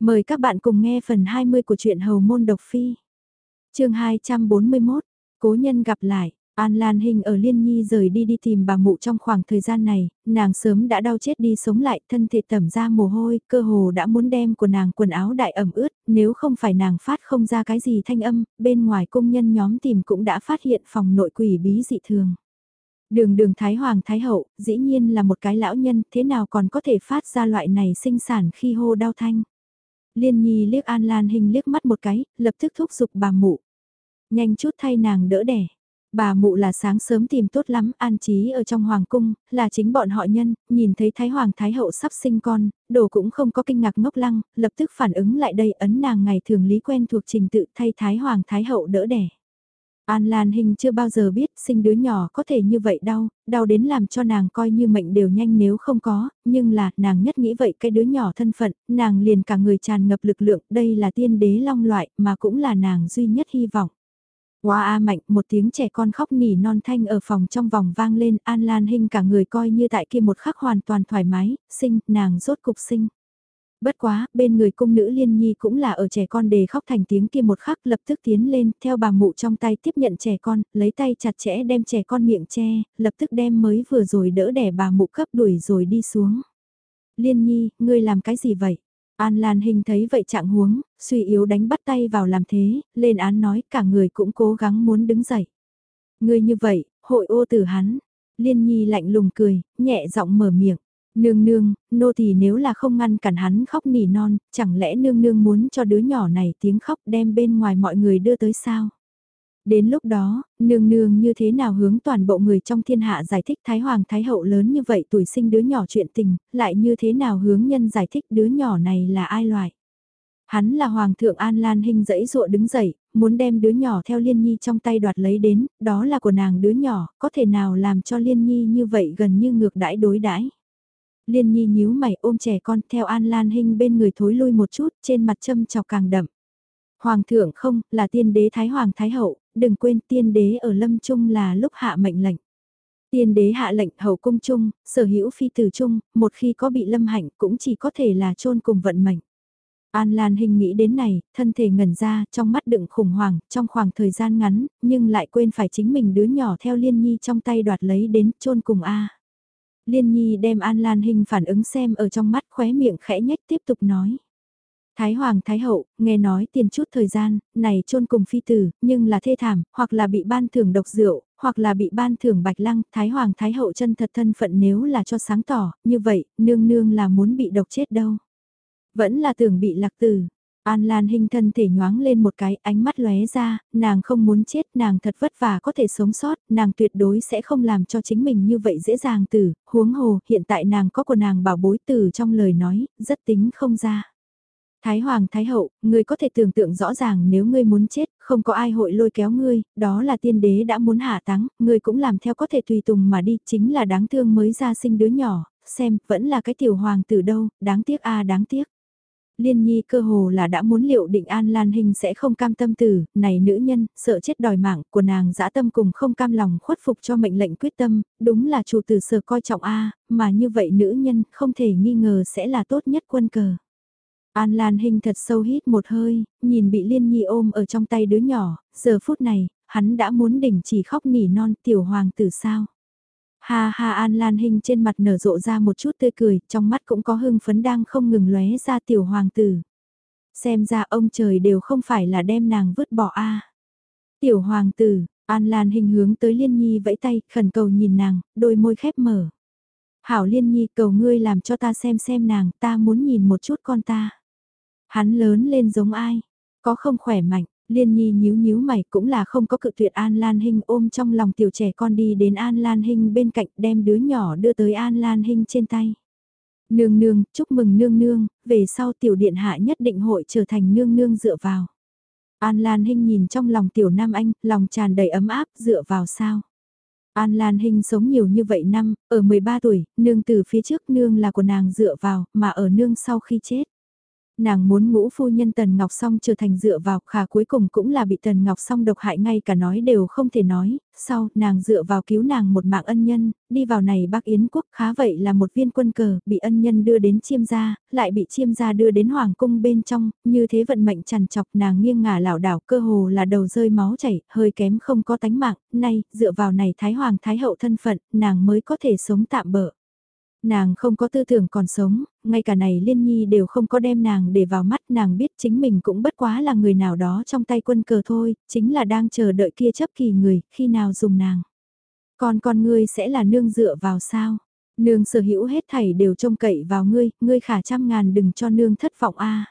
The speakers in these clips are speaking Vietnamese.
Mời các bạn cùng nghe phần 20 của truyện Hầu Môn Độc Phi. chương 241, Cố nhân gặp lại, An Lan Hình ở Liên Nhi rời đi đi tìm bà mụ trong khoảng thời gian này, nàng sớm đã đau chết đi sống lại, thân thể tẩm ra mồ hôi, cơ hồ đã muốn đem của nàng quần áo đại ẩm ướt, nếu không phải nàng phát không ra cái gì thanh âm, bên ngoài công nhân nhóm tìm cũng đã phát hiện phòng nội quỷ bí dị thường. Đường đường Thái Hoàng Thái Hậu, dĩ nhiên là một cái lão nhân, thế nào còn có thể phát ra loại này sinh sản khi hô đau thanh. Liên Nhi liếc An Lan Hình liếc mắt một cái, lập tức thúc giục bà mụ. Nhanh chút thay nàng đỡ đẻ. Bà mụ là sáng sớm tìm tốt lắm, an trí ở trong hoàng cung, là chính bọn họ nhân, nhìn thấy Thái Hoàng Thái Hậu sắp sinh con, đồ cũng không có kinh ngạc ngốc lăng, lập tức phản ứng lại đây ấn nàng ngày thường lý quen thuộc trình tự thay Thái Hoàng Thái Hậu đỡ đẻ. An Lan Hình chưa bao giờ biết sinh đứa nhỏ có thể như vậy đau, đau đến làm cho nàng coi như mệnh đều nhanh nếu không có, nhưng là nàng nhất nghĩ vậy cái đứa nhỏ thân phận, nàng liền cả người tràn ngập lực lượng, đây là tiên đế long loại mà cũng là nàng duy nhất hy vọng. Hoa a mạnh, một tiếng trẻ con khóc nỉ non thanh ở phòng trong vòng vang lên, An Lan Hinh cả người coi như tại kia một khắc hoàn toàn thoải mái, sinh, nàng rốt cục sinh. Bất quá, bên người cung nữ liên nhi cũng là ở trẻ con đề khóc thành tiếng kia một khắc lập tức tiến lên, theo bà mụ trong tay tiếp nhận trẻ con, lấy tay chặt chẽ đem trẻ con miệng che, lập tức đem mới vừa rồi đỡ đẻ bà mụ cấp đuổi rồi đi xuống. Liên nhi, ngươi làm cái gì vậy? An Lan Hình thấy vậy trạng huống, suy yếu đánh bắt tay vào làm thế, lên án nói cả người cũng cố gắng muốn đứng dậy. Ngươi như vậy, hội ô tử hắn. Liên Nhi lạnh lùng cười, nhẹ giọng mở miệng. Nương nương, nô thì nếu là không ngăn cản hắn khóc nỉ non, chẳng lẽ nương nương muốn cho đứa nhỏ này tiếng khóc đem bên ngoài mọi người đưa tới sao? Đến lúc đó, nương nương như thế nào hướng toàn bộ người trong thiên hạ giải thích Thái Hoàng Thái Hậu lớn như vậy tuổi sinh đứa nhỏ chuyện tình, lại như thế nào hướng nhân giải thích đứa nhỏ này là ai loại? Hắn là Hoàng thượng An Lan Hinh dẫy dụa đứng dậy, muốn đem đứa nhỏ theo Liên Nhi trong tay đoạt lấy đến, đó là của nàng đứa nhỏ, có thể nào làm cho Liên Nhi như vậy gần như ngược đãi đối đãi Liên Nhi nhíu mày ôm trẻ con theo An Lan Hinh bên người thối lui một chút, trên mặt châm chọc càng đậm. Hoàng thượng không, là tiên đế Thái Hoàng Thái Hậu, đừng quên tiên đế ở Lâm Trung là lúc hạ mệnh lệnh. Tiên đế hạ lệnh hậu cung trung, sở hữu phi tử trung, một khi có bị lâm hạnh cũng chỉ có thể là chôn cùng vận mệnh. An Lan Hình nghĩ đến này, thân thể ngẩn ra, trong mắt đựng khủng hoảng, trong khoảng thời gian ngắn, nhưng lại quên phải chính mình đứa nhỏ theo Liên Nhi trong tay đoạt lấy đến chôn cùng A. Liên Nhi đem An Lan Hình phản ứng xem ở trong mắt khóe miệng khẽ nhách tiếp tục nói. Thái Hoàng Thái Hậu, nghe nói tiền chút thời gian, này chôn cùng phi tử, nhưng là thê thảm, hoặc là bị ban thưởng độc rượu, hoặc là bị ban thưởng bạch lăng, Thái Hoàng Thái Hậu chân thật thân phận nếu là cho sáng tỏ, như vậy, nương nương là muốn bị độc chết đâu. Vẫn là tưởng bị lạc tử. An Lan hình thân thể nhoáng lên một cái, ánh mắt lóe ra, nàng không muốn chết, nàng thật vất vả có thể sống sót, nàng tuyệt đối sẽ không làm cho chính mình như vậy dễ dàng tử, huống hồ, hiện tại nàng có của nàng bảo bối tử trong lời nói, rất tính không ra. Thái Hoàng Thái Hậu, ngươi có thể tưởng tượng rõ ràng nếu ngươi muốn chết, không có ai hội lôi kéo ngươi, đó là tiên đế đã muốn hạ táng, ngươi cũng làm theo có thể tùy tùng mà đi, chính là đáng thương mới ra sinh đứa nhỏ, xem, vẫn là cái tiểu hoàng tử đâu, đáng tiếc a đáng tiếc. Liên Nhi cơ hồ là đã muốn liệu định An Lan Hình sẽ không cam tâm tử, này nữ nhân, sợ chết đòi mạng của nàng dã tâm cùng không cam lòng khuất phục cho mệnh lệnh quyết tâm, đúng là chủ tử sở coi trọng A, mà như vậy nữ nhân không thể nghi ngờ sẽ là tốt nhất quân cờ. An Lan Hinh thật sâu hít một hơi, nhìn bị Liên Nhi ôm ở trong tay đứa nhỏ, giờ phút này, hắn đã muốn đỉnh chỉ khóc nỉ non tiểu hoàng tử sao. Ha ha An Lan Hinh trên mặt nở rộ ra một chút tươi cười, trong mắt cũng có hưng phấn đang không ngừng lóe ra tiểu hoàng tử. Xem ra ông trời đều không phải là đem nàng vứt bỏ a. Tiểu hoàng tử, An Lan Hinh hướng tới Liên Nhi vẫy tay, khẩn cầu nhìn nàng, đôi môi khép mở. Hảo Liên Nhi cầu ngươi làm cho ta xem xem nàng, ta muốn nhìn một chút con ta. Hắn lớn lên giống ai? Có không khỏe mạnh? Liên Nhi nhíu nhíu mày cũng là không có cự tuyệt An Lan Hinh ôm trong lòng tiểu trẻ con đi đến An Lan Hinh bên cạnh đem đứa nhỏ đưa tới An Lan Hinh trên tay. Nương nương, chúc mừng nương nương, về sau tiểu điện hạ nhất định hội trở thành nương nương dựa vào. An Lan Hinh nhìn trong lòng tiểu nam anh, lòng tràn đầy ấm áp, dựa vào sao. An Lan Hinh sống nhiều như vậy năm, ở 13 tuổi, nương từ phía trước nương là của nàng dựa vào, mà ở nương sau khi chết. Nàng muốn ngũ phu nhân Tần Ngọc Song trở thành dựa vào khả cuối cùng cũng là bị Tần Ngọc Song độc hại ngay cả nói đều không thể nói, sau nàng dựa vào cứu nàng một mạng ân nhân, đi vào này bác Yến quốc khá vậy là một viên quân cờ, bị ân nhân đưa đến chiêm gia, lại bị chiêm gia đưa đến hoàng cung bên trong, như thế vận mệnh trằn chọc nàng nghiêng ngả lảo đảo cơ hồ là đầu rơi máu chảy, hơi kém không có tánh mạng, nay dựa vào này Thái Hoàng Thái Hậu thân phận, nàng mới có thể sống tạm bỡ. Nàng không có tư tưởng còn sống, ngay cả này Liên Nhi đều không có đem nàng để vào mắt nàng biết chính mình cũng bất quá là người nào đó trong tay quân cờ thôi, chính là đang chờ đợi kia chấp kỳ người, khi nào dùng nàng. Còn con ngươi sẽ là nương dựa vào sao? Nương sở hữu hết thảy đều trông cậy vào ngươi, ngươi khả trăm ngàn đừng cho nương thất vọng a.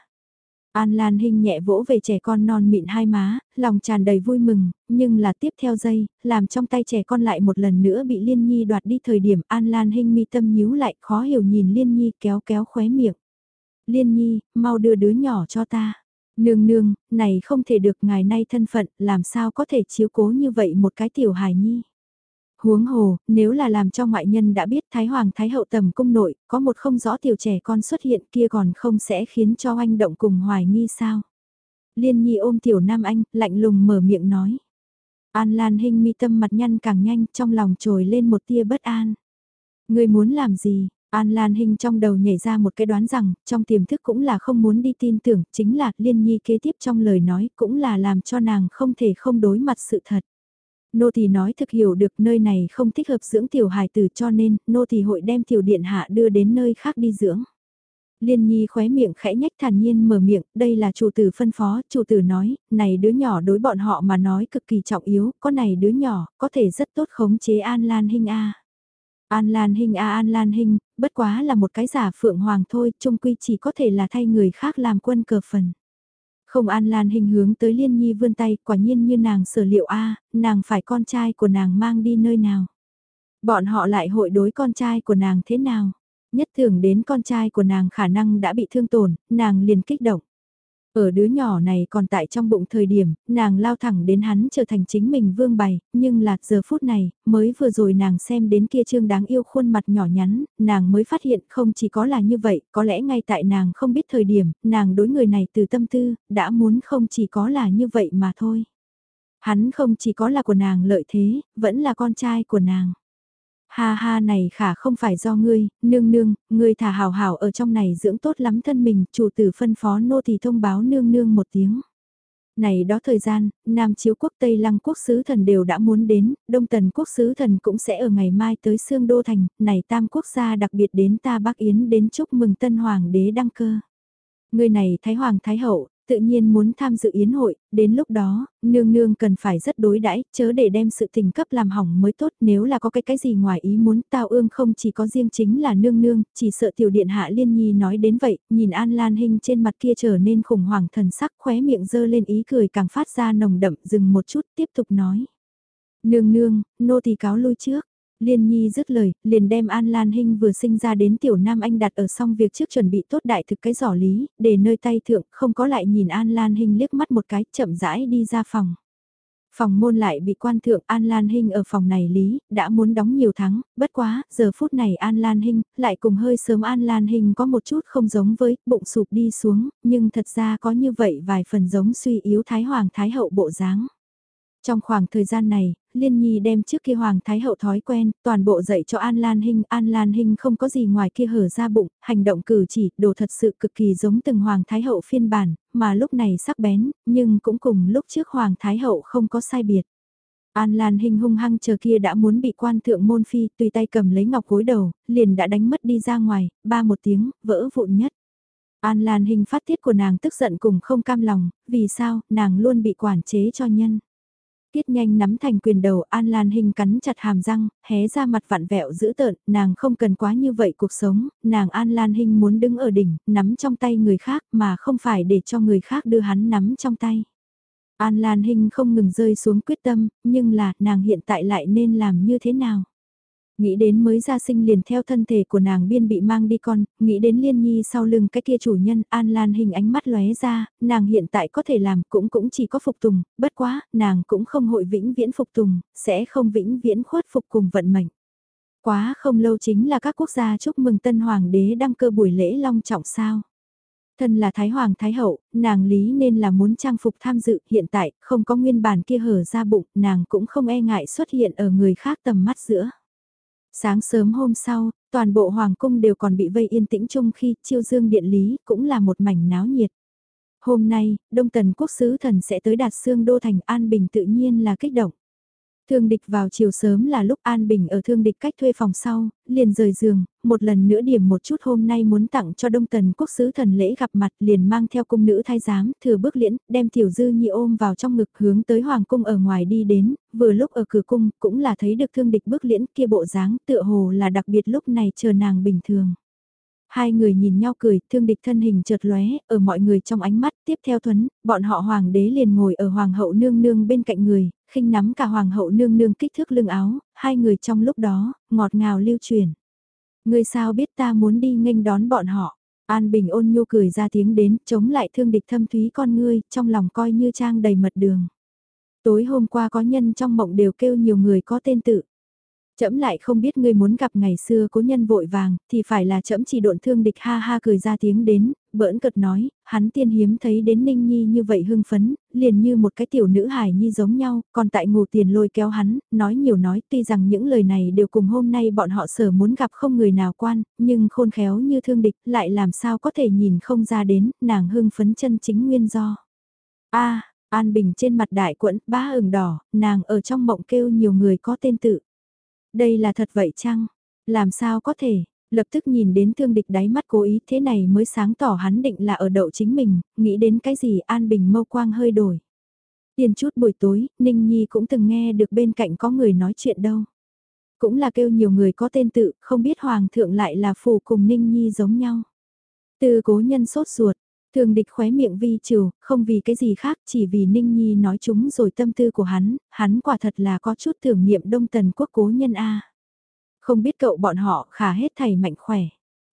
An Lan Hinh nhẹ vỗ về trẻ con non mịn hai má, lòng tràn đầy vui mừng, nhưng là tiếp theo giây, làm trong tay trẻ con lại một lần nữa bị Liên Nhi đoạt đi thời điểm An Lan Hinh mi tâm nhíu lại khó hiểu nhìn Liên Nhi kéo kéo khóe miệng. Liên Nhi, mau đưa đứa nhỏ cho ta. Nương nương, này không thể được ngài nay thân phận, làm sao có thể chiếu cố như vậy một cái tiểu hài nhi. Huống hồ, nếu là làm cho ngoại nhân đã biết Thái Hoàng Thái Hậu tầm cung nội, có một không rõ tiểu trẻ con xuất hiện kia còn không sẽ khiến cho anh động cùng hoài nghi sao. Liên Nhi ôm tiểu Nam Anh, lạnh lùng mở miệng nói. An Lan Hinh mi tâm mặt nhăn càng nhanh, trong lòng trồi lên một tia bất an. Người muốn làm gì? An Lan Hinh trong đầu nhảy ra một cái đoán rằng, trong tiềm thức cũng là không muốn đi tin tưởng, chính là Liên Nhi kế tiếp trong lời nói cũng là làm cho nàng không thể không đối mặt sự thật. Nô thì nói thực hiểu được nơi này không thích hợp dưỡng tiểu hài tử cho nên, nô thì hội đem tiểu điện hạ đưa đến nơi khác đi dưỡng. Liên Nhi khóe miệng khẽ nhách thản nhiên mở miệng, đây là chủ tử phân phó, chủ tử nói, này đứa nhỏ đối bọn họ mà nói cực kỳ trọng yếu, có này đứa nhỏ, có thể rất tốt khống chế An Lan Hinh A. An Lan Hinh A An Lan Hinh, bất quá là một cái giả phượng hoàng thôi, trung quy chỉ có thể là thay người khác làm quân cờ phần. Không An Lan hình hướng tới Liên Nhi vươn tay, quả nhiên như nàng sở liệu A, nàng phải con trai của nàng mang đi nơi nào. Bọn họ lại hội đối con trai của nàng thế nào? Nhất thường đến con trai của nàng khả năng đã bị thương tổn, nàng liền kích động. Ở đứa nhỏ này còn tại trong bụng thời điểm, nàng lao thẳng đến hắn trở thành chính mình vương bày, nhưng là giờ phút này, mới vừa rồi nàng xem đến kia trương đáng yêu khuôn mặt nhỏ nhắn, nàng mới phát hiện không chỉ có là như vậy, có lẽ ngay tại nàng không biết thời điểm, nàng đối người này từ tâm tư, đã muốn không chỉ có là như vậy mà thôi. Hắn không chỉ có là của nàng lợi thế, vẫn là con trai của nàng. Ha ha này khả không phải do ngươi, nương nương, ngươi thả hào hào ở trong này dưỡng tốt lắm thân mình, chủ tử phân phó nô thì thông báo nương nương một tiếng. Này đó thời gian, Nam Chiếu Quốc Tây Lăng Quốc Sứ Thần đều đã muốn đến, Đông Tần Quốc Sứ Thần cũng sẽ ở ngày mai tới Sương Đô Thành, này Tam Quốc gia đặc biệt đến ta Bắc Yến đến chúc mừng Tân Hoàng đế đăng cơ. Người này Thái Hoàng Thái Hậu, tự nhiên muốn tham dự yến hội, đến lúc đó, nương nương cần phải rất đối đãi, chớ để đem sự tình cấp làm hỏng mới tốt, nếu là có cái cái gì ngoài ý muốn, tao ương không chỉ có riêng chính là nương nương, chỉ sợ tiểu điện hạ liên nhi nói đến vậy, nhìn An Lan Hinh trên mặt kia trở nên khủng hoảng thần sắc khóe miệng dơ lên ý cười càng phát ra nồng đậm, dừng một chút, tiếp tục nói. Nương nương, nô tỳ cáo lui trước. Liên Nhi dứt lời, liền đem An Lan Hinh vừa sinh ra đến tiểu Nam Anh đặt ở xong việc trước chuẩn bị tốt đại thực cái giỏ lý, để nơi tay thượng, không có lại nhìn An Lan Hinh liếc mắt một cái, chậm rãi đi ra phòng. Phòng môn lại bị quan thượng An Lan Hinh ở phòng này lý, đã muốn đóng nhiều tháng, bất quá, giờ phút này An Lan Hinh, lại cùng hơi sớm An Lan Hinh có một chút không giống với, bụng sụp đi xuống, nhưng thật ra có như vậy vài phần giống suy yếu Thái Hoàng Thái Hậu bộ dáng. Trong khoảng thời gian này, Liên Nhi đem trước kia Hoàng Thái Hậu thói quen, toàn bộ dạy cho An Lan Hinh. An Lan Hinh không có gì ngoài kia hở ra bụng, hành động cử chỉ, đồ thật sự cực kỳ giống từng Hoàng Thái Hậu phiên bản, mà lúc này sắc bén, nhưng cũng cùng lúc trước Hoàng Thái Hậu không có sai biệt. An Lan Hinh hung hăng chờ kia đã muốn bị quan thượng môn phi, tùy tay cầm lấy ngọc gối đầu, liền đã đánh mất đi ra ngoài, ba một tiếng, vỡ vụn nhất. An Lan Hinh phát tiết của nàng tức giận cùng không cam lòng, vì sao, nàng luôn bị quản chế cho nhân. Tiết nhanh nắm thành quyền đầu An Lan Hinh cắn chặt hàm răng, hé ra mặt vặn vẹo dữ tợn, nàng không cần quá như vậy cuộc sống, nàng An Lan Hinh muốn đứng ở đỉnh, nắm trong tay người khác mà không phải để cho người khác đưa hắn nắm trong tay. An Lan Hinh không ngừng rơi xuống quyết tâm, nhưng là nàng hiện tại lại nên làm như thế nào? Nghĩ đến mới ra sinh liền theo thân thể của nàng biên bị mang đi con, nghĩ đến liên nhi sau lưng cái kia chủ nhân an lan hình ánh mắt lóe ra, nàng hiện tại có thể làm cũng cũng chỉ có phục tùng, bất quá, nàng cũng không hội vĩnh viễn phục tùng, sẽ không vĩnh viễn khuất phục cùng vận mệnh. Quá không lâu chính là các quốc gia chúc mừng tân hoàng đế đăng cơ buổi lễ long trọng sao. Thân là Thái Hoàng Thái Hậu, nàng lý nên là muốn trang phục tham dự, hiện tại, không có nguyên bản kia hở ra bụng, nàng cũng không e ngại xuất hiện ở người khác tầm mắt giữa. Sáng sớm hôm sau, toàn bộ Hoàng cung đều còn bị vây yên tĩnh chung khi chiêu dương điện lý cũng là một mảnh náo nhiệt. Hôm nay, Đông Tần Quốc sứ thần sẽ tới đạt xương đô thành An Bình tự nhiên là kích động. Thương địch vào chiều sớm là lúc An Bình ở thương địch cách thuê phòng sau, liền rời giường, một lần nữa điểm một chút hôm nay muốn tặng cho Đông Tần quốc sứ thần lễ gặp mặt liền mang theo cung nữ thai giám, thừa bước liễn, đem tiểu dư nhi ôm vào trong ngực hướng tới Hoàng cung ở ngoài đi đến, vừa lúc ở cửa cung cũng là thấy được thương địch bước liễn kia bộ dáng tựa hồ là đặc biệt lúc này chờ nàng bình thường. Hai người nhìn nhau cười, thương địch thân hình chợt lóe, ở mọi người trong ánh mắt, tiếp theo thuấn, bọn họ hoàng đế liền ngồi ở hoàng hậu nương nương bên cạnh người, khinh nắm cả hoàng hậu nương nương kích thước lưng áo, hai người trong lúc đó, ngọt ngào lưu truyền. Người sao biết ta muốn đi nghênh đón bọn họ. An Bình ôn nhu cười ra tiếng đến, chống lại thương địch thâm thúy con ngươi, trong lòng coi như trang đầy mật đường. Tối hôm qua có nhân trong mộng đều kêu nhiều người có tên tự chậm lại không biết ngươi muốn gặp ngày xưa cố nhân vội vàng, thì phải là chậm chỉ độn thương địch ha ha cười ra tiếng đến, bỡn cợt nói, hắn tiên hiếm thấy đến Ninh Nhi như vậy hưng phấn, liền như một cái tiểu nữ hài nhi giống nhau, còn tại ngủ tiền lôi kéo hắn, nói nhiều nói, tuy rằng những lời này đều cùng hôm nay bọn họ sở muốn gặp không người nào quan, nhưng khôn khéo như thương địch, lại làm sao có thể nhìn không ra đến, nàng hưng phấn chân chính nguyên do. a An Bình trên mặt đại quẫn, ba ửng đỏ, nàng ở trong mộng kêu nhiều người có tên tự. Đây là thật vậy chăng? Làm sao có thể? Lập tức nhìn đến thương địch đáy mắt cố ý thế này mới sáng tỏ hắn định là ở đậu chính mình, nghĩ đến cái gì An Bình mâu quang hơi đổi. Tiền chút buổi tối, Ninh Nhi cũng từng nghe được bên cạnh có người nói chuyện đâu. Cũng là kêu nhiều người có tên tự, không biết Hoàng thượng lại là phù cùng Ninh Nhi giống nhau. Từ cố nhân sốt ruột, Thường địch khóe miệng vi trừ, không vì cái gì khác, chỉ vì Ninh Nhi nói chúng rồi tâm tư của hắn, hắn quả thật là có chút tưởng niệm đông tần quốc cố nhân A. Không biết cậu bọn họ khả hết thầy mạnh khỏe.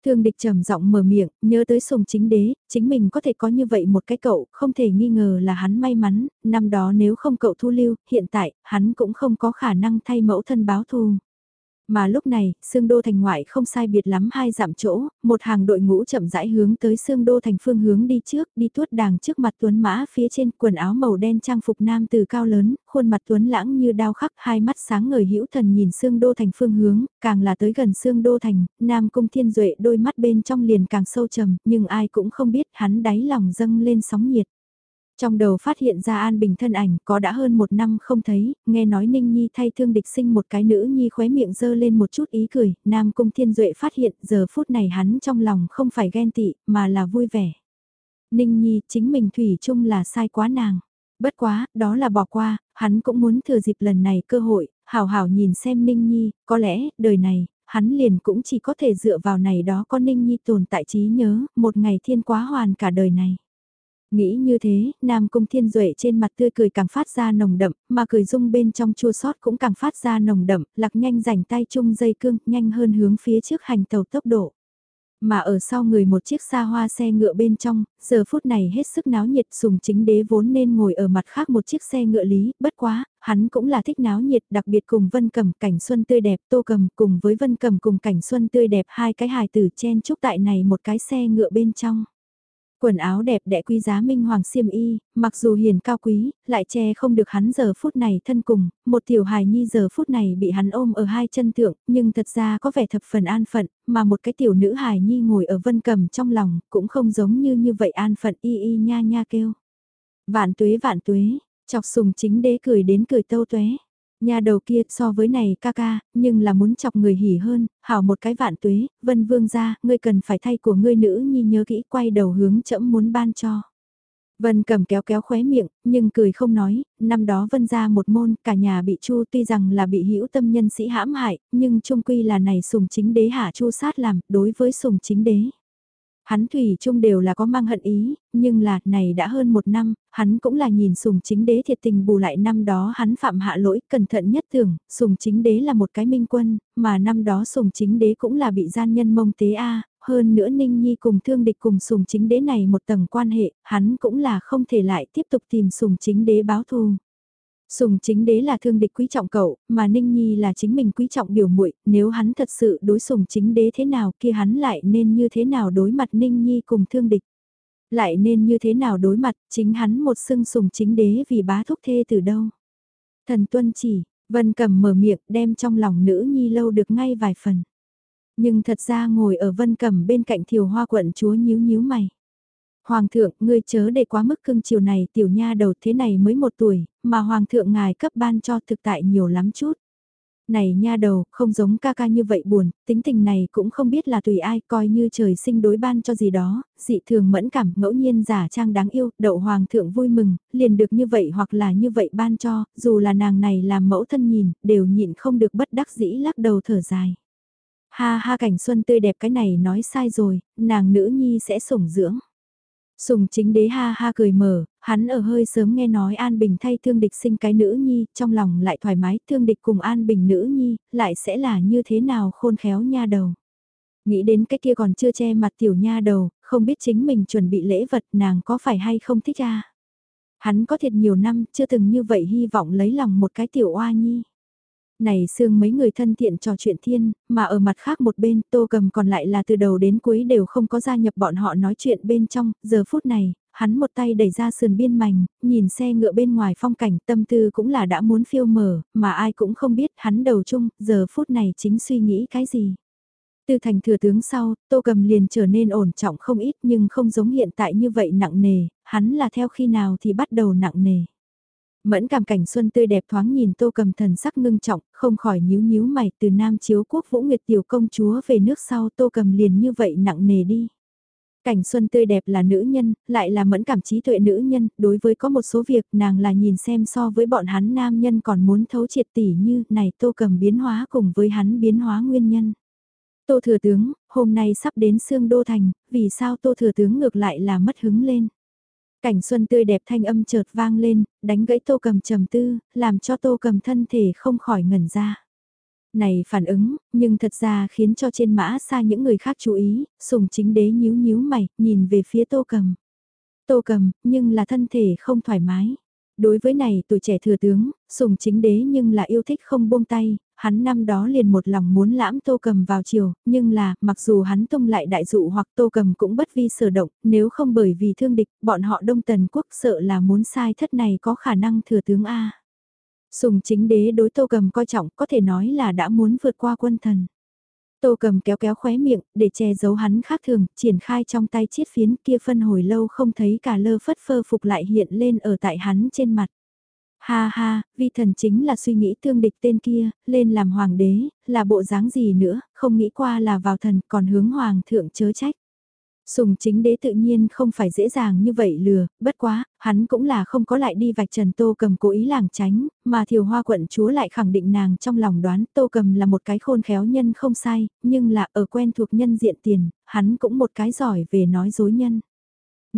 Thương địch trầm giọng mở miệng, nhớ tới sùng chính đế, chính mình có thể có như vậy một cái cậu, không thể nghi ngờ là hắn may mắn, năm đó nếu không cậu thu lưu, hiện tại, hắn cũng không có khả năng thay mẫu thân báo thù. Mà lúc này, xương đô thành ngoại không sai biệt lắm hai dặm chỗ, một hàng đội ngũ chậm rãi hướng tới xương đô thành phương hướng đi trước, đi tuốt đàng trước mặt tuấn mã phía trên quần áo màu đen trang phục nam từ cao lớn, khuôn mặt tuấn lãng như đao khắc, hai mắt sáng ngời hữu thần nhìn xương đô thành phương hướng, càng là tới gần xương đô thành, nam cung thiên duệ đôi mắt bên trong liền càng sâu trầm, nhưng ai cũng không biết hắn đáy lòng dâng lên sóng nhiệt. Trong đầu phát hiện ra An Bình thân ảnh có đã hơn một năm không thấy, nghe nói Ninh Nhi thay thương địch sinh một cái nữ Nhi khóe miệng dơ lên một chút ý cười, Nam Cung Thiên Duệ phát hiện giờ phút này hắn trong lòng không phải ghen tị mà là vui vẻ. Ninh Nhi chính mình Thủy chung là sai quá nàng. Bất quá, đó là bỏ qua, hắn cũng muốn thừa dịp lần này cơ hội, hào hào nhìn xem Ninh Nhi, có lẽ, đời này, hắn liền cũng chỉ có thể dựa vào này đó có Ninh Nhi tồn tại trí nhớ, một ngày thiên quá hoàn cả đời này. Nghĩ như thế, Nam Cung Thiên Duệ trên mặt tươi cười càng phát ra nồng đậm, mà cười rung bên trong chua sót cũng càng phát ra nồng đậm, lạc nhanh rảnh tay chung dây cương, nhanh hơn hướng phía trước hành tàu tốc độ. Mà ở sau người một chiếc xa hoa xe ngựa bên trong, giờ phút này hết sức náo nhiệt sùng chính đế vốn nên ngồi ở mặt khác một chiếc xe ngựa lý, bất quá, hắn cũng là thích náo nhiệt đặc biệt cùng Vân Cầm cảnh xuân tươi đẹp tô cầm cùng với Vân Cầm cùng cảnh xuân tươi đẹp hai cái hài tử chen chúc tại này một cái xe ngựa bên trong. Quần áo đẹp đẽ quý giá minh hoàng xiêm y, mặc dù hiền cao quý, lại che không được hắn giờ phút này thân cùng, một tiểu hài nhi giờ phút này bị hắn ôm ở hai chân thượng, nhưng thật ra có vẻ thập phần an phận, mà một cái tiểu nữ hài nhi ngồi ở vân cầm trong lòng, cũng không giống như như vậy an phận y y nha nha kêu. Vạn tuế vạn tuế, chọc sùng chính đế cười đến cười tâu tuế. Nhà đầu kia so với này ca ca, nhưng là muốn chọc người hỉ hơn, hảo một cái vạn tuế, vân vương ra, ngươi cần phải thay của ngươi nữ nhi nhớ kỹ quay đầu hướng chậm muốn ban cho. Vân cầm kéo kéo khóe miệng, nhưng cười không nói, năm đó vân ra một môn, cả nhà bị chu tuy rằng là bị hữu tâm nhân sĩ hãm hại, nhưng trung quy là này sùng chính đế hạ chu sát làm, đối với sùng chính đế. Hắn thủy chung đều là có mang hận ý, nhưng là, này đã hơn một năm, hắn cũng là nhìn sùng chính đế thiệt tình bù lại năm đó hắn phạm hạ lỗi, cẩn thận nhất tưởng, sùng chính đế là một cái minh quân, mà năm đó sùng chính đế cũng là bị gian nhân mông tế A, hơn nữa Ninh Nhi cùng thương địch cùng sùng chính đế này một tầng quan hệ, hắn cũng là không thể lại tiếp tục tìm sùng chính đế báo thù. Sùng chính đế là thương địch quý trọng cậu, mà Ninh Nhi là chính mình quý trọng biểu muội nếu hắn thật sự đối sùng chính đế thế nào kia hắn lại nên như thế nào đối mặt Ninh Nhi cùng thương địch. Lại nên như thế nào đối mặt, chính hắn một xưng sùng chính đế vì bá thúc thê từ đâu. Thần tuân chỉ, Vân Cẩm mở miệng đem trong lòng nữ nhi lâu được ngay vài phần. Nhưng thật ra ngồi ở Vân Cẩm bên cạnh thiều hoa quận chúa nhíu nhíu mày. Hoàng thượng, ngươi chớ để quá mức cưng chiều này tiểu nha đầu thế này mới một tuổi, mà Hoàng thượng ngài cấp ban cho thực tại nhiều lắm chút. Này nha đầu, không giống ca ca như vậy buồn, tính tình này cũng không biết là tùy ai, coi như trời sinh đối ban cho gì đó, dị thường mẫn cảm, ngẫu nhiên giả trang đáng yêu, đậu hoàng thượng vui mừng, liền được như vậy hoặc là như vậy ban cho, dù là nàng này làm mẫu thân nhìn, đều nhịn không được bất đắc dĩ lắc đầu thở dài. Ha ha cảnh xuân tươi đẹp cái này nói sai rồi, nàng nữ nhi sẽ sủng dưỡng. Sùng chính đế ha ha cười mở, hắn ở hơi sớm nghe nói An Bình thay thương địch sinh cái nữ nhi, trong lòng lại thoải mái, thương địch cùng An Bình nữ nhi, lại sẽ là như thế nào khôn khéo nha đầu. Nghĩ đến cái kia còn chưa che mặt tiểu nha đầu, không biết chính mình chuẩn bị lễ vật nàng có phải hay không thích ra. Hắn có thiệt nhiều năm, chưa từng như vậy hy vọng lấy lòng một cái tiểu oa nhi. Này xương mấy người thân thiện trò chuyện thiên, mà ở mặt khác một bên tô cầm còn lại là từ đầu đến cuối đều không có gia nhập bọn họ nói chuyện bên trong, giờ phút này, hắn một tay đẩy ra sườn biên mảnh, nhìn xe ngựa bên ngoài phong cảnh tâm tư cũng là đã muốn phiêu mở, mà ai cũng không biết hắn đầu chung, giờ phút này chính suy nghĩ cái gì. Từ thành thừa tướng sau, tô cầm liền trở nên ổn trọng không ít nhưng không giống hiện tại như vậy nặng nề, hắn là theo khi nào thì bắt đầu nặng nề. Mẫn cảm cảnh xuân tươi đẹp thoáng nhìn tô cầm thần sắc ngưng trọng, không khỏi nhíu nhíu mày từ nam chiếu quốc vũ nguyệt tiểu công chúa về nước sau tô cầm liền như vậy nặng nề đi. Cảnh xuân tươi đẹp là nữ nhân, lại là mẫn cảm trí tuệ nữ nhân, đối với có một số việc nàng là nhìn xem so với bọn hắn nam nhân còn muốn thấu triệt tỉ như này tô cầm biến hóa cùng với hắn biến hóa nguyên nhân. Tô thừa tướng, hôm nay sắp đến xương đô thành, vì sao tô thừa tướng ngược lại là mất hứng lên. Cảnh xuân tươi đẹp thanh âm chợt vang lên, đánh gãy tô cầm trầm tư, làm cho tô cầm thân thể không khỏi ngẩn ra. Này phản ứng, nhưng thật ra khiến cho trên mã xa những người khác chú ý, sùng chính đế nhíu nhíu mày, nhìn về phía tô cầm. Tô cầm, nhưng là thân thể không thoải mái. Đối với này tuổi trẻ thừa tướng, sùng chính đế nhưng là yêu thích không buông tay, hắn năm đó liền một lòng muốn lãm tô cầm vào chiều, nhưng là, mặc dù hắn tung lại đại dụ hoặc tô cầm cũng bất vi sở động, nếu không bởi vì thương địch, bọn họ đông tần quốc sợ là muốn sai thất này có khả năng thừa tướng A. Sùng chính đế đối tô cầm coi trọng có thể nói là đã muốn vượt qua quân thần. Tô cầm kéo kéo khóe miệng, để che giấu hắn khác thường, triển khai trong tay chiết phiến kia phân hồi lâu không thấy cả lơ phất phơ phục lại hiện lên ở tại hắn trên mặt. Ha ha, vi thần chính là suy nghĩ thương địch tên kia, lên làm hoàng đế, là bộ dáng gì nữa, không nghĩ qua là vào thần còn hướng hoàng thượng chớ trách. Sùng chính đế tự nhiên không phải dễ dàng như vậy lừa, bất quá, hắn cũng là không có lại đi vạch trần tô cầm cố ý làng tránh, mà thiều hoa quận chúa lại khẳng định nàng trong lòng đoán tô cầm là một cái khôn khéo nhân không sai, nhưng là ở quen thuộc nhân diện tiền, hắn cũng một cái giỏi về nói dối nhân.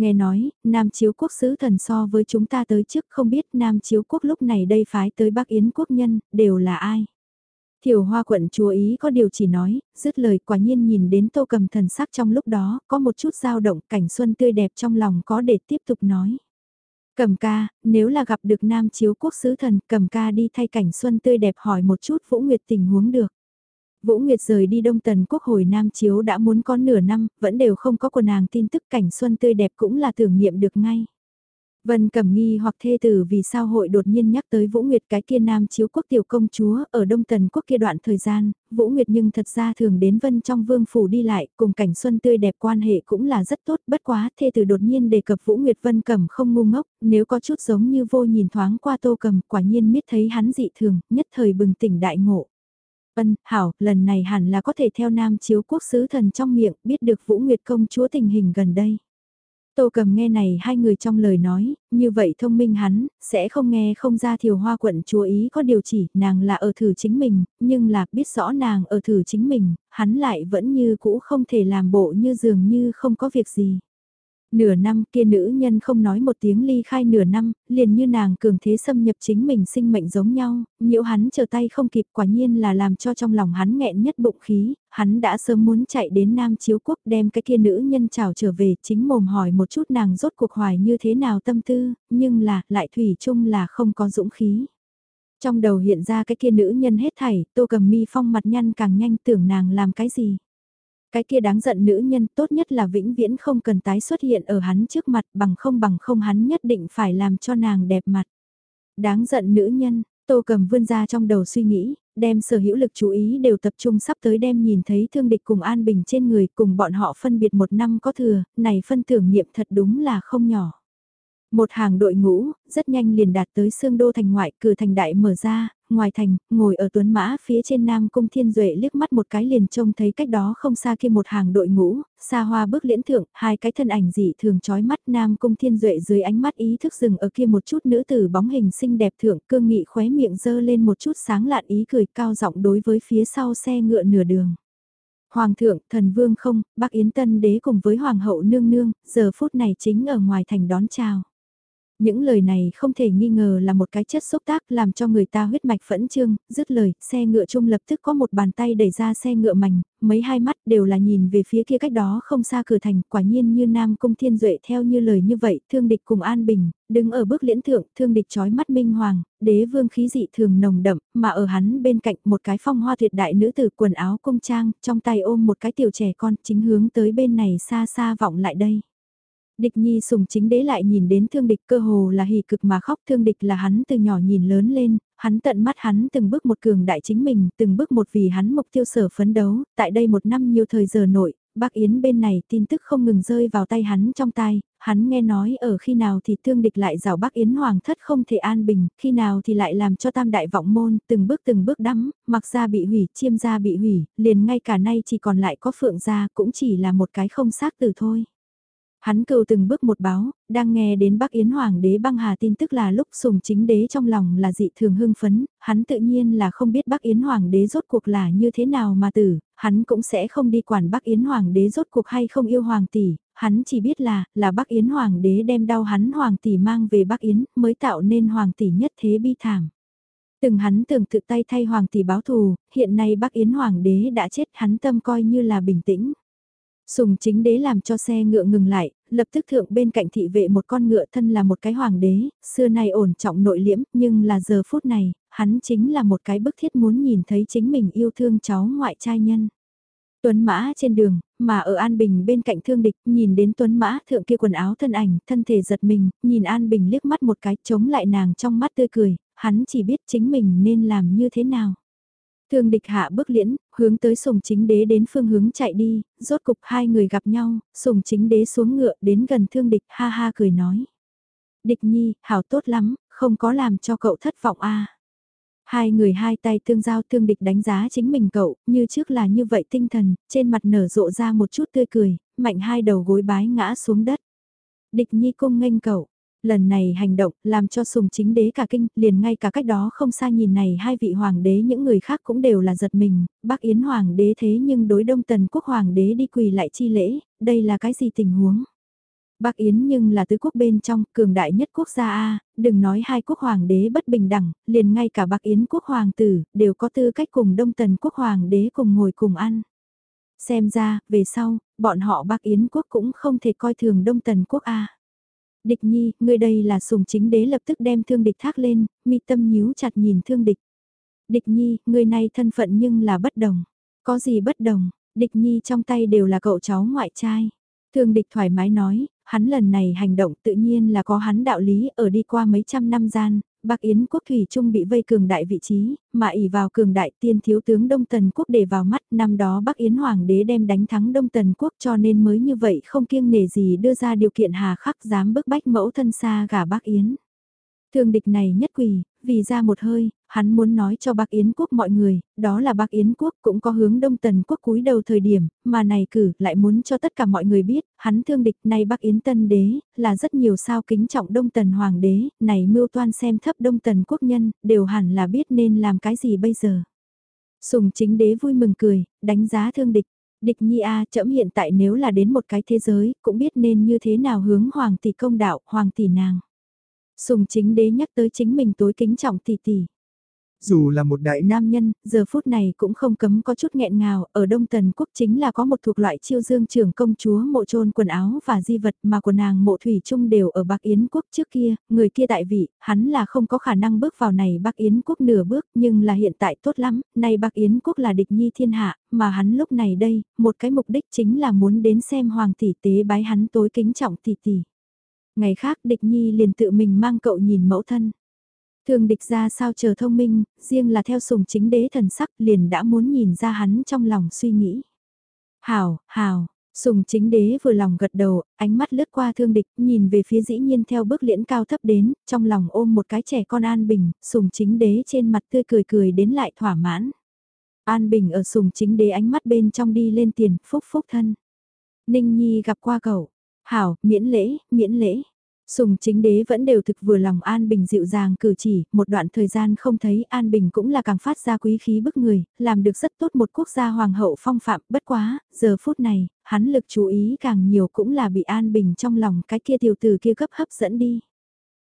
Nghe nói, Nam Chiếu Quốc sứ thần so với chúng ta tới trước không biết Nam Chiếu Quốc lúc này đây phái tới Bắc Yến Quốc nhân, đều là ai. Thiểu hoa quận chúa ý có điều chỉ nói, dứt lời quả nhiên nhìn đến tô cầm thần sắc trong lúc đó, có một chút dao động cảnh xuân tươi đẹp trong lòng có để tiếp tục nói. Cầm ca, nếu là gặp được nam chiếu quốc sứ thần, cầm ca đi thay cảnh xuân tươi đẹp hỏi một chút Vũ Nguyệt tình huống được. Vũ Nguyệt rời đi Đông Tần Quốc hồi Nam Chiếu đã muốn có nửa năm, vẫn đều không có của nàng tin tức cảnh xuân tươi đẹp cũng là tưởng niệm được ngay. Vân Cẩm Nghi hoặc thê tử vì sao hội đột nhiên nhắc tới Vũ Nguyệt cái kia nam chiếu quốc tiểu công chúa ở Đông Tần quốc kia đoạn thời gian, Vũ Nguyệt nhưng thật ra thường đến Vân trong vương phủ đi lại, cùng cảnh xuân tươi đẹp quan hệ cũng là rất tốt, bất quá thê tử đột nhiên đề cập Vũ Nguyệt Vân Cẩm không ngu ngốc, nếu có chút giống như vô nhìn thoáng qua tô cầm, quả nhiên miết thấy hắn dị thường, nhất thời bừng tỉnh đại ngộ. Ân, hảo, lần này hẳn là có thể theo nam chiếu quốc sứ thần trong miệng, biết được Vũ Nguyệt công chúa tình hình gần đây. Tô cầm nghe này hai người trong lời nói, như vậy thông minh hắn, sẽ không nghe không ra thiều hoa quận chúa ý có điều chỉ, nàng là ở thử chính mình, nhưng là biết rõ nàng ở thử chính mình, hắn lại vẫn như cũ không thể làm bộ như dường như không có việc gì. Nửa năm kia nữ nhân không nói một tiếng ly khai nửa năm, liền như nàng cường thế xâm nhập chính mình sinh mệnh giống nhau, nhiễu hắn chờ tay không kịp quả nhiên là làm cho trong lòng hắn nghẹn nhất bụng khí, hắn đã sớm muốn chạy đến Nam Chiếu Quốc đem cái kia nữ nhân chào trở về chính mồm hỏi một chút nàng rốt cuộc hoài như thế nào tâm tư, nhưng là, lại thủy chung là không có dũng khí. Trong đầu hiện ra cái kia nữ nhân hết thảy, tô cầm mi phong mặt nhăn càng nhanh tưởng nàng làm cái gì. Cái kia đáng giận nữ nhân tốt nhất là vĩnh viễn không cần tái xuất hiện ở hắn trước mặt bằng không bằng không hắn nhất định phải làm cho nàng đẹp mặt. Đáng giận nữ nhân, Tô cầm vươn ra trong đầu suy nghĩ, đem sở hữu lực chú ý đều tập trung sắp tới đem nhìn thấy thương địch cùng an bình trên người cùng bọn họ phân biệt một năm có thừa, này phân tưởng niệm thật đúng là không nhỏ. Một hàng đội ngũ, rất nhanh liền đạt tới xương đô thành ngoại, cửa thành đại mở ra, ngoài thành, ngồi ở tuấn mã phía trên Nam Cung Thiên Duệ liếc mắt một cái liền trông thấy cách đó không xa kia một hàng đội ngũ, xa hoa bước liễn thượng, hai cái thân ảnh dị thường chói mắt Nam Cung Thiên Duệ dưới ánh mắt ý thức dừng ở kia một chút nữ tử bóng hình xinh đẹp thượng cương nghị khóe miệng dơ lên một chút sáng lạn ý cười cao giọng đối với phía sau xe ngựa nửa đường. Hoàng thượng, thần vương không, bác Yến Tân đế cùng với Hoàng hậu nương nương, giờ phút này chính ở ngoài thành đón chào. Những lời này không thể nghi ngờ là một cái chất xúc tác làm cho người ta huyết mạch phẫn trương, dứt lời, xe ngựa chung lập tức có một bàn tay đẩy ra xe ngựa mảnh, mấy hai mắt đều là nhìn về phía kia cách đó không xa cửa thành, quả nhiên như Nam Cung Thiên Duệ theo như lời như vậy, thương địch cùng An Bình, đứng ở bước liễn thượng, thương địch trói mắt minh hoàng, đế vương khí dị thường nồng đậm, mà ở hắn bên cạnh một cái phong hoa tuyệt đại nữ tử quần áo cung trang, trong tay ôm một cái tiểu trẻ con, chính hướng tới bên này xa xa vọng lại đây. Địch nhi sùng chính đế lại nhìn đến thương địch cơ hồ là hỉ cực mà khóc. Thương địch là hắn từ nhỏ nhìn lớn lên, hắn tận mắt hắn từng bước một cường đại chính mình, từng bước một vì hắn mục tiêu sở phấn đấu, tại đây một năm nhiều thời giờ nội, bác Yến bên này tin tức không ngừng rơi vào tay hắn trong tay, hắn nghe nói ở khi nào thì thương địch lại rào bác Yến hoàng thất không thể an bình, khi nào thì lại làm cho tam đại vọng môn từng bước từng bước đắm, mặc ra bị hủy, chiêm ra bị hủy, liền ngay cả nay chỉ còn lại có phượng gia cũng chỉ là một cái không xác từ thôi. Hắn cầu từng bước một báo, đang nghe đến Bắc Yến Hoàng đế băng hà tin tức là lúc sùng chính đế trong lòng là dị thường hưng phấn, hắn tự nhiên là không biết Bắc Yến Hoàng đế rốt cuộc là như thế nào mà tử, hắn cũng sẽ không đi quản Bắc Yến Hoàng đế rốt cuộc hay không yêu Hoàng tỷ, hắn chỉ biết là, là Bắc Yến Hoàng đế đem đau hắn Hoàng tỷ mang về Bắc Yến mới tạo nên Hoàng tỷ nhất thế bi thảm. Từng hắn tưởng tự tay thay Hoàng tỷ báo thù, hiện nay Bắc Yến Hoàng đế đã chết hắn tâm coi như là bình tĩnh. Sùng chính đế làm cho xe ngựa ngừng lại, lập tức thượng bên cạnh thị vệ một con ngựa thân là một cái hoàng đế, xưa nay ổn trọng nội liễm, nhưng là giờ phút này, hắn chính là một cái bức thiết muốn nhìn thấy chính mình yêu thương cháu ngoại trai nhân. Tuấn Mã trên đường, mà ở An Bình bên cạnh thương địch, nhìn đến Tuấn Mã thượng kia quần áo thân ảnh, thân thể giật mình, nhìn An Bình liếc mắt một cái chống lại nàng trong mắt tươi cười, hắn chỉ biết chính mình nên làm như thế nào. Thương địch hạ bước liễn, hướng tới sùng chính đế đến phương hướng chạy đi, rốt cục hai người gặp nhau, sùng chính đế xuống ngựa đến gần thương địch ha ha cười nói. Địch nhi, hảo tốt lắm, không có làm cho cậu thất vọng a Hai người hai tay tương giao thương địch đánh giá chính mình cậu, như trước là như vậy tinh thần, trên mặt nở rộ ra một chút tươi cười, mạnh hai đầu gối bái ngã xuống đất. Địch nhi cung nghênh cậu, Lần này hành động làm cho sùng chính đế cả kinh, liền ngay cả cách đó không xa nhìn này hai vị hoàng đế những người khác cũng đều là giật mình, bác Yến hoàng đế thế nhưng đối đông tần quốc hoàng đế đi quỳ lại chi lễ, đây là cái gì tình huống? Bác Yến nhưng là tứ quốc bên trong, cường đại nhất quốc gia A, đừng nói hai quốc hoàng đế bất bình đẳng, liền ngay cả bác Yến quốc hoàng tử, đều có tư cách cùng đông tần quốc hoàng đế cùng ngồi cùng ăn. Xem ra, về sau, bọn họ bác Yến quốc cũng không thể coi thường đông tần quốc A. Địch nhi, người đây là sùng chính đế lập tức đem thương địch thác lên, mi tâm nhíu chặt nhìn thương địch. Địch nhi, người này thân phận nhưng là bất đồng. Có gì bất đồng, địch nhi trong tay đều là cậu cháu ngoại trai. Thương địch thoải mái nói, hắn lần này hành động tự nhiên là có hắn đạo lý ở đi qua mấy trăm năm gian, Bắc Yến quốc thủy trung bị vây cường đại vị trí, mà ỷ vào cường đại tiên thiếu tướng Đông Tần quốc để vào mắt, năm đó Bắc Yến hoàng đế đem đánh thắng Đông Tần quốc cho nên mới như vậy không kiêng nể gì đưa ra điều kiện hà khắc dám bức bách mẫu thân xa gả Bắc Yến. Thương địch này nhất quỳ, vì ra một hơi, hắn muốn nói cho Bắc Yến quốc mọi người, đó là Bắc Yến quốc cũng có hướng Đông Tần quốc cúi đầu thời điểm, mà này cử lại muốn cho tất cả mọi người biết, hắn thương địch này Bắc Yến Tân đế, là rất nhiều sao kính trọng Đông Tần hoàng đế, này mưu toan xem thấp Đông Tần quốc nhân, đều hẳn là biết nên làm cái gì bây giờ. Sùng chính đế vui mừng cười, đánh giá thương địch. Địch nhi a à, chậm hiện tại nếu là đến một cái thế giới, cũng biết nên như thế nào hướng hoàng tỷ công đạo, hoàng tỷ nàng. Sùng chính đế nhắc tới chính mình tối kính trọng tỷ tỷ. Dù là một đại nam nhân, giờ phút này cũng không cấm có chút nghẹn ngào, ở Đông Tần Quốc chính là có một thuộc loại chiêu dương trưởng công chúa mộ trôn quần áo và di vật mà của nàng mộ thủy chung đều ở Bắc Yến Quốc trước kia, người kia tại vị, hắn là không có khả năng bước vào này Bắc Yến Quốc nửa bước, nhưng là hiện tại tốt lắm, nay Bắc Yến Quốc là địch nhi thiên hạ, mà hắn lúc này đây, một cái mục đích chính là muốn đến xem hoàng tỷ tế bái hắn tối kính trọng tỷ tỷ. Ngày khác địch nhi liền tự mình mang cậu nhìn mẫu thân. Thường địch ra sao chờ thông minh, riêng là theo sùng chính đế thần sắc liền đã muốn nhìn ra hắn trong lòng suy nghĩ. Hào, hào, sùng chính đế vừa lòng gật đầu, ánh mắt lướt qua thương địch, nhìn về phía dĩ nhiên theo bước liễn cao thấp đến, trong lòng ôm một cái trẻ con an bình, sùng chính đế trên mặt tươi cười cười đến lại thỏa mãn. An bình ở sùng chính đế ánh mắt bên trong đi lên tiền, phúc phúc thân. Ninh Nhi gặp qua cậu, hảo, miễn lễ, miễn lễ. Sùng chính đế vẫn đều thực vừa lòng An Bình dịu dàng cử chỉ, một đoạn thời gian không thấy An Bình cũng là càng phát ra quý khí bức người, làm được rất tốt một quốc gia hoàng hậu phong phạm, bất quá, giờ phút này, hắn lực chú ý càng nhiều cũng là bị An Bình trong lòng cái kia tiểu tử kia cấp hấp dẫn đi.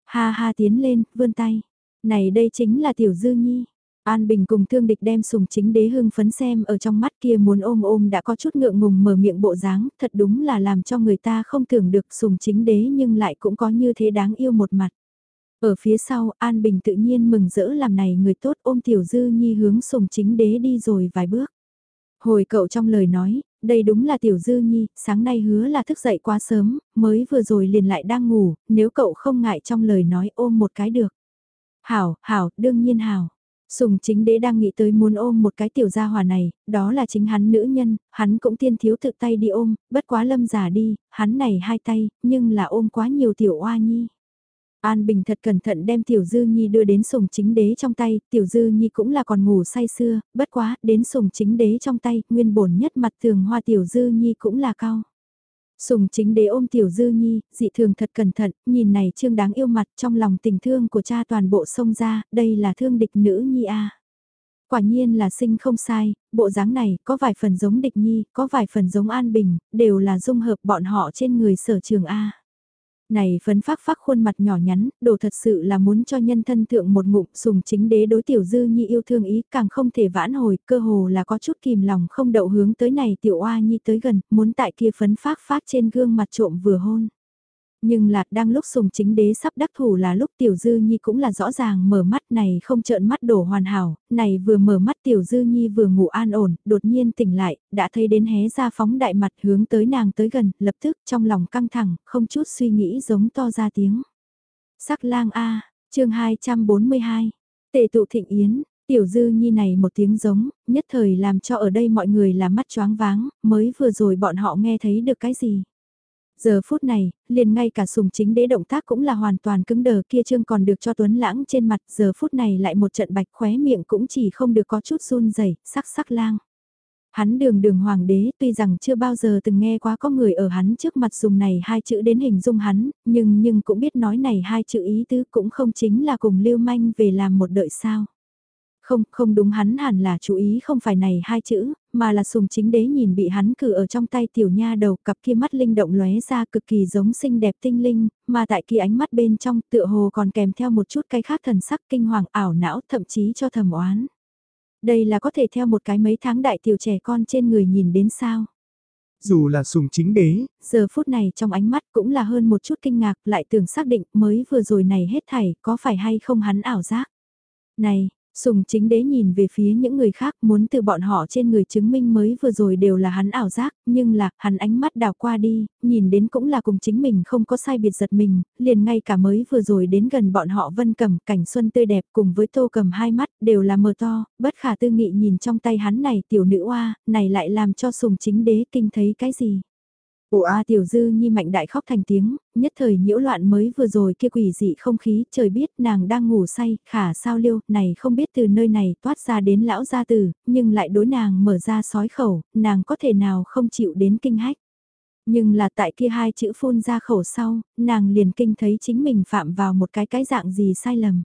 Ha ha tiến lên, vươn tay. Này đây chính là tiểu dư nhi. An Bình cùng thương địch đem sùng chính đế hưng phấn xem ở trong mắt kia muốn ôm ôm đã có chút ngượng ngùng mở miệng bộ dáng, thật đúng là làm cho người ta không tưởng được sùng chính đế nhưng lại cũng có như thế đáng yêu một mặt. Ở phía sau, An Bình tự nhiên mừng rỡ làm này người tốt ôm tiểu dư nhi hướng sùng chính đế đi rồi vài bước. Hồi cậu trong lời nói, đây đúng là tiểu dư nhi, sáng nay hứa là thức dậy quá sớm, mới vừa rồi liền lại đang ngủ, nếu cậu không ngại trong lời nói ôm một cái được. Hảo, hảo, đương nhiên hảo. Sùng chính đế đang nghĩ tới muốn ôm một cái tiểu gia hỏa này, đó là chính hắn nữ nhân, hắn cũng tiên thiếu tự tay đi ôm, bất quá lâm giả đi, hắn này hai tay, nhưng là ôm quá nhiều tiểu oa nhi. An Bình thật cẩn thận đem Tiểu Dư Nhi đưa đến sùng chính đế trong tay, Tiểu Dư Nhi cũng là còn ngủ say xưa, bất quá, đến sùng chính đế trong tay, nguyên bổn nhất mặt tường hoa Tiểu Dư Nhi cũng là cao. Sùng chính đế ôm tiểu dư nhi, dị thường thật cẩn thận, nhìn này trương đáng yêu mặt trong lòng tình thương của cha toàn bộ sông ra, đây là thương địch nữ nhi a. Quả nhiên là sinh không sai, bộ dáng này có vài phần giống địch nhi, có vài phần giống an bình, đều là dung hợp bọn họ trên người sở trường A này phấn phác phác khuôn mặt nhỏ nhắn, đồ thật sự là muốn cho nhân thân thượng một ngụm sùng chính đế đối tiểu dư nhi yêu thương ý càng không thể vãn hồi, cơ hồ là có chút kìm lòng không đậu hướng tới này tiểu oa nhi tới gần, muốn tại kia phấn phác phát trên gương mặt trộm vừa hôn. Nhưng là đang lúc sùng chính đế sắp đắc thủ là lúc tiểu dư nhi cũng là rõ ràng mở mắt này không trợn mắt đổ hoàn hảo, này vừa mở mắt tiểu dư nhi vừa ngủ an ổn, đột nhiên tỉnh lại, đã thấy đến hé ra phóng đại mặt hướng tới nàng tới gần, lập tức trong lòng căng thẳng, không chút suy nghĩ giống to ra tiếng. Sắc lang A, chương 242, tệ tụ thịnh yến, Tiểu dư nhi này một tiếng giống, nhất thời làm cho ở đây mọi người là mắt choáng váng, mới vừa rồi bọn họ nghe thấy được cái gì. Giờ phút này, liền ngay cả sùng chính đế động tác cũng là hoàn toàn cứng đờ kia trương còn được cho tuấn lãng trên mặt giờ phút này lại một trận bạch khóe miệng cũng chỉ không được có chút run rẩy sắc sắc lang. Hắn đường đường hoàng đế tuy rằng chưa bao giờ từng nghe qua có người ở hắn trước mặt dùng này hai chữ đến hình dung hắn, nhưng nhưng cũng biết nói này hai chữ ý tứ cũng không chính là cùng lưu manh về làm một đợi sao. Không, không đúng hắn hẳn là chú ý không phải này hai chữ, mà là sùng chính đế nhìn bị hắn cử ở trong tay tiểu nha đầu cặp kia mắt linh động lóe ra cực kỳ giống xinh đẹp tinh linh, mà tại kia ánh mắt bên trong tựa hồ còn kèm theo một chút cái khác thần sắc kinh hoàng ảo não thậm chí cho thầm oán. Đây là có thể theo một cái mấy tháng đại tiểu trẻ con trên người nhìn đến sao. Dù là sùng chính đế, giờ phút này trong ánh mắt cũng là hơn một chút kinh ngạc lại tưởng xác định mới vừa rồi này hết thảy có phải hay không hắn ảo giác. Này, Sùng chính đế nhìn về phía những người khác muốn từ bọn họ trên người chứng minh mới vừa rồi đều là hắn ảo giác, nhưng là, hắn ánh mắt đào qua đi, nhìn đến cũng là cùng chính mình không có sai biệt giật mình, liền ngay cả mới vừa rồi đến gần bọn họ vân cầm cảnh xuân tươi đẹp cùng với tô cầm hai mắt đều là mờ to, bất khả tư nghị nhìn trong tay hắn này tiểu nữ oa này lại làm cho sùng chính đế kinh thấy cái gì. Ủa A Tiểu Dư Nhi mạnh đại khóc thành tiếng, nhất thời nhiễu loạn mới vừa rồi kia quỷ dị không khí, trời biết nàng đang ngủ say, khả sao liêu, này không biết từ nơi này toát ra đến lão gia tử, nhưng lại đối nàng mở ra sói khẩu, nàng có thể nào không chịu đến kinh hách. Nhưng là tại kia hai chữ phun ra khẩu sau, nàng liền kinh thấy chính mình phạm vào một cái cái dạng gì sai lầm.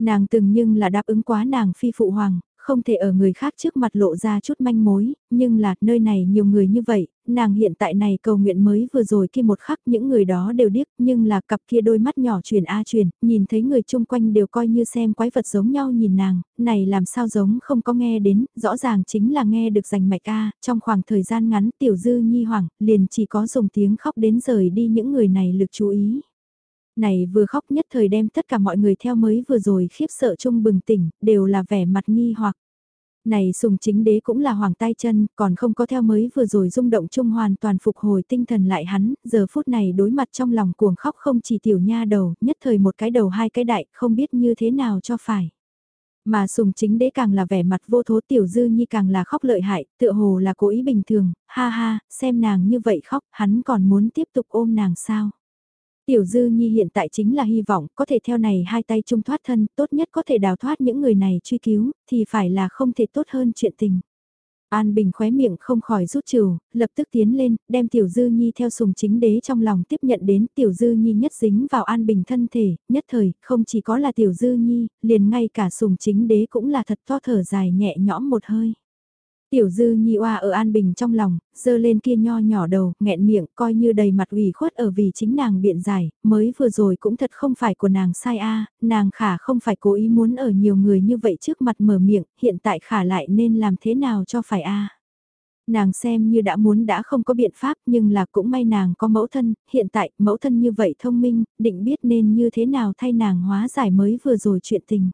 Nàng từng nhưng là đáp ứng quá nàng phi phụ hoàng, không thể ở người khác trước mặt lộ ra chút manh mối, nhưng là nơi này nhiều người như vậy, nàng hiện tại này cầu nguyện mới vừa rồi kia một khắc những người đó đều điếc, nhưng là cặp kia đôi mắt nhỏ chuyển a chuyển, nhìn thấy người chung quanh đều coi như xem quái vật giống nhau nhìn nàng, này làm sao giống không có nghe đến, rõ ràng chính là nghe được giành mạch a, trong khoảng thời gian ngắn tiểu dư nhi hoảng, liền chỉ có dùng tiếng khóc đến rời đi những người này lực chú ý này vừa khóc nhất thời đem tất cả mọi người theo mới vừa rồi khiếp sợ chung bừng tỉnh, đều là vẻ mặt nghi hoặc. Này sùng chính đế cũng là hoàng tay chân, còn không có theo mới vừa rồi rung động chung hoàn toàn phục hồi tinh thần lại hắn, giờ phút này đối mặt trong lòng cuồng khóc không chỉ tiểu nha đầu, nhất thời một cái đầu hai cái đại, không biết như thế nào cho phải. Mà sùng chính đế càng là vẻ mặt vô thố tiểu dư nhi càng là khóc lợi hại, tựa hồ là cố ý bình thường, ha ha, xem nàng như vậy khóc, hắn còn muốn tiếp tục ôm nàng sao. Tiểu Dư Nhi hiện tại chính là hy vọng có thể theo này hai tay chung thoát thân, tốt nhất có thể đào thoát những người này truy cứu, thì phải là không thể tốt hơn chuyện tình. An Bình khóe miệng không khỏi rút trừ, lập tức tiến lên, đem Tiểu Dư Nhi theo sùng chính đế trong lòng tiếp nhận đến Tiểu Dư Nhi nhất dính vào An Bình thân thể, nhất thời, không chỉ có là Tiểu Dư Nhi, liền ngay cả sùng chính đế cũng là thật to thở dài nhẹ nhõm một hơi. Tiểu dư nhi oa ở an bình trong lòng, dơ lên kia nho nhỏ đầu, nghẹn miệng, coi như đầy mặt ủy khuất ở vì chính nàng biện giải, mới vừa rồi cũng thật không phải của nàng sai a nàng khả không phải cố ý muốn ở nhiều người như vậy trước mặt mở miệng, hiện tại khả lại nên làm thế nào cho phải a Nàng xem như đã muốn đã không có biện pháp nhưng là cũng may nàng có mẫu thân, hiện tại mẫu thân như vậy thông minh, định biết nên như thế nào thay nàng hóa giải mới vừa rồi chuyện tình.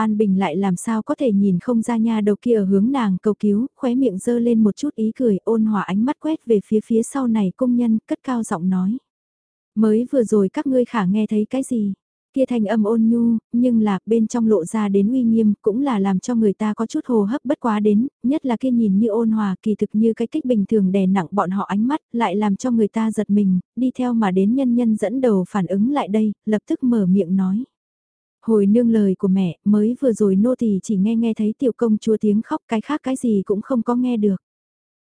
An Bình lại làm sao có thể nhìn không ra nha đầu kia ở hướng nàng cầu cứu, khóe miệng dơ lên một chút ý cười ôn hòa ánh mắt quét về phía phía sau này công nhân cất cao giọng nói. Mới vừa rồi các ngươi khả nghe thấy cái gì? Kia thành âm ôn nhu, nhưng là bên trong lộ ra đến uy nghiêm cũng là làm cho người ta có chút hồ hấp bất quá đến, nhất là kia nhìn như ôn hòa kỳ thực như cái kích bình thường đè nặng bọn họ ánh mắt lại làm cho người ta giật mình, đi theo mà đến nhân nhân dẫn đầu phản ứng lại đây, lập tức mở miệng nói. Hồi nương lời của mẹ, mới vừa rồi nô tỳ chỉ nghe nghe thấy tiểu công chúa tiếng khóc cái khác cái gì cũng không có nghe được.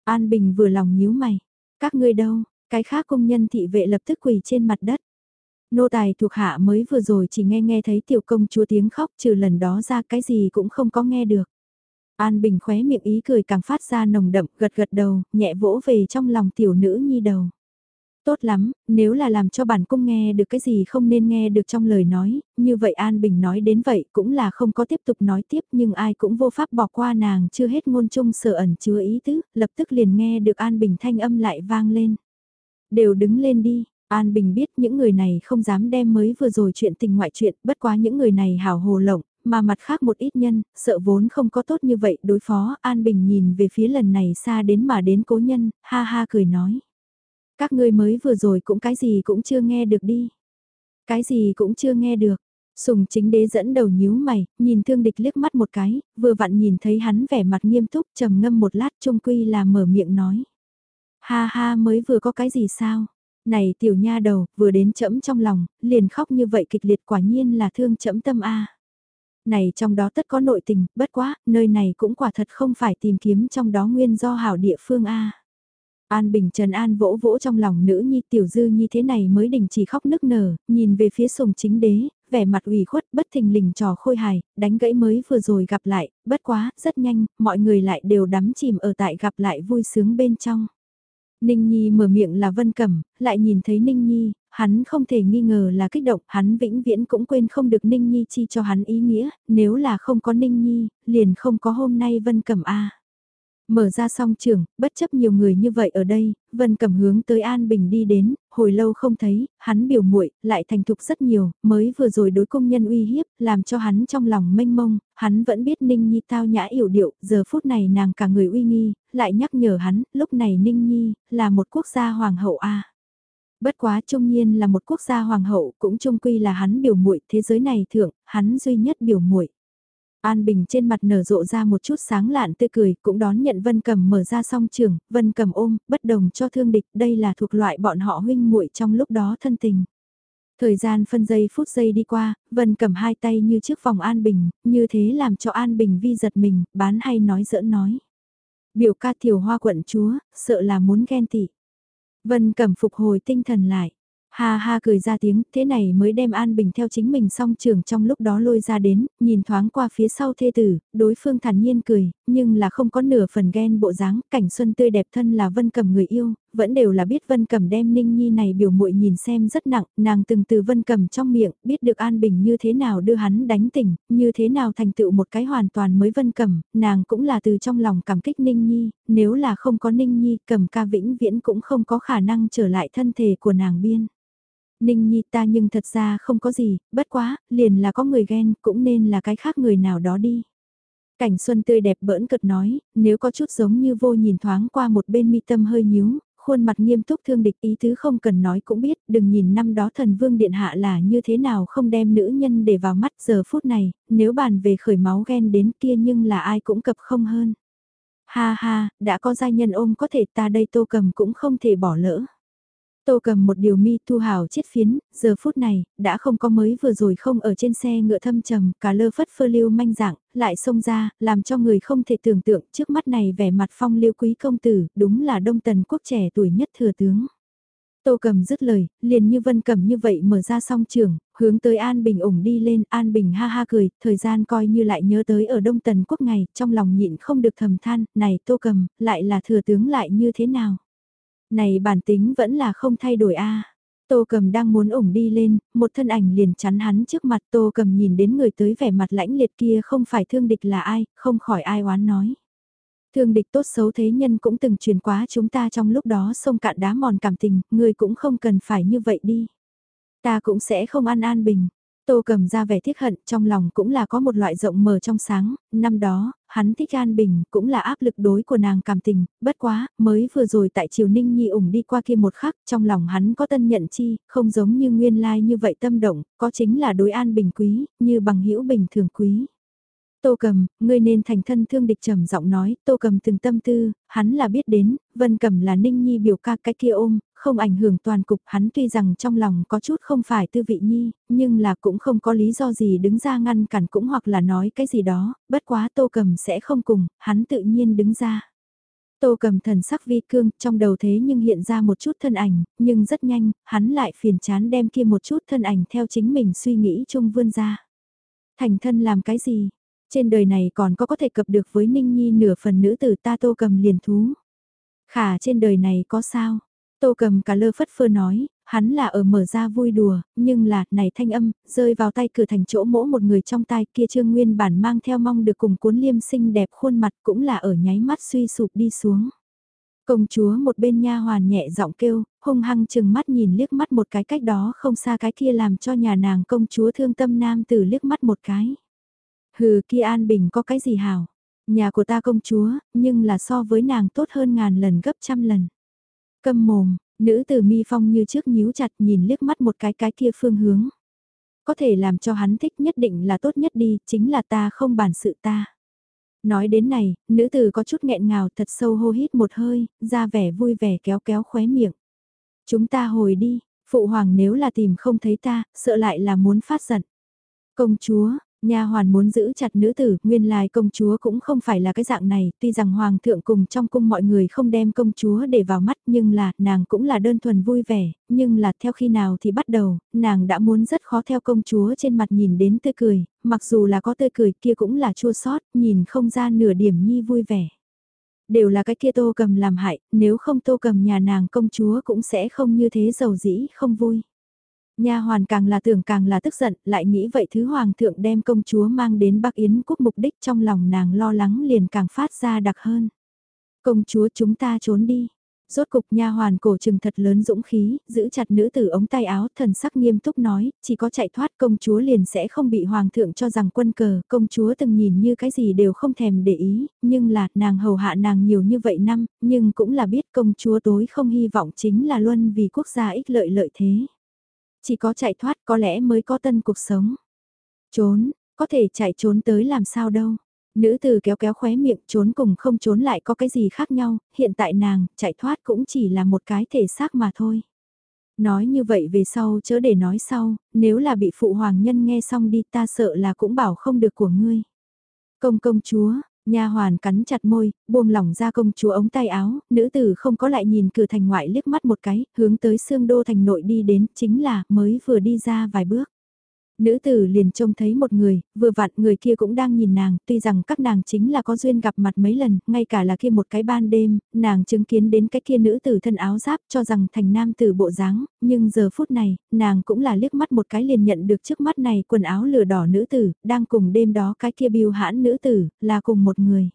An Bình vừa lòng nhíu mày. Các ngươi đâu, cái khác công nhân thị vệ lập tức quỳ trên mặt đất. Nô tài thuộc hạ mới vừa rồi chỉ nghe nghe thấy tiểu công chúa tiếng khóc trừ lần đó ra cái gì cũng không có nghe được. An Bình khóe miệng ý cười càng phát ra nồng đậm gật gật đầu, nhẹ vỗ về trong lòng tiểu nữ nhi đầu. Tốt lắm, nếu là làm cho bản cung nghe được cái gì không nên nghe được trong lời nói, như vậy An Bình nói đến vậy cũng là không có tiếp tục nói tiếp nhưng ai cũng vô pháp bỏ qua nàng chưa hết ngôn chung sở ẩn chứa ý tứ, lập tức liền nghe được An Bình thanh âm lại vang lên. Đều đứng lên đi, An Bình biết những người này không dám đem mới vừa rồi chuyện tình ngoại chuyện, bất quá những người này hảo hồ lộng, mà mặt khác một ít nhân, sợ vốn không có tốt như vậy đối phó, An Bình nhìn về phía lần này xa đến mà đến cố nhân, ha ha cười nói. Các ngươi mới vừa rồi cũng cái gì cũng chưa nghe được đi. Cái gì cũng chưa nghe được. Sùng chính đế dẫn đầu nhíu mày, nhìn thương địch liếc mắt một cái, vừa vặn nhìn thấy hắn vẻ mặt nghiêm túc trầm ngâm một lát trung quy là mở miệng nói. Ha ha mới vừa có cái gì sao? Này tiểu nha đầu, vừa đến chẫm trong lòng, liền khóc như vậy kịch liệt quả nhiên là thương chẫm tâm a. Này trong đó tất có nội tình, bất quá, nơi này cũng quả thật không phải tìm kiếm trong đó nguyên do hảo địa phương a. An Bình Trần An vỗ vỗ trong lòng nữ nhi tiểu dư như thế này mới đình chỉ khóc nức nở, nhìn về phía sùng chính đế, vẻ mặt ủy khuất bất thình lình trò khôi hài, đánh gãy mới vừa rồi gặp lại, bất quá, rất nhanh, mọi người lại đều đắm chìm ở tại gặp lại vui sướng bên trong. Ninh Nhi mở miệng là Vân Cẩm, lại nhìn thấy Ninh Nhi, hắn không thể nghi ngờ là kích động, hắn vĩnh viễn cũng quên không được Ninh Nhi chi cho hắn ý nghĩa, nếu là không có Ninh Nhi, liền không có hôm nay Vân Cẩm A. Mở ra song trường, bất chấp nhiều người như vậy ở đây, Vân cầm hướng tới An Bình đi đến, hồi lâu không thấy, hắn biểu muội lại thành thục rất nhiều, mới vừa rồi đối công nhân uy hiếp, làm cho hắn trong lòng mênh mông, hắn vẫn biết Ninh Nhi tao nhã yểu điệu, giờ phút này nàng cả người uy nghi, lại nhắc nhở hắn, lúc này Ninh Nhi, là một quốc gia hoàng hậu A. Bất quá trung nhiên là một quốc gia hoàng hậu, cũng trung quy là hắn biểu muội thế giới này thượng, hắn duy nhất biểu muội An Bình trên mặt nở rộ ra một chút sáng lạn tươi cười, cũng đón nhận Vân Cầm mở ra song trường, Vân Cầm ôm, bất đồng cho thương địch, đây là thuộc loại bọn họ huynh muội trong lúc đó thân tình. Thời gian phân giây phút giây đi qua, Vân cầm hai tay như trước vòng An Bình, như thế làm cho An Bình vi giật mình, bán hay nói giỡn nói. Biểu ca tiểu hoa quận chúa, sợ là muốn ghen tị. Vân cầm phục hồi tinh thần lại. Ha ha cười ra tiếng, thế này mới đem An Bình theo chính mình song trường trong lúc đó lôi ra đến, nhìn thoáng qua phía sau thê tử, đối phương thản nhiên cười, nhưng là không có nửa phần ghen bộ dáng, cảnh xuân tươi đẹp thân là Vân Cầm người yêu, vẫn đều là biết Vân Cầm đem Ninh Nhi này biểu muội nhìn xem rất nặng, nàng từng từ Vân Cầm trong miệng, biết được An Bình như thế nào đưa hắn đánh tỉnh, như thế nào thành tựu một cái hoàn toàn mới Vân Cầm, nàng cũng là từ trong lòng cảm kích Ninh Nhi, nếu là không có Ninh Nhi, Cầm ca vĩnh viễn cũng không có khả năng trở lại thân thể của nàng biên. Ninh Nhi ta nhưng thật ra không có gì, bất quá, liền là có người ghen, cũng nên là cái khác người nào đó đi. Cảnh xuân tươi đẹp bỡn cợt nói, nếu có chút giống như vô nhìn thoáng qua một bên mi tâm hơi nhíu, khuôn mặt nghiêm túc thương địch ý thứ không cần nói cũng biết, đừng nhìn năm đó thần vương điện hạ là như thế nào không đem nữ nhân để vào mắt giờ phút này, nếu bàn về khởi máu ghen đến kia nhưng là ai cũng cập không hơn. Ha ha, đã có giai nhân ôm có thể ta đây tô cầm cũng không thể bỏ lỡ. Tô cầm một điều mi thu hào chiết phiến, giờ phút này, đã không có mới vừa rồi không ở trên xe ngựa thâm trầm, cả lơ phất phơ lưu manh dạng, lại xông ra, làm cho người không thể tưởng tượng trước mắt này vẻ mặt phong lưu quý công tử, đúng là đông tần quốc trẻ tuổi nhất thừa tướng. Tô cầm dứt lời, liền như vân cầm như vậy mở ra song trường, hướng tới An Bình ủng đi lên, An Bình ha ha cười, thời gian coi như lại nhớ tới ở Đông Tần Quốc ngày, trong lòng nhịn không được thầm than, này Tô cầm, lại là thừa tướng lại như thế nào. Này bản tính vẫn là không thay đổi a. Tô cầm đang muốn ủng đi lên, một thân ảnh liền chắn hắn trước mặt tô cầm nhìn đến người tới vẻ mặt lãnh liệt kia không phải thương địch là ai, không khỏi ai oán nói. Thương địch tốt xấu thế nhân cũng từng truyền quá chúng ta trong lúc đó sông cạn đá mòn cảm tình, người cũng không cần phải như vậy đi. Ta cũng sẽ không ăn an bình, Tô cầm ra vẻ tiếc hận, trong lòng cũng là có một loại rộng mở trong sáng, năm đó, hắn thích An Bình, cũng là áp lực đối của nàng cảm tình, bất quá, mới vừa rồi tại Triều Ninh Nhi ủng đi qua kia một khắc, trong lòng hắn có tân nhận chi, không giống như nguyên lai như vậy tâm động, có chính là đối An Bình quý, như bằng hữu bình thường quý. Tô Cầm, ngươi nên thành thân thương địch trầm giọng nói, Tô Cầm từng tâm tư, hắn là biết đến, Vân Cầm là Ninh Nhi biểu ca cái kia ôm, không ảnh hưởng toàn cục, hắn tuy rằng trong lòng có chút không phải tư vị Nhi, nhưng là cũng không có lý do gì đứng ra ngăn cản cũng hoặc là nói cái gì đó, bất quá Tô Cầm sẽ không cùng, hắn tự nhiên đứng ra. Tô cầm thần sắc vi cương, trong đầu thế nhưng hiện ra một chút thân ảnh, nhưng rất nhanh, hắn lại phiền chán đem kia một chút thân ảnh theo chính mình suy nghĩ chung vươn ra. Thành thân làm cái gì? Trên đời này còn có có thể cập được với Ninh Nhi nửa phần nữ tử ta tô cầm liền thú. Khả trên đời này có sao? Tô cầm cả lơ phất phơ nói, hắn là ở mở ra vui đùa, nhưng là, này thanh âm, rơi vào tay cửa thành chỗ mỗ một người trong tai kia trương nguyên bản mang theo mong được cùng cuốn liêm xinh đẹp khuôn mặt cũng là ở nháy mắt suy sụp đi xuống. Công chúa một bên nha hoàn nhẹ giọng kêu, hung hăng chừng mắt nhìn liếc mắt một cái cách đó không xa cái kia làm cho nhà nàng công chúa thương tâm nam tử liếc mắt một cái. Hừ kia An Bình có cái gì hảo? Nhà của ta công chúa, nhưng là so với nàng tốt hơn ngàn lần gấp trăm lần. Câm mồm, nữ tử mi phong như trước nhíu chặt nhìn liếc mắt một cái cái kia phương hướng. Có thể làm cho hắn thích nhất định là tốt nhất đi, chính là ta không bản sự ta. Nói đến này, nữ tử có chút nghẹn ngào thật sâu hô hít một hơi, ra vẻ vui vẻ kéo kéo khóe miệng. Chúng ta hồi đi, phụ hoàng nếu là tìm không thấy ta, sợ lại là muốn phát giận. Công chúa, Nha hoàn muốn giữ chặt nữ tử, nguyên lai công chúa cũng không phải là cái dạng này, tuy rằng hoàng thượng cùng trong cung mọi người không đem công chúa để vào mắt nhưng là, nàng cũng là đơn thuần vui vẻ, nhưng là theo khi nào thì bắt đầu, nàng đã muốn rất khó theo công chúa trên mặt nhìn đến tươi cười, mặc dù là có tươi cười kia cũng là chua sót, nhìn không ra nửa điểm nhi vui vẻ. Đều là cái kia tô cầm làm hại, nếu không tô cầm nhà nàng công chúa cũng sẽ không như thế giàu dĩ không vui. Nha hoàn càng là tưởng càng là tức giận, lại nghĩ vậy thứ hoàng thượng đem công chúa mang đến Bắc Yến quốc mục đích trong lòng nàng lo lắng liền càng phát ra đặc hơn. Công chúa chúng ta trốn đi. Rốt cục nha hoàn cổ trừng thật lớn dũng khí, giữ chặt nữ tử ống tay áo, thần sắc nghiêm túc nói, chỉ có chạy thoát công chúa liền sẽ không bị hoàng thượng cho rằng quân cờ, công chúa từng nhìn như cái gì đều không thèm để ý, nhưng là nàng hầu hạ nàng nhiều như vậy năm, nhưng cũng là biết công chúa tối không hy vọng chính là luân vì quốc gia ích lợi lợi thế. Chỉ có chạy thoát có lẽ mới có tân cuộc sống. Trốn, có thể chạy trốn tới làm sao đâu. Nữ từ kéo kéo khóe miệng trốn cùng không trốn lại có cái gì khác nhau, hiện tại nàng, chạy thoát cũng chỉ là một cái thể xác mà thôi. Nói như vậy về sau chớ để nói sau, nếu là bị phụ hoàng nhân nghe xong đi ta sợ là cũng bảo không được của ngươi. Công công chúa, Nha hoàn cắn chặt môi, buông lỏng ra công chúa ống tay áo, nữ tử không có lại nhìn cửa thành ngoại liếc mắt một cái, hướng tới xương đô thành nội đi đến, chính là mới vừa đi ra vài bước. Nữ tử liền trông thấy một người, vừa vặn người kia cũng đang nhìn nàng, tuy rằng các nàng chính là có duyên gặp mặt mấy lần, ngay cả là kia một cái ban đêm, nàng chứng kiến đến cái kia nữ tử thân áo giáp cho rằng thành nam tử bộ dáng, nhưng giờ phút này, nàng cũng là liếc mắt một cái liền nhận được trước mắt này quần áo lửa đỏ nữ tử, đang cùng đêm đó cái kia biêu hãn nữ tử, là cùng một người.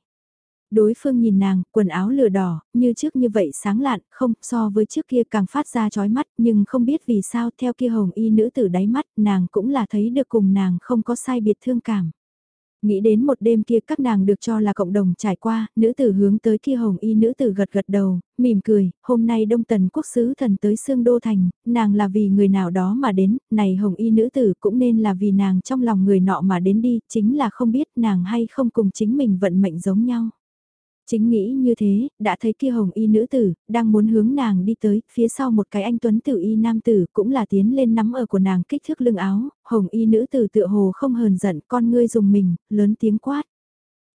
Đối phương nhìn nàng, quần áo lửa đỏ, như trước như vậy sáng lạn, không, so với trước kia càng phát ra chói mắt, nhưng không biết vì sao theo kia hồng y nữ tử đáy mắt, nàng cũng là thấy được cùng nàng không có sai biệt thương cảm. Nghĩ đến một đêm kia các nàng được cho là cộng đồng trải qua, nữ tử hướng tới kia hồng y nữ tử gật gật đầu, mỉm cười, hôm nay đông tần quốc sứ thần tới xương đô thành, nàng là vì người nào đó mà đến, này hồng y nữ tử cũng nên là vì nàng trong lòng người nọ mà đến đi, chính là không biết nàng hay không cùng chính mình vận mệnh giống nhau. Chính nghĩ như thế, đã thấy kia hồng y nữ tử, đang muốn hướng nàng đi tới, phía sau một cái anh tuấn tử y nam tử cũng là tiến lên nắm ở của nàng kích thước lưng áo, hồng y nữ tử tựa hồ không hờn giận, con ngươi dùng mình, lớn tiếng quát.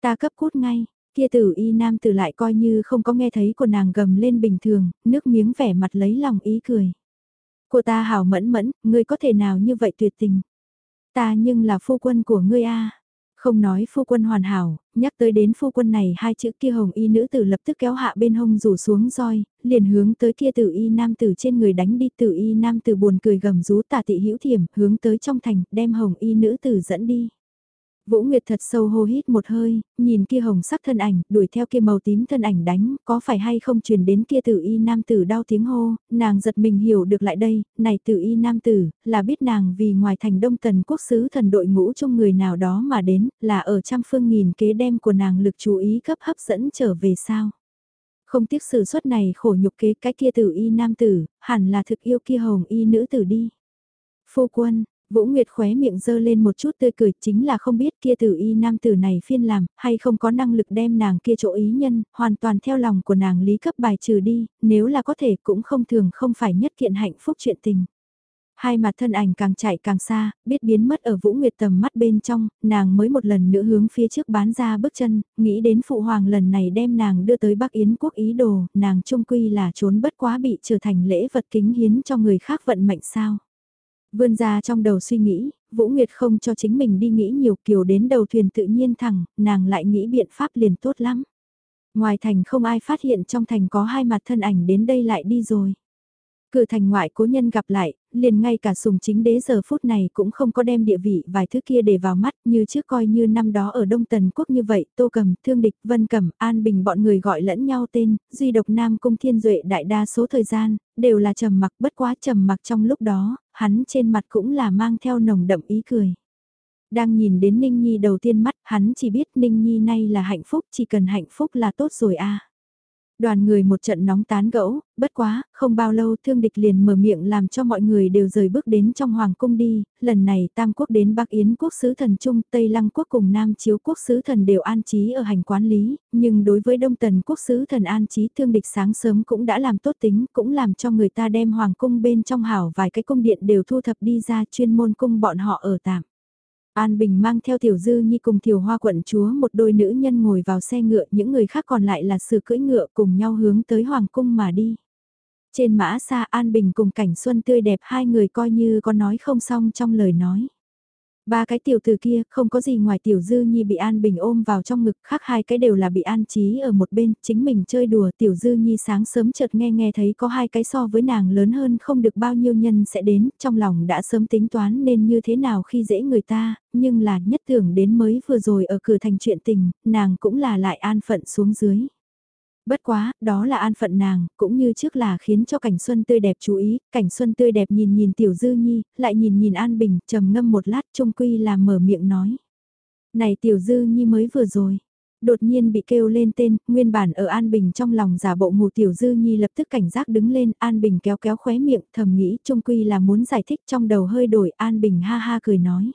Ta cấp cút ngay, kia tử y nam tử lại coi như không có nghe thấy của nàng gầm lên bình thường, nước miếng vẻ mặt lấy lòng ý cười. Của ta hảo mẫn mẫn, ngươi có thể nào như vậy tuyệt tình. Ta nhưng là phu quân của ngươi a không nói phu quân hoàn hảo, nhắc tới đến phu quân này hai chữ kia hồng y nữ tử lập tức kéo hạ bên hông rủ xuống roi, liền hướng tới kia tử y nam tử trên người đánh đi tử y nam tử buồn cười gầm rú tà tị hữu thiểm hướng tới trong thành đem hồng y nữ tử dẫn đi. Vũ Nguyệt thật sâu hô hít một hơi, nhìn kia hồng sắc thân ảnh, đuổi theo kia màu tím thân ảnh đánh, có phải hay không truyền đến kia tử y nam tử đau tiếng hô, nàng giật mình hiểu được lại đây, này tử y nam tử, là biết nàng vì ngoài thành đông tần quốc sứ thần đội ngũ trong người nào đó mà đến, là ở trăm phương nghìn kế đem của nàng lực chú ý cấp hấp dẫn trở về sao. Không tiếc sự xuất này khổ nhục kế cái kia tử y nam tử, hẳn là thực yêu kia hồng y nữ tử đi. Phu quân, Vũ Nguyệt khóe miệng dơ lên một chút tươi cười chính là không biết kia tử y nam tử này phiên làm, hay không có năng lực đem nàng kia chỗ ý nhân, hoàn toàn theo lòng của nàng lý cấp bài trừ đi, nếu là có thể cũng không thường không phải nhất kiện hạnh phúc chuyện tình. Hai mặt thân ảnh càng chạy càng xa, biết biến mất ở Vũ Nguyệt tầm mắt bên trong, nàng mới một lần nữa hướng phía trước bán ra bước chân, nghĩ đến Phụ Hoàng lần này đem nàng đưa tới Bắc Yến quốc ý đồ, nàng trung quy là trốn bất quá bị trở thành lễ vật kính hiến cho người khác vận mệnh sao. Vươn ra trong đầu suy nghĩ, Vũ Nguyệt không cho chính mình đi nghĩ nhiều kiều đến đầu thuyền tự nhiên thẳng, nàng lại nghĩ biện pháp liền tốt lắm. Ngoài thành không ai phát hiện trong thành có hai mặt thân ảnh đến đây lại đi rồi. Cửa thành ngoại cố nhân gặp lại, liền ngay cả sùng chính đế giờ phút này cũng không có đem địa vị vài thứ kia để vào mắt như trước coi như năm đó ở Đông Tần Quốc như vậy, Tô Cầm, Thương Địch, Vân Cầm, An Bình bọn người gọi lẫn nhau tên, duy độc Nam Cung Thiên Duệ đại đa số thời gian, đều là trầm mặc bất quá trầm mặc trong lúc đó, hắn trên mặt cũng là mang theo nồng đậm ý cười. Đang nhìn đến Ninh Nhi đầu tiên mắt, hắn chỉ biết Ninh Nhi nay là hạnh phúc, chỉ cần hạnh phúc là tốt rồi a. Đoàn người một trận nóng tán gẫu, bất quá, không bao lâu thương địch liền mở miệng làm cho mọi người đều rời bước đến trong hoàng cung đi, lần này Tam Quốc đến Bắc Yến quốc sứ thần Trung, Tây Lăng quốc cùng Nam Chiếu quốc sứ thần đều an trí ở hành quán lý, nhưng đối với Đông Tần quốc sứ thần an trí thương địch sáng sớm cũng đã làm tốt tính, cũng làm cho người ta đem hoàng cung bên trong hảo vài cái cung điện đều thu thập đi ra chuyên môn cung bọn họ ở tạm. An Bình mang theo Tiểu Dư Nhi cùng Tiểu Hoa quận chúa một đôi nữ nhân ngồi vào xe ngựa, những người khác còn lại là sự cưỡi ngựa cùng nhau hướng tới Hoàng Cung mà đi. Trên mã xa An Bình cùng cảnh xuân tươi đẹp hai người coi như có nói không xong trong lời nói. Ba cái tiểu từ kia không có gì ngoài tiểu dư nhi bị An Bình ôm vào trong ngực, khác hai cái đều là bị an trí ở một bên, chính mình chơi đùa tiểu dư nhi sáng sớm chợt nghe nghe thấy có hai cái so với nàng lớn hơn không được bao nhiêu nhân sẽ đến, trong lòng đã sớm tính toán nên như thế nào khi dễ người ta, nhưng là nhất tưởng đến mới vừa rồi ở cửa thành chuyện tình, nàng cũng là lại an phận xuống dưới. Bất quá, đó là an phận nàng, cũng như trước là khiến cho cảnh xuân tươi đẹp chú ý, cảnh xuân tươi đẹp nhìn nhìn tiểu dư nhi, lại nhìn nhìn an bình, trầm ngâm một lát trung quy là mở miệng nói. Này tiểu dư nhi mới vừa rồi, đột nhiên bị kêu lên tên, nguyên bản ở An Bình trong lòng giả bộ ngủ tiểu dư nhi lập tức cảnh giác đứng lên, An Bình kéo kéo khóe miệng, thầm nghĩ trung quy là muốn giải thích trong đầu hơi đổi, An Bình ha ha cười nói.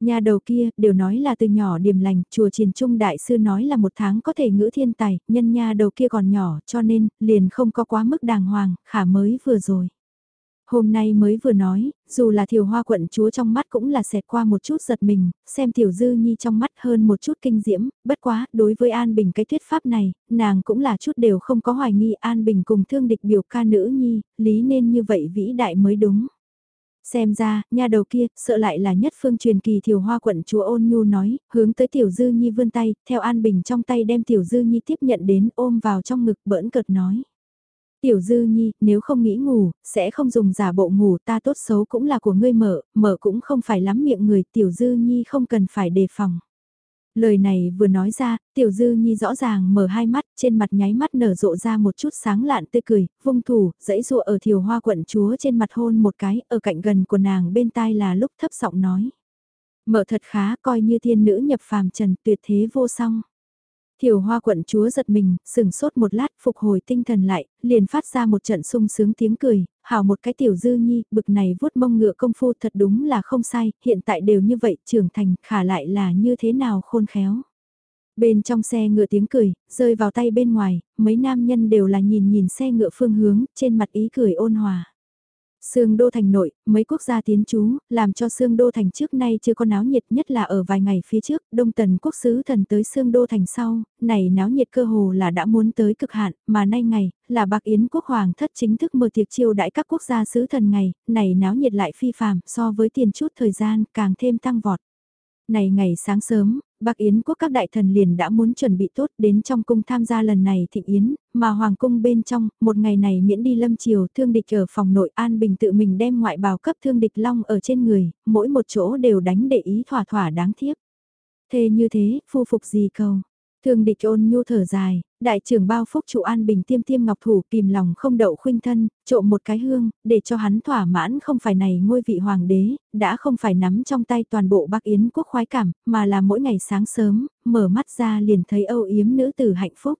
Nhà đầu kia, đều nói là từ nhỏ điềm lành, chùa triền trung đại sư nói là một tháng có thể ngữ thiên tài, nhân nhà đầu kia còn nhỏ cho nên, liền không có quá mức đàng hoàng, khả mới vừa rồi. Hôm nay mới vừa nói, dù là thiểu hoa quận chúa trong mắt cũng là xẹt qua một chút giật mình, xem tiểu dư nhi trong mắt hơn một chút kinh diễm, bất quá, đối với An Bình cái thuyết pháp này, nàng cũng là chút đều không có hoài nghi An Bình cùng thương địch biểu ca nữ nhi, lý nên như vậy vĩ đại mới đúng. Xem ra, nha đầu kia, sợ lại là nhất phương truyền kỳ thiểu hoa quận chúa ôn nhu nói, hướng tới tiểu dư nhi vươn tay, theo An Bình trong tay đem tiểu dư nhi tiếp nhận đến ôm vào trong ngực bỡn cợt nói. Tiểu dư nhi, nếu không nghĩ ngủ, sẽ không dùng giả bộ ngủ ta tốt xấu cũng là của ngươi mở, mở cũng không phải lắm miệng người, tiểu dư nhi không cần phải đề phòng. Lời này vừa nói ra, tiểu dư nhi rõ ràng mở hai mắt, trên mặt nháy mắt nở rộ ra một chút sáng lạn tươi cười, vung thủ, dãy rụa ở thiều hoa quận chúa trên mặt hôn một cái, ở cạnh gần của nàng bên tai là lúc thấp giọng nói. Mở thật khá, coi như thiên nữ nhập phàm trần tuyệt thế vô song. Thiểu hoa quận chúa giật mình, sừng sốt một lát phục hồi tinh thần lại, liền phát ra một trận sung sướng tiếng cười, hào một cái tiểu dư nhi, bực này vuốt mông ngựa công phu thật đúng là không sai, hiện tại đều như vậy, trưởng thành, khả lại là như thế nào khôn khéo. Bên trong xe ngựa tiếng cười, rơi vào tay bên ngoài, mấy nam nhân đều là nhìn nhìn xe ngựa phương hướng, trên mặt ý cười ôn hòa. Sương Đô Thành nội, mấy quốc gia tiến trú, làm cho Sương Đô Thành trước nay chưa có náo nhiệt nhất là ở vài ngày phía trước, Đông Tần quốc sứ thần tới Sương Đô Thành sau, này náo nhiệt cơ hồ là đã muốn tới cực hạn, mà nay ngày, là Bạc Yến quốc hoàng thất chính thức mở tiệc chiêu đãi các quốc gia sứ thần ngày, này náo nhiệt lại phi phàm so với tiền chút thời gian càng thêm tăng vọt. Này ngày sáng sớm, Bạc Yến quốc các đại thần liền đã muốn chuẩn bị tốt đến trong cung tham gia lần này thịnh yến, mà hoàng cung bên trong, một ngày này miễn đi lâm chiều thương địch ở phòng nội an bình tự mình đem ngoại bào cấp thương địch long ở trên người, mỗi một chỗ đều đánh để ý thỏa thỏa đáng thiếp. Thế như thế, phu phục gì cầu, Thương địch ôn nhu thở dài, đại trưởng bao phúc trụ an bình tiêm tiêm ngọc thủ kìm lòng không đậu khuynh thân, trộm một cái hương, để cho hắn thỏa mãn không phải này ngôi vị hoàng đế, đã không phải nắm trong tay toàn bộ Bắc Yến quốc khoái cảm, mà là mỗi ngày sáng sớm, mở mắt ra liền thấy âu yếm nữ tử hạnh phúc.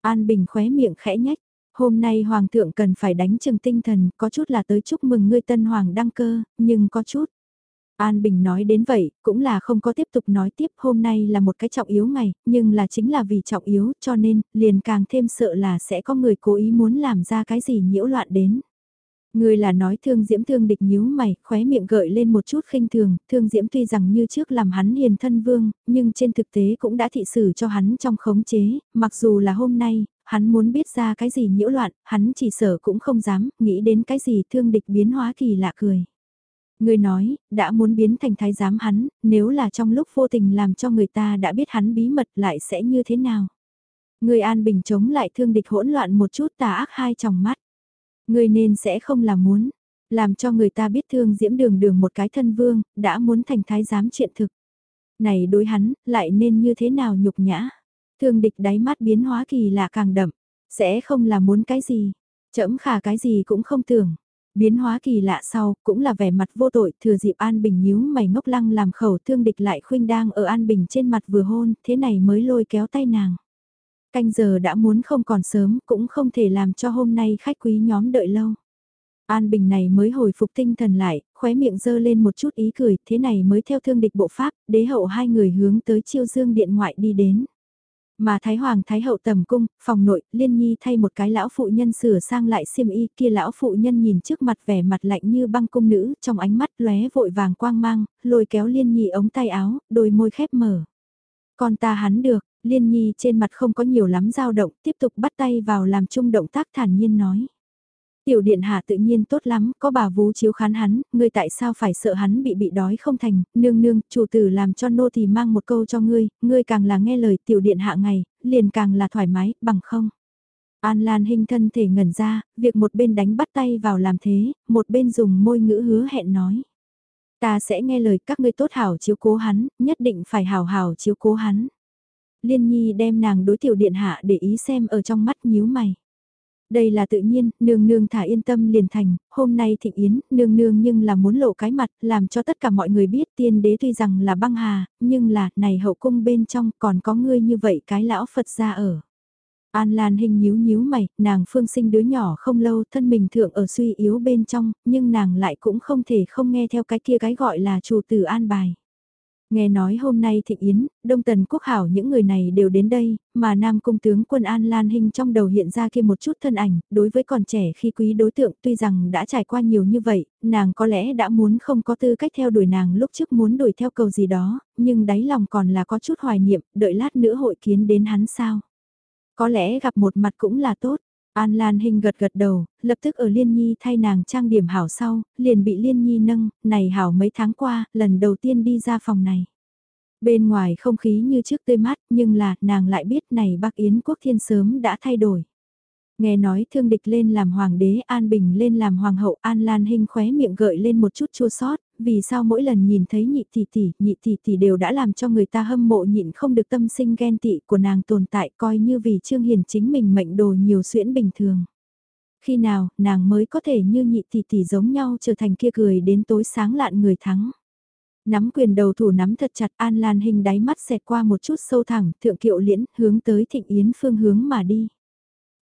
An Bình khóe miệng khẽ nhách, hôm nay hoàng thượng cần phải đánh chừng tinh thần, có chút là tới chúc mừng ngươi tân hoàng đăng cơ, nhưng có chút An Bình nói đến vậy, cũng là không có tiếp tục nói tiếp hôm nay là một cái trọng yếu ngày, nhưng là chính là vì trọng yếu cho nên, liền càng thêm sợ là sẽ có người cố ý muốn làm ra cái gì nhiễu loạn đến. Người là nói thương diễm thương địch nhíu mày, khóe miệng gợi lên một chút khinh thường, thương diễm tuy rằng như trước làm hắn hiền thân vương, nhưng trên thực tế cũng đã thị xử cho hắn trong khống chế, mặc dù là hôm nay, hắn muốn biết ra cái gì nhiễu loạn, hắn chỉ sợ cũng không dám, nghĩ đến cái gì thương địch biến hóa kỳ lạ cười. Người nói, đã muốn biến thành thái giám hắn, nếu là trong lúc vô tình làm cho người ta đã biết hắn bí mật lại sẽ như thế nào. Người an bình chống lại thương địch hỗn loạn một chút tà ác hai tròng mắt. Người nên sẽ không làm muốn, làm cho người ta biết thương diễm đường đường một cái thân vương, đã muốn thành thái giám chuyện thực. Này đối hắn, lại nên như thế nào nhục nhã. Thương địch đáy mắt biến hóa kỳ lạ càng đậm, sẽ không là muốn cái gì, chẫm khả cái gì cũng không tưởng. Biến hóa kỳ lạ sau, cũng là vẻ mặt vô tội, thừa dịp An Bình nhíu mày ngốc lăng làm khẩu thương địch lại khuynh đang ở An Bình trên mặt vừa hôn, thế này mới lôi kéo tay nàng. Canh giờ đã muốn không còn sớm, cũng không thể làm cho hôm nay khách quý nhóm đợi lâu. An Bình này mới hồi phục tinh thần lại, khóe miệng dơ lên một chút ý cười, thế này mới theo thương địch bộ pháp, đế hậu hai người hướng tới chiêu dương điện ngoại đi đến. Mà Thái Hoàng Thái Hậu tầm cung, phòng nội, Liên Nhi thay một cái lão phụ nhân sửa sang lại xiêm y kia lão phụ nhân nhìn trước mặt vẻ mặt lạnh như băng cung nữ, trong ánh mắt lóe vội vàng quang mang, lôi kéo Liên Nhi ống tay áo, đôi môi khép mở. Con ta hắn được, Liên Nhi trên mặt không có nhiều lắm dao động, tiếp tục bắt tay vào làm chung động tác thản nhiên nói. Tiểu điện hạ tự nhiên tốt lắm, có bà vú chiếu khán hắn, ngươi tại sao phải sợ hắn bị bị đói không thành, nương nương, chủ tử làm cho nô thì mang một câu cho ngươi, ngươi càng là nghe lời tiểu điện hạ ngày, liền càng là thoải mái, bằng không. An Lan hình thân thể ngẩn ra, việc một bên đánh bắt tay vào làm thế, một bên dùng môi ngữ hứa hẹn nói. Ta sẽ nghe lời các ngươi tốt hảo chiếu cố hắn, nhất định phải hảo hảo chiếu cố hắn. Liên Nhi đem nàng đối tiểu điện hạ để ý xem ở trong mắt nhíu mày. Đây là tự nhiên, nương nương thả yên tâm liền thành, hôm nay thịnh yến, nương nương nhưng là muốn lộ cái mặt, làm cho tất cả mọi người biết tiên đế tuy rằng là băng hà, nhưng là, này hậu cung bên trong còn có ngươi như vậy cái lão Phật ra ở. An Lan hình nhíu nhíu mày, nàng phương sinh đứa nhỏ không lâu thân mình thượng ở suy yếu bên trong, nhưng nàng lại cũng không thể không nghe theo cái kia cái gọi là chủ tử an bài. Nghe nói hôm nay Thịnh Yến, Đông Tần Quốc Hảo những người này đều đến đây, mà Nam Cung tướng quân An Lan Hinh trong đầu hiện ra kia một chút thân ảnh, đối với còn trẻ khi quý đối tượng tuy rằng đã trải qua nhiều như vậy, nàng có lẽ đã muốn không có tư cách theo đuổi nàng lúc trước muốn đuổi theo cầu gì đó, nhưng đáy lòng còn là có chút hoài niệm, đợi lát nữa hội kiến đến hắn sao. Có lẽ gặp một mặt cũng là tốt. An Lan Hinh gật gật đầu, lập tức ở Liên Nhi thay nàng trang điểm hảo sau, liền bị Liên Nhi nâng, này hảo mấy tháng qua, lần đầu tiên đi ra phòng này. Bên ngoài không khí như trước tươi mát, nhưng là, nàng lại biết này Bắc Yến quốc thiên sớm đã thay đổi. Nghe nói thương địch lên làm hoàng đế, An Bình lên làm hoàng hậu, An Lan Hinh khóe miệng gợi lên một chút chua sót, vì sao mỗi lần nhìn thấy nhị tỷ tỷ, nhị tỷ tỷ đều đã làm cho người ta hâm mộ nhịn không được tâm sinh ghen tị của nàng tồn tại coi như vì Trương Hiền chính mình mệnh đồ nhiều xuyễn bình thường. Khi nào, nàng mới có thể như nhị tỷ tỷ giống nhau trở thành kia cười đến tối sáng lạn người thắng. Nắm quyền đầu thủ nắm thật chặt An Lan Hình đáy mắt xẹt qua một chút sâu thẳng, thượng kiệu liễn, hướng tới thịnh yến phương hướng mà đi.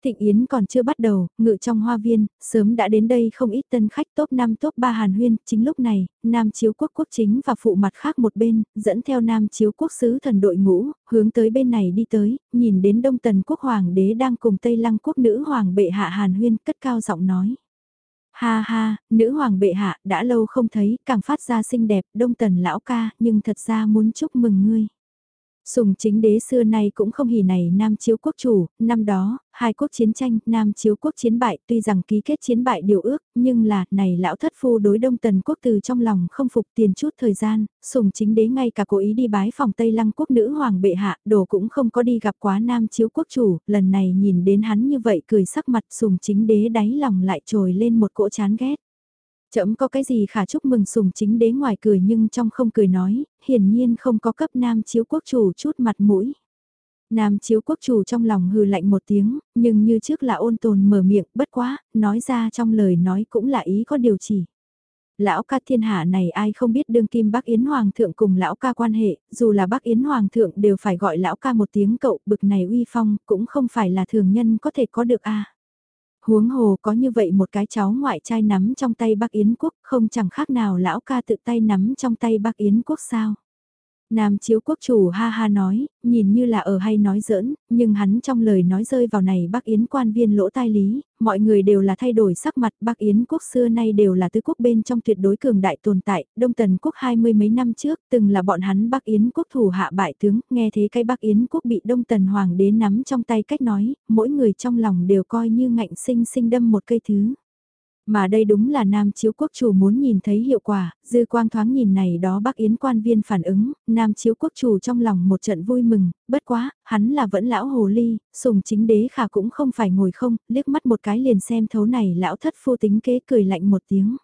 Thịnh Yến còn chưa bắt đầu, ngự trong hoa viên, sớm đã đến đây không ít tân khách top 5 top 3 Hàn Huyên, chính lúc này, Nam Chiếu Quốc quốc chính và phụ mặt khác một bên, dẫn theo Nam Chiếu Quốc sứ thần đội ngũ, hướng tới bên này đi tới, nhìn đến Đông Tần Quốc Hoàng đế đang cùng Tây Lăng Quốc nữ Hoàng bệ hạ Hàn Huyên cất cao giọng nói. Ha ha, nữ hoàng bệ hạ, đã lâu không thấy, càng phát ra xinh đẹp, đông tần lão ca, nhưng thật ra muốn chúc mừng ngươi. Sùng chính đế xưa nay cũng không hỉ này Nam Chiếu quốc chủ, năm đó, hai quốc chiến tranh, Nam Chiếu quốc chiến bại tuy rằng ký kết chiến bại điều ước, nhưng là, này lão thất phu đối đông tần quốc từ trong lòng không phục tiền chút thời gian, sùng chính đế ngay cả cố ý đi bái phòng Tây Lăng quốc nữ hoàng bệ hạ, đồ cũng không có đi gặp quá Nam Chiếu quốc chủ, lần này nhìn đến hắn như vậy cười sắc mặt sùng chính đế đáy lòng lại trồi lên một cỗ chán ghét. Chậm có cái gì khả chúc mừng sùng chính đế ngoài cười nhưng trong không cười nói, hiển nhiên không có cấp nam chiếu quốc chủ chút mặt mũi. Nam chiếu quốc chủ trong lòng hừ lạnh một tiếng, nhưng như trước là ôn tồn mở miệng bất quá, nói ra trong lời nói cũng là ý có điều chỉ. Lão ca thiên hạ này ai không biết đương kim bác Yến Hoàng thượng cùng lão ca quan hệ, dù là bác Yến Hoàng thượng đều phải gọi lão ca một tiếng cậu, bực này uy phong, cũng không phải là thường nhân có thể có được a Huống hồ, có như vậy một cái cháu ngoại trai nắm trong tay bác Yến Quốc, không chẳng khác nào lão ca tự tay nắm trong tay bác Yến Quốc sao. Nam chiếu quốc chủ ha ha nói, nhìn như là ở hay nói giỡn, nhưng hắn trong lời nói rơi vào này bác Yến quan viên lỗ tai lý, mọi người đều là thay đổi sắc mặt bác Yến quốc xưa nay đều là tứ quốc bên trong tuyệt đối cường đại tồn tại, Đông Tần quốc hai mươi mấy năm trước từng là bọn hắn bác Yến quốc thủ hạ bại tướng, nghe thế cái bác Yến quốc bị Đông Tần Hoàng đế nắm trong tay cách nói, mỗi người trong lòng đều coi như ngạnh sinh sinh đâm một cây thứ. Mà đây đúng là Nam Chiếu Quốc chủ muốn nhìn thấy hiệu quả, dư quang thoáng nhìn này đó bác Yến quan viên phản ứng, Nam Chiếu Quốc chủ trong lòng một trận vui mừng, bất quá, hắn là vẫn lão hồ ly, sùng chính đế khả cũng không phải ngồi không, liếc mắt một cái liền xem thấu này lão thất phu tính kế cười lạnh một tiếng.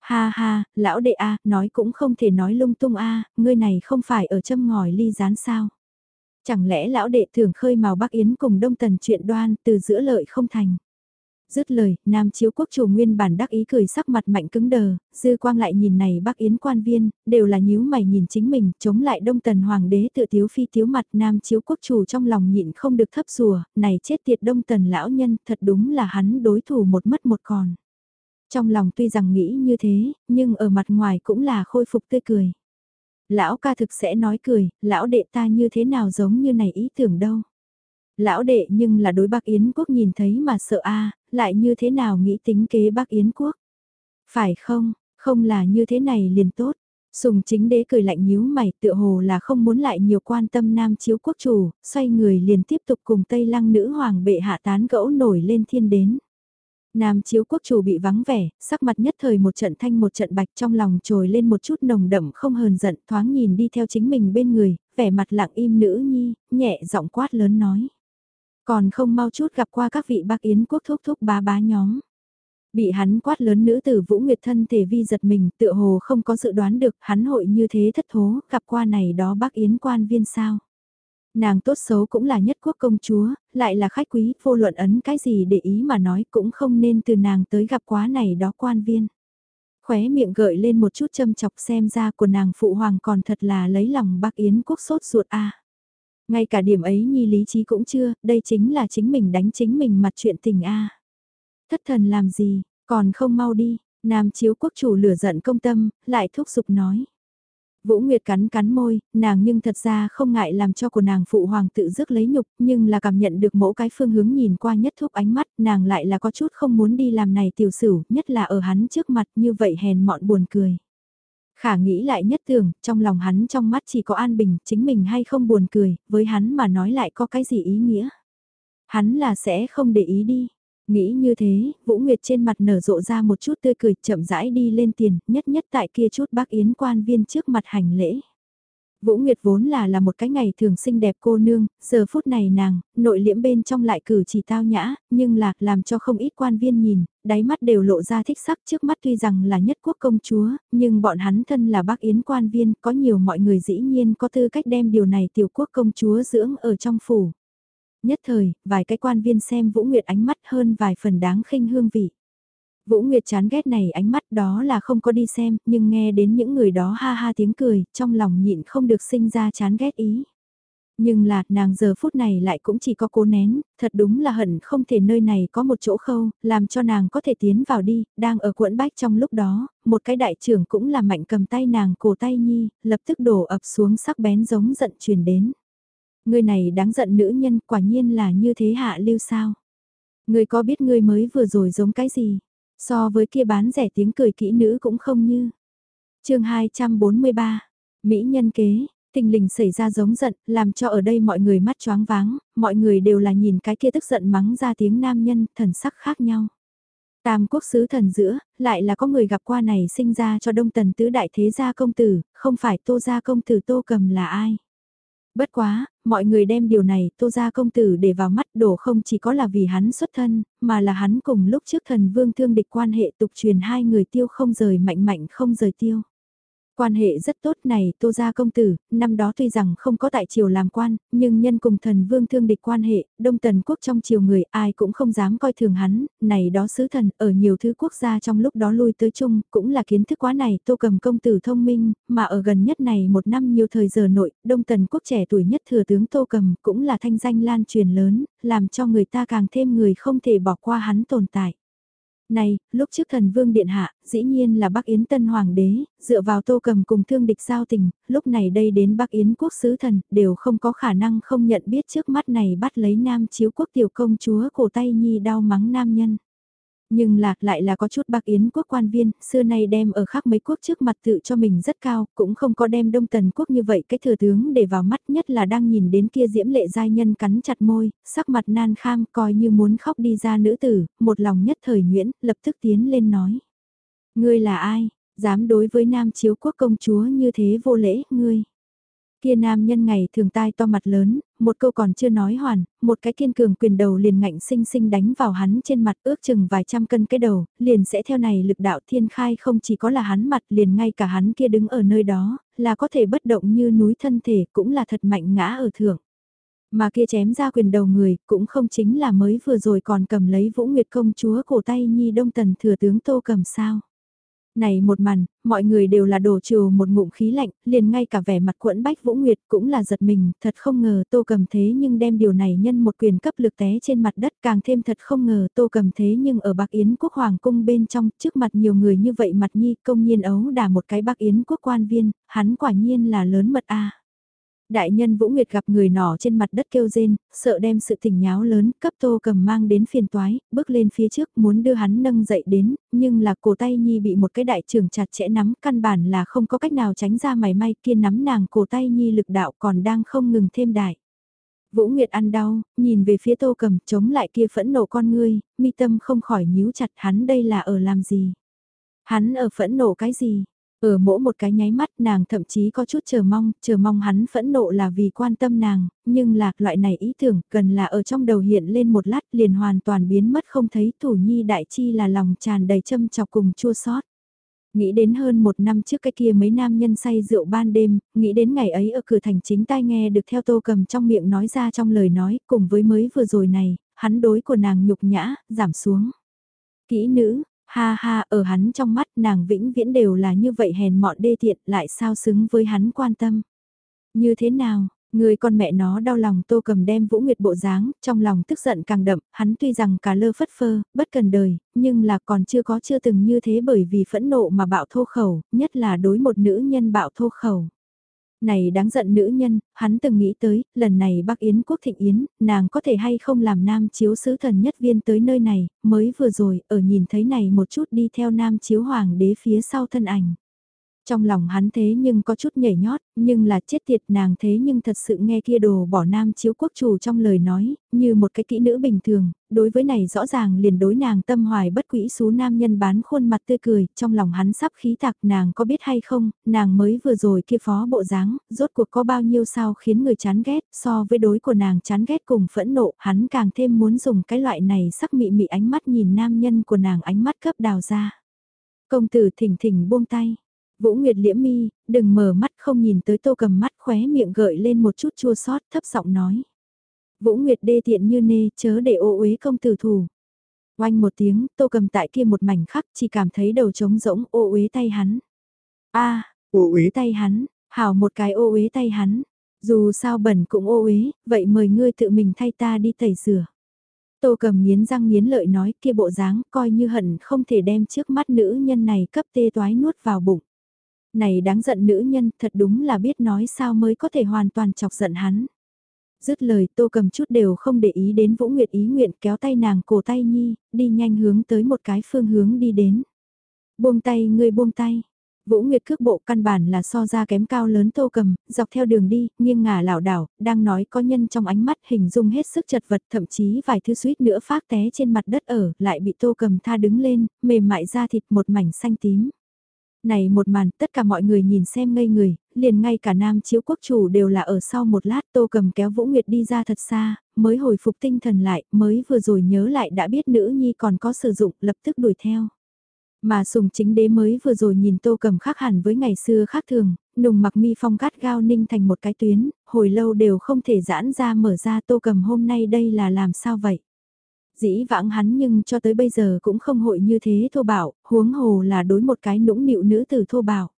Ha ha, lão đệ a nói cũng không thể nói lung tung a ngươi này không phải ở châm ngòi ly rán sao. Chẳng lẽ lão đệ thường khơi màu bác Yến cùng Đông Tần chuyện đoan từ giữa lợi không thành. Dứt lời, Nam Chiếu Quốc chủ nguyên bản đắc ý cười sắc mặt mạnh cứng đờ, dư quang lại nhìn này Bắc Yến quan viên, đều là nhíu mày nhìn chính mình, chống lại Đông Tần Hoàng đế tự thiếu phi thiếu mặt Nam Chiếu Quốc chủ trong lòng nhịn không được thấp rùa, này chết tiệt Đông Tần lão nhân, thật đúng là hắn đối thủ một mất một còn. Trong lòng tuy rằng nghĩ như thế, nhưng ở mặt ngoài cũng là khôi phục tươi cười. Lão ca thực sẽ nói cười, lão đệ ta như thế nào giống như này ý tưởng đâu lão đệ nhưng là đối bác Yến quốc nhìn thấy mà sợ a lại như thế nào nghĩ tính kế bác Yến quốc. Phải không, không là như thế này liền tốt. Sùng chính đế cười lạnh nhíu mày tựa hồ là không muốn lại nhiều quan tâm nam chiếu quốc chủ, xoay người liền tiếp tục cùng Tây Lăng nữ hoàng bệ hạ tán gẫu nổi lên thiên đến. Nam chiếu quốc chủ bị vắng vẻ, sắc mặt nhất thời một trận thanh một trận bạch trong lòng trồi lên một chút nồng đậm không hờn giận thoáng nhìn đi theo chính mình bên người, vẻ mặt lặng im nữ nhi, nhẹ giọng quát lớn nói. Còn không mau chút gặp qua các vị bác Yến quốc thúc thúc bá bá nhóm. Bị hắn quát lớn nữ tử Vũ Nguyệt thân thể vi giật mình tựa hồ không có dự đoán được hắn hội như thế thất thố gặp qua này đó bác Yến quan viên sao. Nàng tốt xấu cũng là nhất quốc công chúa, lại là khách quý, vô luận ấn cái gì để ý mà nói cũng không nên từ nàng tới gặp quá này đó quan viên. Khóe miệng gợi lên một chút châm chọc xem ra của nàng phụ hoàng còn thật là lấy lòng bác Yến quốc sốt ruột a ngay cả điểm ấy nhi lý trí cũng chưa, đây chính là chính mình đánh chính mình mặt chuyện tình a. Thất thần làm gì, còn không mau đi, Nam chiếu quốc chủ lửa giận công tâm, lại thúc giục nói. Vũ Nguyệt cắn cắn môi, nàng nhưng thật ra không ngại làm cho của nàng phụ hoàng tự dứt lấy nhục, nhưng là cảm nhận được mỗi cái phương hướng nhìn qua nhất thúc ánh mắt, nàng lại là có chút không muốn đi làm này tiểu sử, nhất là ở hắn trước mặt như vậy hèn mọn buồn cười. Khả nghĩ lại nhất tưởng, trong lòng hắn trong mắt chỉ có an bình, chính mình hay không buồn cười, với hắn mà nói lại có cái gì ý nghĩa. Hắn là sẽ không để ý đi. Nghĩ như thế, Vũ Nguyệt trên mặt nở rộ ra một chút tươi cười chậm rãi đi lên tiền, nhất nhất tại kia chút bác yến quan viên trước mặt hành lễ. Vũ Nguyệt vốn là là một cái ngày thường xinh đẹp cô nương, giờ phút này nàng, nội liễm bên trong lại cử chỉ tao nhã, nhưng lạc làm cho không ít quan viên nhìn, đáy mắt đều lộ ra thích sắc trước mắt tuy rằng là nhất quốc công chúa, nhưng bọn hắn thân là bác yến quan viên, có nhiều mọi người dĩ nhiên có tư cách đem điều này tiểu quốc công chúa dưỡng ở trong phủ. Nhất thời, vài cái quan viên xem Vũ Nguyệt ánh mắt hơn vài phần đáng khinh hương vị. Vũ Nguyệt chán ghét này ánh mắt đó là không có đi xem, nhưng nghe đến những người đó ha ha tiếng cười, trong lòng nhịn không được sinh ra chán ghét ý. Nhưng là, nàng giờ phút này lại cũng chỉ có cố nén, thật đúng là hận không thể nơi này có một chỗ khâu, làm cho nàng có thể tiến vào đi, đang ở cuộn bách trong lúc đó, một cái đại trưởng cũng là mạnh cầm tay nàng cổ tay nhi, lập tức đổ ập xuống sắc bén giống giận truyền đến. Người này đáng giận nữ nhân quả nhiên là như thế hạ lưu sao. Người có biết người mới vừa rồi giống cái gì? So với kia bán rẻ tiếng cười kỹ nữ cũng không như. chương 243, Mỹ nhân kế, tình lình xảy ra giống giận, làm cho ở đây mọi người mắt choáng váng, mọi người đều là nhìn cái kia tức giận mắng ra tiếng nam nhân, thần sắc khác nhau. Tam quốc sứ thần giữa, lại là có người gặp qua này sinh ra cho đông tần tứ đại thế gia công tử, không phải tô gia công tử tô cầm là ai. Bất quá, mọi người đem điều này tô ra công tử để vào mắt đổ không chỉ có là vì hắn xuất thân, mà là hắn cùng lúc trước thần vương thương địch quan hệ tục truyền hai người tiêu không rời mạnh mạnh không rời tiêu. Quan hệ rất tốt này Tô Gia Công Tử, năm đó tuy rằng không có tại triều làm quan, nhưng nhân cùng thần vương thương địch quan hệ, đông tần quốc trong triều người ai cũng không dám coi thường hắn, này đó sứ thần ở nhiều thứ quốc gia trong lúc đó lui tới chung, cũng là kiến thức quá này Tô Cầm Công Tử thông minh, mà ở gần nhất này một năm nhiều thời giờ nội, đông tần quốc trẻ tuổi nhất thừa tướng Tô Cầm cũng là thanh danh lan truyền lớn, làm cho người ta càng thêm người không thể bỏ qua hắn tồn tại. Này, lúc trước thần vương điện hạ, dĩ nhiên là Bắc Yến Tân Hoàng đế, dựa vào tô cầm cùng thương địch giao tình, lúc này đây đến Bắc Yến quốc sứ thần, đều không có khả năng không nhận biết trước mắt này bắt lấy nam chiếu quốc tiểu công chúa cổ tay nhi đau mắng nam nhân. Nhưng lạc lại là có chút bạc yến quốc quan viên, xưa nay đem ở khác mấy quốc trước mặt tự cho mình rất cao, cũng không có đem đông tần quốc như vậy cái thừa tướng để vào mắt nhất là đang nhìn đến kia diễm lệ giai nhân cắn chặt môi, sắc mặt nan kham coi như muốn khóc đi ra nữ tử, một lòng nhất thời nguyễn, lập tức tiến lên nói. Ngươi là ai, dám đối với nam chiếu quốc công chúa như thế vô lễ, ngươi. Kia nam nhân ngày thường tai to mặt lớn, một câu còn chưa nói hoàn, một cái kiên cường quyền đầu liền ngạnh sinh sinh đánh vào hắn trên mặt ước chừng vài trăm cân cái đầu, liền sẽ theo này lực đạo thiên khai không chỉ có là hắn mặt liền ngay cả hắn kia đứng ở nơi đó, là có thể bất động như núi thân thể cũng là thật mạnh ngã ở thượng. Mà kia chém ra quyền đầu người cũng không chính là mới vừa rồi còn cầm lấy Vũ Nguyệt công chúa cổ tay nhi đông tần thừa tướng tô cầm sao. Này một màn, mọi người đều là đổ trừ một ngụm khí lạnh, liền ngay cả vẻ mặt quẫn bách Vũ Nguyệt cũng là giật mình, thật không ngờ tô cầm thế nhưng đem điều này nhân một quyền cấp lực té trên mặt đất càng thêm thật không ngờ tô cầm thế nhưng ở Bạc Yến quốc hoàng cung bên trong trước mặt nhiều người như vậy mặt nhi công nhiên ấu đà một cái Bạc Yến quốc quan viên, hắn quả nhiên là lớn mật a. Đại nhân Vũ Nguyệt gặp người nọ trên mặt đất kêu rên, sợ đem sự tình nháo lớn, cấp tô cầm mang đến phiền toái, bước lên phía trước muốn đưa hắn nâng dậy đến, nhưng là cổ tay Nhi bị một cái đại trưởng chặt chẽ nắm, căn bản là không có cách nào tránh ra mày may kia nắm nàng cổ tay Nhi lực đạo còn đang không ngừng thêm đại. Vũ Nguyệt ăn đau, nhìn về phía tô cầm chống lại kia phẫn nộ con ngươi, mi tâm không khỏi nhíu chặt hắn đây là ở làm gì. Hắn ở phẫn nộ cái gì, ở mỗi một cái nháy mắt nàng thậm chí có chút chờ mong, chờ mong hắn phẫn nộ là vì quan tâm nàng, nhưng lạc loại này ý tưởng cần là ở trong đầu hiện lên một lát liền hoàn toàn biến mất không thấy thủ nhi đại chi là lòng tràn đầy châm chọc cùng chua sót. Nghĩ đến hơn một năm trước cái kia mấy nam nhân say rượu ban đêm, nghĩ đến ngày ấy ở cửa thành chính tai nghe được theo tô cầm trong miệng nói ra trong lời nói cùng với mới vừa rồi này, hắn đối của nàng nhục nhã, giảm xuống. Kỹ nữ, Ha ha, ở hắn trong mắt nàng vĩnh viễn đều là như vậy hèn mọn đê tiện lại sao xứng với hắn quan tâm. Như thế nào, Người con mẹ nó đau lòng tô cầm đem Vũ Nguyệt bộ dáng, trong lòng tức giận càng đậm, hắn tuy rằng cả lơ phất phơ, bất cần đời, nhưng là còn chưa có chưa từng như thế bởi vì phẫn nộ mà bạo thô khẩu, nhất là đối một nữ nhân bạo thô khẩu. Này đáng giận nữ nhân, hắn từng nghĩ tới, lần này bác Yến quốc thịnh Yến, nàng có thể hay không làm nam chiếu sứ thần nhất viên tới nơi này, mới vừa rồi, ở nhìn thấy này một chút đi theo nam chiếu hoàng đế phía sau thân ảnh. Trong lòng hắn thế nhưng có chút nhảy nhót, nhưng là chết tiệt nàng thế nhưng thật sự nghe kia đồ bỏ nam chiếu quốc chủ trong lời nói, như một cái kỹ nữ bình thường, đối với này rõ ràng liền đối nàng tâm hoài bất quỹ số nam nhân bán khuôn mặt tươi cười, trong lòng hắn sắp khí tạc nàng có biết hay không, nàng mới vừa rồi kia phó bộ dáng, rốt cuộc có bao nhiêu sao khiến người chán ghét, so với đối của nàng chán ghét cùng phẫn nộ, hắn càng thêm muốn dùng cái loại này sắc mị mị ánh mắt nhìn nam nhân của nàng ánh mắt cấp đào ra. Công tử thỉnh thỉnh buông tay. Vũ Nguyệt liễm mi, đừng mở mắt không nhìn tới tô cầm mắt khóe miệng gợi lên một chút chua sót thấp giọng nói. Vũ Nguyệt đê tiện như nê chớ để ô uế công tử thủ. Oanh một tiếng, tô cầm tại kia một mảnh khắc chỉ cảm thấy đầu trống rỗng ô uế tay hắn. a ô uế tay hắn, hảo một cái ô uế tay hắn. Dù sao bẩn cũng ô uế, vậy mời ngươi tự mình thay ta đi tẩy rửa. Tô cầm nghiến răng nghiến lợi nói kia bộ dáng coi như hận không thể đem trước mắt nữ nhân này cấp tê toái nuốt vào bụng. Này đáng giận nữ nhân thật đúng là biết nói sao mới có thể hoàn toàn chọc giận hắn. Dứt lời tô cầm chút đều không để ý đến Vũ Nguyệt ý nguyện kéo tay nàng cổ tay nhi, đi nhanh hướng tới một cái phương hướng đi đến. Buông tay người buông tay. Vũ Nguyệt cước bộ căn bản là so ra kém cao lớn tô cầm, dọc theo đường đi, nghiêng ngả lảo đảo, đang nói có nhân trong ánh mắt hình dung hết sức chật vật thậm chí vài thứ suýt nữa phát té trên mặt đất ở, lại bị tô cầm tha đứng lên, mềm mại ra thịt một mảnh xanh tím. Này một màn, tất cả mọi người nhìn xem ngây người, liền ngay cả nam chiếu quốc chủ đều là ở sau một lát tô cầm kéo Vũ Nguyệt đi ra thật xa, mới hồi phục tinh thần lại, mới vừa rồi nhớ lại đã biết nữ nhi còn có sử dụng, lập tức đuổi theo. Mà sùng chính đế mới vừa rồi nhìn tô cầm khác hẳn với ngày xưa khác thường, nùng mặc mi phong gắt gao ninh thành một cái tuyến, hồi lâu đều không thể giãn ra mở ra tô cầm hôm nay đây là làm sao vậy dĩ vãng hắn nhưng cho tới bây giờ cũng không hội như thế thô bảo, huống hồ là đối một cái nũng nịu nữ tử thô bảo.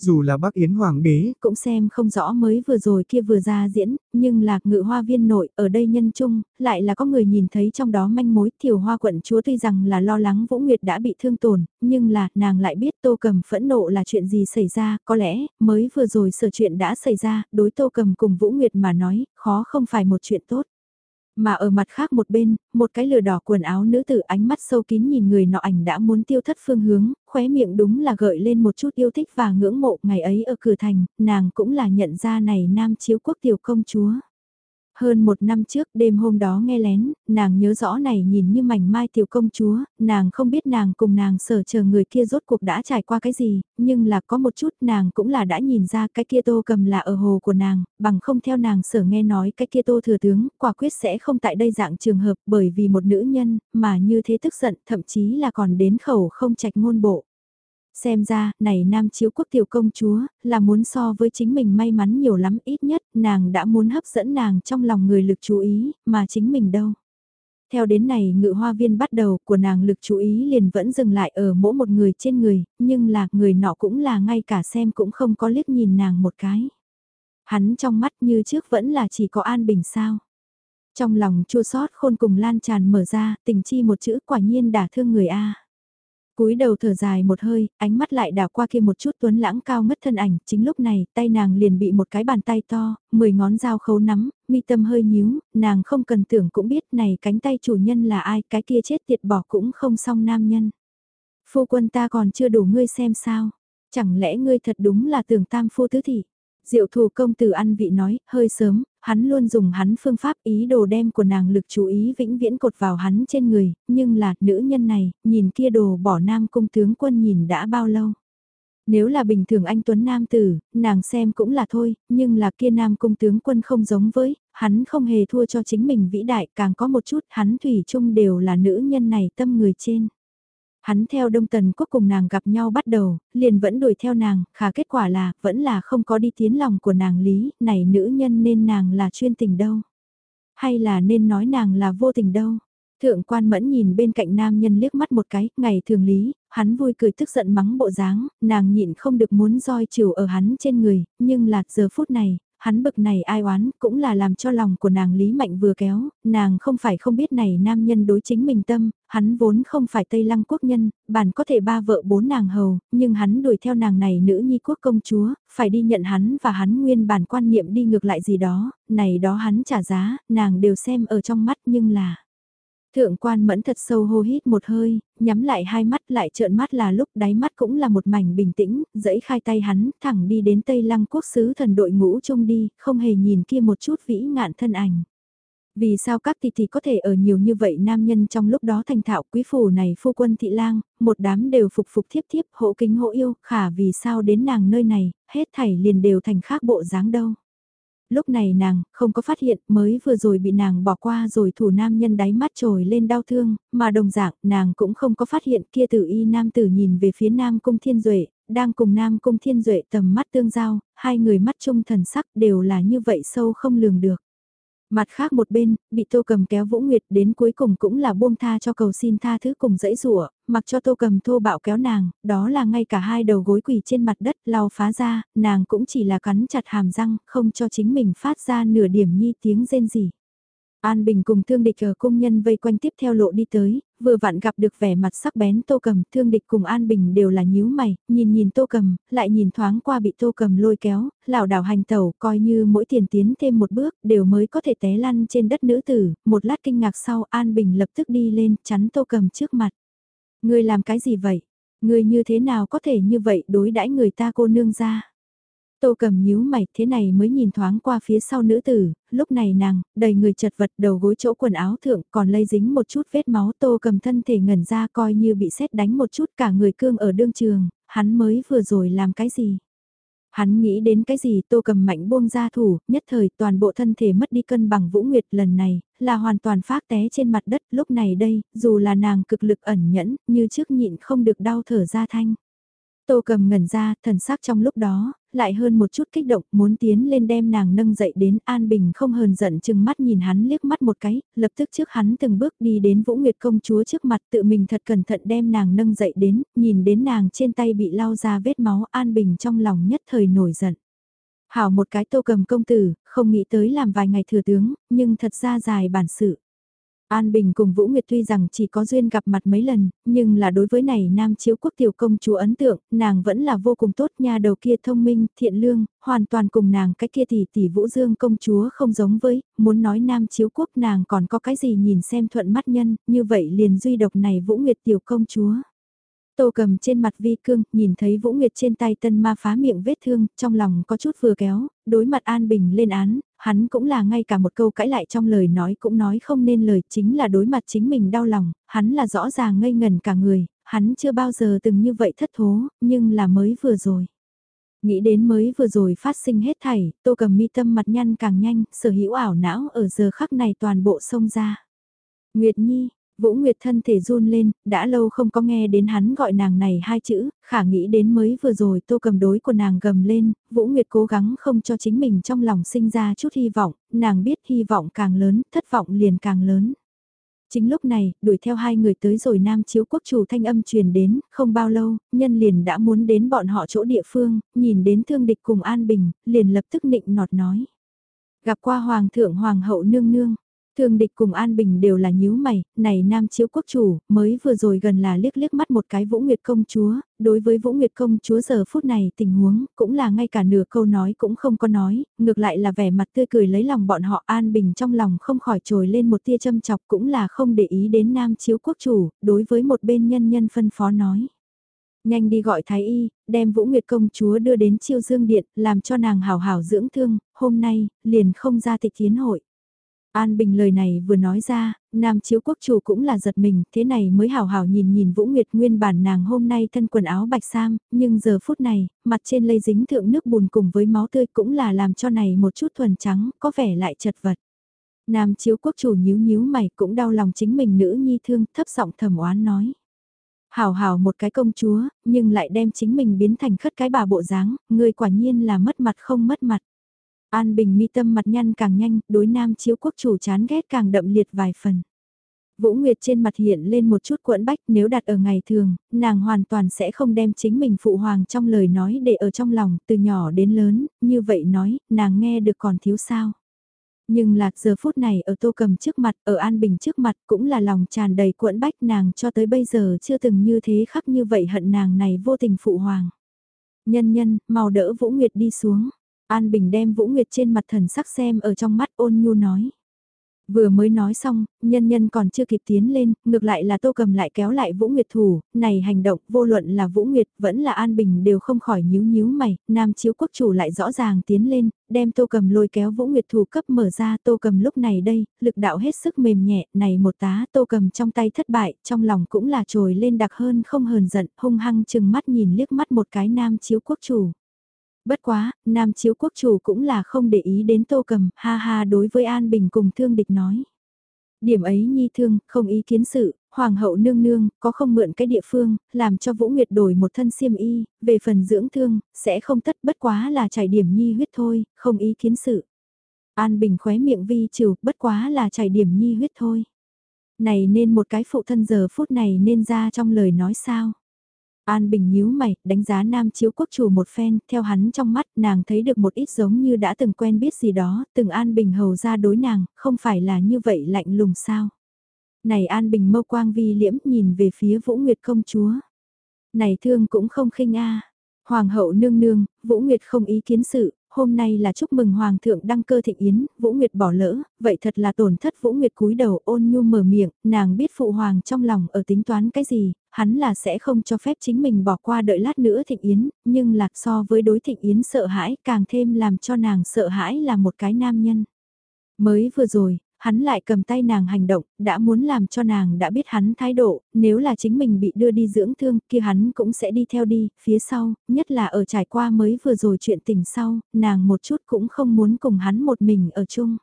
Dù là bác Yến Hoàng đế, cũng xem không rõ mới vừa rồi kia vừa ra diễn, nhưng lạc ngự hoa viên nội ở đây nhân chung, lại là có người nhìn thấy trong đó manh mối thiểu hoa quận chúa tuy rằng là lo lắng Vũ Nguyệt đã bị thương tổn, nhưng là nàng lại biết tô cầm phẫn nộ là chuyện gì xảy ra, có lẽ mới vừa rồi sở chuyện đã xảy ra, đối tô cầm cùng Vũ Nguyệt mà nói, khó không phải một chuyện tốt. Mà ở mặt khác một bên, một cái lửa đỏ quần áo nữ tử ánh mắt sâu kín nhìn người nọ ảnh đã muốn tiêu thất phương hướng, khóe miệng đúng là gợi lên một chút yêu thích và ngưỡng mộ ngày ấy ở cửa thành, nàng cũng là nhận ra này nam chiếu quốc tiểu công chúa. Hơn một năm trước đêm hôm đó nghe lén, nàng nhớ rõ này nhìn như mảnh mai tiểu công chúa, nàng không biết nàng cùng nàng sở chờ người kia rốt cuộc đã trải qua cái gì, nhưng là có một chút nàng cũng là đã nhìn ra cái kia tô cầm là ở hồ của nàng, bằng không theo nàng sở nghe nói cái kia tô thừa tướng, quả quyết sẽ không tại đây dạng trường hợp bởi vì một nữ nhân, mà như thế tức giận, thậm chí là còn đến khẩu không trạch ngôn bộ. Xem ra, này nam chiếu quốc tiểu công chúa, là muốn so với chính mình may mắn nhiều lắm ít nhất, nàng đã muốn hấp dẫn nàng trong lòng người lực chú ý, mà chính mình đâu. Theo đến này ngự hoa viên bắt đầu của nàng lực chú ý liền vẫn dừng lại ở mỗi một người trên người, nhưng là người nọ cũng là ngay cả xem cũng không có liếc nhìn nàng một cái. Hắn trong mắt như trước vẫn là chỉ có an bình sao. Trong lòng chua sót khôn cùng lan tràn mở ra, tình chi một chữ quả nhiên đả thương người A cúi đầu thở dài một hơi, ánh mắt lại đảo qua kia một chút tuấn lãng cao mất thân ảnh, chính lúc này, tay nàng liền bị một cái bàn tay to, mười ngón dao khấu nắm, mi tâm hơi nhíu, nàng không cần tưởng cũng biết này cánh tay chủ nhân là ai, cái kia chết tiệt bỏ cũng không xong nam nhân. Phu quân ta còn chưa đủ ngươi xem sao, chẳng lẽ ngươi thật đúng là tưởng tam phu tứ thị. Diệu thù công tử ăn vị nói, hơi sớm, hắn luôn dùng hắn phương pháp ý đồ đem của nàng lực chú ý vĩnh viễn cột vào hắn trên người, nhưng là nữ nhân này, nhìn kia đồ bỏ nam cung tướng quân nhìn đã bao lâu. Nếu là bình thường anh Tuấn Nam Tử, nàng xem cũng là thôi, nhưng là kia Nam Cung tướng quân không giống với, hắn không hề thua cho chính mình vĩ đại, càng có một chút hắn thủy chung đều là nữ nhân này tâm người trên. Hắn theo Đông Tần Quốc cùng nàng gặp nhau bắt đầu, liền vẫn đuổi theo nàng, khả kết quả là, vẫn là không có đi tiến lòng của nàng lý, này nữ nhân nên nàng là chuyên tình đâu. Hay là nên nói nàng là vô tình đâu. Thượng quan mẫn nhìn bên cạnh nam nhân liếc mắt một cái, ngày thường lý, hắn vui cười tức giận mắng bộ dáng, nàng nhịn không được muốn roi chiều ở hắn trên người, nhưng là giờ phút này, hắn bực này ai oán, cũng là làm cho lòng của nàng Lý Mạnh vừa kéo, nàng không phải không biết này nam nhân đối chính mình tâm, hắn vốn không phải Tây Lăng quốc nhân, bản có thể ba vợ bốn nàng hầu, nhưng hắn đuổi theo nàng này nữ nhi quốc công chúa, phải đi nhận hắn và hắn nguyên bản quan niệm đi ngược lại gì đó, này đó hắn trả giá, nàng đều xem ở trong mắt nhưng là... Thượng quan mẫn thật sâu hô hít một hơi, nhắm lại hai mắt lại trợn mắt là lúc đáy mắt cũng là một mảnh bình tĩnh, dẫy khai tay hắn, thẳng đi đến Tây Lăng quốc sứ thần đội ngũ trông đi, không hề nhìn kia một chút vĩ ngạn thân ảnh. Vì sao các tỷ tỷ có thể ở nhiều như vậy nam nhân trong lúc đó thành thạo quý phủ này phu quân thị lang, một đám đều phục phục thiếp thiếp hộ kính hộ yêu, khả vì sao đến nàng nơi này, hết thảy liền đều thành khác bộ dáng đâu. Lúc này nàng, không có phát hiện, mới vừa rồi bị nàng bỏ qua rồi thủ nam nhân đáy mắt trồi lên đau thương, mà đồng dạng, nàng cũng không có phát hiện kia tử y nam tử nhìn về phía nam cung thiên duệ đang cùng nam cung thiên duệ tầm mắt tương giao, hai người mắt chung thần sắc đều là như vậy sâu không lường được. Mặt khác một bên, bị Tô Cầm kéo Vũ Nguyệt đến cuối cùng cũng là buông tha cho cầu xin tha thứ cùng dãy rủa mặc cho Tô Cầm thô bạo kéo nàng, đó là ngay cả hai đầu gối quỳ trên mặt đất lau phá ra, nàng cũng chỉ là cắn chặt hàm răng, không cho chính mình phát ra nửa điểm nhi tiếng rên gì. An Bình cùng thương địch ở công nhân vây quanh tiếp theo lộ đi tới, vừa vặn gặp được vẻ mặt sắc bén Tô Cầm, thương địch cùng An Bình đều là nhíu mày, nhìn nhìn Tô Cầm, lại nhìn thoáng qua bị Tô Cầm lôi kéo, lảo đảo hành tẩu, coi như mỗi tiền tiến thêm một bước, đều mới có thể té lăn trên đất nữ tử, một lát kinh ngạc sau An Bình lập tức đi lên, chắn Tô Cầm trước mặt. Ngươi làm cái gì vậy? Ngươi như thế nào có thể như vậy đối đãi người ta cô nương ra? Tô cầm nhíu mày thế này mới nhìn thoáng qua phía sau nữ tử, lúc này nàng, đầy người chật vật đầu gối chỗ quần áo thượng còn lây dính một chút vết máu tô cầm thân thể ngẩn ra coi như bị xét đánh một chút cả người cương ở đương trường, hắn mới vừa rồi làm cái gì. Hắn nghĩ đến cái gì tô cầm mạnh buông ra thủ, nhất thời toàn bộ thân thể mất đi cân bằng Vũ Nguyệt lần này, là hoàn toàn phát té trên mặt đất lúc này đây, dù là nàng cực lực ẩn nhẫn, như trước nhịn không được đau thở ra thanh. Tô cầm ngẩn ra, thần sắc trong lúc đó, lại hơn một chút kích động, muốn tiến lên đem nàng nâng dậy đến An Bình không hờn giận chừng mắt nhìn hắn liếc mắt một cái, lập tức trước hắn từng bước đi đến Vũ Nguyệt công chúa trước mặt tự mình thật cẩn thận đem nàng nâng dậy đến, nhìn đến nàng trên tay bị lau ra vết máu An Bình trong lòng nhất thời nổi giận. Hảo một cái tô cầm công tử, không nghĩ tới làm vài ngày thừa tướng, nhưng thật ra dài bản sự. An Bình cùng Vũ Nguyệt tuy rằng chỉ có duyên gặp mặt mấy lần, nhưng là đối với này nam chiếu quốc tiểu công chúa ấn tượng, nàng vẫn là vô cùng tốt nha đầu kia thông minh, thiện lương, hoàn toàn cùng nàng cái kia tỷ tỷ Vũ Dương công chúa không giống với, muốn nói nam chiếu quốc nàng còn có cái gì nhìn xem thuận mắt nhân, như vậy liền duy độc này Vũ Nguyệt tiểu công chúa. Tô cầm trên mặt vi cương, nhìn thấy Vũ Nguyệt trên tay tân ma phá miệng vết thương, trong lòng có chút vừa kéo, đối mặt An Bình lên án, hắn cũng là ngay cả một câu cãi lại trong lời nói cũng nói không nên lời chính là đối mặt chính mình đau lòng, hắn là rõ ràng ngây ngần cả người, hắn chưa bao giờ từng như vậy thất thố, nhưng là mới vừa rồi. Nghĩ đến mới vừa rồi phát sinh hết thảy, tô cầm mi tâm mặt nhăn càng nhanh, sở hữu ảo não ở giờ khắc này toàn bộ xông ra. Nguyệt Nhi, Vũ Nguyệt thân thể run lên, đã lâu không có nghe đến hắn gọi nàng này hai chữ, khả nghĩ đến mới vừa rồi tô cầm đối của nàng gầm lên, Vũ Nguyệt cố gắng không cho chính mình trong lòng sinh ra chút hy vọng, nàng biết hy vọng càng lớn, thất vọng liền càng lớn. Chính lúc này, đuổi theo hai người tới rồi Nam Chiếu Quốc chủ thanh âm truyền đến, không bao lâu, nhân liền đã muốn đến bọn họ chỗ địa phương, nhìn đến thương địch cùng An Bình, liền lập tức nịnh nọt nói. Gặp qua Hoàng thượng Hoàng hậu nương nương, Thương địch cùng An Bình đều là nhíu mày, này nam chiếu quốc chủ, mới vừa rồi gần là liếc liếc mắt một cái Vũ Nguyệt công chúa, đối với Vũ Nguyệt công chúa giờ phút này tình huống, cũng là ngay cả nửa câu nói cũng không có nói, ngược lại là vẻ mặt tươi cười lấy lòng bọn họ An Bình trong lòng không khỏi trồi lên một tia châm chọc cũng là không để ý đến nam chiếu quốc chủ, đối với một bên nhân nhân phân phó nói. Nhanh đi gọi Thái Y, đem Vũ Nguyệt công chúa đưa đến chiêu dương điện, làm cho nàng hào hảo dưỡng thương, hôm nay, liền không ra tịch kiến hội. An Bình lời này vừa nói ra, Nam Chiếu Quốc chủ cũng là giật mình, thế này mới hào hào nhìn nhìn Vũ Nguyệt nguyên bản nàng hôm nay thân quần áo bạch sam, nhưng giờ phút này, mặt trên lây dính thượng nước bùn cùng với máu tươi cũng là làm cho này một chút thuần trắng, có vẻ lại chật vật. Nam Chiếu Quốc chủ nhíu nhíu mày cũng đau lòng chính mình nữ nhi thương, thấp giọng thầm oán nói. Hào hào một cái công chúa, nhưng lại đem chính mình biến thành khất cái bà bộ dáng, người quả nhiên là mất mặt không mất mặt. An Bình mi tâm mặt nhăn càng nhanh, đối nam chiếu quốc chủ chán ghét càng đậm liệt vài phần. Vũ Nguyệt trên mặt hiện lên một chút quẫn bách nếu đặt ở ngày thường, nàng hoàn toàn sẽ không đem chính mình phụ hoàng trong lời nói để ở trong lòng từ nhỏ đến lớn, như vậy nói, nàng nghe được còn thiếu sao. Nhưng lạc giờ phút này ở tô cầm trước mặt, ở an bình trước mặt cũng là lòng tràn đầy quẫn bách nàng cho tới bây giờ chưa từng như thế khắc như vậy hận nàng này vô tình phụ hoàng. Nhân nhân, mau đỡ Vũ Nguyệt đi xuống. An Bình đem Vũ Nguyệt trên mặt thần sắc xem ở trong mắt ôn nhu nói. Vừa mới nói xong, nhân nhân còn chưa kịp tiến lên, ngược lại là tô cầm lại kéo lại Vũ Nguyệt thủ, này hành động vô luận là Vũ Nguyệt vẫn là An Bình đều không khỏi nhíu nhíu mày, nam chiếu quốc chủ lại rõ ràng tiến lên, đem tô cầm lôi kéo Vũ Nguyệt thủ cấp mở ra tô cầm lúc này đây, lực đạo hết sức mềm nhẹ, này một tá tô cầm trong tay thất bại, trong lòng cũng là trồi lên đặc hơn không hờn giận, hung hăng chừng mắt nhìn liếc mắt một cái nam chiếu quốc chủ. Bất quá, Nam Chiếu Quốc Chủ cũng là không để ý đến Tô Cầm, ha ha đối với An Bình cùng thương địch nói. Điểm ấy nhi thương, không ý kiến sự, Hoàng hậu nương nương, có không mượn cái địa phương, làm cho Vũ Nguyệt đổi một thân xiêm y, về phần dưỡng thương, sẽ không tất bất quá là trải điểm nhi huyết thôi, không ý kiến sự. An Bình khóe miệng vi trừ, bất quá là trải điểm nhi huyết thôi. Này nên một cái phụ thân giờ phút này nên ra trong lời nói sao? An Bình nhíu mày, đánh giá nam chiếu quốc chủ một phen, theo hắn trong mắt nàng thấy được một ít giống như đã từng quen biết gì đó, từng An Bình hầu ra đối nàng, không phải là như vậy lạnh lùng sao. Này An Bình mâu quang vi liễm nhìn về phía Vũ Nguyệt công chúa. Này thương cũng không khinh a Hoàng hậu nương nương, Vũ Nguyệt không ý kiến sự, hôm nay là chúc mừng Hoàng thượng đăng cơ thịnh yến, Vũ Nguyệt bỏ lỡ, vậy thật là tổn thất Vũ Nguyệt cúi đầu ôn nhu mở miệng, nàng biết phụ hoàng trong lòng ở tính toán cái gì, hắn là sẽ không cho phép chính mình bỏ qua đợi lát nữa thịnh yến, nhưng lạc so với đối thịnh yến sợ hãi càng thêm làm cho nàng sợ hãi là một cái nam nhân. Mới vừa rồi, hắn lại cầm tay nàng hành động, đã muốn làm cho nàng đã biết hắn thái độ, nếu là chính mình bị đưa đi dưỡng thương kia hắn cũng sẽ đi theo đi, phía sau, nhất là ở trải qua mới vừa rồi chuyện tình sau, nàng một chút cũng không muốn cùng hắn một mình ở chung.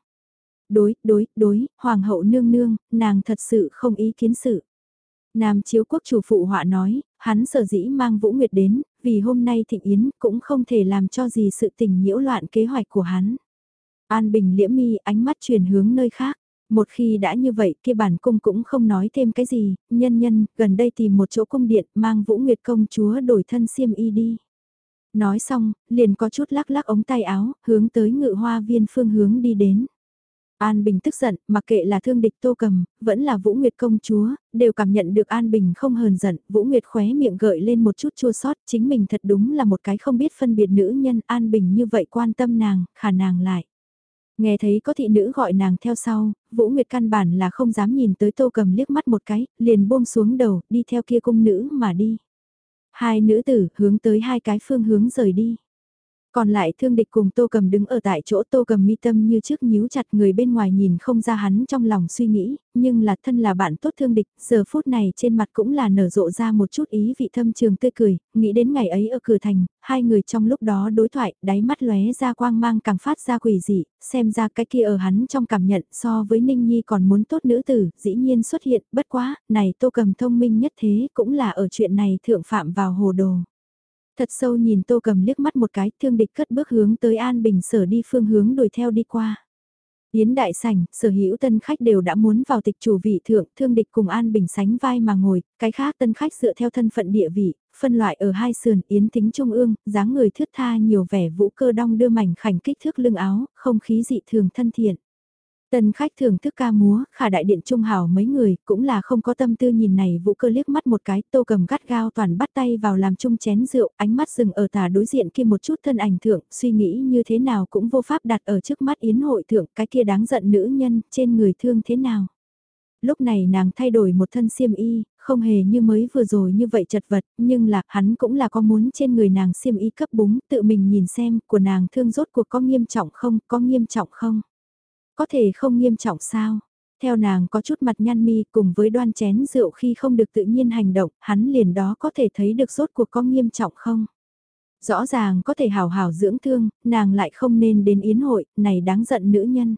Đối, đối, đối, hoàng hậu nương nương, nàng thật sự không ý kiến sự. Nam chiếu quốc chủ phụ họa nói, hắn sở dĩ mang Vũ Nguyệt đến, vì hôm nay thịnh yến cũng không thể làm cho gì sự tình nhiễu loạn kế hoạch của hắn. An Bình liễm mi ánh mắt chuyển hướng nơi khác. Một khi đã như vậy kia bản cung cũng không nói thêm cái gì, nhân nhân, gần đây tìm một chỗ cung điện mang Vũ Nguyệt công chúa đổi thân xiêm y đi. Nói xong, liền có chút lắc lắc ống tay áo, hướng tới ngự hoa viên phương hướng đi đến. An Bình tức giận, mặc kệ là thương địch tô cầm, vẫn là Vũ Nguyệt công chúa, đều cảm nhận được An Bình không hờn giận, Vũ Nguyệt khóe miệng gợi lên một chút chua sót, chính mình thật đúng là một cái không biết phân biệt nữ nhân, An Bình như vậy quan tâm nàng, khả nàng lại. Nghe thấy có thị nữ gọi nàng theo sau, Vũ Nguyệt căn bản là không dám nhìn tới tô cầm liếc mắt một cái, liền buông xuống đầu, đi theo kia cung nữ mà đi. Hai nữ tử hướng tới hai cái phương hướng rời đi. Còn lại thương địch cùng tô cầm đứng ở tại chỗ tô cầm mi tâm như trước nhíu chặt người bên ngoài nhìn không ra hắn trong lòng suy nghĩ, nhưng là thân là bạn tốt thương địch, giờ phút này trên mặt cũng là nở rộ ra một chút ý vị thâm trường tươi cười, nghĩ đến ngày ấy ở cửa thành, hai người trong lúc đó đối thoại, đáy mắt lóe ra quang mang càng phát ra quỷ dị, xem ra cái kia ở hắn trong cảm nhận so với Ninh Nhi còn muốn tốt nữ tử, dĩ nhiên xuất hiện, bất quá, này tô cầm thông minh nhất thế cũng là ở chuyện này thượng phạm vào hồ đồ. Thật sâu nhìn tô cầm liếc mắt một cái, thương địch cất bước hướng tới An Bình sở đi phương hướng đuổi theo đi qua. Yến đại sảnh, sở hữu tân khách đều đã muốn vào tịch chủ vị thượng, thương địch cùng An Bình sánh vai mà ngồi, cái khác tân khách dựa theo thân phận địa vị, phân loại ở hai sườn, Yến thính trung ương, dáng người thướt tha nhiều vẻ vũ cơ đong đưa mảnh khảnh kích thước lưng áo, không khí dị thường thân thiện. Tân khách thưởng thức ca múa, khả đại điện trung hảo mấy người, cũng là không có tâm tư nhìn này vũ cơ liếc mắt một cái, tô cầm gắt gao toàn bắt tay vào làm chung chén rượu, ánh mắt dừng ở tà đối diện kia một chút thân ảnh thượng, suy nghĩ như thế nào cũng vô pháp đặt ở trước mắt yến hội thượng, cái kia đáng giận nữ nhân, trên người thương thế nào. Lúc này nàng thay đổi một thân xiêm y, không hề như mới vừa rồi như vậy chật vật, nhưng là hắn cũng là có muốn trên người nàng xiêm y cấp búng, tự mình nhìn xem của nàng thương rốt cuộc có nghiêm trọng không, có nghiêm trọng không. Có thể không nghiêm trọng sao? Theo nàng có chút mặt nhăn mi cùng với đoan chén rượu khi không được tự nhiên hành động, hắn liền đó có thể thấy được rốt cuộc có nghiêm trọng không? Rõ ràng có thể hào hào dưỡng thương, nàng lại không nên đến yến hội, này đáng giận nữ nhân.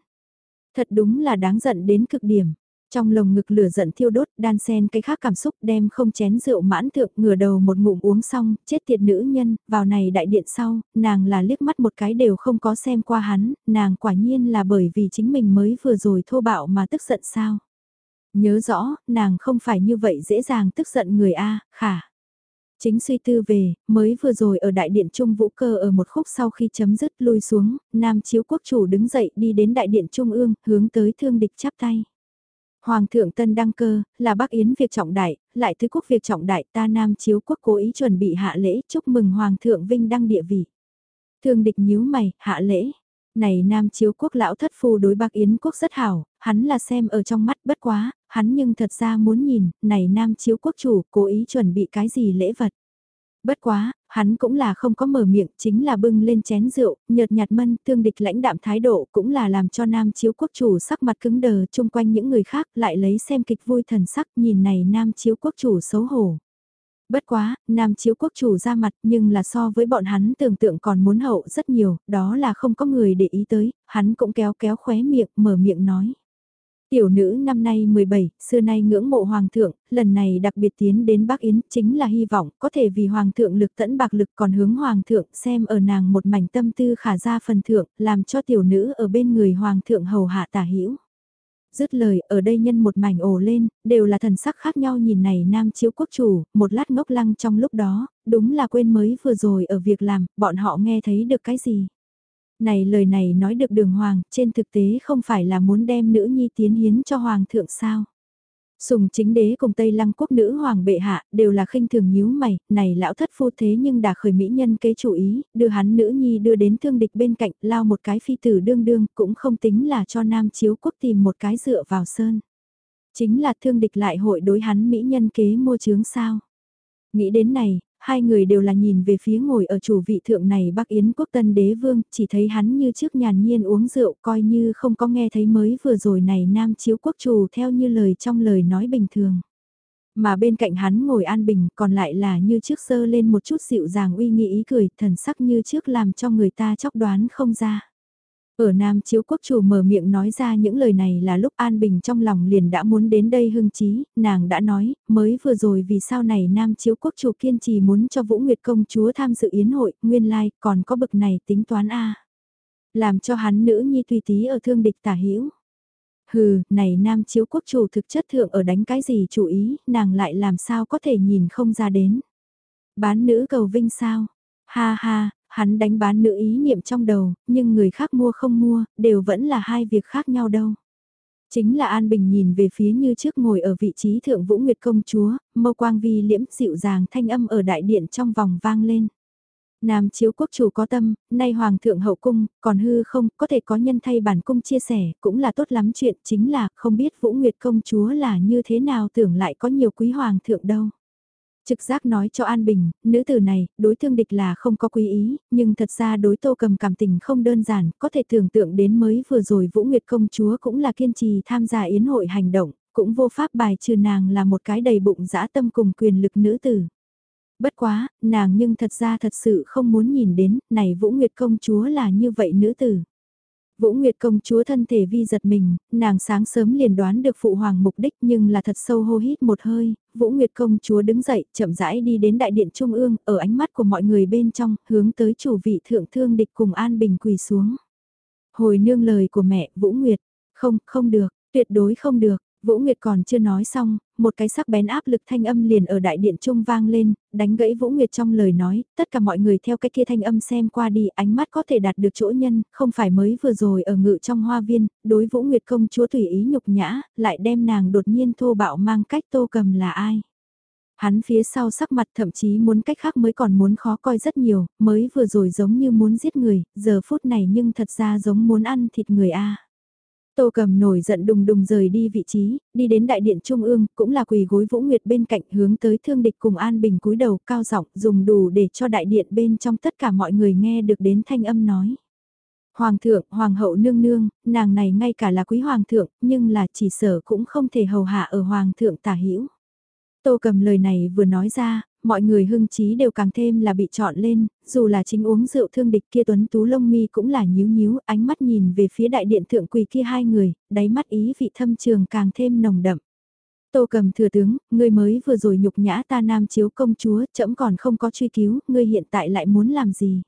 Thật đúng là đáng giận đến cực điểm. Trong lồng ngực lửa giận thiêu đốt, đan sen cái khác cảm xúc đem không chén rượu mãn thượng ngửa đầu một ngụm uống xong, chết tiệt nữ nhân, vào này đại điện sau, nàng là liếc mắt một cái đều không có xem qua hắn, nàng quả nhiên là bởi vì chính mình mới vừa rồi thô bạo mà tức giận sao. Nhớ rõ, nàng không phải như vậy dễ dàng tức giận người A, khả. Chính suy tư về, mới vừa rồi ở đại điện Trung Vũ Cơ ở một khúc sau khi chấm dứt lui xuống, Nam Chiếu Quốc Chủ đứng dậy đi đến đại điện Trung ương, hướng tới thương địch chắp tay. Hoàng thượng Tân Đăng Cơ, là Bắc Yến việc trọng đại, lại thứ quốc việc trọng đại ta Nam Chiếu Quốc cố ý chuẩn bị hạ lễ chúc mừng Hoàng thượng Vinh Đăng địa vị. Thương địch nhíu mày, hạ lễ. Này Nam Chiếu Quốc lão thất phu đối Bắc Yến Quốc rất hảo, hắn là xem ở trong mắt bất quá, hắn nhưng thật ra muốn nhìn, này Nam Chiếu Quốc chủ cố ý chuẩn bị cái gì lễ vật. Bất quá, hắn cũng là không có mở miệng, chính là bưng lên chén rượu, nhợt nhạt mân, thương địch lãnh đạm thái độ cũng là làm cho nam chiếu quốc chủ sắc mặt cứng đờ chung quanh những người khác lại lấy xem kịch vui thần sắc nhìn này nam chiếu quốc chủ xấu hổ. Bất quá, nam chiếu quốc chủ ra mặt nhưng là so với bọn hắn tưởng tượng còn muốn hậu rất nhiều, đó là không có người để ý tới, hắn cũng kéo kéo khóe miệng, mở miệng nói. Tiểu nữ năm nay 17, xưa nay ngưỡng mộ hoàng thượng, lần này đặc biệt tiến đến Bắc Yến chính là hy vọng có thể vì hoàng thượng lực tẫn bạc lực còn hướng hoàng thượng xem ở nàng một mảnh tâm tư khả ra phần thượng, làm cho tiểu nữ ở bên người hoàng thượng hầu hạ tả hữu Dứt lời, ở đây nhân một mảnh ồ lên, đều là thần sắc khác nhau nhìn này nam chiếu quốc chủ, một lát ngốc lăng trong lúc đó, đúng là quên mới vừa rồi ở việc làm, bọn họ nghe thấy được cái gì. Này lời này nói được đường hoàng, trên thực tế không phải là muốn đem nữ nhi tiến hiến cho hoàng thượng sao. Sùng chính đế cùng Tây Lăng quốc nữ hoàng bệ hạ đều là khinh thường nhíu mày, này lão thất phu thế nhưng đã khởi mỹ nhân kế chủ ý, đưa hắn nữ nhi đưa đến thương địch bên cạnh, lao một cái phi tử đương đương, cũng không tính là cho nam chiếu quốc tìm một cái dựa vào sơn. Chính là thương địch lại hội đối hắn mỹ nhân kế mua chướng sao. Nghĩ đến này, hai người đều là nhìn về phía ngồi ở chủ vị thượng này Bắc Yến quốc tân đế vương, chỉ thấy hắn như trước nhàn nhiên uống rượu coi như không có nghe thấy mới vừa rồi này nam chiếu quốc chủ theo như lời trong lời nói bình thường. Mà bên cạnh hắn ngồi an bình còn lại là như trước sơ lên một chút dịu dàng uy nghi ý cười thần sắc như trước làm cho người ta chóc đoán không ra. Ở Nam Chiếu Quốc chủ mở miệng nói ra những lời này là lúc An Bình trong lòng liền đã muốn đến đây hưng trí, nàng đã nói, mới vừa rồi vì sao này Nam Chiếu Quốc chủ kiên trì muốn cho Vũ Nguyệt Công Chúa tham dự yến hội, nguyên lai, còn có bực này tính toán A. Làm cho hắn nữ nhi tùy tí ở thương địch tả hữu Hừ, này Nam Chiếu Quốc chủ thực chất thượng ở đánh cái gì chủ ý, nàng lại làm sao có thể nhìn không ra đến. Bán nữ cầu vinh sao? Ha ha, Hắn đánh bán nữ ý niệm trong đầu, nhưng người khác mua không mua, đều vẫn là hai việc khác nhau đâu. Chính là An Bình nhìn về phía như trước ngồi ở vị trí thượng Vũ Nguyệt Công Chúa, mâu quang vi liễm dịu dàng thanh âm ở đại điện trong vòng vang lên. Nam chiếu quốc chủ có tâm, nay hoàng thượng hậu cung, còn hư không, có thể có nhân thay bản cung chia sẻ, cũng là tốt lắm chuyện, chính là không biết Vũ Nguyệt công chúa là như thế nào tưởng lại có nhiều quý hoàng thượng đâu. Trực giác nói cho An Bình, nữ tử này, đối thương địch là không có quý ý, nhưng thật ra đối tô cầm cảm tình không đơn giản, có thể tưởng tượng đến mới vừa rồi Vũ Nguyệt công chúa cũng là kiên trì tham gia yến hội hành động, cũng vô pháp bài trừ nàng là một cái đầy bụng dã tâm cùng quyền lực nữ tử. Bất quá, nàng nhưng thật ra thật sự không muốn nhìn đến, này Vũ Nguyệt công chúa là như vậy nữ tử. Vũ Nguyệt công chúa thân thể vi giật mình, nàng sáng sớm liền đoán được phụ hoàng mục đích nhưng là thật sâu hô hít một hơi, Vũ Nguyệt công chúa đứng dậy, chậm rãi đi đến đại điện trung ương, ở ánh mắt của mọi người bên trong, hướng tới chủ vị thượng thương địch cùng An Bình quỳ xuống. Hồi nương lời của mẹ, Vũ Nguyệt, không, không được, tuyệt đối không được, Vũ Nguyệt còn chưa nói xong, một cái sắc bén áp lực thanh âm liền ở đại điện trung vang lên, đánh gãy Vũ Nguyệt trong lời nói, tất cả mọi người theo cái kia thanh âm xem qua đi, ánh mắt có thể đạt được chỗ nhân, không phải mới vừa rồi ở ngự trong hoa viên, đối Vũ Nguyệt công chúa tùy ý nhục nhã, lại đem nàng đột nhiên thô bạo mang cách tô cầm là ai. Hắn phía sau sắc mặt thậm chí muốn cách khác mới còn muốn khó coi rất nhiều, mới vừa rồi giống như muốn giết người, giờ phút này nhưng thật ra giống muốn ăn thịt người a. Tô cầm nổi giận đùng đùng rời đi vị trí, đi đến đại điện trung ương, cũng là quỳ gối Vũ Nguyệt bên cạnh hướng tới thương địch cùng An Bình cúi đầu cao giọng dùng đủ để cho đại điện bên trong tất cả mọi người nghe được đến thanh âm nói. Hoàng thượng, hoàng hậu nương nương, nàng này ngay cả là quý hoàng thượng, nhưng là chỉ sở cũng không thể hầu hạ ở hoàng thượng tả hữu Tô cầm lời này vừa nói ra, mọi người hưng trí đều càng thêm là bị chọn lên, dù là chính uống rượu thương địch kia tuấn tú lông mi cũng là nhíu nhíu, ánh mắt nhìn về phía đại điện thượng quỳ kia hai người, đáy mắt ý vị thâm trường càng thêm nồng đậm. Tô cầm thừa tướng, ngươi mới vừa rồi nhục nhã ta nam chiếu công chúa, chậm còn không có truy cứu, ngươi hiện tại lại muốn làm gì?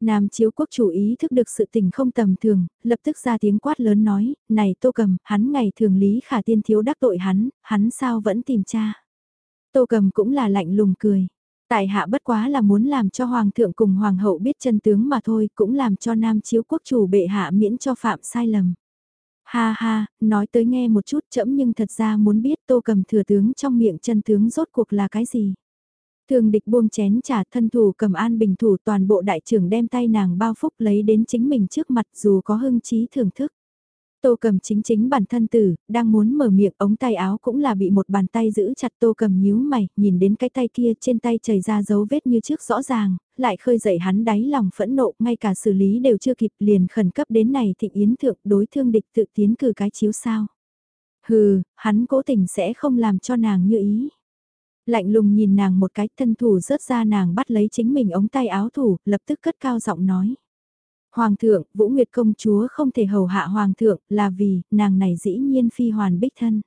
Nam chiếu quốc chủ ý thức được sự tình không tầm thường, lập tức ra tiếng quát lớn nói, này tô cầm, hắn ngày thường lý khả tiên thiếu đắc tội hắn, hắn sao vẫn tìm cha. Tô cầm cũng là lạnh lùng cười. Tại hạ bất quá là muốn làm cho hoàng thượng cùng hoàng hậu biết chân tướng mà thôi, cũng làm cho nam chiếu quốc chủ bệ hạ miễn cho phạm sai lầm. Ha ha, nói tới nghe một chút chậm nhưng thật ra muốn biết tô cầm thừa tướng trong miệng chân tướng rốt cuộc là cái gì. Thường địch buông chén trà thân thủ cầm an bình thủ toàn bộ đại trưởng đem tay nàng bao phúc lấy đến chính mình trước mặt dù có hưng trí thưởng thức. Tô cầm chính chính bản thân tử, đang muốn mở miệng ống tay áo cũng là bị một bàn tay giữ chặt tô cầm nhíu mày, nhìn đến cái tay kia trên tay chảy ra dấu vết như trước rõ ràng, lại khơi dậy hắn đáy lòng phẫn nộ, ngay cả xử lý đều chưa kịp liền khẩn cấp đến này thịnh yến thượng đối thương địch tự tiến cử cái chiếu sao. Hừ, hắn cố tình sẽ không làm cho nàng như ý. Lạnh lùng nhìn nàng một cái thân thủ rớt ra nàng bắt lấy chính mình ống tay áo thủ, lập tức cất cao giọng nói. Hoàng thượng, Vũ Nguyệt công chúa không thể hầu hạ hoàng thượng là vì nàng này dĩ nhiên phi hoàn bích thân.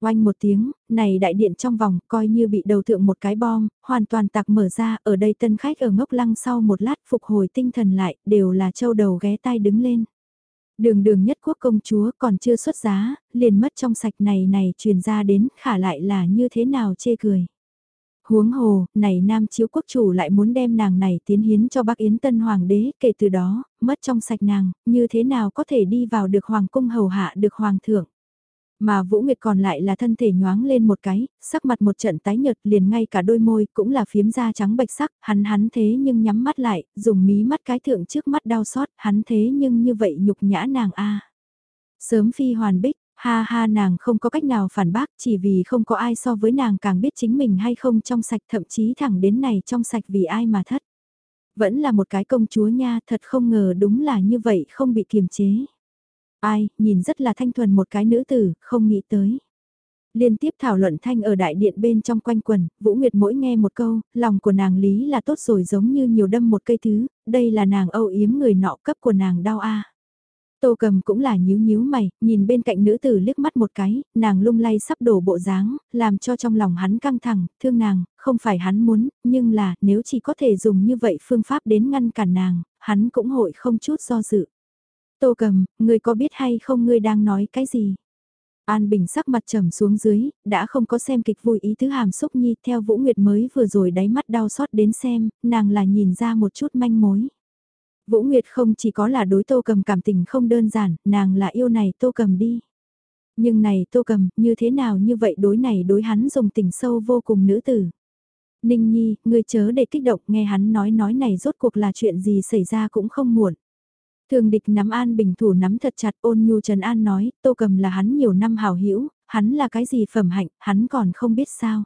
Oanh một tiếng, này đại điện trong vòng coi như bị đầu thượng một cái bom, hoàn toàn tạc mở ra, ở đây tân khách ở ngốc lăng sau một lát phục hồi tinh thần lại, đều là châu đầu ghé tai đứng lên. Đường đường nhất quốc công chúa còn chưa xuất giá, liền mất trong sạch này này truyền ra đến khả lại là như thế nào chê cười. Huống hồ, này nam chiếu quốc chủ lại muốn đem nàng này tiến hiến cho bác Yến Tân Hoàng đế, kể từ đó, mất trong sạch nàng, như thế nào có thể đi vào được Hoàng cung hầu hạ được Hoàng thượng. Mà Vũ Nguyệt còn lại là thân thể nhoáng lên một cái, sắc mặt một trận tái nhợt liền ngay cả đôi môi cũng là phiếm da trắng bạch sắc, hắn hắn thế nhưng nhắm mắt lại, dùng mí mắt cái thượng trước mắt đau xót, hắn thế nhưng như vậy nhục nhã nàng a Sớm phi hoàn bích, Ha ha nàng không có cách nào phản bác chỉ vì không có ai so với nàng càng biết chính mình hay không trong sạch thậm chí thẳng đến này trong sạch vì ai mà thất. Vẫn là một cái công chúa nha thật không ngờ đúng là như vậy không bị kiềm chế. Ai, nhìn rất là thanh thuần một cái nữ tử, không nghĩ tới. Liên tiếp thảo luận thanh ở đại điện bên trong quanh quần, Vũ Nguyệt mỗi nghe một câu, lòng của nàng lý là tốt rồi giống như nhiều đâm một cây thứ, đây là nàng âu yếm người nọ cấp của nàng đau a. Tô cầm cũng là nhíu nhíu mày, nhìn bên cạnh nữ tử liếc mắt một cái, nàng lung lay sắp đổ bộ dáng, làm cho trong lòng hắn căng thẳng, thương nàng, không phải hắn muốn, nhưng là nếu chỉ có thể dùng như vậy phương pháp đến ngăn cản nàng, hắn cũng hội không chút do dự. Tô cầm, ngươi có biết hay không ngươi đang nói cái gì? An Bình sắc mặt trầm xuống dưới, đã không có xem kịch vui ý thứ hàm xúc nhi theo Vũ Nguyệt mới vừa rồi đáy mắt đau xót đến xem, nàng là nhìn ra một chút manh mối. Vũ Nguyệt không chỉ có là đối tô cầm cảm tình không đơn giản, nàng là yêu này tô cầm đi. Nhưng này tô cầm, như thế nào như vậy đối này đối hắn dùng tình sâu vô cùng nữ tử. Ninh Nhi, ngươi chớ để kích động nghe hắn nói nói này rốt cuộc là chuyện gì xảy ra cũng không muộn. Thường địch nắm an bình thủ nắm thật chặt ôn nhu Trần An nói, tô cầm là hắn nhiều năm hào hữu hắn là cái gì phẩm hạnh, hắn còn không biết sao.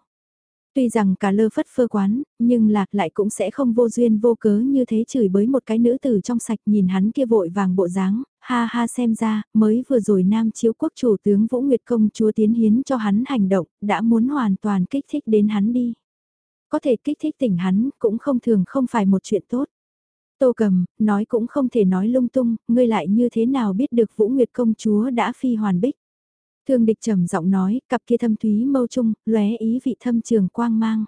Tuy rằng cả lơ phất phơ quán, nhưng lạc lại cũng sẽ không vô duyên vô cớ như thế chửi bới một cái nữ tử trong sạch nhìn hắn kia vội vàng bộ dáng, ha ha xem ra, mới vừa rồi nam chiếu quốc chủ tướng Vũ Nguyệt Công chúa tiến hiến cho hắn hành động, đã muốn hoàn toàn kích thích đến hắn đi. Có thể kích thích tỉnh hắn, cũng không thường không phải một chuyện tốt. Tô cầm, nói cũng không thể nói lung tung, ngươi lại như thế nào biết được Vũ Nguyệt Công chúa đã phi hoàn bích. Thương địch trầm giọng nói, cặp kia thâm thúy mâu trung, lóe ý vị thâm trường quang mang.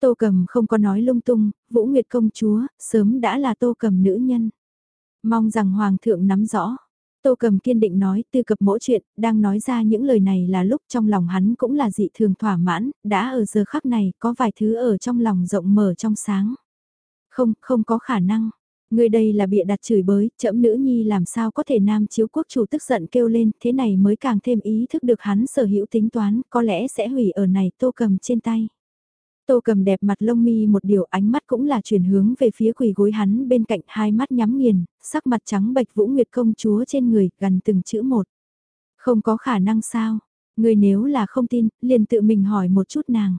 Tô cầm không có nói lung tung, Vũ Nguyệt công chúa, sớm đã là tô cầm nữ nhân. Mong rằng Hoàng thượng nắm rõ. Tô cầm kiên định nói, tư cập mỗi chuyện, đang nói ra những lời này là lúc trong lòng hắn cũng là dị thường thỏa mãn, đã ở giờ khắc này có vài thứ ở trong lòng rộng mở trong sáng. Không, không có khả năng. Người đây là bịa đặt chửi bới, chậm nữ nhi làm sao có thể nam chiếu quốc chủ tức giận kêu lên, thế này mới càng thêm ý thức được hắn sở hữu tính toán, có lẽ sẽ hủy ở này tô cầm trên tay. Tô cầm đẹp mặt lông mi một điều ánh mắt cũng là chuyển hướng về phía quỳ gối hắn bên cạnh hai mắt nhắm nghiền, sắc mặt trắng bạch vũ nguyệt công chúa trên người, gần từng chữ một. Không có khả năng sao, người nếu là không tin, liền tự mình hỏi một chút nàng.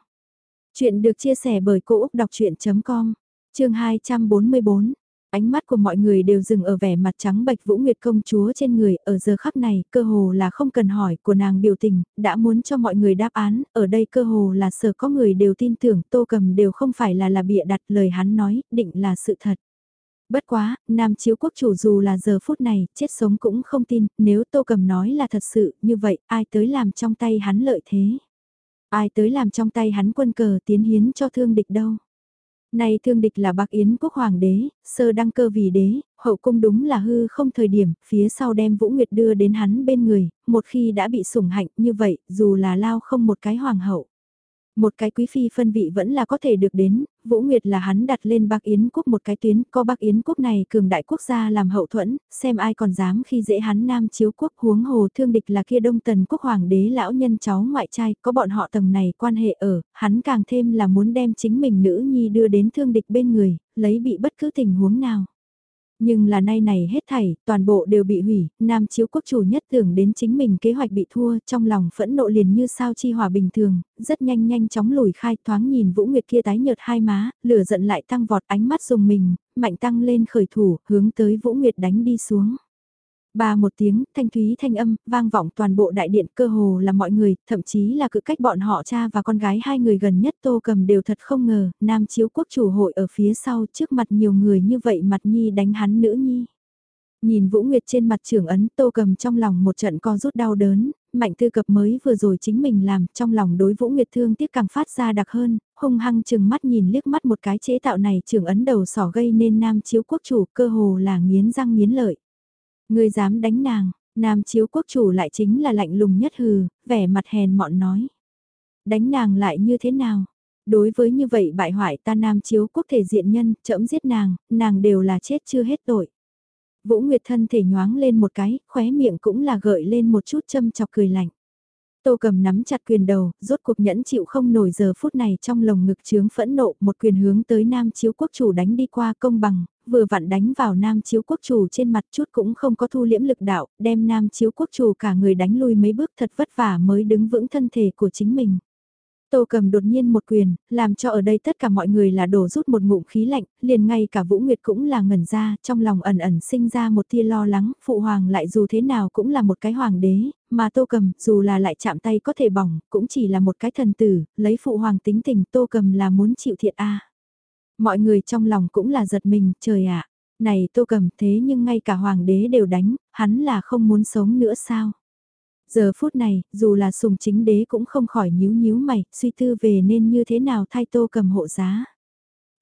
Chuyện được chia sẻ bởi Cô Úc Đọc Chuyện.com, chương 244 Ánh mắt của mọi người đều dừng ở vẻ mặt trắng bạch Vũ Nguyệt công chúa trên người, ở giờ khắc này, cơ hồ là không cần hỏi của nàng biểu tình, đã muốn cho mọi người đáp án, ở đây cơ hồ là sở có người đều tin tưởng Tô Cầm đều không phải là là bịa đặt lời hắn nói, định là sự thật. Bất quá, Nam Chiếu Quốc chủ dù là giờ phút này, chết sống cũng không tin, nếu Tô Cầm nói là thật sự, như vậy, ai tới làm trong tay hắn lợi thế? Ai tới làm trong tay hắn quân cờ tiến hiến cho thương địch đâu? Nay thương địch là bạc Yến quốc hoàng đế, sơ đăng cơ vì đế, hậu cung đúng là hư không thời điểm, phía sau đem Vũ Nguyệt đưa đến hắn bên người, một khi đã bị sủng hạnh như vậy, dù là lao không một cái hoàng hậu. Một cái quý phi phân vị vẫn là có thể được đến, Vũ Nguyệt là hắn đặt lên Bắc Yến quốc một cái tuyến, có Bắc Yến quốc này cường đại quốc gia làm hậu thuẫn, xem ai còn dám khi dễ hắn nam chiếu quốc huống hồ thương địch là kia đông tần quốc hoàng đế lão nhân cháu ngoại trai, có bọn họ tầng này quan hệ ở, hắn càng thêm là muốn đem chính mình nữ nhi đưa đến thương địch bên người, lấy bị bất cứ tình huống nào. Nhưng là nay này hết thảy, toàn bộ đều bị hủy, nam chiếu quốc chủ nhất tưởng đến chính mình kế hoạch bị thua, trong lòng phẫn nộ liền như sao chi hỏa bình thường, rất nhanh nhanh chóng lùi khai thoáng nhìn Vũ Nguyệt kia tái nhợt hai má, lửa giận lại tăng vọt ánh mắt dùng mình, mạnh tăng lên khởi thủ, hướng tới Vũ Nguyệt đánh đi xuống. Ba một tiếng, thanh thúy thanh âm, vang vọng toàn bộ đại điện cơ hồ là mọi người, thậm chí là cự cách bọn họ cha và con gái hai người gần nhất tô cầm đều thật không ngờ, nam chiếu quốc chủ hội ở phía sau trước mặt nhiều người như vậy mặt nhi đánh hắn nữ nhi. Nhìn Vũ Nguyệt trên mặt trưởng ấn tô cầm trong lòng một trận co rút đau đớn, mạnh tư cập mới vừa rồi chính mình làm trong lòng đối Vũ Nguyệt thương tiếc càng phát ra đặc hơn, hung hăng chừng mắt nhìn liếc mắt một cái chế tạo này trưởng ấn đầu sỏ gây nên nam chiếu quốc chủ cơ hồ là nghiến răng nghiến lợi. Ngươi dám đánh nàng, nam chiếu quốc chủ lại chính là lạnh lùng nhất hừ, vẻ mặt hèn mọn nói. Đánh nàng lại như thế nào? Đối với như vậy bại hoại ta nam chiếu quốc thể diện nhân, chậm giết nàng, nàng đều là chết chưa hết tội. Vũ Nguyệt thân thể nhoáng lên một cái, khóe miệng cũng là gợi lên một chút châm chọc cười lạnh. Tô cầm nắm chặt quyền đầu, rốt cuộc nhẫn chịu không nổi giờ phút này trong lồng ngực chướng phẫn nộ một quyền hướng tới nam chiếu quốc chủ đánh đi qua công bằng, vừa vặn đánh vào nam chiếu quốc chủ trên mặt chút cũng không có thu liễm lực đạo, đem nam chiếu quốc chủ cả người đánh lui mấy bước thật vất vả mới đứng vững thân thể của chính mình. Tô cầm đột nhiên một quyền, làm cho ở đây tất cả mọi người là đổ rút một ngụm khí lạnh, liền ngay cả Vũ Nguyệt cũng là ngẩn ra, trong lòng ẩn ẩn sinh ra một tia lo lắng, phụ hoàng lại dù thế nào cũng là một cái hoàng đế, mà Tô cầm dù là lại chạm tay có thể bỏng, cũng chỉ là một cái thần tử, lấy phụ hoàng tính tình Tô cầm là muốn chịu thiệt a Mọi người trong lòng cũng là giật mình, trời ạ, này Tô cầm thế nhưng ngay cả hoàng đế đều đánh, hắn là không muốn sống nữa sao? Giờ phút này, dù là sùng chính đế cũng không khỏi nhíu nhíu mày, suy tư về nên như thế nào thay tô cầm hộ giá.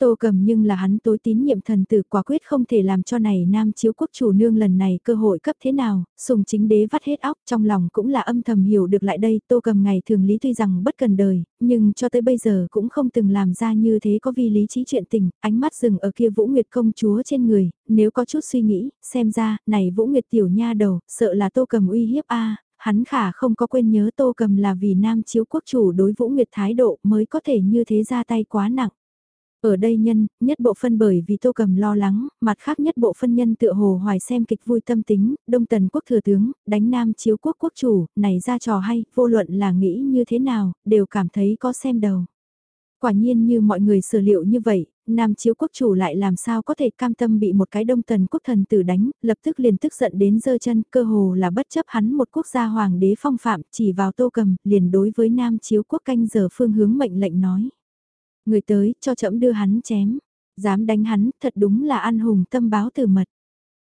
Tô cầm nhưng là hắn tối tín nhiệm thần tử quả quyết không thể làm cho này nam chiếu quốc chủ nương lần này cơ hội cấp thế nào, sùng chính đế vắt hết óc trong lòng cũng là âm thầm hiểu được lại đây tô cầm ngày thường lý tuy rằng bất cần đời, nhưng cho tới bây giờ cũng không từng làm ra như thế có vi lý trí chuyện tình, ánh mắt dừng ở kia vũ nguyệt công chúa trên người, nếu có chút suy nghĩ, xem ra, này vũ nguyệt tiểu nha đầu, sợ là tô cầm uy hiếp a hắn khả không có quên nhớ Tô Cầm là vì nam chiếu quốc chủ đối Vũ Nguyệt thái độ mới có thể như thế ra tay quá nặng. Ở đây nhân, nhất bộ phân bởi vì Tô Cầm lo lắng, mặt khác nhất bộ phân nhân tựa hồ hoài xem kịch vui tâm tính, Đông Tần quốc thừa tướng, đánh nam chiếu quốc quốc chủ, này ra trò hay, vô luận là nghĩ như thế nào, đều cảm thấy có xem đầu. Quả nhiên như mọi người sở liệu như vậy, Nam chiếu quốc chủ lại làm sao có thể cam tâm bị một cái đông tần quốc thần tử đánh, lập tức liền tức giận đến giơ chân, cơ hồ là bất chấp hắn một quốc gia hoàng đế phong phạm, chỉ vào tô cầm, liền đối với Nam chiếu quốc canh giờ phương hướng mệnh lệnh nói. Người tới, cho chậm đưa hắn chém, dám đánh hắn, thật đúng là ăn hùng tâm báo từ mật.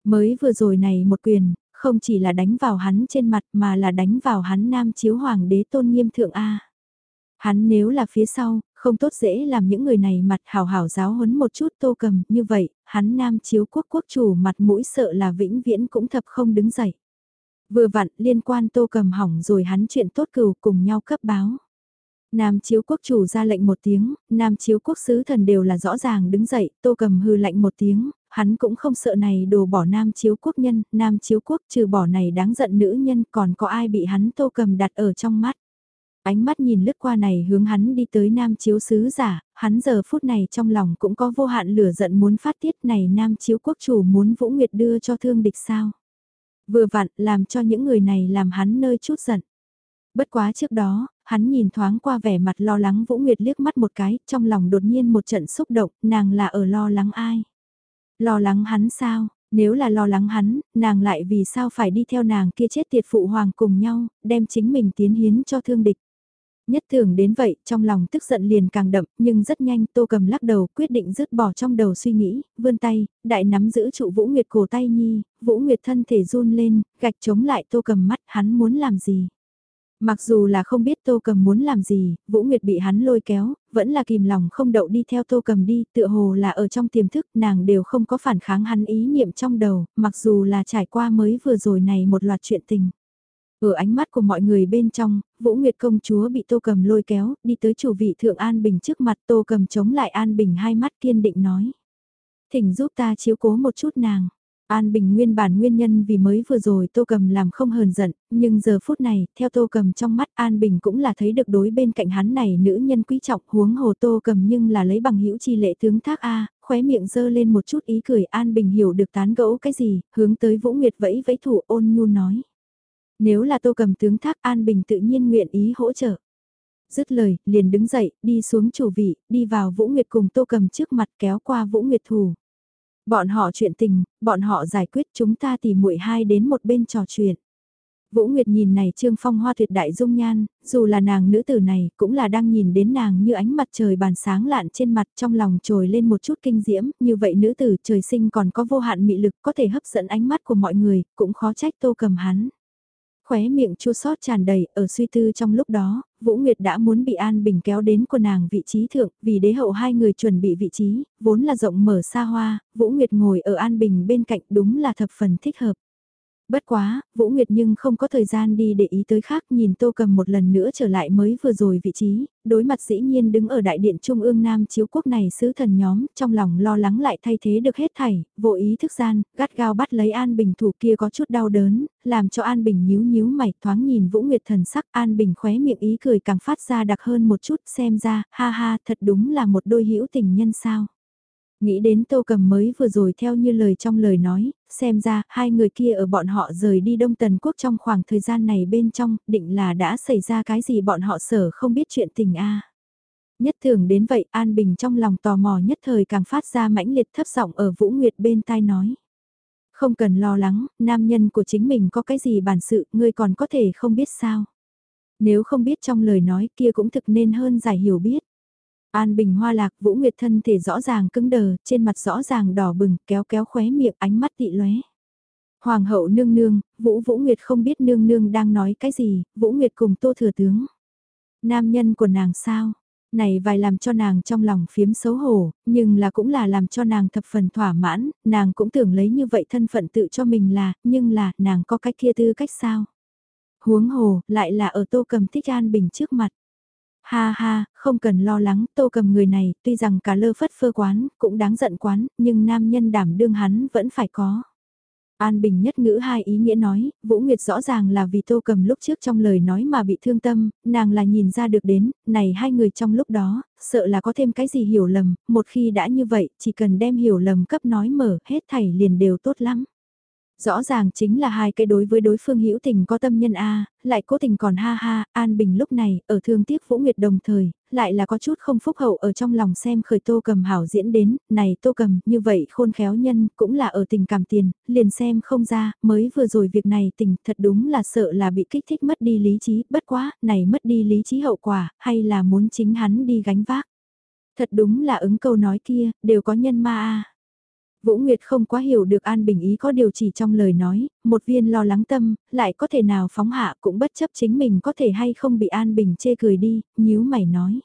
Mới vừa rồi này một quyền, không chỉ là đánh vào hắn trên mặt mà là đánh vào hắn Nam chiếu hoàng đế tôn nghiêm thượng A. Hắn nếu là phía sau, không tốt dễ làm những người này mặt hào hào giáo huấn một chút tô cầm, như vậy, hắn nam chiếu quốc quốc chủ mặt mũi sợ là vĩnh viễn cũng thập không đứng dậy. Vừa vặn liên quan tô cầm hỏng rồi hắn chuyện tốt cừu cùng nhau cấp báo. Nam chiếu quốc chủ ra lệnh một tiếng, nam chiếu quốc sứ thần đều là rõ ràng đứng dậy, tô cầm hư lệnh một tiếng, hắn cũng không sợ này đồ bỏ nam chiếu quốc nhân, nam chiếu quốc trừ bỏ này đáng giận nữ nhân còn có ai bị hắn tô cầm đặt ở trong mắt. Ánh mắt nhìn lướt qua này hướng hắn đi tới nam chiếu sứ giả, hắn giờ phút này trong lòng cũng có vô hạn lửa giận muốn phát tiết này nam chiếu quốc chủ muốn Vũ Nguyệt đưa cho thương địch sao. Vừa vặn làm cho những người này làm hắn nơi chút giận. Bất quá trước đó, hắn nhìn thoáng qua vẻ mặt lo lắng Vũ Nguyệt liếc mắt một cái, trong lòng đột nhiên một trận xúc động, nàng là ở lo lắng ai? Lo lắng hắn sao? Nếu là lo lắng hắn, nàng lại vì sao phải đi theo nàng kia chết tiệt phụ hoàng cùng nhau, đem chính mình tiến hiến cho thương địch. Nhất thường đến vậy, trong lòng tức giận liền càng đậm, nhưng rất nhanh Tô Cầm lắc đầu quyết định dứt bỏ trong đầu suy nghĩ, vươn tay, đại nắm giữ trụ Vũ Nguyệt cổ tay nhi, Vũ Nguyệt thân thể run lên, gạch chống lại Tô Cầm mắt, hắn muốn làm gì? Mặc dù là không biết Tô Cầm muốn làm gì, Vũ Nguyệt bị hắn lôi kéo, vẫn là kìm lòng không đậu đi theo Tô Cầm đi, tựa hồ là ở trong tiềm thức nàng đều không có phản kháng hắn ý niệm trong đầu, mặc dù là trải qua mới vừa rồi này một loạt chuyện tình. Ở ánh mắt của mọi người bên trong, Vũ Nguyệt công chúa bị Tô Cầm lôi kéo, đi tới chủ vị thượng An Bình trước mặt Tô Cầm chống lại An Bình hai mắt kiên định nói. Thỉnh giúp ta chiếu cố một chút nàng. An Bình nguyên bản nguyên nhân vì mới vừa rồi Tô Cầm làm không hờn giận, nhưng giờ phút này, theo Tô Cầm trong mắt An Bình cũng là thấy được đối bên cạnh hắn này nữ nhân quý trọng huống hồ Tô Cầm nhưng là lấy bằng hữu chi lệ tướng thác A, khóe miệng dơ lên một chút ý cười An Bình hiểu được tán gẫu cái gì, hướng tới Vũ Nguyệt vẫy vẫy thủ ôn nhu nói. Nếu là Tô Cầm tướng thác An Bình tự nhiên nguyện ý hỗ trợ. Dứt lời, liền đứng dậy, đi xuống chủ vị, đi vào Vũ Nguyệt cùng Tô Cầm trước mặt kéo qua Vũ Nguyệt thủ. Bọn họ chuyện tình, bọn họ giải quyết chúng ta thì muội hai đến một bên trò chuyện. Vũ Nguyệt nhìn này Trương Phong Hoa tuyệt đại dung nhan, dù là nàng nữ tử này cũng là đang nhìn đến nàng như ánh mặt trời bàn sáng lạn trên mặt trong lòng trồi lên một chút kinh diễm, như vậy nữ tử trời sinh còn có vô hạn mị lực có thể hấp dẫn ánh mắt của mọi người, cũng khó trách tô cầm hắn khóe miệng chua sót tràn đầy, ở suy tư trong lúc đó, Vũ Nguyệt đã muốn bị An Bình kéo đến của nàng vị trí thượng, vì đế hậu hai người chuẩn bị vị trí, vốn là rộng mở xa hoa, Vũ Nguyệt ngồi ở An Bình bên cạnh đúng là thập phần thích hợp. Bất quá, Vũ Nguyệt nhưng không có thời gian đi để ý tới khác nhìn Tô Cầm một lần nữa trở lại mới vừa rồi vị trí, đối mặt dĩ nhiên đứng ở đại điện Trung ương Nam chiếu quốc này sứ thần nhóm, trong lòng lo lắng lại thay thế được hết thảy, vô ý thức gian, gắt gao bắt lấy An Bình thủ kia có chút đau đớn, làm cho An Bình nhíu nhíu mày thoáng nhìn Vũ Nguyệt thần sắc An Bình khóe miệng ý cười càng phát ra đặc hơn một chút xem ra, ha ha thật đúng là một đôi hữu tình nhân sao. Nghĩ đến tô cầm mới vừa rồi theo như lời trong lời nói, xem ra hai người kia ở bọn họ rời đi Đông Tần Quốc trong khoảng thời gian này bên trong, định là đã xảy ra cái gì bọn họ sở không biết chuyện tình a Nhất thường đến vậy An Bình trong lòng tò mò nhất thời càng phát ra mãnh liệt thấp giọng ở Vũ Nguyệt bên tai nói. Không cần lo lắng, nam nhân của chính mình có cái gì bản sự, ngươi còn có thể không biết sao. Nếu không biết trong lời nói kia cũng thực nên hơn giải hiểu biết. An Bình hoa lạc Vũ Nguyệt thân thể rõ ràng cứng đờ, trên mặt rõ ràng đỏ bừng, kéo kéo khóe miệng ánh mắt tị lóe. Hoàng hậu nương nương, Vũ Vũ Nguyệt không biết nương nương đang nói cái gì, Vũ Nguyệt cùng tô thừa tướng. Nam nhân của nàng sao? Này vài làm cho nàng trong lòng phiếm xấu hổ, nhưng là cũng là làm cho nàng thập phần thỏa mãn, nàng cũng tưởng lấy như vậy thân phận tự cho mình là, nhưng là, nàng có cách kia tư cách sao? Huống hồ, lại là ở tô cầm thích an bình trước mặt. Ha ha, không cần lo lắng, tô cầm người này, tuy rằng cả lơ phất phơ quán, cũng đáng giận quán, nhưng nam nhân đảm đương hắn vẫn phải có. An Bình nhất ngữ hai ý nghĩa nói, Vũ Nguyệt rõ ràng là vì Tô Cầm lúc trước trong lời nói mà bị thương tâm, nàng là nhìn ra được đến, này hai người trong lúc đó, sợ là có thêm cái gì hiểu lầm, một khi đã như vậy, chỉ cần đem hiểu lầm cấp nói mở, hết thảy liền đều tốt lắm. Rõ ràng chính là hai cái đối với đối phương hữu tình có tâm nhân A, lại cố tình còn ha ha, An Bình lúc này, ở thương tiếc Vũ Nguyệt đồng thời, lại là có chút không phúc hậu ở trong lòng xem khởi tô cầm hảo diễn đến, này tô cầm, như vậy khôn khéo nhân, cũng là ở tình cảm tiền, liền xem không ra, mới vừa rồi việc này tình thật đúng là sợ là bị kích thích mất đi lý trí, bất quá, này mất đi lý trí hậu quả, hay là muốn chính hắn đi gánh vác. Thật đúng là ứng câu nói kia, đều có nhân ma a Vũ Nguyệt không quá hiểu được An Bình ý có điều chỉ trong lời nói, một viên lo lắng tâm, lại có thể nào phóng hạ cũng bất chấp chính mình có thể hay không bị An Bình chê cười đi, nhíu mày nói.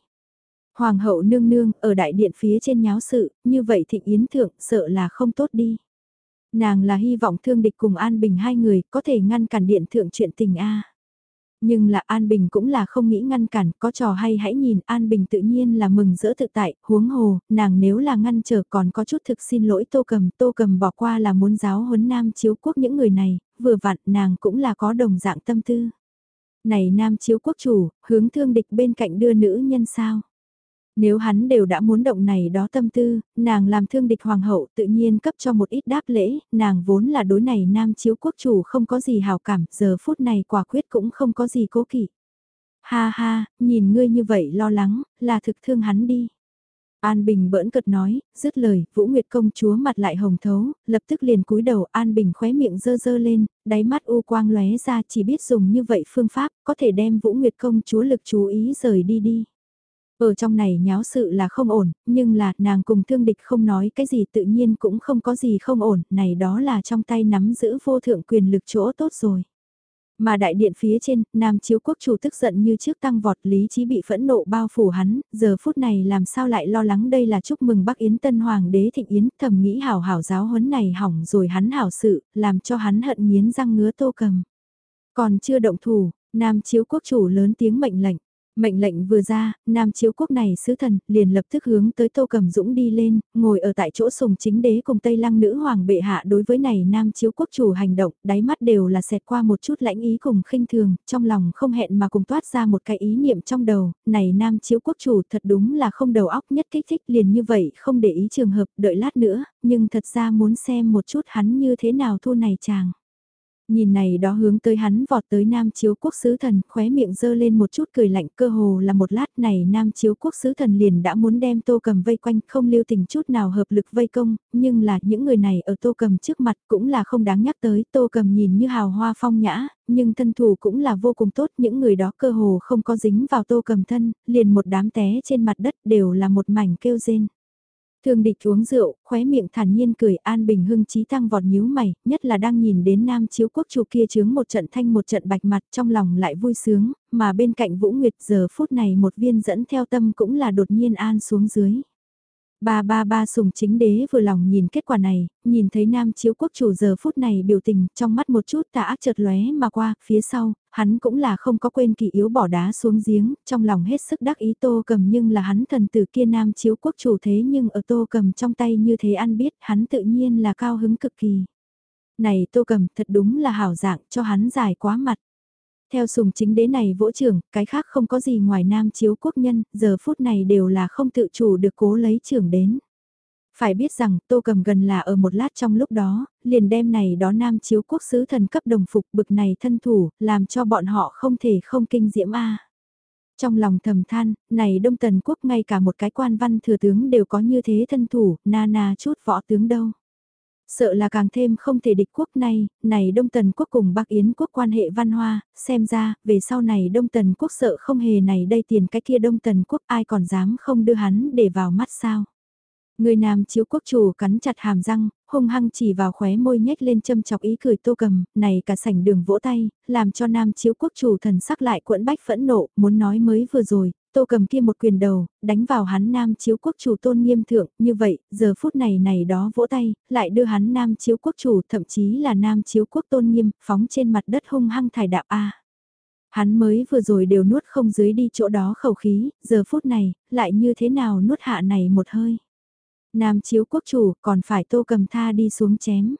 Hoàng hậu nương nương ở đại điện phía trên nháo sự, như vậy thịnh yến thượng sợ là không tốt đi. Nàng là hy vọng thương địch cùng An Bình hai người có thể ngăn cản điện thượng chuyện tình A. Nhưng là An Bình cũng là không nghĩ ngăn cản, có trò hay hãy nhìn An Bình tự nhiên là mừng rỡ tự tại, huống hồ, nàng nếu là ngăn trở còn có chút thực xin lỗi Tô Cầm, Tô Cầm bỏ qua là muốn giáo huấn Nam Chiếu Quốc những người này, vừa vặn nàng cũng là có đồng dạng tâm tư. Này Nam Chiếu Quốc chủ, hướng thương địch bên cạnh đưa nữ nhân sao? Nếu hắn đều đã muốn động này đó tâm tư, nàng làm thương địch hoàng hậu tự nhiên cấp cho một ít đáp lễ, nàng vốn là đối này nam chiếu quốc chủ không có gì hào cảm, giờ phút này quả quyết cũng không có gì cố kỵ. Ha ha, nhìn ngươi như vậy lo lắng, là thực thương hắn đi. An Bình bỡn cợt nói, dứt lời, Vũ Nguyệt công chúa mặt lại hồng thấu, lập tức liền cúi đầu An Bình khóe miệng dơ dơ lên, đáy mắt u quang lóe ra chỉ biết dùng như vậy phương pháp, có thể đem Vũ Nguyệt công chúa lực chú ý rời đi đi. Ở trong này nháo sự là không ổn, nhưng là nàng cùng thương địch không nói cái gì tự nhiên cũng không có gì không ổn, này đó là trong tay nắm giữ vô thượng quyền lực chỗ tốt rồi. Mà đại điện phía trên, Nam Chiếu Quốc chủ tức giận như trước tăng vọt lý trí bị phẫn nộ bao phủ hắn, giờ phút này làm sao lại lo lắng đây là chúc mừng Bắc Yến Tân Hoàng đế Thịnh Yến thầm nghĩ hảo hảo giáo huấn này hỏng rồi hắn hảo sự, làm cho hắn hận miến răng ngứa tô cầm. Còn chưa động thủ, Nam Chiếu Quốc chủ lớn tiếng mệnh lệnh. Mệnh lệnh vừa ra, Nam Chiếu Quốc này sứ thần, liền lập tức hướng tới Tô Cầm Dũng đi lên, ngồi ở tại chỗ sùng chính đế cùng Tây Lăng nữ hoàng bệ hạ đối với này Nam Chiếu Quốc chủ hành động, đáy mắt đều là xẹt qua một chút lãnh ý cùng khinh thường, trong lòng không hẹn mà cùng toát ra một cái ý niệm trong đầu, này Nam Chiếu Quốc chủ thật đúng là không đầu óc nhất kích thích liền như vậy, không để ý trường hợp, đợi lát nữa, nhưng thật ra muốn xem một chút hắn như thế nào thu này chàng. Nhìn này đó hướng tới hắn vọt tới Nam Chiếu Quốc Sứ Thần, khóe miệng dơ lên một chút cười lạnh cơ hồ là một lát này Nam Chiếu Quốc Sứ Thần liền đã muốn đem Tô Cầm vây quanh không lưu tình chút nào hợp lực vây công, nhưng là những người này ở Tô Cầm trước mặt cũng là không đáng nhắc tới, Tô Cầm nhìn như hào hoa phong nhã, nhưng thân thủ cũng là vô cùng tốt, những người đó cơ hồ không có dính vào Tô Cầm thân, liền một đám té trên mặt đất đều là một mảnh kêu rên. Thương địch uống rượu, khóe miệng thản nhiên cười an bình hưng trí tăng vọt nhíu mày, nhất là đang nhìn đến nam chiếu quốc chủ kia chướng một trận thanh một trận bạch mặt trong lòng lại vui sướng, mà bên cạnh Vũ Nguyệt giờ phút này một viên dẫn theo tâm cũng là đột nhiên an xuống dưới. Ba ba ba sùng chính đế vừa lòng nhìn kết quả này, nhìn thấy nam chiếu quốc chủ giờ phút này biểu tình trong mắt một chút tà ác chợt lóe mà qua, phía sau, hắn cũng là không có quên kỳ yếu bỏ đá xuống giếng, trong lòng hết sức đắc ý tô cầm nhưng là hắn thần tử kia nam chiếu quốc chủ thế nhưng ở tô cầm trong tay như thế ăn biết hắn tự nhiên là cao hứng cực kỳ. Này tô cầm thật đúng là hảo dạng cho hắn dài quá mặt. Theo sùng chính đế này vỗ trưởng, cái khác không có gì ngoài nam chiếu quốc nhân, giờ phút này đều là không tự chủ được cố lấy trưởng đến. Phải biết rằng tô cầm gần là ở một lát trong lúc đó, liền đem này đó nam chiếu quốc sứ thần cấp đồng phục bực này thân thủ, làm cho bọn họ không thể không kinh diễm A. Trong lòng thầm than, này đông tần quốc ngay cả một cái quan văn thừa tướng đều có như thế thân thủ, na na chút võ tướng đâu. Sợ là càng thêm không thể địch quốc này, này Đông Tần quốc cùng Bắc Yến quốc quan hệ văn hoa, xem ra, về sau này Đông Tần quốc sợ không hề này đây tiền cái kia Đông Tần quốc ai còn dám không đưa hắn để vào mắt sao. Người nam chiếu quốc chủ cắn chặt hàm răng, hung hăng chỉ vào khóe môi nhếch lên châm chọc ý cười tô cầm, này cả sảnh đường vỗ tay, làm cho nam chiếu quốc chủ thần sắc lại quẫn bách phẫn nộ, muốn nói mới vừa rồi, tô cầm kia một quyền đầu, đánh vào hắn nam chiếu quốc chủ tôn nghiêm thượng, như vậy, giờ phút này này đó vỗ tay, lại đưa hắn nam chiếu quốc chủ, thậm chí là nam chiếu quốc tôn nghiêm, phóng trên mặt đất hung hăng thải đạo A. Hắn mới vừa rồi đều nuốt không dưới đi chỗ đó khẩu khí, giờ phút này, lại như thế nào nuốt hạ này một hơi. Nam chiếu quốc chủ còn phải tô cầm tha đi xuống chém.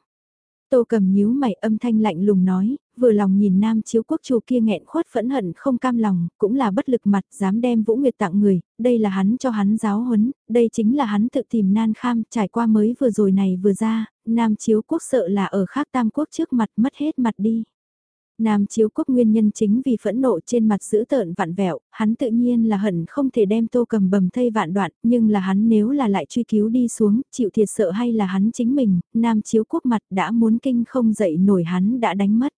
Tô cầm nhíu mày âm thanh lạnh lùng nói, vừa lòng nhìn nam chiếu quốc chủ kia nghẹn khuất phẫn hận không cam lòng, cũng là bất lực mặt dám đem Vũ Nguyệt tặng người, đây là hắn cho hắn giáo huấn, đây chính là hắn tự tìm nan kham, trải qua mới vừa rồi này vừa ra, nam chiếu quốc sợ là ở khác tam quốc trước mặt mất hết mặt đi. Nam chiếu quốc nguyên nhân chính vì phẫn nộ trên mặt giữ tợn vạn vẹo, hắn tự nhiên là hận không thể đem tô cầm bầm thây vạn đoạn, nhưng là hắn nếu là lại truy cứu đi xuống, chịu thiệt sợ hay là hắn chính mình, nam chiếu quốc mặt đã muốn kinh không dậy nổi hắn đã đánh mất.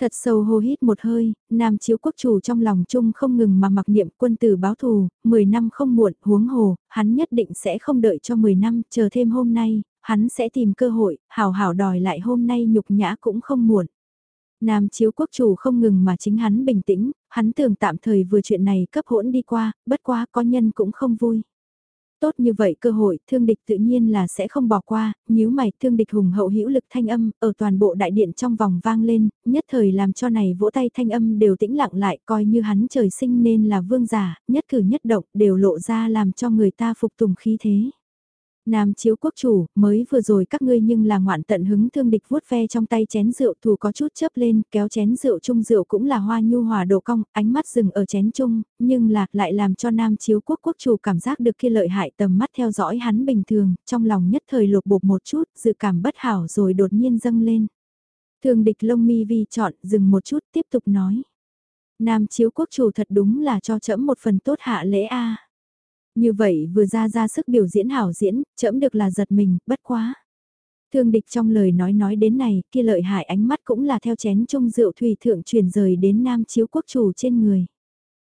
Thật sâu hô hít một hơi, nam chiếu quốc chủ trong lòng chung không ngừng mà mặc niệm quân tử báo thù, 10 năm không muộn, huống hồ, hắn nhất định sẽ không đợi cho 10 năm, chờ thêm hôm nay, hắn sẽ tìm cơ hội, hào hào đòi lại hôm nay nhục nhã cũng không muộn. Nam chiếu quốc chủ không ngừng mà chính hắn bình tĩnh, hắn tưởng tạm thời vừa chuyện này cấp hỗn đi qua, bất quá có nhân cũng không vui. Tốt như vậy cơ hội, thương địch tự nhiên là sẽ không bỏ qua, nhíu mày thương địch hùng hậu hữu lực thanh âm, ở toàn bộ đại điện trong vòng vang lên, nhất thời làm cho này vỗ tay thanh âm đều tĩnh lặng lại coi như hắn trời sinh nên là vương giả, nhất cử nhất động đều lộ ra làm cho người ta phục tùng khí thế. Nam chiếu quốc chủ, mới vừa rồi các ngươi nhưng là ngoạn tận hứng thương địch vuốt ve trong tay chén rượu thù có chút chớp lên, kéo chén rượu chung rượu cũng là hoa nhu hòa độ cong, ánh mắt dừng ở chén chung, nhưng là lại làm cho nam chiếu quốc quốc chủ cảm giác được kia lợi hại tầm mắt theo dõi hắn bình thường, trong lòng nhất thời lột bột một chút, dự cảm bất hảo rồi đột nhiên dâng lên. Thương địch lông mi vi chọn, dừng một chút, tiếp tục nói. Nam chiếu quốc chủ thật đúng là cho chẫm một phần tốt hạ lễ a như vậy vừa ra ra sức biểu diễn hảo diễn, chậm được là giật mình, bất quá. Thương địch trong lời nói nói đến này, kia lợi hại ánh mắt cũng là theo chén chung rượu thủy thượng truyền rời đến nam chiếu quốc chủ trên người.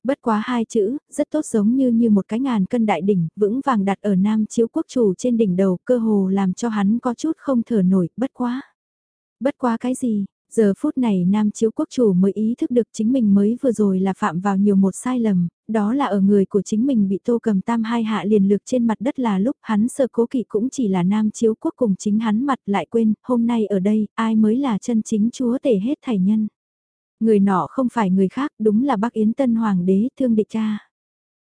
Bất quá hai chữ, rất tốt giống như như một cái ngàn cân đại đỉnh, vững vàng đặt ở nam chiếu quốc chủ trên đỉnh đầu, cơ hồ làm cho hắn có chút không thở nổi, bất quá. Bất quá cái gì, Giờ phút này Nam Chiếu Quốc chủ mới ý thức được chính mình mới vừa rồi là phạm vào nhiều một sai lầm, đó là ở người của chính mình bị tô cầm tam hai hạ liền lược trên mặt đất là lúc hắn sơ cố kỵ cũng chỉ là Nam Chiếu Quốc cùng chính hắn mặt lại quên, hôm nay ở đây, ai mới là chân chính chúa tể hết thảy nhân. Người nọ không phải người khác, đúng là Bắc Yến Tân Hoàng đế thương địch cha.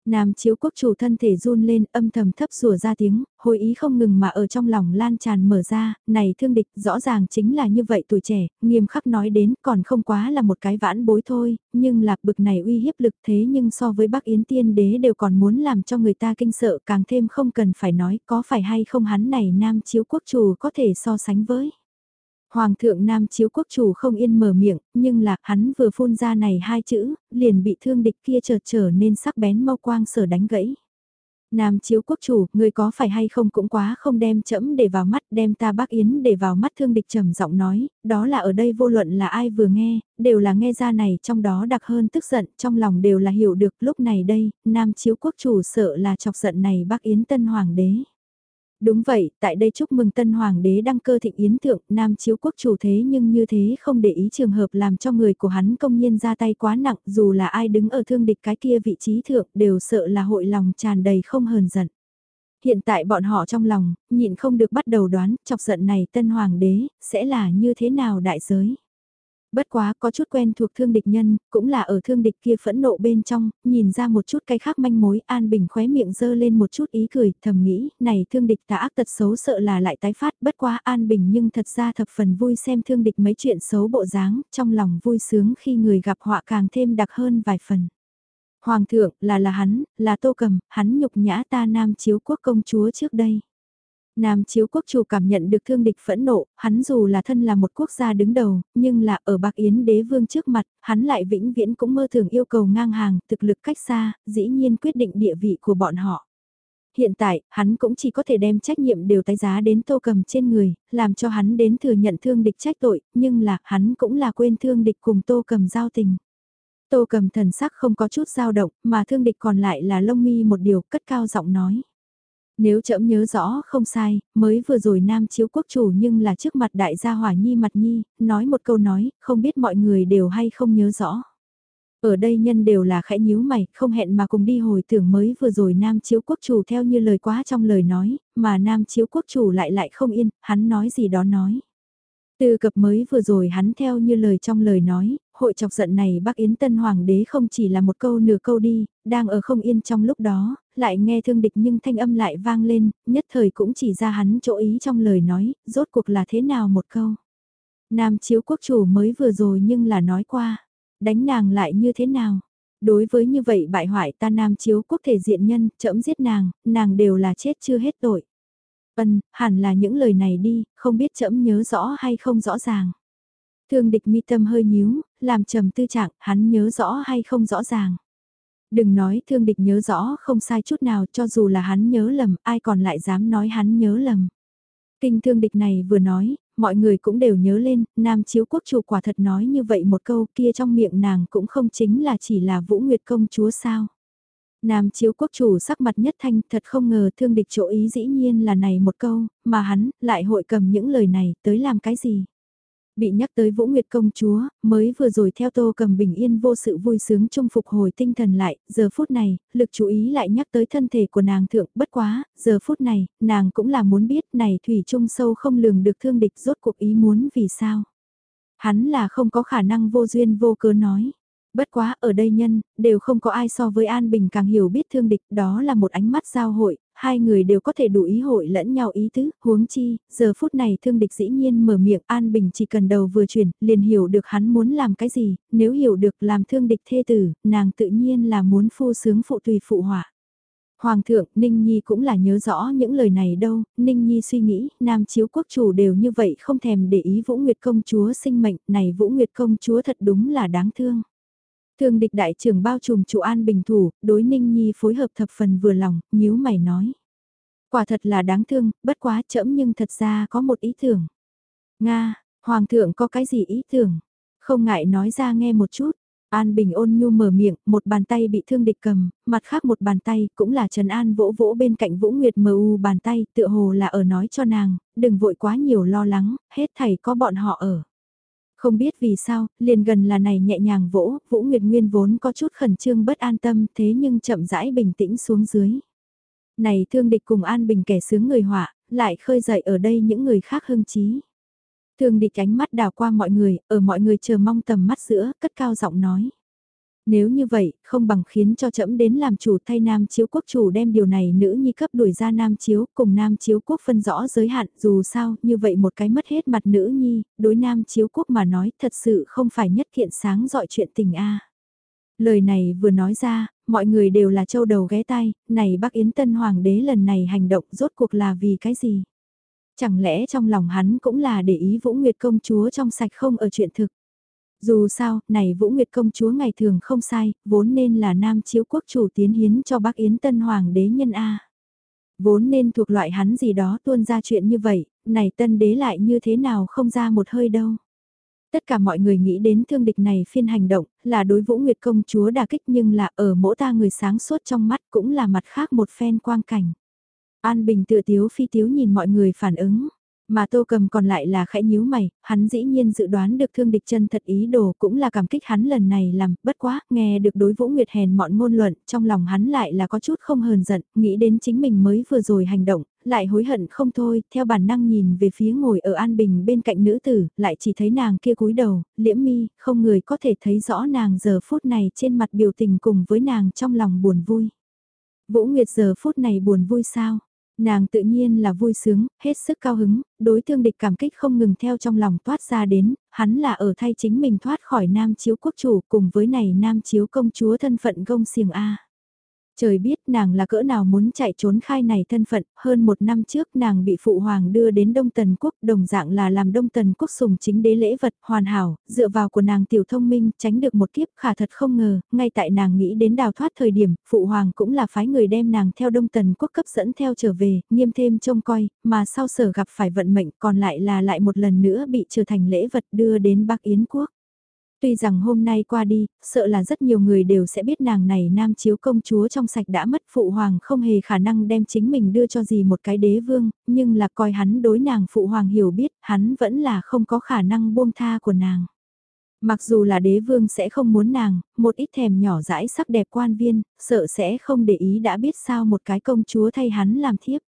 Nam chiếu quốc chủ thân thể run lên âm thầm thấp rùa ra tiếng, hồi ý không ngừng mà ở trong lòng lan tràn mở ra, này thương địch rõ ràng chính là như vậy tuổi trẻ, nghiêm khắc nói đến còn không quá là một cái vãn bối thôi, nhưng lạc bực này uy hiếp lực thế nhưng so với Bắc Yến tiên đế đều còn muốn làm cho người ta kinh sợ càng thêm không cần phải nói có phải hay không hắn này Nam chiếu quốc chủ có thể so sánh với. Hoàng thượng Nam chiếu quốc chủ không yên mở miệng, nhưng là hắn vừa phun ra này hai chữ, liền bị thương địch kia chợt trở nên sắc bén mau quang sở đánh gãy. Nam chiếu quốc chủ, người có phải hay không cũng quá không đem chẫm để vào mắt, đem ta bác yến để vào mắt thương địch trầm giọng nói, đó là ở đây vô luận là ai vừa nghe, đều là nghe ra này trong đó đặc hơn tức giận, trong lòng đều là hiểu được lúc này đây, Nam chiếu quốc chủ sợ là chọc giận này bác yến tân hoàng đế. Đúng vậy, tại đây chúc mừng tân hoàng đế đăng cơ thịnh yến thượng, nam chiếu quốc chủ thế nhưng như thế không để ý trường hợp làm cho người của hắn công nhiên ra tay quá nặng, dù là ai đứng ở thương địch cái kia vị trí thượng đều sợ là hội lòng tràn đầy không hờn giận. Hiện tại bọn họ trong lòng, nhịn không được bắt đầu đoán, chọc giận này tân hoàng đế, sẽ là như thế nào đại giới. Bất quá có chút quen thuộc thương địch nhân, cũng là ở thương địch kia phẫn nộ bên trong, nhìn ra một chút cái khác manh mối An Bình khóe miệng dơ lên một chút ý cười, thầm nghĩ, này thương địch ta ác tật xấu sợ là lại tái phát, bất quá An Bình nhưng thật ra thập phần vui xem thương địch mấy chuyện xấu bộ dáng, trong lòng vui sướng khi người gặp họa càng thêm đặc hơn vài phần. Hoàng thượng, là là hắn, là tô cầm, hắn nhục nhã ta nam chiếu quốc công chúa trước đây. Nam chiếu quốc chủ cảm nhận được thương địch phẫn nộ, hắn dù là thân là một quốc gia đứng đầu, nhưng là ở Bạc Yến đế vương trước mặt, hắn lại vĩnh viễn cũng mơ thường yêu cầu ngang hàng, thực lực cách xa, dĩ nhiên quyết định địa vị của bọn họ. Hiện tại, hắn cũng chỉ có thể đem trách nhiệm đều tái giá đến tô cầm trên người, làm cho hắn đến thừa nhận thương địch trách tội, nhưng là, hắn cũng là quên thương địch cùng tô cầm giao tình. Tô cầm thần sắc không có chút dao động, mà thương địch còn lại là lông mi một điều cất cao giọng nói. Nếu trẫm nhớ rõ không sai, mới vừa rồi nam chiếu quốc chủ nhưng là trước mặt đại gia hỏa nhi mặt nhi, nói một câu nói, không biết mọi người đều hay không nhớ rõ. Ở đây nhân đều là khẽ nhíu mày, không hẹn mà cùng đi hồi tưởng mới vừa rồi nam chiếu quốc chủ theo như lời quá trong lời nói, mà nam chiếu quốc chủ lại lại không yên, hắn nói gì đó nói. Từ cập mới vừa rồi hắn theo như lời trong lời nói, hội chọc giận này bác Yến Tân Hoàng đế không chỉ là một câu nửa câu đi, đang ở không yên trong lúc đó, lại nghe thương địch nhưng thanh âm lại vang lên, nhất thời cũng chỉ ra hắn chỗ ý trong lời nói, rốt cuộc là thế nào một câu. Nam chiếu quốc chủ mới vừa rồi nhưng là nói qua, đánh nàng lại như thế nào. Đối với như vậy bại hoại ta nam chiếu quốc thể diện nhân, chậm giết nàng, nàng đều là chết chưa hết tội. Vân, hẳn là những lời này đi, không biết chậm nhớ rõ hay không rõ ràng. Thương địch mi tâm hơi nhíu, làm trầm tư trạng, hắn nhớ rõ hay không rõ ràng. Đừng nói thương địch nhớ rõ không sai chút nào cho dù là hắn nhớ lầm, ai còn lại dám nói hắn nhớ lầm. Kinh thương địch này vừa nói, mọi người cũng đều nhớ lên, nam chiếu quốc chủ quả thật nói như vậy một câu kia trong miệng nàng cũng không chính là chỉ là Vũ Nguyệt công chúa sao. Nam chiếu quốc chủ sắc mặt nhất thanh thật không ngờ thương địch chỗ ý dĩ nhiên là này một câu, mà hắn lại hội cầm những lời này tới làm cái gì. Bị nhắc tới Vũ Nguyệt công chúa, mới vừa rồi theo tô cầm bình yên vô sự vui sướng chung phục hồi tinh thần lại, giờ phút này, lực chú ý lại nhắc tới thân thể của nàng thượng, bất quá, giờ phút này, nàng cũng là muốn biết này thủy trung sâu không lường được thương địch rốt cuộc ý muốn vì sao. Hắn là không có khả năng vô duyên vô cớ nói. Bất quá ở đây nhân, đều không có ai so với An Bình càng hiểu biết thương địch, đó là một ánh mắt giao hội, hai người đều có thể đủ ý hội lẫn nhau ý tứ, huống chi, giờ phút này thương địch dĩ nhiên mở miệng An Bình chỉ cần đầu vừa chuyển, liền hiểu được hắn muốn làm cái gì, nếu hiểu được làm thương địch thê tử, nàng tự nhiên là muốn phu sướng phụ tùy phụ họa. Hoàng thượng, Ninh Nhi cũng là nhớ rõ những lời này đâu, Ninh Nhi suy nghĩ, nam chiếu quốc chủ đều như vậy không thèm để ý Vũ Nguyệt công chúa sinh mệnh, này Vũ Nguyệt công chúa thật đúng là đáng thương. Thương địch đại trưởng bao trùm chủ an bình thủ, đối ninh nhi phối hợp thập phần vừa lòng, nhíu mày nói. Quả thật là đáng thương, bất quá chậm nhưng thật ra có một ý tưởng. Nga, Hoàng thượng có cái gì ý tưởng? Không ngại nói ra nghe một chút. An Bình ôn nhu mở miệng, một bàn tay bị thương địch cầm, mặt khác một bàn tay cũng là Trần An vỗ vỗ bên cạnh Vũ Nguyệt mờ u bàn tay, tựa hồ là ở nói cho nàng, đừng vội quá nhiều lo lắng, hết thầy có bọn họ ở. Không biết vì sao, liền gần là này nhẹ nhàng vỗ, Vũ Nguyệt Nguyên vốn có chút khẩn trương bất an tâm thế nhưng chậm rãi bình tĩnh xuống dưới. Này thương địch cùng an bình kẻ sướng người họa, lại khơi dậy ở đây những người khác hưng trí. Thương địch ánh mắt đào qua mọi người, ở mọi người chờ mong tầm mắt giữa, cất cao giọng nói. Nếu như vậy, không bằng khiến cho trẫm đến làm chủ thay nam chiếu quốc chủ đem điều này nữ nhi cấp đuổi ra nam chiếu, cùng nam chiếu quốc phân rõ giới hạn, dù sao, như vậy một cái mất hết mặt nữ nhi, đối nam chiếu quốc mà nói thật sự không phải nhất thiện sáng dọi chuyện tình a. Lời này vừa nói ra, mọi người đều là châu đầu ghé tay, này Bắc Yến Tân Hoàng đế lần này hành động rốt cuộc là vì cái gì? Chẳng lẽ trong lòng hắn cũng là để ý Vũ Nguyệt công chúa trong sạch không ở chuyện thực? Dù sao, này Vũ Nguyệt công chúa ngày thường không sai, vốn nên là nam chiếu quốc chủ tiến hiến cho Bắc Yến Tân Hoàng đế nhân A. Vốn nên thuộc loại hắn gì đó tuôn ra chuyện như vậy, này tân đế lại như thế nào không ra một hơi đâu. Tất cả mọi người nghĩ đến thương địch này phiên hành động, là đối Vũ Nguyệt công chúa đà kích nhưng là ở mỗi ta người sáng suốt trong mắt cũng là mặt khác một phen quang cảnh. An Bình tựa tiếu phi tiếu nhìn mọi người phản ứng. Mà tô cầm còn lại là khẽ nhíu mày, hắn dĩ nhiên dự đoán được thương địch chân thật ý đồ cũng là cảm kích hắn lần này làm, bất quá, nghe được đối Vũ Nguyệt hèn mọn ngôn luận, trong lòng hắn lại là có chút không hờn giận, nghĩ đến chính mình mới vừa rồi hành động, lại hối hận không thôi, theo bản năng nhìn về phía ngồi ở An Bình bên cạnh nữ tử, lại chỉ thấy nàng kia cúi đầu, liễm mi, không người có thể thấy rõ nàng giờ phút này trên mặt biểu tình cùng với nàng trong lòng buồn vui. Vũ Nguyệt giờ phút này buồn vui sao? Nàng tự nhiên là vui sướng, hết sức cao hứng, đối thương địch cảm kích không ngừng theo trong lòng toát ra đến, hắn là ở thay chính mình thoát khỏi nam chiếu quốc chủ cùng với này nam chiếu công chúa thân phận gông xiềng A. Trời biết nàng là cỡ nào muốn chạy trốn khai này thân phận, hơn một năm trước nàng bị phụ hoàng đưa đến Đông Tần Quốc, đồng dạng là làm Đông Tần Quốc sùng chính đế lễ vật, hoàn hảo, dựa vào của nàng tiểu thông minh, tránh được một kiếp khả thật không ngờ, ngay tại nàng nghĩ đến đào thoát thời điểm, phụ hoàng cũng là phái người đem nàng theo Đông Tần Quốc cấp dẫn theo trở về, nghiêm thêm trông coi, mà sau sở gặp phải vận mệnh còn lại là lại một lần nữa bị trở thành lễ vật đưa đến Bắc Yến Quốc. Tuy rằng hôm nay qua đi, sợ là rất nhiều người đều sẽ biết nàng này nam chiếu công chúa trong sạch đã mất phụ hoàng không hề khả năng đem chính mình đưa cho gì một cái đế vương, nhưng là coi hắn đối nàng phụ hoàng hiểu biết, hắn vẫn là không có khả năng buông tha của nàng. Mặc dù là đế vương sẽ không muốn nàng, một ít thèm nhỏ dãi sắc đẹp quan viên, sợ sẽ không để ý đã biết sao một cái công chúa thay hắn làm thiếp.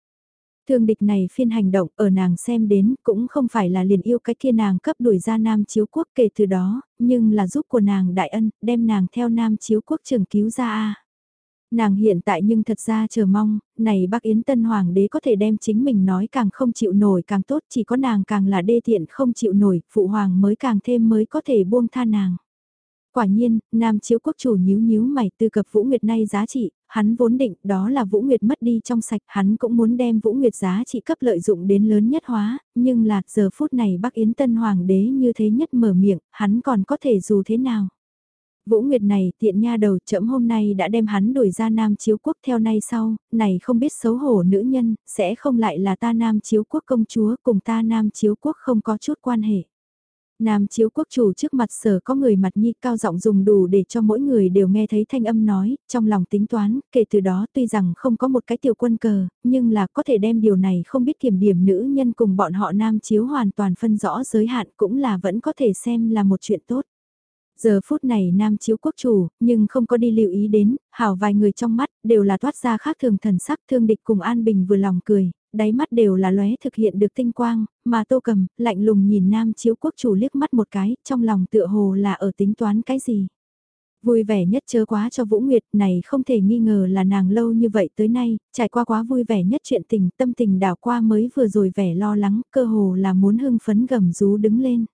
Thương địch này phiên hành động ở nàng xem đến cũng không phải là liền yêu cái kia nàng cấp đuổi ra nam chiếu quốc kể từ đó, nhưng là giúp của nàng đại ân, đem nàng theo nam chiếu quốc trường cứu ra a Nàng hiện tại nhưng thật ra chờ mong, này bác Yến Tân Hoàng đế có thể đem chính mình nói càng không chịu nổi càng tốt, chỉ có nàng càng là đê tiện không chịu nổi, phụ hoàng mới càng thêm mới có thể buông tha nàng. Quả nhiên, Nam chiếu quốc chủ nhíu nhíu mày tư cập Vũ Nguyệt nay giá trị, hắn vốn định đó là Vũ Nguyệt mất đi trong sạch, hắn cũng muốn đem Vũ Nguyệt giá trị cấp lợi dụng đến lớn nhất hóa, nhưng là giờ phút này Bắc Yến Tân Hoàng đế như thế nhất mở miệng, hắn còn có thể dù thế nào. Vũ Nguyệt này tiện nha đầu chậm hôm nay đã đem hắn đuổi ra Nam Chiếu Quốc theo nay sau, này không biết xấu hổ nữ nhân, sẽ không lại là ta Nam Chiếu Quốc công chúa cùng ta Nam Chiếu Quốc không có chút quan hệ. Nam chiếu quốc chủ trước mặt sở có người mặt nhi cao giọng dùng đủ để cho mỗi người đều nghe thấy thanh âm nói, trong lòng tính toán, kể từ đó tuy rằng không có một cái tiểu quân cờ, nhưng là có thể đem điều này không biết kiểm điểm nữ nhân cùng bọn họ nam chiếu hoàn toàn phân rõ giới hạn cũng là vẫn có thể xem là một chuyện tốt. Giờ phút này nam chiếu quốc chủ, nhưng không có đi lưu ý đến, hảo vài người trong mắt, đều là toát ra khác thường thần sắc thương địch cùng an bình vừa lòng cười, đáy mắt đều là lóe thực hiện được tinh quang, mà tô cầm, lạnh lùng nhìn nam chiếu quốc chủ liếc mắt một cái, trong lòng tựa hồ là ở tính toán cái gì. Vui vẻ nhất chớ quá cho Vũ Nguyệt này không thể nghi ngờ là nàng lâu như vậy tới nay, trải qua quá vui vẻ nhất chuyện tình, tâm tình đảo qua mới vừa rồi vẻ lo lắng, cơ hồ là muốn hưng phấn gầm rú đứng lên.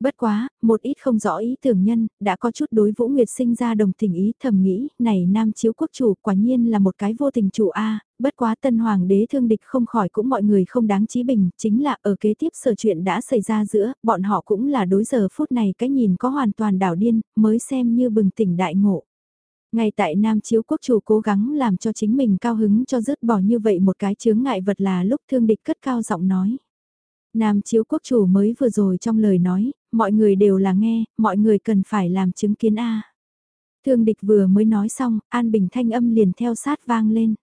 Bất quá, một ít không rõ ý tưởng nhân, đã có chút đối Vũ Nguyệt sinh ra đồng tình ý thầm nghĩ, này nam chiếu quốc chủ quả nhiên là một cái vô tình chủ A, bất quá tân hoàng đế thương địch không khỏi cũng mọi người không đáng chí bình, chính là ở kế tiếp sở chuyện đã xảy ra giữa, bọn họ cũng là đối giờ phút này cái nhìn có hoàn toàn đảo điên, mới xem như bừng tỉnh đại ngộ. Ngay tại Nam Chiếu Quốc chủ cố gắng làm cho chính mình cao hứng cho dứt bỏ như vậy một cái chướng ngại vật là lúc thương địch cất cao giọng nói. Nam chiếu quốc chủ mới vừa rồi trong lời nói, mọi người đều là nghe, mọi người cần phải làm chứng kiến A. Thương địch vừa mới nói xong, An Bình thanh âm liền theo sát vang lên.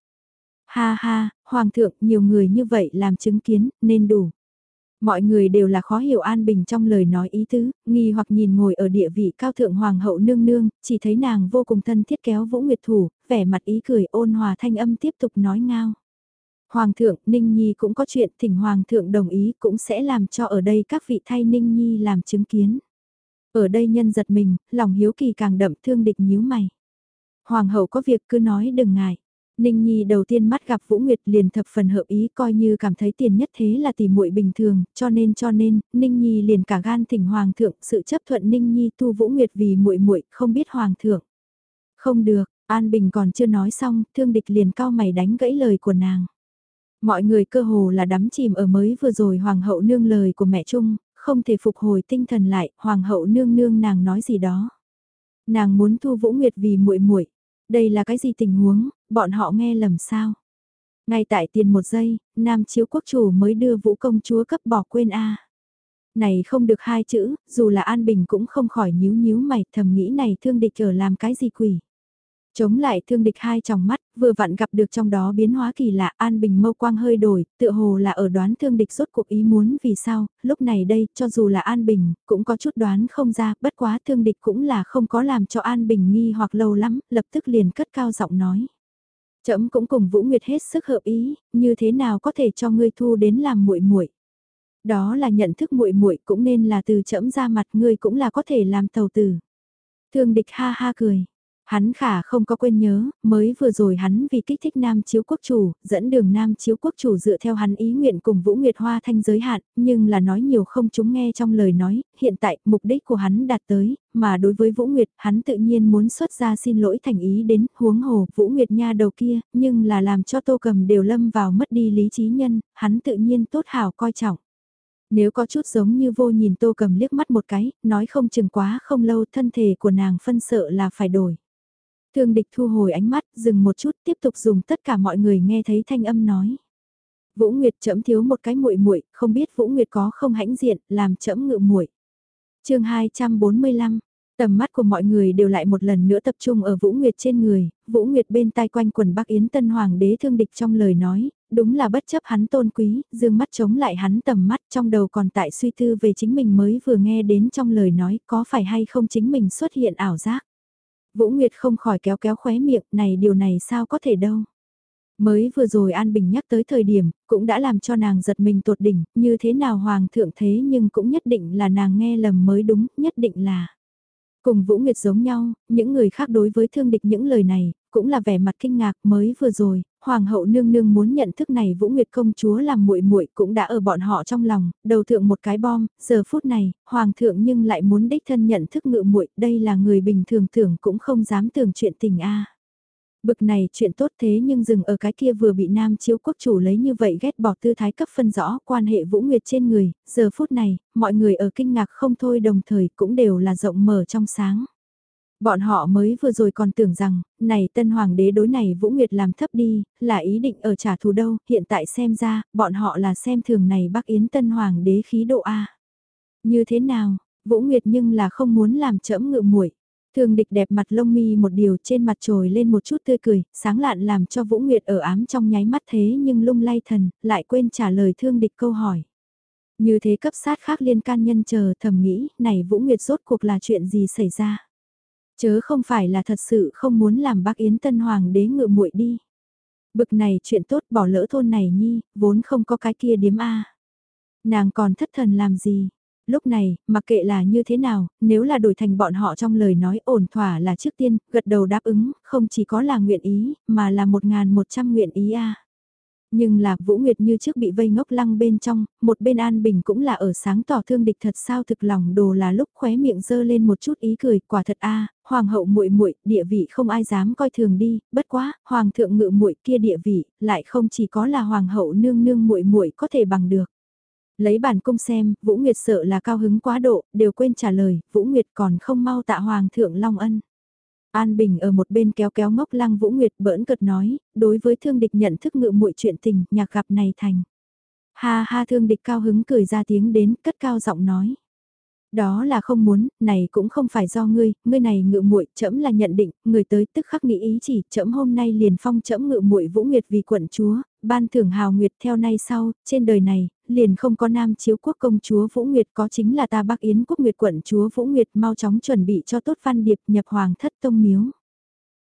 Ha ha, Hoàng thượng, nhiều người như vậy làm chứng kiến, nên đủ. Mọi người đều là khó hiểu An Bình trong lời nói ý tứ, nghi hoặc nhìn ngồi ở địa vị cao thượng hoàng hậu nương nương, chỉ thấy nàng vô cùng thân thiết kéo Vũ Nguyệt thủ, vẻ mặt ý cười ôn hòa thanh âm tiếp tục nói ngao. Hoàng thượng, Ninh Nhi cũng có chuyện, thỉnh Hoàng thượng đồng ý cũng sẽ làm cho ở đây các vị thay Ninh Nhi làm chứng kiến. Ở đây nhân giật mình, lòng hiếu kỳ càng đậm thương địch nhíu mày. Hoàng hậu có việc cứ nói đừng ngại. Ninh Nhi đầu tiên mắt gặp Vũ Nguyệt liền thập phần hợp ý coi như cảm thấy tiền nhất thế là tỷ muội bình thường, cho nên cho nên, Ninh Nhi liền cả gan thỉnh Hoàng thượng sự chấp thuận Ninh Nhi tu Vũ Nguyệt vì muội muội không biết Hoàng thượng. Không được, An Bình còn chưa nói xong, thương địch liền cao mày đánh gãy lời của nàng. Mọi người cơ hồ là đắm chìm ở mới vừa rồi Hoàng hậu nương lời của mẹ chung không thể phục hồi tinh thần lại, Hoàng hậu nương nương nàng nói gì đó. Nàng muốn thu Vũ Nguyệt vì muội muội đây là cái gì tình huống, bọn họ nghe lầm sao? Ngay tại tiền một giây, Nam Chiếu Quốc Chủ mới đưa Vũ Công Chúa cấp bỏ quên A. Này không được hai chữ, dù là An Bình cũng không khỏi nhíu nhíu mày thầm nghĩ này thương địch ở làm cái gì quỷ. Chống lại thương địch hai tròng mắt, vừa vặn gặp được trong đó biến hóa kỳ lạ, An Bình mâu quang hơi đổi, tựa hồ là ở đoán thương địch rốt cuộc ý muốn vì sao, lúc này đây, cho dù là An Bình, cũng có chút đoán không ra, bất quá thương địch cũng là không có làm cho An Bình nghi hoặc lâu lắm, lập tức liền cất cao giọng nói. Trẫm cũng cùng Vũ Nguyệt hết sức hợp ý, như thế nào có thể cho ngươi thu đến làm muội muội. Đó là nhận thức muội muội cũng nên là từ trẫm ra mặt ngươi cũng là có thể làm tàu tử. Thương địch ha ha cười Hắn khả không có quên nhớ, mới vừa rồi hắn vì kích thích Nam Chiếu Quốc Chủ, dẫn đường Nam Chiếu Quốc Chủ dựa theo hắn ý nguyện cùng Vũ Nguyệt Hoa thanh giới hạn, nhưng là nói nhiều không chúng nghe trong lời nói, hiện tại mục đích của hắn đạt tới, mà đối với Vũ Nguyệt hắn tự nhiên muốn xuất ra xin lỗi thành ý đến huống hồ Vũ Nguyệt nha đầu kia, nhưng là làm cho Tô Cầm đều lâm vào mất đi lý trí nhân, hắn tự nhiên tốt hảo coi trọng. Nếu có chút giống như vô nhìn Tô Cầm liếc mắt một cái, nói không chừng quá không lâu thân thể của nàng phân sợ là phải đổi. Thương địch thu hồi ánh mắt, dừng một chút, tiếp tục dùng tất cả mọi người nghe thấy thanh âm nói. Vũ Nguyệt chậm thiếu một cái muội muội, không biết Vũ Nguyệt có không hãnh diện, làm chậm ngự muội. Chương 245. Tầm mắt của mọi người đều lại một lần nữa tập trung ở Vũ Nguyệt trên người, Vũ Nguyệt bên tai quanh quần Bắc Yến Tân Hoàng đế thương địch trong lời nói, đúng là bất chấp hắn tôn quý, dương mắt chống lại hắn tầm mắt trong đầu còn tại suy tư về chính mình mới vừa nghe đến trong lời nói có phải hay không chính mình xuất hiện ảo giác. Vũ Nguyệt không khỏi kéo kéo khóe miệng, này điều này sao có thể đâu. Mới vừa rồi An Bình nhắc tới thời điểm, cũng đã làm cho nàng giật mình tột đỉnh, như thế nào Hoàng thượng thế nhưng cũng nhất định là nàng nghe lầm mới đúng, nhất định là. Cùng Vũ Nguyệt giống nhau, những người khác đối với thương địch những lời này, cũng là vẻ mặt kinh ngạc mới vừa rồi, hoàng hậu nương nương muốn nhận thức này Vũ Nguyệt công chúa làm muội muội cũng đã ở bọn họ trong lòng, đầu thượng một cái bom, giờ phút này, hoàng thượng nhưng lại muốn đích thân nhận thức ngự muội, đây là người bình thường tưởng cũng không dám tưởng chuyện tình a. Bực này chuyện tốt thế nhưng dừng ở cái kia vừa bị nam chiếu quốc chủ lấy như vậy ghét bỏ tư thái cấp phân rõ quan hệ Vũ Nguyệt trên người, giờ phút này, mọi người ở kinh ngạc không thôi đồng thời cũng đều là rộng mở trong sáng. Bọn họ mới vừa rồi còn tưởng rằng, này tân hoàng đế đối này Vũ Nguyệt làm thấp đi, là ý định ở trả thù đâu, hiện tại xem ra, bọn họ là xem thường này Bắc Yến tân hoàng đế khí độ A. Như thế nào, Vũ Nguyệt nhưng là không muốn làm chẫm ngự muội Thường địch đẹp mặt lông mi một điều trên mặt trồi lên một chút tươi cười, sáng lạn làm cho Vũ Nguyệt ở ám trong nháy mắt thế nhưng lung lay thần, lại quên trả lời thương địch câu hỏi. Như thế cấp sát khác liên can nhân chờ thầm nghĩ, này Vũ Nguyệt rốt cuộc là chuyện gì xảy ra. Chớ không phải là thật sự không muốn làm bác Yến Tân Hoàng đế ngự muội đi. Bực này chuyện tốt bỏ lỡ thôn này nhi, vốn không có cái kia điếm A. Nàng còn thất thần làm gì, lúc này, mặc kệ là như thế nào, nếu là đổi thành bọn họ trong lời nói ổn thỏa là trước tiên, gật đầu đáp ứng, không chỉ có là nguyện ý, mà là một ngàn một trăm nguyện ý a. Nhưng là Vũ Nguyệt như trước bị vây ngốc lăng bên trong, một bên An Bình cũng là ở sáng tỏ thương địch thật sao thực lòng đồ là lúc khóe miệng dơ lên một chút ý cười, quả thật a, hoàng hậu muội muội, địa vị không ai dám coi thường đi, bất quá, hoàng thượng ngự muội kia địa vị, lại không chỉ có là hoàng hậu nương nương muội muội có thể bằng được. Lấy bản cung xem, Vũ Nguyệt sợ là cao hứng quá độ, đều quên trả lời, Vũ Nguyệt còn không mau tạ Hoàng thượng Long Ân. An Bình ở một bên kéo kéo ngốc lăng Vũ Nguyệt bỡn cợt nói, đối với thương địch nhận thức ngự muội chuyện tình, nhạc gặp này thành. Ha ha thương địch cao hứng cười ra tiếng đến, cất cao giọng nói. Đó là không muốn, này cũng không phải do ngươi, ngươi này ngự muội, trẫm là nhận định, người tới tức khắc nghĩ ý chỉ, trẫm hôm nay liền phong trẫm ngự muội Vũ Nguyệt vì quận chúa, ban thưởng hào nguyệt theo nay sau, trên đời này, liền không có nam chiếu quốc công chúa Vũ Nguyệt có chính là ta Bắc Yến quốc Nguyệt quận chúa Vũ Nguyệt mau chóng chuẩn bị cho tốt văn điệp nhập hoàng thất tông miếu.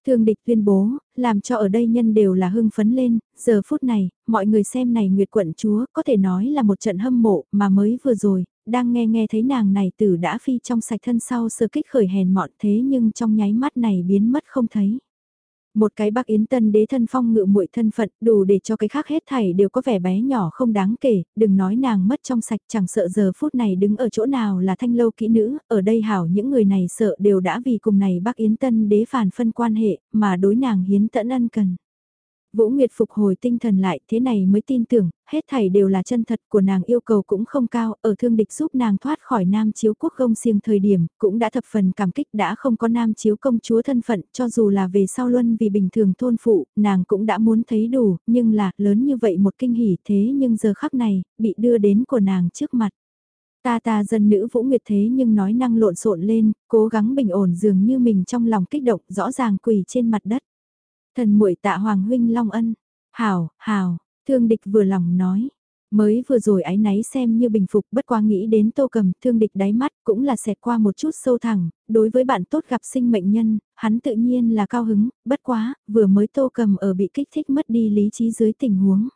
Thương địch tuyên bố, làm cho ở đây nhân đều là hưng phấn lên, giờ phút này, mọi người xem này Nguyệt quận chúa có thể nói là một trận hâm mộ mà mới vừa rồi, đang nghe nghe thấy nàng này tử đã phi trong sạch thân sau sơ kích khởi hèn mọn thế nhưng trong nháy mắt này biến mất không thấy. Một cái Bắc Yến Tân đế thân phong ngự muội thân phận đủ để cho cái khác hết thảy đều có vẻ bé nhỏ không đáng kể, đừng nói nàng mất trong sạch chẳng sợ giờ phút này đứng ở chỗ nào là thanh lâu kỹ nữ, ở đây hảo những người này sợ đều đã vì cùng này Bắc Yến Tân đế phản phân quan hệ mà đối nàng hiến tận ân cần. Vũ Nguyệt phục hồi tinh thần lại thế này mới tin tưởng, hết thảy đều là chân thật của nàng yêu cầu cũng không cao, ở thương địch giúp nàng thoát khỏi nam chiếu quốc công siêng thời điểm, cũng đã thập phần cảm kích đã không có nam chiếu công chúa thân phận, cho dù là về sau luân vì bình thường thôn phụ, nàng cũng đã muốn thấy đủ, nhưng là, lớn như vậy một kinh hỉ thế nhưng giờ khắc này, bị đưa đến của nàng trước mặt. Ta ta dân nữ Vũ Nguyệt thế nhưng nói năng lộn xộn lên, cố gắng bình ổn dường như mình trong lòng kích động rõ ràng quỳ trên mặt đất. Thần muội tạ Hoàng huynh Long Ân. Hảo, hảo, thương địch vừa lòng nói. Mới vừa rồi ái náy xem như bình phục bất qua nghĩ đến tô cầm thương địch đáy mắt cũng là xẹt qua một chút sâu thẳng, đối với bạn tốt gặp sinh mệnh nhân, hắn tự nhiên là cao hứng, bất quá, vừa mới tô cầm ở bị kích thích mất đi lý trí dưới tình huống.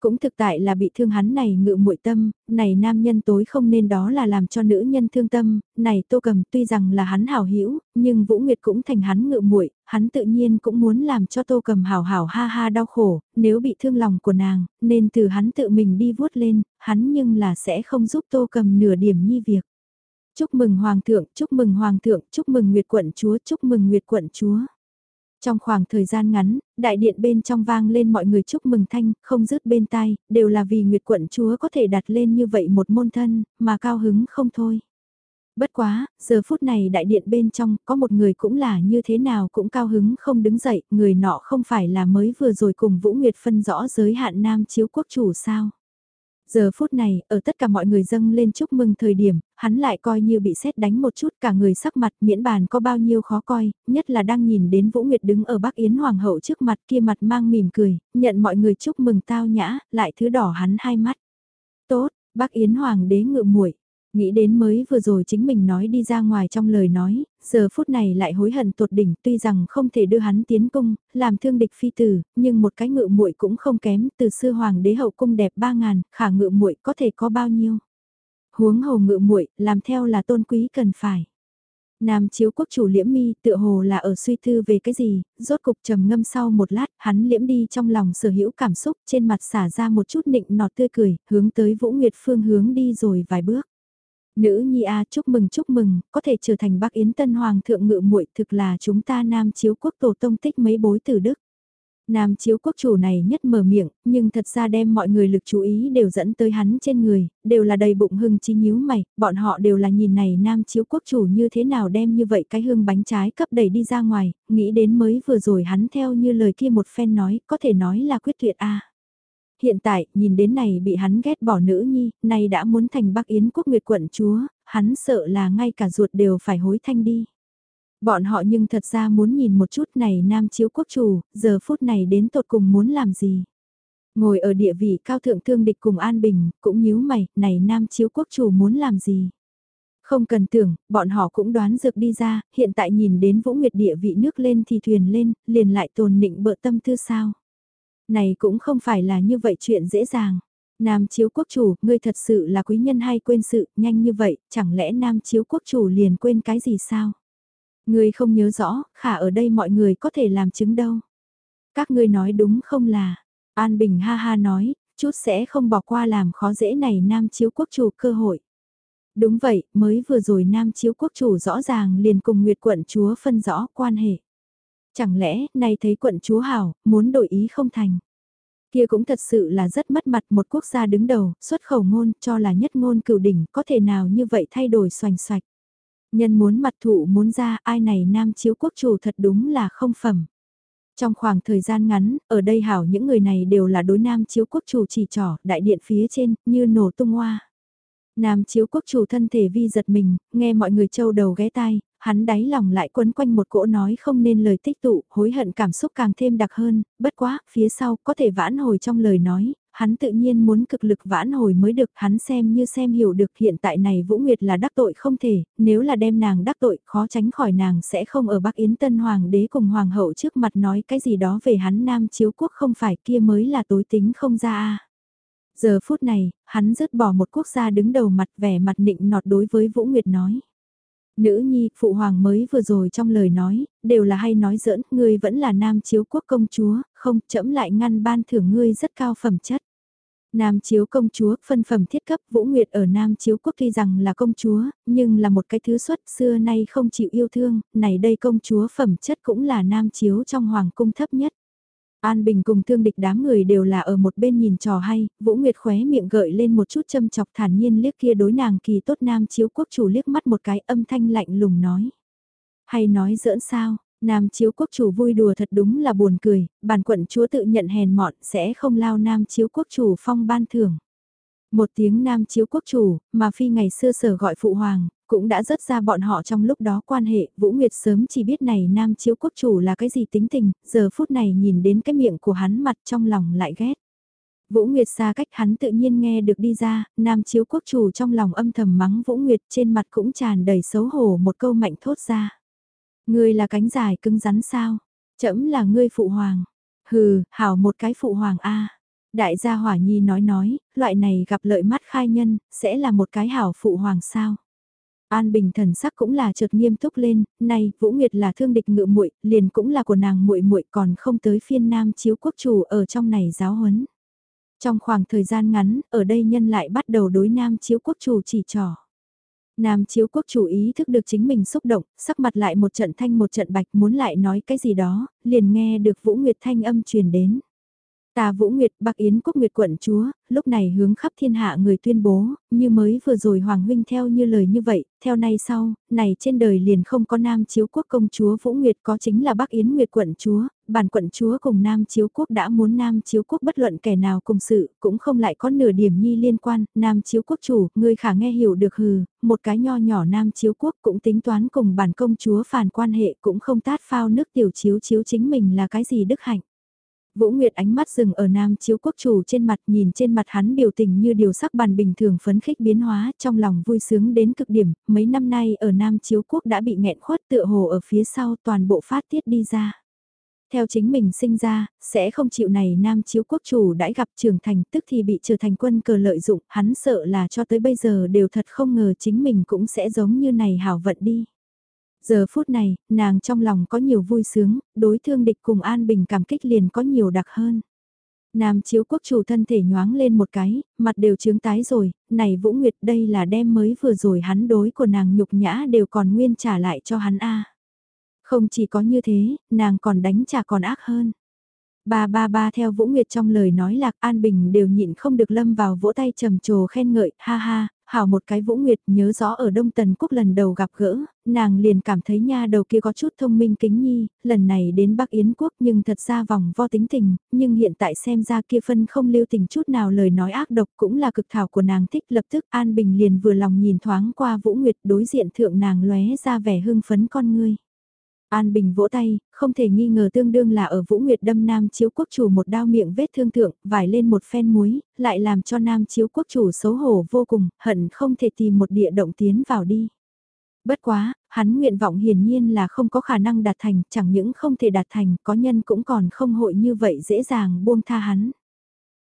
Cũng thực tại là bị thương hắn này ngự muội tâm, này nam nhân tối không nên đó là làm cho nữ nhân thương tâm, này Tô Cầm tuy rằng là hắn hảo hữu, nhưng Vũ Nguyệt cũng thành hắn ngự muội, hắn tự nhiên cũng muốn làm cho Tô Cầm hảo hảo ha ha đau khổ, nếu bị thương lòng của nàng, nên từ hắn tự mình đi vuốt lên, hắn nhưng là sẽ không giúp Tô Cầm nửa điểm nhi việc. Chúc mừng Hoàng thượng, chúc mừng Hoàng thượng, chúc mừng Nguyệt quận chúa, chúc mừng Nguyệt quận chúa. Trong khoảng thời gian ngắn, đại điện bên trong vang lên mọi người chúc mừng thanh, không dứt bên tai, đều là vì Nguyệt quận chúa có thể đặt lên như vậy một môn thân, mà cao hứng không thôi. Bất quá, giờ phút này đại điện bên trong có một người cũng là như thế nào cũng cao hứng không đứng dậy, người nọ không phải là mới vừa rồi cùng Vũ Nguyệt phân rõ giới hạn nam chiếu quốc chủ sao. Giờ phút này, ở tất cả mọi người dâng lên chúc mừng thời điểm, hắn lại coi như bị xét đánh một chút cả người sắc mặt miễn bàn có bao nhiêu khó coi, nhất là đang nhìn đến Vũ Nguyệt đứng ở Bắc Yến Hoàng hậu trước mặt kia mặt mang mỉm cười, nhận mọi người chúc mừng tao nhã, lại thứ đỏ hắn hai mắt. Tốt, Bắc Yến Hoàng đế ngự muội Nghĩ đến mới vừa rồi chính mình nói đi ra ngoài trong lời nói, giờ phút này lại hối hận tột đỉnh tuy rằng không thể đưa hắn tiến cung, làm thương địch phi tử, nhưng một cái ngự muội cũng không kém, từ sư hoàng đế hậu cung đẹp ba ngàn, khả ngự muội có thể có bao nhiêu. Huống hồ ngự muội làm theo là tôn quý cần phải. Nam chiếu quốc chủ liễm mi tựa hồ là ở suy thư về cái gì, rốt cục trầm ngâm sau một lát, hắn liễm đi trong lòng sở hữu cảm xúc trên mặt xả ra một chút nịnh nọt tươi cười, hướng tới Vũ Nguyệt Phương hướng đi rồi vài bước. Nữ nhi a chúc mừng chúc mừng, có thể trở thành Bắc Yến Tân Hoàng thượng ngự muội thực là chúng ta Nam chiếu quốc tổ tông tích mấy bối từ Đức. Nam chiếu quốc chủ này nhất mở miệng, nhưng thật ra đem mọi người lực chú ý đều dẫn tới hắn trên người, đều là đầy bụng hưng chí nhíu mày, bọn họ đều là nhìn này Nam chiếu quốc chủ như thế nào đem như vậy cái hương bánh trái cấp đẩy đi ra ngoài, nghĩ đến mới vừa rồi hắn theo như lời kia một phen nói, có thể nói là quyết tuyệt a hiện tại, nhìn đến này bị hắn ghét bỏ nữ nhi, nay đã muốn thành Bắc Yến quốc nguyệt quận chúa, hắn sợ là ngay cả ruột đều phải hối thanh đi. Bọn họ nhưng thật ra muốn nhìn một chút này nam chiếu quốc chủ, giờ phút này đến tột cùng muốn làm gì. Ngồi ở địa vị cao thượng thương địch cùng An Bình, cũng nhíu mày, này nam chiếu quốc chủ muốn làm gì. Không cần tưởng, bọn họ cũng đoán dược đi ra, hiện tại nhìn đến Vũ Nguyệt địa vị nước lên thì thuyền lên, liền lại tồn nịnh bợ tâm tư sao. Này cũng không phải là như vậy chuyện dễ dàng. Nam chiếu quốc chủ, ngươi thật sự là quý nhân hay quên sự, nhanh như vậy, chẳng lẽ nam chiếu quốc chủ liền quên cái gì sao? Ngươi không nhớ rõ, khả ở đây mọi người có thể làm chứng đâu. Các ngươi nói đúng không là, An Bình ha ha nói, chút sẽ không bỏ qua làm khó dễ này nam chiếu quốc chủ cơ hội. Đúng vậy, mới vừa rồi nam chiếu quốc chủ rõ ràng liền cùng Nguyệt quận chúa phân rõ quan hệ. Chẳng lẽ, nay thấy quận chúa hảo, muốn đổi ý không thành. Kia cũng thật sự là rất mất mặt một quốc gia đứng đầu, xuất khẩu ngôn cho là nhất ngôn cửu đỉnh, có thể nào như vậy thay đổi xoành xoạch. Nhân muốn mặt thụ muốn ra ai này nam chiếu quốc chủ thật đúng là không phẩm. Trong khoảng thời gian ngắn, ở đây hảo những người này đều là đối nam chiếu quốc chủ chỉ trỏ, đại điện phía trên, như nổ tung hoa. Nam chiếu quốc chủ thân thể vi giật mình, nghe mọi người châu đầu ghé tai, hắn đáy lòng lại quấn quanh một cỗ nói không nên lời tích tụ, hối hận cảm xúc càng thêm đặc hơn, bất quá, phía sau có thể vãn hồi trong lời nói, hắn tự nhiên muốn cực lực vãn hồi mới được, hắn xem như xem hiểu được hiện tại này Vũ Nguyệt là đắc tội không thể, nếu là đem nàng đắc tội, khó tránh khỏi nàng sẽ không ở Bắc Yến Tân Hoàng đế cùng Hoàng hậu trước mặt nói cái gì đó về hắn Nam Chiếu Quốc không phải kia mới là tối tính không ra a Giờ phút này, hắn dứt bỏ một quốc gia đứng đầu mặt vẻ mặt nịnh nọt đối với Vũ Nguyệt nói. Nữ nhi, phụ hoàng mới vừa rồi trong lời nói, đều là hay nói giỡn, ngươi vẫn là nam chiếu quốc công chúa, không, chậm lại ngăn ban thưởng ngươi rất cao phẩm chất. Nam chiếu công chúa, phân phẩm thiết cấp Vũ Nguyệt ở Nam chiếu quốc tuy rằng là công chúa, nhưng là một cái thứ xuất xưa nay không chịu yêu thương, này đây công chúa phẩm chất cũng là Nam chiếu trong hoàng cung thấp nhất. An Bình cùng thương địch đám người đều là ở một bên nhìn trò hay, Vũ Nguyệt khóe miệng gợi lên một chút châm chọc thản nhiên liếc kia đối nàng kỳ tốt nam chiếu quốc chủ liếc mắt một cái âm thanh lạnh lùng nói. Hay nói giỡn sao, nam chiếu quốc chủ vui đùa thật đúng là buồn cười, bản quận chúa tự nhận hèn mọn sẽ không lao nam chiếu quốc chủ phong ban thưởng. Một tiếng nam chiếu quốc chủ, mà phi ngày xưa sở gọi phụ hoàng, cũng đã rớt ra bọn họ trong lúc đó quan hệ, Vũ Nguyệt sớm chỉ biết này nam chiếu quốc chủ là cái gì tính tình, giờ phút này nhìn đến cái miệng của hắn mặt trong lòng lại ghét. Vũ Nguyệt xa cách hắn tự nhiên nghe được đi ra, nam chiếu quốc chủ trong lòng âm thầm mắng Vũ Nguyệt trên mặt cũng tràn đầy xấu hổ một câu mạnh thốt ra. Ngươi là cánh dài cứng rắn sao? Chấm là ngươi phụ hoàng. Hừ, hảo một cái phụ hoàng a. Đại gia Hỏa Nhi nói nói, loại này gặp lợi mắt khai nhân, sẽ là một cái hảo phụ hoàng sao? An Bình thần sắc cũng là chợt nghiêm túc lên, nay Vũ Nguyệt là thương địch ngự muội, liền cũng là của nàng muội muội còn không tới phiên nam chiếu quốc chủ ở trong này giáo huấn. Trong khoảng thời gian ngắn, ở đây nhân lại bắt đầu đối nam chiếu quốc chủ chỉ trỏ Nam chiếu quốc chủ ý thức được chính mình xúc động, sắc mặt lại một trận thanh một trận bạch muốn lại nói cái gì đó, liền nghe được Vũ Nguyệt thanh âm truyền đến. Ta Vũ Nguyệt Bắc Yến quốc Nguyệt quận chúa, lúc này hướng khắp thiên hạ người tuyên bố, như mới vừa rồi Hoàng huynh theo như lời như vậy, theo nay sau, này trên đời liền không có nam chiếu quốc công chúa Vũ Nguyệt có chính là Bắc Yến Nguyệt quận chúa, bản quận chúa cùng nam chiếu quốc đã muốn nam chiếu quốc bất luận kẻ nào cùng sự, cũng không lại có nửa điểm nhi liên quan, nam chiếu quốc chủ, người khả nghe hiểu được hừ, một cái nho nhỏ nam chiếu quốc cũng tính toán cùng bản công chúa phản quan hệ cũng không tát phao nước tiểu chiếu chiếu chính mình là cái gì đức hạnh. Vũ Nguyệt ánh mắt dừng ở nam chiếu quốc chủ trên mặt nhìn trên mặt hắn biểu tình như điều sắc bàn bình thường phấn khích biến hóa trong lòng vui sướng đến cực điểm, mấy năm nay ở nam chiếu quốc đã bị nghẹn khuất tựa hồ ở phía sau toàn bộ phát tiết đi ra. Theo chính mình sinh ra, sẽ không chịu này nam chiếu quốc chủ đã gặp trưởng thành tức thì bị trở thành quân cờ lợi dụng, hắn sợ là cho tới bây giờ đều thật không ngờ chính mình cũng sẽ giống như này hảo vận đi. Giờ phút này, nàng trong lòng có nhiều vui sướng, đối thương địch cùng An Bình cảm kích liền có nhiều đặc hơn. Nam chiếu quốc chủ thân thể nhoáng lên một cái, mặt đều trướng tái rồi, này Vũ Nguyệt đây là đem mới vừa rồi hắn đối của nàng nhục nhã đều còn nguyên trả lại cho hắn a Không chỉ có như thế, nàng còn đánh trả còn ác hơn. Ba ba ba theo Vũ Nguyệt trong lời nói lạc An Bình đều nhịn không được lâm vào vỗ tay trầm trồ khen ngợi, ha ha, hảo một cái Vũ Nguyệt nhớ rõ ở Đông Tần Quốc lần đầu gặp gỡ, nàng liền cảm thấy nha đầu kia có chút thông minh kính nhi, lần này đến Bắc Yến Quốc nhưng thật ra vòng vo tính tình, nhưng hiện tại xem ra kia phân không lưu tình chút nào lời nói ác độc cũng là cực thảo của nàng thích lập tức An Bình liền vừa lòng nhìn thoáng qua Vũ Nguyệt đối diện thượng nàng lóe ra vẻ hưng phấn con ngươi. An Bình vỗ tay, không thể nghi ngờ tương đương là ở Vũ Nguyệt đâm Nam Chiếu Quốc Chủ một đao miệng vết thương thượng, vải lên một phen muối, lại làm cho Nam Chiếu Quốc Chủ xấu hổ vô cùng, hận không thể tìm một địa động tiến vào đi. Bất quá, hắn nguyện vọng hiển nhiên là không có khả năng đạt thành, chẳng những không thể đạt thành, có nhân cũng còn không hội như vậy dễ dàng buông tha hắn.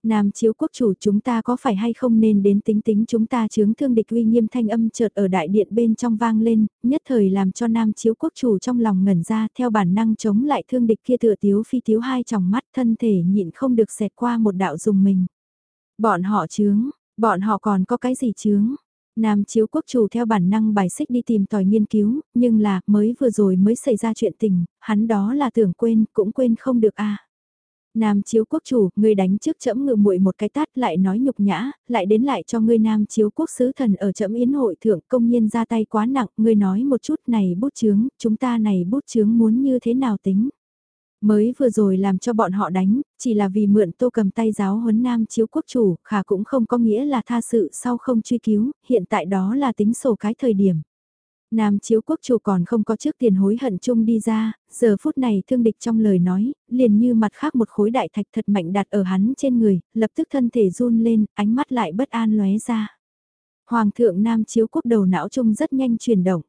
Nam chiếu quốc chủ chúng ta có phải hay không nên đến tính tính chúng ta chướng thương địch uy nghiêm thanh âm chợt ở đại điện bên trong vang lên, nhất thời làm cho nam chiếu quốc chủ trong lòng ngẩn ra theo bản năng chống lại thương địch kia tựa tiếu phi tiếu hai tròng mắt thân thể nhịn không được xẹt qua một đạo dùng mình. Bọn họ chướng, bọn họ còn có cái gì chướng? Nam chiếu quốc chủ theo bản năng bài xích đi tìm tòi nghiên cứu, nhưng là mới vừa rồi mới xảy ra chuyện tình, hắn đó là tưởng quên, cũng quên không được a Nam chiếu quốc chủ, ngươi đánh trước chẫm ngự muội một cái tát lại nói nhục nhã, lại đến lại cho ngươi nam chiếu quốc sứ thần ở chẫm yến hội thượng công nhiên ra tay quá nặng, ngươi nói một chút này bút chướng, chúng ta này bút chướng muốn như thế nào tính. Mới vừa rồi làm cho bọn họ đánh, chỉ là vì mượn tô cầm tay giáo huấn nam chiếu quốc chủ, khả cũng không có nghĩa là tha sự sau không truy cứu, hiện tại đó là tính sổ cái thời điểm. Nam chiếu quốc chủ còn không có trước tiền hối hận chung đi ra, giờ phút này thương địch trong lời nói, liền như mặt khác một khối đại thạch thật mạnh đặt ở hắn trên người, lập tức thân thể run lên, ánh mắt lại bất an lóe ra. Hoàng thượng Nam chiếu quốc đầu não chung rất nhanh chuyển động.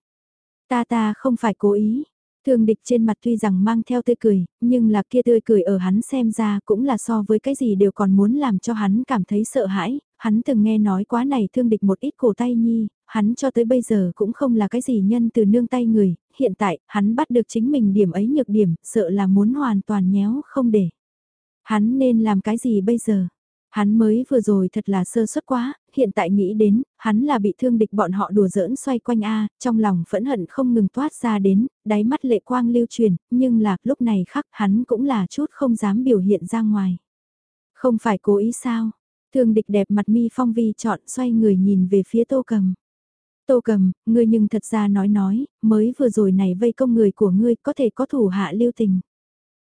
Ta ta không phải cố ý, Thương địch trên mặt tuy rằng mang theo tươi cười, nhưng là kia tươi cười ở hắn xem ra cũng là so với cái gì đều còn muốn làm cho hắn cảm thấy sợ hãi, hắn từng nghe nói quá này thương địch một ít cổ tay nhi, hắn cho tới bây giờ cũng không là cái gì nhân từ nương tay người, hiện tại, hắn bắt được chính mình điểm ấy nhược điểm, sợ là muốn hoàn toàn nhéo không để. Hắn nên làm cái gì bây giờ? Hắn mới vừa rồi thật là sơ suất quá, hiện tại nghĩ đến, hắn là bị thương địch bọn họ đùa giỡn xoay quanh A, trong lòng phẫn hận không ngừng toát ra đến, đáy mắt lệ quang lưu truyền, nhưng là lúc này khắc hắn cũng là chút không dám biểu hiện ra ngoài. Không phải cố ý sao? Thương địch đẹp mặt mi phong vi chọn xoay người nhìn về phía tô cầm. Tô cầm, ngươi nhưng thật ra nói nói, mới vừa rồi này vây công người của ngươi có thể có thủ hạ lưu tình.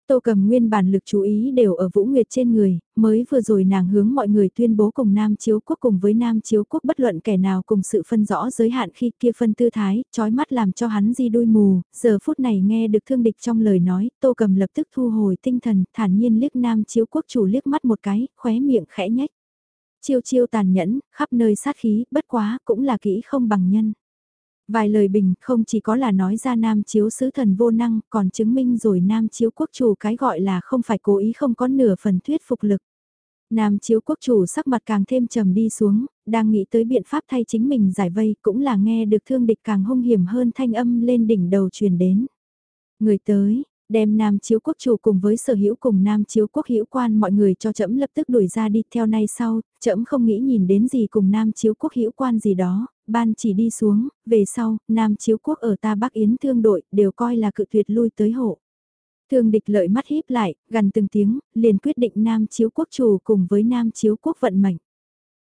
Tô cầm nguyên bản lực chú ý đều ở Vũ Nguyệt trên người, mới vừa rồi nàng hướng mọi người tuyên bố cùng Nam Chiếu Quốc cùng với Nam Chiếu Quốc bất luận kẻ nào cùng sự phân rõ giới hạn khi kia phân tư thái, chói mắt làm cho hắn di đôi mù, giờ phút này nghe được thương địch trong lời nói, Tô cầm lập tức thu hồi tinh thần, thản nhiên liếc Nam Chiếu Quốc chủ liếc mắt một cái, khóe miệng khẽ nhách. Chiêu chiêu tàn nhẫn, khắp nơi sát khí, bất quá, cũng là kỹ không bằng nhân. Vài lời bình không chỉ có là nói ra nam chiếu sứ thần vô năng, còn chứng minh rồi nam chiếu quốc chủ cái gọi là không phải cố ý không có nửa phần thuyết phục lực. Nam chiếu quốc chủ sắc mặt càng thêm trầm đi xuống, đang nghĩ tới biện pháp thay chính mình giải vây cũng là nghe được thương địch càng hung hiểm hơn thanh âm lên đỉnh đầu truyền đến. Người tới, đem Nam Chiếu Quốc chủ cùng với sở hữu cùng Nam Chiếu Quốc hữu quan mọi người cho trẫm lập tức đuổi ra đi theo nay sau, trẫm không nghĩ nhìn đến gì cùng Nam Chiếu Quốc hữu quan gì đó, ban chỉ đi xuống, về sau, Nam Chiếu Quốc ở ta Bắc Yến thương đội đều coi là cự tuyệt lui tới hộ. Thương địch lợi mắt híp lại, gần từng tiếng, liền quyết định Nam Chiếu Quốc chủ cùng với Nam Chiếu Quốc vận mệnh.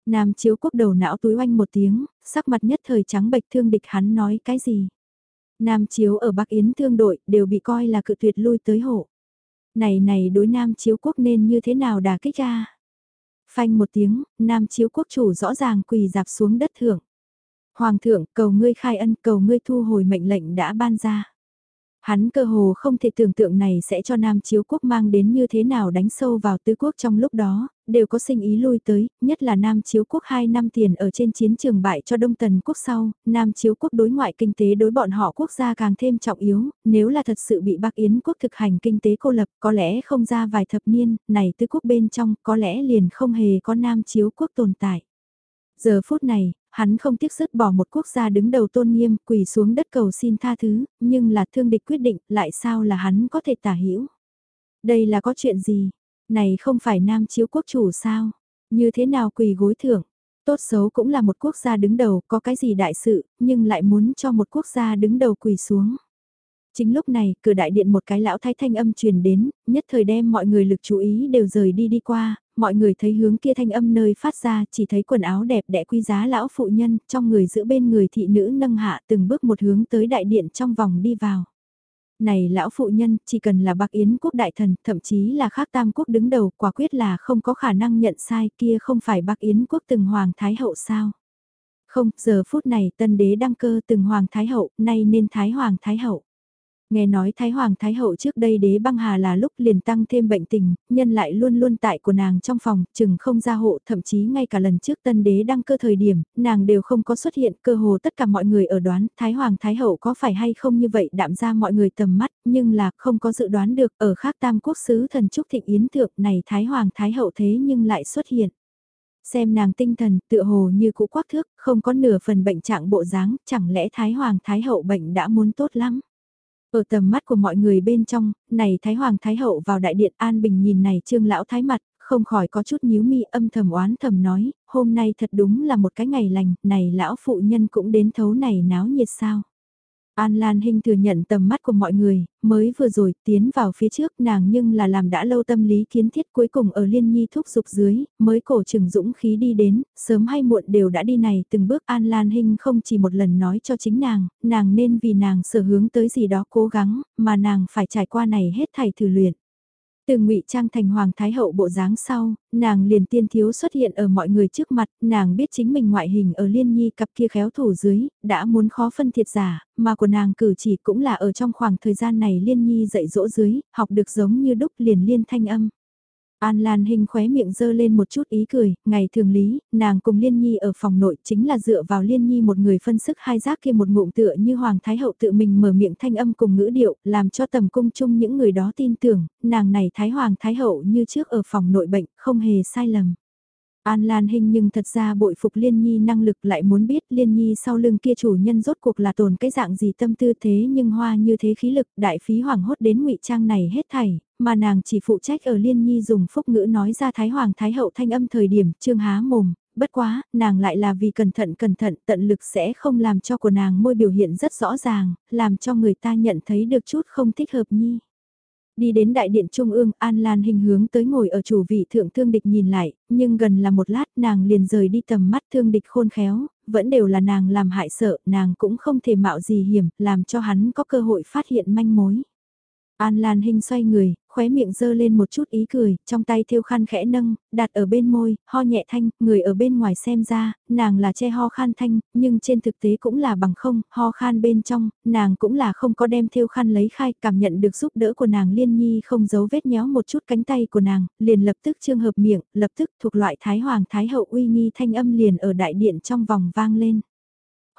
Nam Chiếu Quốc đầu não túi oanh một tiếng, sắc mặt nhất thời trắng bệch thương địch hắn nói cái gì. Nam Chiếu ở Bắc Yến thương đội đều bị coi là cự tuyệt lui tới hộ. Này này đối Nam Chiếu Quốc nên như thế nào đà kích ra? Phanh một tiếng, Nam Chiếu Quốc chủ rõ ràng quỳ dạp xuống đất thượng. Hoàng thượng, cầu ngươi khai ân, cầu ngươi thu hồi mệnh lệnh đã ban ra. Hắn cơ hồ không thể tưởng tượng này sẽ cho Nam Chiếu Quốc mang đến như thế nào đánh sâu vào tứ quốc trong lúc đó, đều có sinh ý lui tới, nhất là Nam Chiếu Quốc 2 năm tiền ở trên chiến trường bại cho Đông Tần Quốc sau, Nam Chiếu Quốc đối ngoại kinh tế đối bọn họ quốc gia càng thêm trọng yếu, nếu là thật sự bị Bắc Yến Quốc thực hành kinh tế cô lập có lẽ không ra vài thập niên, này tứ quốc bên trong có lẽ liền không hề có Nam Chiếu Quốc tồn tại. Giờ phút này, hắn không tiếc dứt bỏ một quốc gia đứng đầu tôn nghiêm quỳ xuống đất cầu xin tha thứ, nhưng là thương địch quyết định lại sao là hắn có thể tả hữu Đây là có chuyện gì? Này không phải nam chiếu quốc chủ sao? Như thế nào quỳ gối thưởng? Tốt xấu cũng là một quốc gia đứng đầu, có cái gì đại sự, nhưng lại muốn cho một quốc gia đứng đầu quỳ xuống. Chính lúc này, cửa đại điện một cái lão thái thanh âm truyền đến, nhất thời đem mọi người lực chú ý đều rời đi đi qua, mọi người thấy hướng kia thanh âm nơi phát ra chỉ thấy quần áo đẹp đẽ quý giá lão phụ nhân trong người giữa bên người thị nữ nâng hạ từng bước một hướng tới đại điện trong vòng đi vào. Này lão phụ nhân, chỉ cần là bạc yến quốc đại thần, thậm chí là khác tam quốc đứng đầu, quả quyết là không có khả năng nhận sai kia không phải bạc yến quốc từng hoàng thái hậu sao. Không, giờ phút này tân đế đăng cơ từng hoàng thái hậu, nay nên thái hoàng thái hậu. Nghe nói Thái Hoàng Thái Hậu trước đây đế băng hà là lúc liền tăng thêm bệnh tình, nhân lại luôn luôn tại của nàng trong phòng, chừng không ra hộ, thậm chí ngay cả lần trước tân đế đăng cơ thời điểm, nàng đều không có xuất hiện, cơ hồ tất cả mọi người ở đoán Thái Hoàng Thái Hậu có phải hay không như vậy đạm ra mọi người tầm mắt, nhưng là không có dự đoán được ở khác tam quốc sứ thần Trúc Thịnh Yến Thượng này Thái Hoàng Thái Hậu thế nhưng lại xuất hiện. Xem nàng tinh thần tựa hồ như cũ quắc thước, không có nửa phần bệnh trạng bộ dáng, chẳng lẽ Thái Hoàng Thái Hậu bệnh đã muốn tốt lắm. Ở tầm mắt của mọi người bên trong, này Thái Hoàng Thái Hậu vào đại điện An Bình nhìn này trương lão thái mặt, không khỏi có chút nhíu mi âm thầm oán thầm nói, hôm nay thật đúng là một cái ngày lành, này lão phụ nhân cũng đến thấu này náo nhiệt sao. An Lan Hinh thừa nhận tầm mắt của mọi người, mới vừa rồi tiến vào phía trước nàng nhưng là làm đã lâu tâm lý kiến thiết cuối cùng ở liên nhi thúc dục dưới, mới cổ trừng dũng khí đi đến, sớm hay muộn đều đã đi này từng bước An Lan Hinh không chỉ một lần nói cho chính nàng, nàng nên vì nàng sở hướng tới gì đó cố gắng, mà nàng phải trải qua này hết thảy thử luyện. Từ ngụy trang thành hoàng thái hậu bộ dáng sau, nàng liền tiên thiếu xuất hiện ở mọi người trước mặt, nàng biết chính mình ngoại hình ở liên nhi cặp kia khéo thủ dưới, đã muốn khó phân thiệt giả, mà của nàng cử chỉ cũng là ở trong khoảng thời gian này liên nhi dạy dỗ dưới, học được giống như đúc liền liên thanh âm. An Lan Hinh khóe miệng dơ lên một chút ý cười, ngày thường lý, nàng cùng Liên Nhi ở phòng nội chính là dựa vào Liên Nhi một người phân sức hai giác kia một ngụm tựa như Hoàng Thái Hậu tự mình mở miệng thanh âm cùng ngữ điệu, làm cho tầm cung chung những người đó tin tưởng, nàng này Thái Hoàng Thái Hậu như trước ở phòng nội bệnh, không hề sai lầm. An Lan Hinh nhưng thật ra bội phục Liên Nhi năng lực lại muốn biết Liên Nhi sau lưng kia chủ nhân rốt cuộc là tồn cái dạng gì tâm tư thế nhưng hoa như thế khí lực đại phí hoảng hốt đến ngụy trang này hết thảy, mà nàng chỉ phụ trách ở Liên Nhi dùng phúc ngữ nói ra Thái Hoàng Thái Hậu thanh âm thời điểm trương há mồm, bất quá, nàng lại là vì cẩn thận cẩn thận tận lực sẽ không làm cho của nàng môi biểu hiện rất rõ ràng, làm cho người ta nhận thấy được chút không thích hợp Nhi. Đi đến đại điện trung ương, An Lan hình hướng tới ngồi ở chủ vị thượng thương địch nhìn lại, nhưng gần là một lát nàng liền rời đi tầm mắt thương địch khôn khéo, vẫn đều là nàng làm hại sợ, nàng cũng không thể mạo gì hiểm, làm cho hắn có cơ hội phát hiện manh mối. An Lan Hinh xoay người, khóe miệng dơ lên một chút ý cười, trong tay thêu khăn khẽ nâng, đặt ở bên môi, ho nhẹ thanh, người ở bên ngoài xem ra, nàng là che ho khan thanh, nhưng trên thực tế cũng là bằng không, ho khan bên trong, nàng cũng là không có đem thêu khăn lấy khai, cảm nhận được giúp đỡ của nàng liên nhi không giấu vết nhéo một chút cánh tay của nàng, liền lập tức trương hợp miệng, lập tức thuộc loại thái hoàng thái hậu uy nghi thanh âm liền ở đại điện trong vòng vang lên.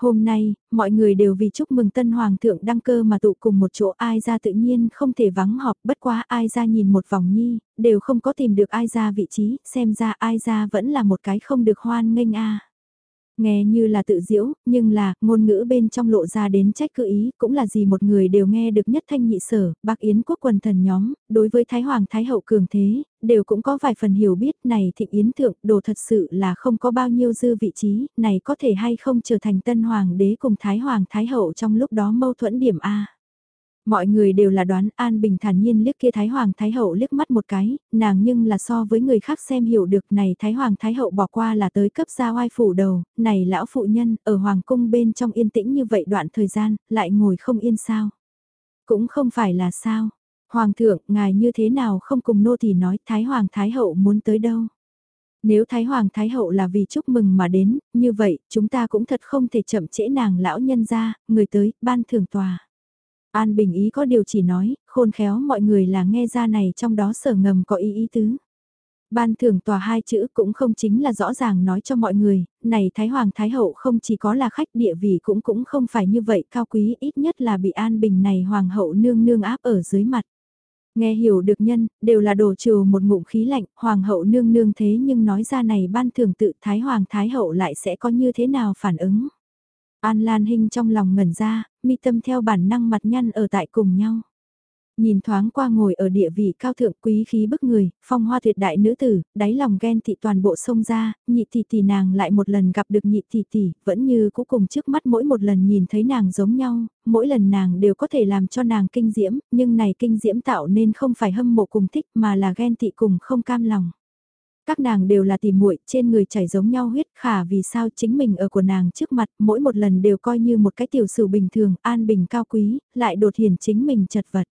Hôm nay, mọi người đều vì chúc mừng tân hoàng thượng đăng cơ mà tụ cùng một chỗ ai ra tự nhiên không thể vắng họp bất quá ai ra nhìn một vòng nhi, đều không có tìm được ai ra vị trí, xem ra ai ra vẫn là một cái không được hoan nghênh a. Nghe như là tự diễu, nhưng là, ngôn ngữ bên trong lộ ra đến trách cự ý, cũng là gì một người đều nghe được nhất thanh nhị sở, bác Yến quốc quần thần nhóm, đối với Thái Hoàng Thái Hậu cường thế, đều cũng có vài phần hiểu biết này thịnh Yến thượng, đồ thật sự là không có bao nhiêu dư vị trí, này có thể hay không trở thành tân hoàng đế cùng Thái Hoàng Thái Hậu trong lúc đó mâu thuẫn điểm A. Mọi người đều là đoán An Bình thản nhiên liếc kia Thái Hoàng Thái Hậu liếc mắt một cái, nàng nhưng là so với người khác xem hiểu được này Thái Hoàng Thái Hậu bỏ qua là tới cấp gia oai phủ đầu, này lão phụ nhân, ở Hoàng cung bên trong yên tĩnh như vậy đoạn thời gian, lại ngồi không yên sao. Cũng không phải là sao. Hoàng thượng, ngài như thế nào không cùng nô thì nói Thái Hoàng Thái Hậu muốn tới đâu. Nếu Thái Hoàng Thái Hậu là vì chúc mừng mà đến, như vậy, chúng ta cũng thật không thể chậm trễ nàng lão nhân ra, người tới, ban thưởng tòa. An Bình ý có điều chỉ nói, khôn khéo mọi người là nghe ra này trong đó sở ngầm có ý ý tứ. Ban thưởng tòa hai chữ cũng không chính là rõ ràng nói cho mọi người, này Thái Hoàng Thái Hậu không chỉ có là khách địa vị cũng cũng không phải như vậy cao quý ít nhất là bị An Bình này Hoàng hậu nương nương áp ở dưới mặt. Nghe hiểu được nhân, đều là đồ trừ một ngụm khí lạnh, Hoàng hậu nương nương thế nhưng nói ra này ban thưởng tự Thái Hoàng Thái Hậu lại sẽ có như thế nào phản ứng. An Lan Hinh trong lòng ngẩn ra, mi tâm theo bản năng mặt nhăn ở tại cùng nhau. Nhìn thoáng qua ngồi ở địa vị cao thượng quý khí bức người, phong hoa tuyệt đại nữ tử, đáy lòng ghen thị toàn bộ sông ra, nhị tỷ tỷ nàng lại một lần gặp được nhị tỷ tỷ, vẫn như cũ cùng trước mắt mỗi một lần nhìn thấy nàng giống nhau, mỗi lần nàng đều có thể làm cho nàng kinh diễm, nhưng này kinh diễm tạo nên không phải hâm mộ cùng thích mà là ghen thị cùng không cam lòng. Các nàng đều là tìm muội, trên người chảy giống nhau huyết, khả vì sao chính mình ở của nàng trước mặt, mỗi một lần đều coi như một cái tiểu sử bình thường, an bình cao quý, lại đột hiển chính mình chật vật.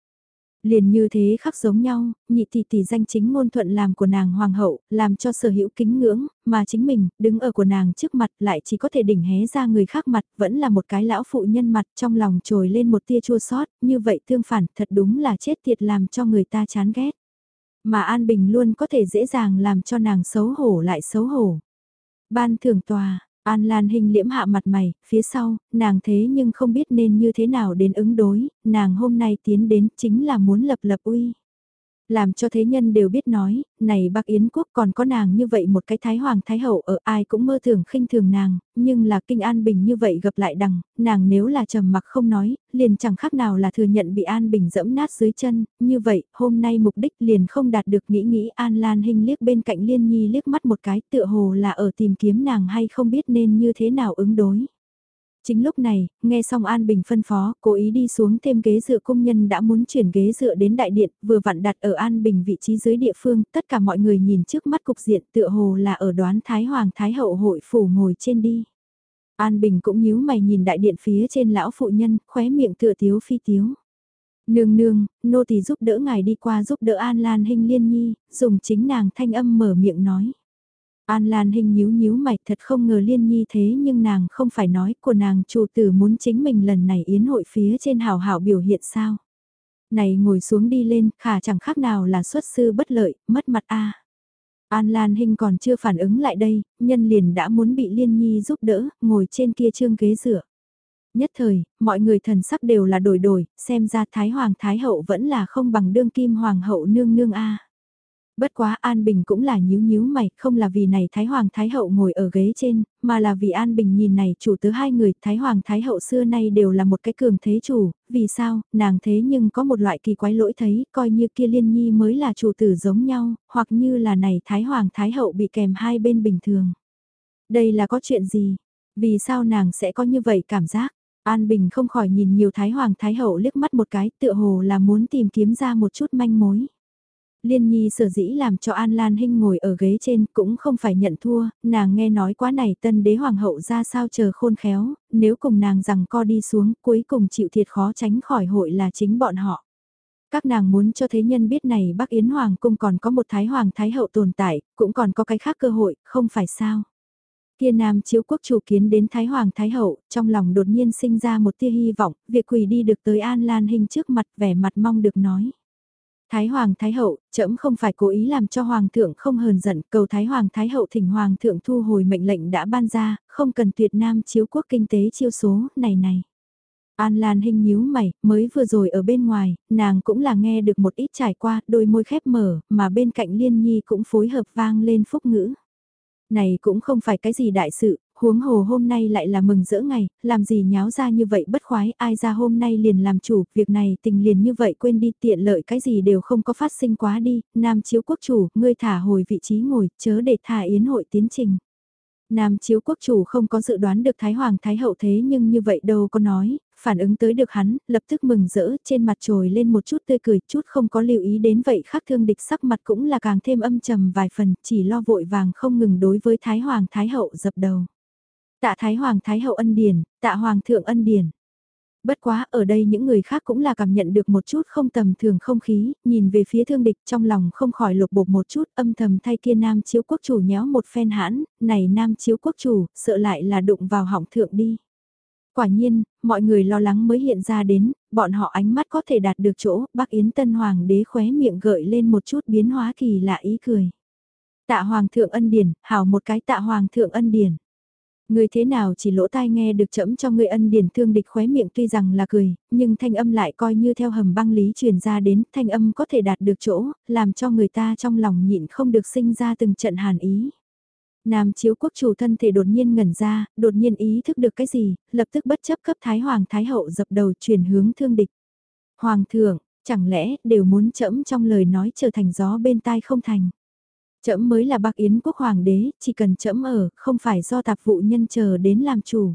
Liền như thế khắc giống nhau, nhị tỷ tỷ danh chính ngôn thuận làm của nàng hoàng hậu, làm cho sở hữu kính ngưỡng, mà chính mình, đứng ở của nàng trước mặt lại chỉ có thể đỉnh hé ra người khác mặt, vẫn là một cái lão phụ nhân mặt trong lòng trồi lên một tia chua sót, như vậy tương phản thật đúng là chết tiệt làm cho người ta chán ghét. Mà An Bình luôn có thể dễ dàng làm cho nàng xấu hổ lại xấu hổ. Ban thưởng tòa, An Lan hình liễm hạ mặt mày, phía sau, nàng thế nhưng không biết nên như thế nào đến ứng đối, nàng hôm nay tiến đến chính là muốn lập lập uy. Làm cho thế nhân đều biết nói, này bác Yến quốc còn có nàng như vậy một cái thái hoàng thái hậu ở ai cũng mơ tưởng khinh thường nàng, nhưng là kinh an bình như vậy gặp lại đằng, nàng nếu là trầm mặc không nói, liền chẳng khác nào là thừa nhận bị an bình dẫm nát dưới chân, như vậy hôm nay mục đích liền không đạt được nghĩ nghĩ an lan hình liếc bên cạnh liên nhi liếc mắt một cái tựa hồ là ở tìm kiếm nàng hay không biết nên như thế nào ứng đối. Chính lúc này, nghe xong An Bình phân phó, cố ý đi xuống thêm ghế dựa công nhân đã muốn chuyển ghế dựa đến đại điện, vừa vặn đặt ở An Bình vị trí dưới địa phương, tất cả mọi người nhìn trước mắt cục diện tựa hồ là ở đoán Thái Hoàng Thái Hậu hội phủ ngồi trên đi. An Bình cũng nhíu mày nhìn đại điện phía trên lão phụ nhân, khóe miệng tựa tiếu phi tiếu. Nương nương, nô tỳ giúp đỡ ngài đi qua giúp đỡ An Lan Hinh Liên Nhi, dùng chính nàng thanh âm mở miệng nói. An Lan Hinh nhíu nhíu mày thật không ngờ Liên Nhi thế nhưng nàng không phải nói của nàng chủ tử muốn chính mình lần này yến hội phía trên hào hảo biểu hiện sao. Này ngồi xuống đi lên, khả chẳng khác nào là xuất sư bất lợi, mất mặt a. An Lan Hinh còn chưa phản ứng lại đây, nhân liền đã muốn bị Liên Nhi giúp đỡ, ngồi trên kia trương ghế dựa. Nhất thời, mọi người thần sắc đều là đổi đổi, xem ra Thái Hoàng Thái Hậu vẫn là không bằng đương kim Hoàng Hậu nương nương a. Bất quá An Bình cũng là nhíu nhíu mày, không là vì này Thái Hoàng Thái Hậu ngồi ở ghế trên, mà là vì An Bình nhìn này chủ tứ hai người, Thái Hoàng Thái Hậu xưa nay đều là một cái cường thế chủ, vì sao, nàng thế nhưng có một loại kỳ quái lỗi thấy, coi như kia liên nhi mới là chủ tử giống nhau, hoặc như là này Thái Hoàng Thái Hậu bị kèm hai bên bình thường. Đây là có chuyện gì? Vì sao nàng sẽ có như vậy cảm giác? An Bình không khỏi nhìn nhiều Thái Hoàng Thái Hậu liếc mắt một cái tựa hồ là muốn tìm kiếm ra một chút manh mối. Liên Nhi sở dĩ làm cho An Lan Hinh ngồi ở ghế trên cũng không phải nhận thua, nàng nghe nói quá này tân đế hoàng hậu ra sao chờ khôn khéo, nếu cùng nàng rằng co đi xuống cuối cùng chịu thiệt khó tránh khỏi hội là chính bọn họ. Các nàng muốn cho thế nhân biết này Bắc Yến Hoàng cung còn có một Thái Hoàng Thái Hậu tồn tại, cũng còn có cái khác cơ hội, không phải sao. Kia nam chiếu quốc chủ kiến đến Thái Hoàng Thái Hậu, trong lòng đột nhiên sinh ra một tia hy vọng, việc quỳ đi được tới An Lan Hinh trước mặt vẻ mặt mong được nói. Thái Hoàng Thái Hậu, trẫm không phải cố ý làm cho Hoàng thượng không hờn giận, cầu Thái Hoàng Thái Hậu thỉnh Hoàng thượng thu hồi mệnh lệnh đã ban ra, không cần tuyệt nam chiếu quốc kinh tế chiêu số, này này. An Lan hình nhíu mày, mới vừa rồi ở bên ngoài, nàng cũng là nghe được một ít trải qua, đôi môi khép mở, mà bên cạnh Liên Nhi cũng phối hợp vang lên phúc ngữ. Này cũng không phải cái gì đại sự, huống hồ hôm nay lại là mừng rỡ ngày, làm gì nháo ra như vậy bất khoái, ai ra hôm nay liền làm chủ, việc này tình liền như vậy quên đi tiện lợi cái gì đều không có phát sinh quá đi, nam chiếu quốc chủ, ngươi thả hồi vị trí ngồi, chớ để thả yến hội tiến trình. Nam chiếu quốc chủ không có dự đoán được Thái Hoàng Thái Hậu thế nhưng như vậy đâu có nói, phản ứng tới được hắn, lập tức mừng rỡ, trên mặt trồi lên một chút tươi cười, chút không có lưu ý đến vậy khác thương địch sắc mặt cũng là càng thêm âm trầm vài phần, chỉ lo vội vàng không ngừng đối với Thái Hoàng Thái Hậu dập đầu. Tạ Thái Hoàng Thái Hậu ân điển, tạ Hoàng thượng ân điển. Bất quá ở đây những người khác cũng là cảm nhận được một chút không tầm thường không khí, nhìn về phía thương địch trong lòng không khỏi lục bột một chút âm thầm thay kia nam chiếu quốc chủ nhéo một phen hãn, này nam chiếu quốc chủ, sợ lại là đụng vào hỏng thượng đi. Quả nhiên, mọi người lo lắng mới hiện ra đến, bọn họ ánh mắt có thể đạt được chỗ, bác Yến Tân Hoàng đế khóe miệng gợi lên một chút biến hóa kỳ lạ ý cười. Tạ Hoàng thượng ân điển, hảo một cái tạ Hoàng thượng ân điển. Người thế nào chỉ lỗ tai nghe được chẫm cho người ân điển thương địch khóe miệng tuy rằng là cười, nhưng thanh âm lại coi như theo hầm băng lý truyền ra đến, thanh âm có thể đạt được chỗ, làm cho người ta trong lòng nhịn không được sinh ra từng trận hàn ý. Nam chiếu quốc chủ thân thể đột nhiên ngẩn ra, đột nhiên ý thức được cái gì, lập tức bất chấp cấp Thái Hoàng Thái Hậu dập đầu chuyển hướng thương địch. Hoàng thượng, chẳng lẽ đều muốn chẫm trong lời nói trở thành gió bên tai không thành. Trẫm mới là bạc yến quốc hoàng đế, chỉ cần trẫm ở, không phải do tạp vụ nhân chờ đến làm chủ.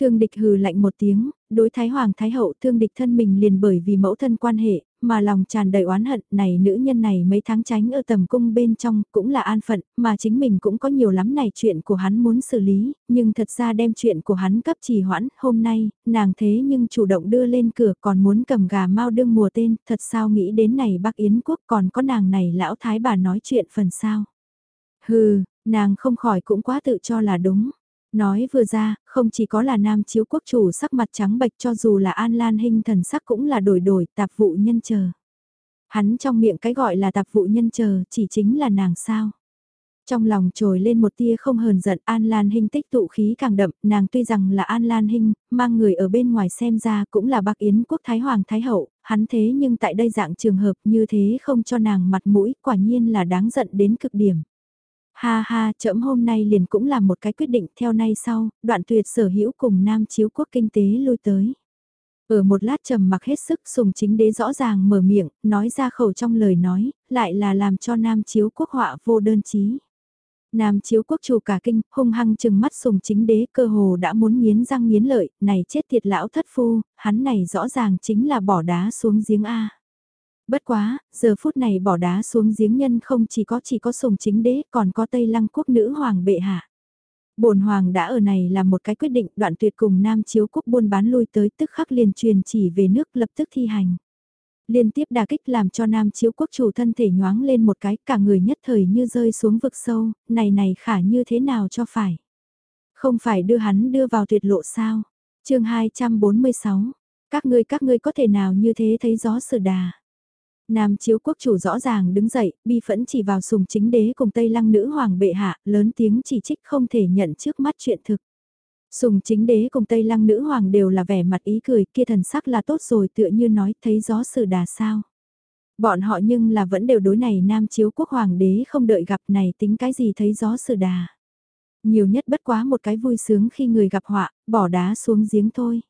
Thương địch hừ lạnh một tiếng, đối thái hoàng thái hậu thương địch thân mình liền bởi vì mẫu thân quan hệ, mà lòng tràn đầy oán hận này nữ nhân này mấy tháng tránh ở tầm cung bên trong cũng là an phận, mà chính mình cũng có nhiều lắm này chuyện của hắn muốn xử lý, nhưng thật ra đem chuyện của hắn cấp trì hoãn, hôm nay, nàng thế nhưng chủ động đưa lên cửa còn muốn cầm gà mau đương mùa tên, thật sao nghĩ đến này bác Yến quốc còn có nàng này lão thái bà nói chuyện phần sao. Hừ, nàng không khỏi cũng quá tự cho là đúng. Nói vừa ra, không chỉ có là nam chiếu quốc chủ sắc mặt trắng bệch cho dù là An Lan hình thần sắc cũng là đổi đổi tạp vụ nhân chờ. Hắn trong miệng cái gọi là tạp vụ nhân chờ chỉ chính là nàng sao. Trong lòng trồi lên một tia không hờn giận An Lan Hinh tích tụ khí càng đậm, nàng tuy rằng là An Lan Hinh, mang người ở bên ngoài xem ra cũng là bạc Yến quốc Thái Hoàng Thái Hậu, hắn thế nhưng tại đây dạng trường hợp như thế không cho nàng mặt mũi quả nhiên là đáng giận đến cực điểm. Ha ha, trẫm hôm nay liền cũng làm một cái quyết định theo nay sau, đoạn tuyệt sở hữu cùng nam chiếu quốc kinh tế lui tới. Ở một lát trầm mặc hết sức sùng chính đế rõ ràng mở miệng, nói ra khẩu trong lời nói, lại là làm cho nam chiếu quốc họa vô đơn chí. Nam chiếu quốc chủ cả kinh, hung hăng chừng mắt sùng chính đế cơ hồ đã muốn nghiến răng nghiến lợi, này chết tiệt lão thất phu, hắn này rõ ràng chính là bỏ đá xuống giếng A. Bất quá, giờ phút này bỏ đá xuống giếng nhân không chỉ có chỉ có sùng chính đế còn có Tây Lăng quốc nữ hoàng bệ hạ. bổn hoàng đã ở này là một cái quyết định đoạn tuyệt cùng Nam Chiếu quốc buôn bán lui tới tức khắc liền truyền chỉ về nước lập tức thi hành. Liên tiếp đà kích làm cho nam chiếu quốc chủ thân thể nhoáng lên một cái, cả người nhất thời như rơi xuống vực sâu, này này khả như thế nào cho phải. Không phải đưa hắn đưa vào tuyệt lộ sao. chương 246, các ngươi các ngươi có thể nào như thế thấy gió sự đà. Nam chiếu quốc chủ rõ ràng đứng dậy, bi phẫn chỉ vào sùng chính đế cùng Tây Lăng nữ hoàng bệ hạ, lớn tiếng chỉ trích không thể nhận trước mắt chuyện thực. Sùng chính đế cùng Tây Lăng nữ hoàng đều là vẻ mặt ý cười, kia thần sắc là tốt rồi tựa như nói thấy gió sự đà sao. Bọn họ nhưng là vẫn đều đối này nam chiếu quốc hoàng đế không đợi gặp này tính cái gì thấy gió sự đà. Nhiều nhất bất quá một cái vui sướng khi người gặp họa, bỏ đá xuống giếng thôi.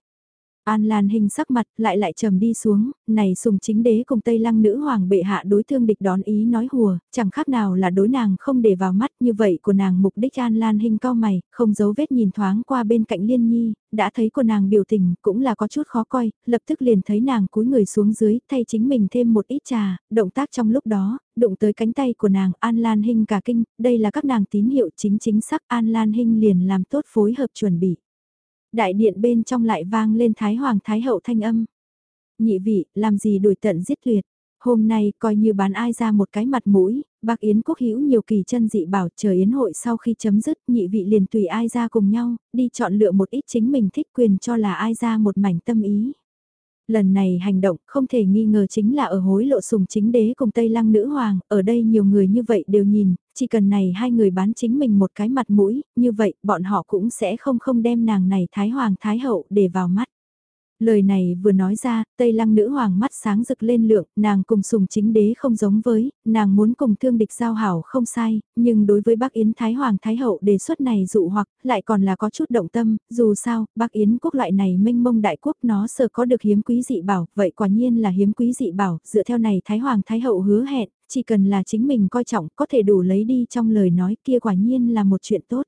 An Lan hình sắc mặt lại lại trầm đi xuống, này sùng chính đế cùng Tây Lăng nữ hoàng bệ hạ đối thương địch đón ý nói hùa, chẳng khác nào là đối nàng không để vào mắt như vậy của nàng mục đích An Lan hình cao mày, không giấu vết nhìn thoáng qua bên cạnh Liên Nhi, đã thấy của nàng biểu tình cũng là có chút khó coi, lập tức liền thấy nàng cúi người xuống dưới thay chính mình thêm một ít trà, động tác trong lúc đó, đụng tới cánh tay của nàng An Lan hình cả kinh, đây là các nàng tín hiệu chính chính xác. An Lan hình liền làm tốt phối hợp chuẩn bị đại điện bên trong lại vang lên Thái Hoàng Thái Hậu thanh âm. Nhị vị, làm gì đuổi tận giết tuyệt. Hôm nay coi như bán ai ra một cái mặt mũi, bác Yến quốc hữu nhiều kỳ chân dị bảo chờ Yến hội sau khi chấm dứt nhị vị liền tùy ai ra cùng nhau, đi chọn lựa một ít chính mình thích quyền cho là ai ra một mảnh tâm ý. Lần này hành động không thể nghi ngờ chính là ở hối lộ sùng chính đế cùng Tây Lăng nữ hoàng, ở đây nhiều người như vậy đều nhìn, chỉ cần này hai người bán chính mình một cái mặt mũi, như vậy bọn họ cũng sẽ không không đem nàng này Thái Hoàng Thái Hậu để vào mắt. Lời này vừa nói ra, Tây Lăng nữ hoàng mắt sáng rực lên lượng, nàng cùng sùng chính đế không giống với, nàng muốn cùng thương địch giao hảo không sai, nhưng đối với bác Yến Thái Hoàng Thái Hậu đề xuất này dụ hoặc lại còn là có chút động tâm, dù sao, bác Yến quốc loại này minh mông đại quốc nó sợ có được hiếm quý dị bảo, vậy quả nhiên là hiếm quý dị bảo, dựa theo này Thái Hoàng Thái Hậu hứa hẹn, chỉ cần là chính mình coi trọng có thể đủ lấy đi trong lời nói kia quả nhiên là một chuyện tốt.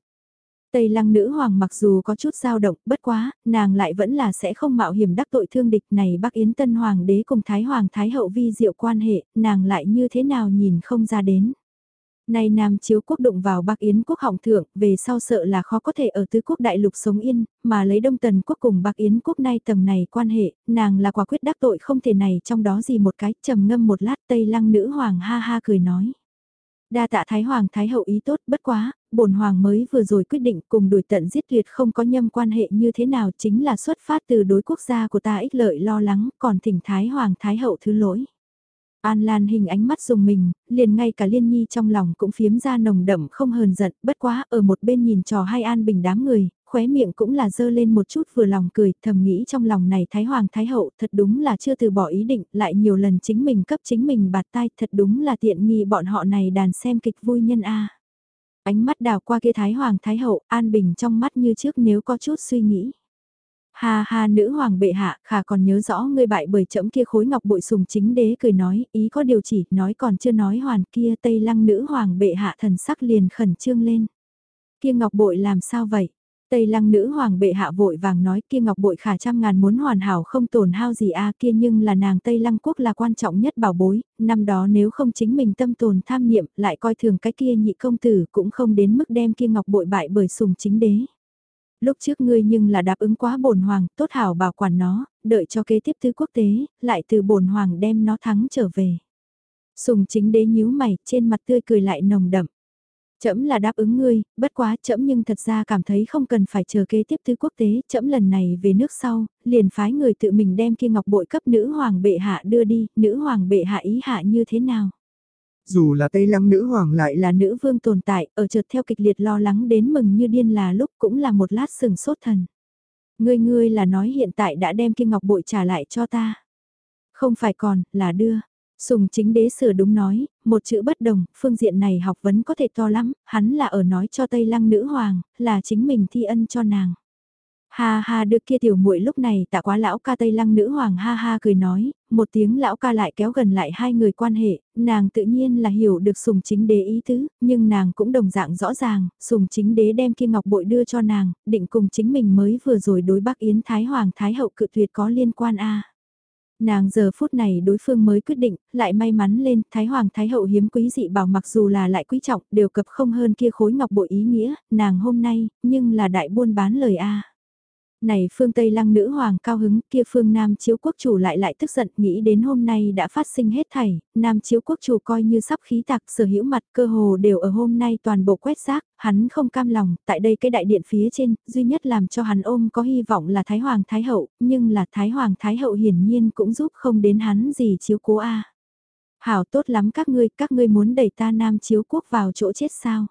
Tây lăng nữ hoàng mặc dù có chút dao động, bất quá, nàng lại vẫn là sẽ không mạo hiểm đắc tội thương địch này Bắc Yến Tân Hoàng đế cùng Thái Hoàng Thái Hậu vi diệu quan hệ, nàng lại như thế nào nhìn không ra đến. Nay Nam chiếu quốc đụng vào Bắc Yến quốc họng thượng, về sau sợ là khó có thể ở tứ quốc đại lục sống yên, mà lấy Đông Tần quốc cùng Bắc Yến quốc nay tầng này quan hệ, nàng là quả quyết đắc tội không thể này trong đó gì một cái, trầm ngâm một lát Tây lăng nữ hoàng ha ha cười nói. Đa tạ Thái Hoàng Thái Hậu ý tốt bất quá, bổn Hoàng mới vừa rồi quyết định cùng đuổi tận giết tuyệt không có nhâm quan hệ như thế nào chính là xuất phát từ đối quốc gia của ta ích lợi lo lắng còn thỉnh Thái Hoàng Thái Hậu thứ lỗi. An Lan hình ánh mắt dùng mình, liền ngay cả Liên Nhi trong lòng cũng phiếm ra nồng đậm không hờn giận, bất quá ở một bên nhìn trò hai An Bình đám người, khóe miệng cũng là dơ lên một chút vừa lòng cười, thầm nghĩ trong lòng này Thái Hoàng Thái Hậu thật đúng là chưa từ bỏ ý định, lại nhiều lần chính mình cấp chính mình bạt tai, thật đúng là tiện nghi bọn họ này đàn xem kịch vui nhân A. Ánh mắt đào qua kia Thái Hoàng Thái Hậu, An Bình trong mắt như trước nếu có chút suy nghĩ. Ha ha nữ hoàng bệ hạ, khả còn nhớ rõ ngươi bại bởi chậm kia khối ngọc bội sùng chính đế cười nói, ý có điều chỉ, nói còn chưa nói hoàn kia tây lăng nữ hoàng bệ hạ thần sắc liền khẩn trương lên. Kia ngọc bội làm sao vậy? Tây lăng nữ hoàng bệ hạ vội vàng nói kia ngọc bội khả trăm ngàn muốn hoàn hảo không tổn hao gì a kia nhưng là nàng Tây lăng quốc là quan trọng nhất bảo bối, năm đó nếu không chính mình tâm tồn tham niệm lại coi thường cái kia nhị công tử cũng không đến mức đem kia ngọc bội bại bởi sùng chính đế. Lúc trước ngươi nhưng là đáp ứng quá bổn hoàng, tốt hảo bảo quản nó, đợi cho kế tiếp tư quốc tế, lại từ bổn hoàng đem nó thắng trở về. Sùng chính đế nhíu mày, trên mặt tươi cười lại nồng đậm. Chấm là đáp ứng ngươi, bất quá chấm nhưng thật ra cảm thấy không cần phải chờ kế tiếp thứ quốc tế, chấm lần này về nước sau, liền phái người tự mình đem kia ngọc bội cấp nữ hoàng bệ hạ đưa đi, nữ hoàng bệ hạ ý hạ như thế nào. Dù là Tây Lăng nữ hoàng lại là nữ vương tồn tại, ở chợt theo kịch liệt lo lắng đến mừng như điên là lúc cũng là một lát sừng sốt thần. Ngươi ngươi là nói hiện tại đã đem kia ngọc bội trả lại cho ta. Không phải còn, là đưa. Sùng chính đế sửa đúng nói, một chữ bất đồng, phương diện này học vấn có thể to lắm, hắn là ở nói cho Tây Lăng nữ hoàng, là chính mình thi ân cho nàng. Ha ha được kia tiểu muội lúc này tạ quá lão ca Tây Lăng nữ hoàng ha ha cười nói, một tiếng lão ca lại kéo gần lại hai người quan hệ, nàng tự nhiên là hiểu được sùng chính đế ý tứ, nhưng nàng cũng đồng dạng rõ ràng, sùng chính đế đem kia ngọc bội đưa cho nàng, định cùng chính mình mới vừa rồi đối bác Yến Thái Hoàng Thái Hậu cự tuyệt có liên quan a Nàng giờ phút này đối phương mới quyết định, lại may mắn lên, Thái Hoàng Thái Hậu hiếm quý dị bảo mặc dù là lại quý trọng, đều cập không hơn kia khối ngọc bội ý nghĩa, nàng hôm nay, nhưng là đại buôn bán lời A. Này phương Tây lăng nữ hoàng cao hứng, kia phương Nam chiếu quốc chủ lại lại tức giận, nghĩ đến hôm nay đã phát sinh hết thảy, Nam chiếu quốc chủ coi như sắp khí tạc sở hữu mặt cơ hồ đều ở hôm nay toàn bộ quét rác, hắn không cam lòng, tại đây cái đại điện phía trên, duy nhất làm cho hắn ôm có hy vọng là Thái Hoàng Thái Hậu, nhưng là Thái Hoàng Thái Hậu hiển nhiên cũng giúp không đến hắn gì chiếu cố a Hảo tốt lắm các ngươi, các ngươi muốn đẩy ta Nam chiếu quốc vào chỗ chết sao?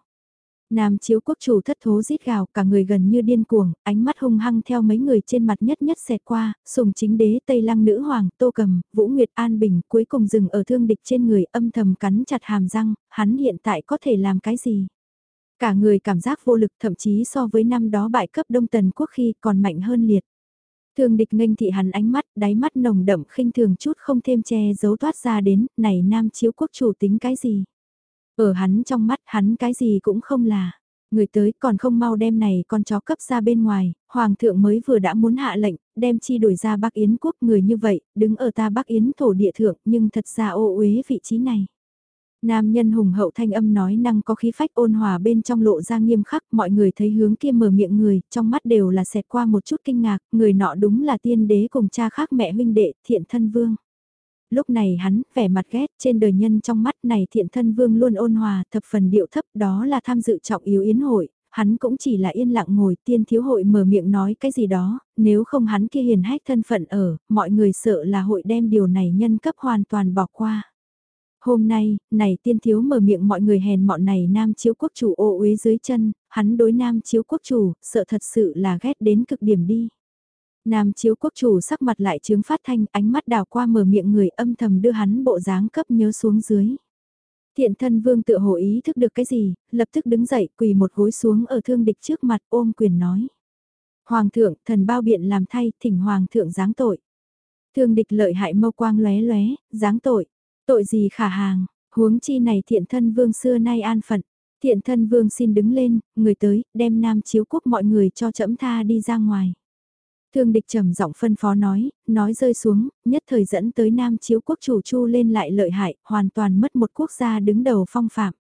Nam chiếu quốc chủ thất thố rít gào, cả người gần như điên cuồng, ánh mắt hung hăng theo mấy người trên mặt nhất nhất xẹt qua, sùng chính đế Tây Lăng nữ hoàng, Tô Cầm, Vũ Nguyệt An Bình, cuối cùng dừng ở thương địch trên người âm thầm cắn chặt hàm răng, hắn hiện tại có thể làm cái gì? Cả người cảm giác vô lực thậm chí so với năm đó bại cấp Đông Tần Quốc khi còn mạnh hơn liệt. Thương địch nghênh thị hắn ánh mắt, đáy mắt nồng đậm khinh thường chút không thêm che giấu toát ra đến, này nam chiếu quốc chủ tính cái gì? Ở hắn trong mắt hắn cái gì cũng không là. Người tới còn không mau đem này con chó cấp ra bên ngoài, hoàng thượng mới vừa đã muốn hạ lệnh, đem chi đuổi ra Bắc Yến quốc người như vậy, đứng ở ta Bắc Yến thổ địa thượng nhưng thật ra ô uế vị trí này. Nam nhân hùng hậu thanh âm nói năng có khí phách ôn hòa bên trong lộ ra nghiêm khắc, mọi người thấy hướng kia mở miệng người, trong mắt đều là xẹt qua một chút kinh ngạc, người nọ đúng là tiên đế cùng cha khác mẹ huynh đệ, thiện thân vương. Lúc này hắn, vẻ mặt ghét, trên đời nhân trong mắt này thiện thân vương luôn ôn hòa, thập phần điệu thấp, đó là tham dự trọng yếu yến hội, hắn cũng chỉ là yên lặng ngồi tiên thiếu hội mở miệng nói cái gì đó, nếu không hắn kia hiền hách thân phận ở, mọi người sợ là hội đem điều này nhân cấp hoàn toàn bỏ qua. Hôm nay, này tiên thiếu mở miệng mọi người hèn mọn này nam chiếu quốc chủ ô uế dưới chân, hắn đối nam chiếu quốc chủ, sợ thật sự là ghét đến cực điểm đi. Nam chiếu quốc chủ sắc mặt lại trướng phát thanh ánh mắt đào qua mở miệng người âm thầm đưa hắn bộ dáng cấp nhớ xuống dưới. Thiện thân vương tự hồ ý thức được cái gì, lập tức đứng dậy quỳ một gối xuống ở thương địch trước mặt ôm quyền nói. Hoàng thượng, thần bao biện làm thay, thỉnh hoàng thượng giáng tội. Thương địch lợi hại mâu quang lóe lóe, giáng tội. Tội gì khả hàng, huống chi này thiện thân vương xưa nay an phận. Thiện thân vương xin đứng lên, người tới, đem nam chiếu quốc mọi người cho trẫm tha đi ra ngoài. Thương địch trầm giọng phân phó nói, nói rơi xuống, nhất thời dẫn tới nam chiếu quốc chủ chu lên lại lợi hại, hoàn toàn mất một quốc gia đứng đầu phong phạm.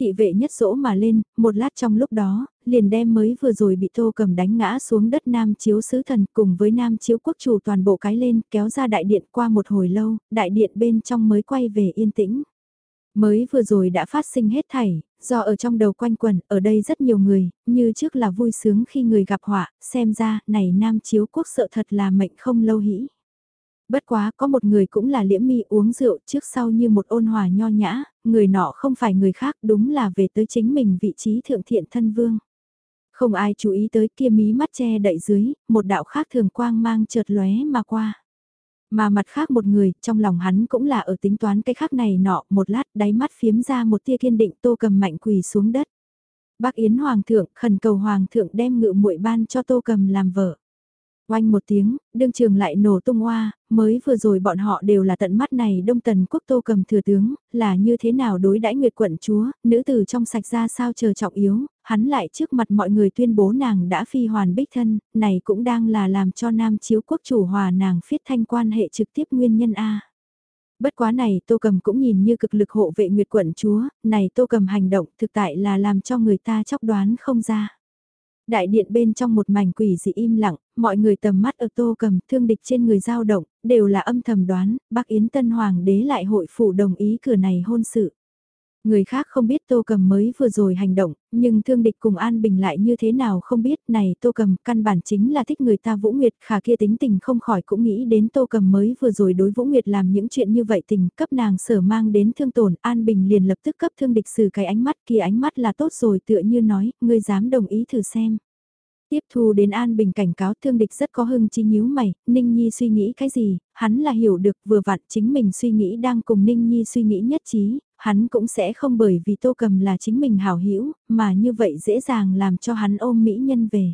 Thị vệ nhất dỗ mà lên, một lát trong lúc đó, liền đem mới vừa rồi bị tô cầm đánh ngã xuống đất nam chiếu sứ thần cùng với nam chiếu quốc chủ toàn bộ cái lên kéo ra đại điện qua một hồi lâu, đại điện bên trong mới quay về yên tĩnh. Mới vừa rồi đã phát sinh hết thảy, do ở trong đầu quanh quẩn, ở đây rất nhiều người, như trước là vui sướng khi người gặp họa, xem ra, này nam chiếu quốc sợ thật là mệnh không lâu hĩ. Bất quá có một người cũng là liễm mi uống rượu trước sau như một ôn hòa nho nhã, người nọ không phải người khác đúng là về tới chính mình vị trí thượng thiện thân vương. Không ai chú ý tới kia mí mắt che đậy dưới, một đạo khác thường quang mang chợt lóe mà qua. Mà mặt khác một người, trong lòng hắn cũng là ở tính toán cái khác này nọ, một lát đáy mắt phiếm ra một tia kiên định tô cầm mạnh quỳ xuống đất. Bác Yến Hoàng thượng khẩn cầu Hoàng thượng đem ngự muội ban cho tô cầm làm vợ. Oanh một tiếng, đương trường lại nổ tung hoa, mới vừa rồi bọn họ đều là tận mắt này đông tần quốc tô cầm thừa tướng, là như thế nào đối đãi nguyệt quận chúa, nữ tử trong sạch ra sao chờ trọng yếu, hắn lại trước mặt mọi người tuyên bố nàng đã phi hoàn bích thân, này cũng đang là làm cho nam chiếu quốc chủ hòa nàng phiết thanh quan hệ trực tiếp nguyên nhân A. Bất quá này tô cầm cũng nhìn như cực lực hộ vệ nguyệt quận chúa, này tô cầm hành động thực tại là làm cho người ta chóc đoán không ra. Đại điện bên trong một mảnh quỷ dị im lặng, mọi người tầm mắt ở tô cầm thương địch trên người dao động, đều là âm thầm đoán, bác Yến Tân Hoàng đế lại hội phủ đồng ý cửa này hôn sự. Người khác không biết Tô Cầm mới vừa rồi hành động, nhưng thương địch cùng An Bình lại như thế nào không biết này Tô Cầm căn bản chính là thích người ta Vũ Nguyệt khả kia tính tình không khỏi cũng nghĩ đến Tô Cầm mới vừa rồi đối Vũ Nguyệt làm những chuyện như vậy tình cấp nàng sở mang đến thương tổn An Bình liền lập tức cấp thương địch xử cái ánh mắt kia ánh mắt là tốt rồi tựa như nói, ngươi dám đồng ý thử xem. Tiếp thu đến An Bình cảnh cáo thương địch rất có hưng chi nhíu mày, Ninh Nhi suy nghĩ cái gì, hắn là hiểu được vừa vặn chính mình suy nghĩ đang cùng Ninh Nhi suy nghĩ nhất trí, hắn cũng sẽ không bởi vì tô cầm là chính mình hảo hữu mà như vậy dễ dàng làm cho hắn ôm mỹ nhân về.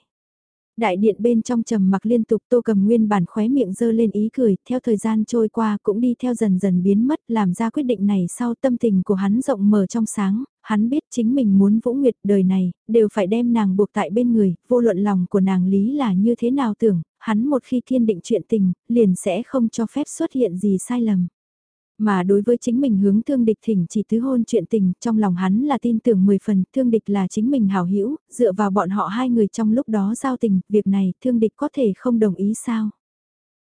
Đại điện bên trong trầm mặc liên tục tô cầm nguyên bản khóe miệng dơ lên ý cười, theo thời gian trôi qua cũng đi theo dần dần biến mất làm ra quyết định này sau tâm tình của hắn rộng mở trong sáng, hắn biết chính mình muốn vũ nguyệt đời này, đều phải đem nàng buộc tại bên người, vô luận lòng của nàng lý là như thế nào tưởng, hắn một khi kiên định chuyện tình, liền sẽ không cho phép xuất hiện gì sai lầm. Mà đối với chính mình hướng thương địch thỉnh chỉ thứ hôn chuyện tình, trong lòng hắn là tin tưởng 10 phần, thương địch là chính mình hảo hữu dựa vào bọn họ hai người trong lúc đó giao tình, việc này thương địch có thể không đồng ý sao.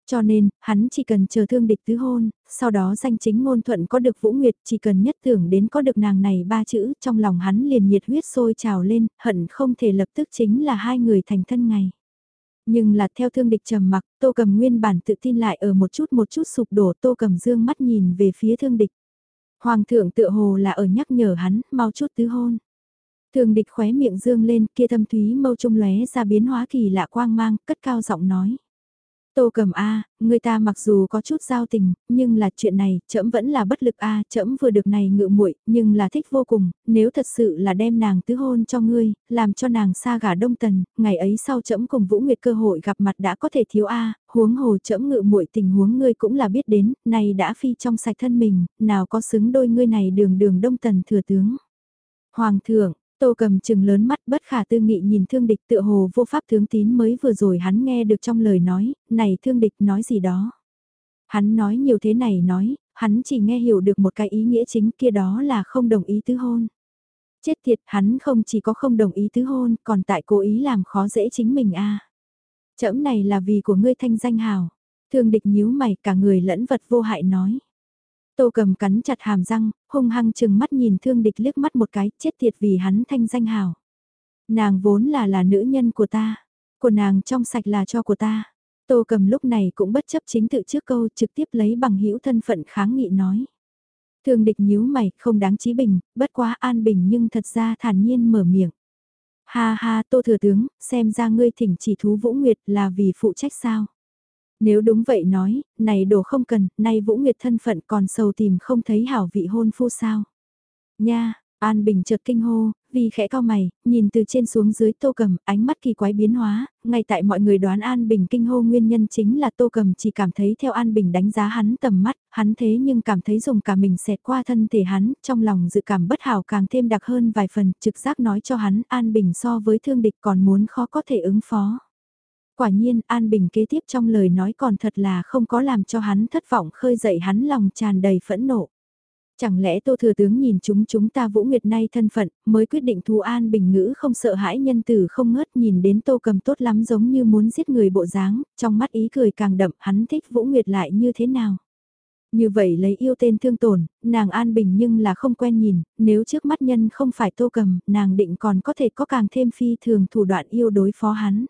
Cho nên, hắn chỉ cần chờ thương địch tứ hôn, sau đó danh chính ngôn thuận có được Vũ Nguyệt, chỉ cần nhất tưởng đến có được nàng này ba chữ, trong lòng hắn liền nhiệt huyết sôi trào lên, hận không thể lập tức chính là hai người thành thân ngày. Nhưng là theo thương địch trầm mặc, tô cầm nguyên bản tự tin lại ở một chút một chút sụp đổ tô cầm dương mắt nhìn về phía thương địch. Hoàng thượng tự hồ là ở nhắc nhở hắn, mau chút tứ hôn. Thương địch khóe miệng dương lên, kia thâm thúy mâu trung lóe ra biến hóa kỳ lạ quang mang, cất cao giọng nói. Tô cầm A, người ta mặc dù có chút giao tình, nhưng là chuyện này, trẫm vẫn là bất lực A, trẫm vừa được này ngự muội nhưng là thích vô cùng, nếu thật sự là đem nàng tứ hôn cho ngươi, làm cho nàng xa gả đông tần, ngày ấy sau trẫm cùng Vũ Nguyệt cơ hội gặp mặt đã có thể thiếu A, huống hồ trẫm ngự muội tình huống ngươi cũng là biết đến, này đã phi trong sạch thân mình, nào có xứng đôi ngươi này đường đường đông tần thừa tướng. Hoàng thượng, Tô cầm chừng lớn mắt bất khả tư nghị nhìn thương địch tựa hồ vô pháp tướng tín mới vừa rồi hắn nghe được trong lời nói, này thương địch nói gì đó. Hắn nói nhiều thế này nói, hắn chỉ nghe hiểu được một cái ý nghĩa chính kia đó là không đồng ý tứ hôn. Chết thiệt hắn không chỉ có không đồng ý tứ hôn còn tại cố ý làm khó dễ chính mình a à. Chẫm này là vì của ngươi thanh danh hào. Thương địch nhíu mày cả người lẫn vật vô hại nói. Tô cầm cắn chặt hàm răng, hung hăng chừng mắt nhìn thương địch liếc mắt một cái, chết tiệt vì hắn thanh danh hào. Nàng vốn là là nữ nhân của ta, của nàng trong sạch là cho của ta. Tô cầm lúc này cũng bất chấp chính tự trước câu trực tiếp lấy bằng hữu thân phận kháng nghị nói. Thương địch nhíu mày, không đáng chí bình, bất quá an bình nhưng thật ra thản nhiên mở miệng. Ha ha tô thừa tướng, xem ra ngươi thỉnh chỉ thú Vũ Nguyệt là vì phụ trách sao. Nếu đúng vậy nói, này đồ không cần, nay Vũ Nguyệt thân phận còn sầu tìm không thấy hảo vị hôn phu sao. Nha, An Bình chợt kinh hô, vì khẽ cao mày, nhìn từ trên xuống dưới tô cầm, ánh mắt kỳ quái biến hóa, ngay tại mọi người đoán An Bình kinh hô nguyên nhân chính là tô cầm chỉ cảm thấy theo An Bình đánh giá hắn tầm mắt, hắn thế nhưng cảm thấy dùng cả mình xẹt qua thân thể hắn, trong lòng dự cảm bất hảo càng thêm đặc hơn vài phần, trực giác nói cho hắn An Bình so với thương địch còn muốn khó có thể ứng phó. Quả nhiên An Bình kế tiếp trong lời nói còn thật là không có làm cho hắn thất vọng khơi dậy hắn lòng tràn đầy phẫn nộ. Chẳng lẽ Tô Thừa Tướng nhìn chúng chúng ta Vũ Nguyệt nay thân phận, mới quyết định thu An Bình ngữ không sợ hãi nhân tử không ngớt nhìn đến Tô cầm tốt lắm giống như muốn giết người bộ dáng, trong mắt ý cười càng đậm hắn thích Vũ Nguyệt lại như thế nào. Như vậy lấy yêu tên thương tổn, nàng an bình nhưng là không quen nhìn, nếu trước mắt nhân không phải tô cầm, nàng định còn có thể có càng thêm phi thường thủ đoạn yêu đối phó hắn.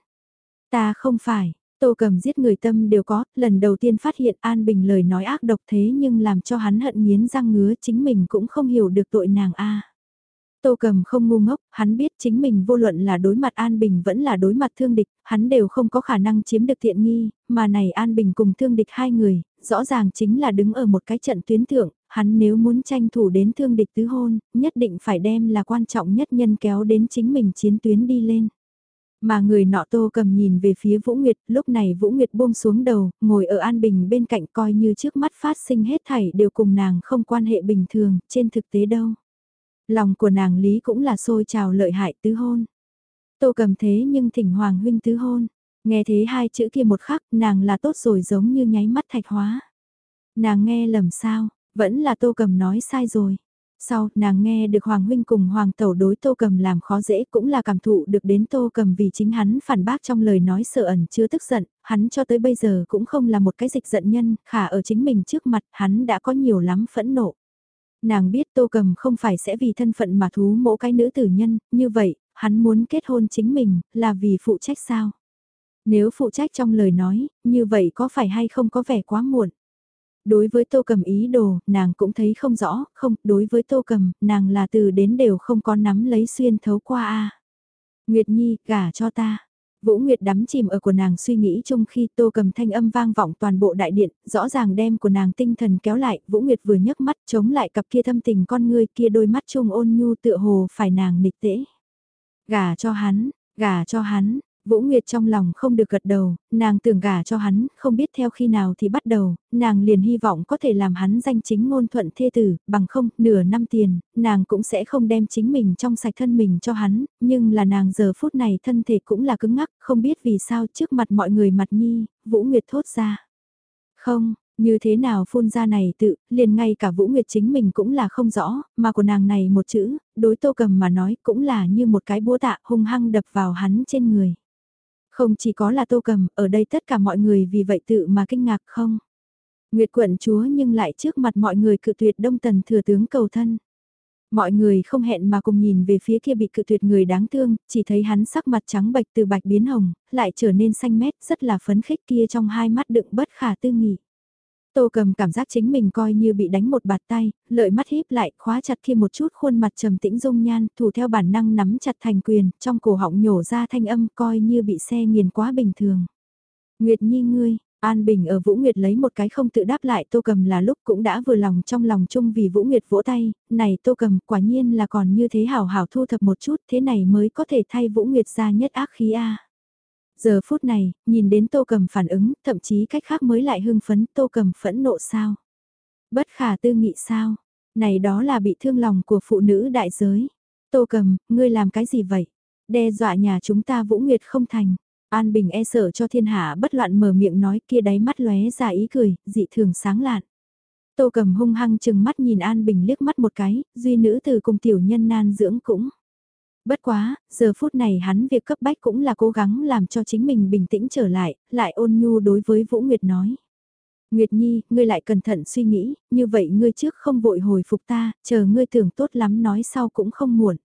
Ta không phải, Tô cầm giết người tâm đều có, lần đầu tiên phát hiện An Bình lời nói ác độc thế nhưng làm cho hắn hận nghiến răng ngứa chính mình cũng không hiểu được tội nàng a. Tô cầm không ngu ngốc, hắn biết chính mình vô luận là đối mặt An Bình vẫn là đối mặt thương địch, hắn đều không có khả năng chiếm được thiện nghi, mà này An Bình cùng thương địch hai người, rõ ràng chính là đứng ở một cái trận tuyến thượng, hắn nếu muốn tranh thủ đến thương địch tứ hôn, nhất định phải đem là quan trọng nhất nhân kéo đến chính mình chiến tuyến đi lên. Mà người nọ tô cầm nhìn về phía Vũ Nguyệt, lúc này Vũ Nguyệt buông xuống đầu, ngồi ở an bình bên cạnh coi như trước mắt phát sinh hết thảy đều cùng nàng không quan hệ bình thường, trên thực tế đâu. Lòng của nàng Lý cũng là sôi trào lợi hại tứ hôn. Tô cầm thế nhưng thỉnh Hoàng huynh tứ hôn, nghe thế hai chữ kia một khắc nàng là tốt rồi giống như nháy mắt thạch hóa. Nàng nghe lầm sao, vẫn là tô cầm nói sai rồi. Sau, nàng nghe được Hoàng Huynh cùng Hoàng Tẩu đối Tô Cầm làm khó dễ cũng là cảm thụ được đến Tô Cầm vì chính hắn phản bác trong lời nói sợ ẩn chưa tức giận, hắn cho tới bây giờ cũng không là một cái dịch giận nhân, khả ở chính mình trước mặt hắn đã có nhiều lắm phẫn nộ. Nàng biết Tô Cầm không phải sẽ vì thân phận mà thú mỗ cái nữ tử nhân, như vậy, hắn muốn kết hôn chính mình, là vì phụ trách sao? Nếu phụ trách trong lời nói, như vậy có phải hay không có vẻ quá muộn? Đối với tô cầm ý đồ, nàng cũng thấy không rõ, không, đối với tô cầm, nàng là từ đến đều không có nắm lấy xuyên thấu qua a Nguyệt Nhi, gả cho ta. Vũ Nguyệt đắm chìm ở của nàng suy nghĩ chung khi tô cầm thanh âm vang vọng toàn bộ đại điện, rõ ràng đem của nàng tinh thần kéo lại, Vũ Nguyệt vừa nhấc mắt chống lại cặp kia thâm tình con ngươi kia đôi mắt chung ôn nhu tựa hồ phải nàng nịch tễ. Gả cho hắn, gả cho hắn, Vũ Nguyệt trong lòng không được gật đầu, nàng tưởng gả cho hắn, không biết theo khi nào thì bắt đầu, nàng liền hy vọng có thể làm hắn danh chính ngôn thuận thê tử, bằng không, nửa năm tiền, nàng cũng sẽ không đem chính mình trong sạch thân mình cho hắn, nhưng là nàng giờ phút này thân thể cũng là cứng ngắc, không biết vì sao trước mặt mọi người mặt nhi, Vũ Nguyệt thốt ra. Không, Như thế nào phun ra này tự, liền ngay cả Vũ Nguyệt chính mình cũng là không rõ, mà của nàng này một chữ, đối tô cầm mà nói cũng là như một cái búa tạ hung hăng đập vào hắn trên người. Không chỉ có là tô cầm, ở đây tất cả mọi người vì vậy tự mà kinh ngạc không. Nguyệt quận chúa nhưng lại trước mặt mọi người cự tuyệt đông tần thừa tướng cầu thân. Mọi người không hẹn mà cùng nhìn về phía kia bị cự tuyệt người đáng thương, chỉ thấy hắn sắc mặt trắng bạch từ bạch biến hồng, lại trở nên xanh mét rất là phấn khích kia trong hai mắt đựng bất khả tư nghị. Tô cầm cảm giác chính mình coi như bị đánh một bạt tay, lợi mắt híp lại, khóa chặt kia một chút khuôn mặt trầm tĩnh dung nhan, thủ theo bản năng nắm chặt thành quyền, trong cổ họng nhổ ra thanh âm coi như bị xe nghiền quá bình thường. Nguyệt Nhi ngươi, An Bình ở Vũ Nguyệt lấy một cái không tự đáp lại Tô Cầm là lúc cũng đã vừa lòng trong lòng chung vì Vũ Nguyệt vỗ tay, này Tô Cầm quả nhiên là còn như thế hảo hảo thu thập một chút thế này mới có thể thay Vũ Nguyệt ra nhất ác khí A. Giờ phút này, nhìn đến Tô Cầm phản ứng, thậm chí cách khác mới lại hưng phấn Tô Cầm phẫn nộ sao. Bất khả tư nghị sao, này đó là bị thương lòng của phụ nữ đại giới. Tô Cầm, ngươi làm cái gì vậy? Đe dọa nhà chúng ta Vũ Nguyệt không thành. An Bình e sợ cho thiên hạ bất loạn mở miệng nói kia đáy mắt lóe ra ý cười, dị thường sáng lạn. Tô cầm hung hăng chừng mắt nhìn An Bình liếc mắt một cái, duy nữ từ cùng tiểu nhân nan dưỡng cũng. Bất quá, giờ phút này hắn việc cấp bách cũng là cố gắng làm cho chính mình bình tĩnh trở lại, lại ôn nhu đối với Vũ Nguyệt nói. Nguyệt Nhi, ngươi lại cẩn thận suy nghĩ, như vậy ngươi trước không vội hồi phục ta, chờ ngươi tưởng tốt lắm nói sau cũng không muộn.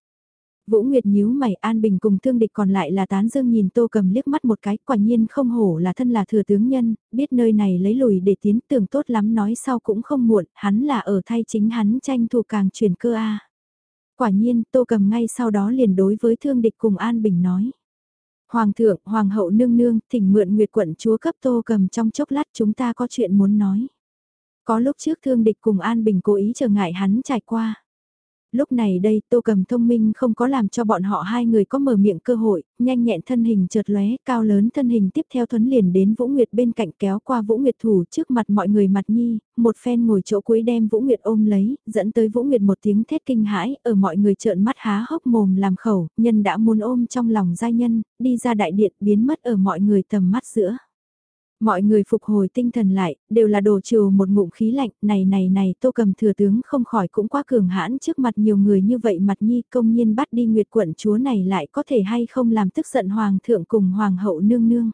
Vũ Nguyệt nhíu mày an bình cùng thương địch còn lại là tán dương nhìn tô cầm liếc mắt một cái, quả nhiên không hổ là thân là thừa tướng nhân, biết nơi này lấy lùi để tiến tưởng tốt lắm nói sau cũng không muộn, hắn là ở thay chính hắn tranh thủ càng chuyển cơ a. Quả nhiên, tô cầm ngay sau đó liền đối với thương địch cùng an bình nói. Hoàng thượng, hoàng hậu nương nương, thỉnh mượn nguyệt quận chúa cấp tô cầm trong chốc lát chúng ta có chuyện muốn nói. Có lúc trước thương địch cùng an bình cố ý trở ngại hắn trải qua. Lúc này đây Tô Cầm thông minh không có làm cho bọn họ hai người có mở miệng cơ hội, nhanh nhẹn thân hình chợt lóe, cao lớn thân hình tiếp theo thuấn liền đến Vũ Nguyệt bên cạnh kéo qua Vũ Nguyệt thủ trước mặt mọi người mặt nhi, một phen ngồi chỗ cuối đem Vũ Nguyệt ôm lấy, dẫn tới Vũ Nguyệt một tiếng thét kinh hãi, ở mọi người trợn mắt há hốc mồm làm khẩu, nhân đã muốn ôm trong lòng giai nhân, đi ra đại điện biến mất ở mọi người tầm mắt giữa. Mọi người phục hồi tinh thần lại, đều là đồ trừ một ngụm khí lạnh, này này này tô cầm thừa tướng không khỏi cũng quá cường hãn trước mặt nhiều người như vậy mặt nhi công nhiên bắt đi nguyệt quận chúa này lại có thể hay không làm tức giận hoàng thượng cùng hoàng hậu nương nương.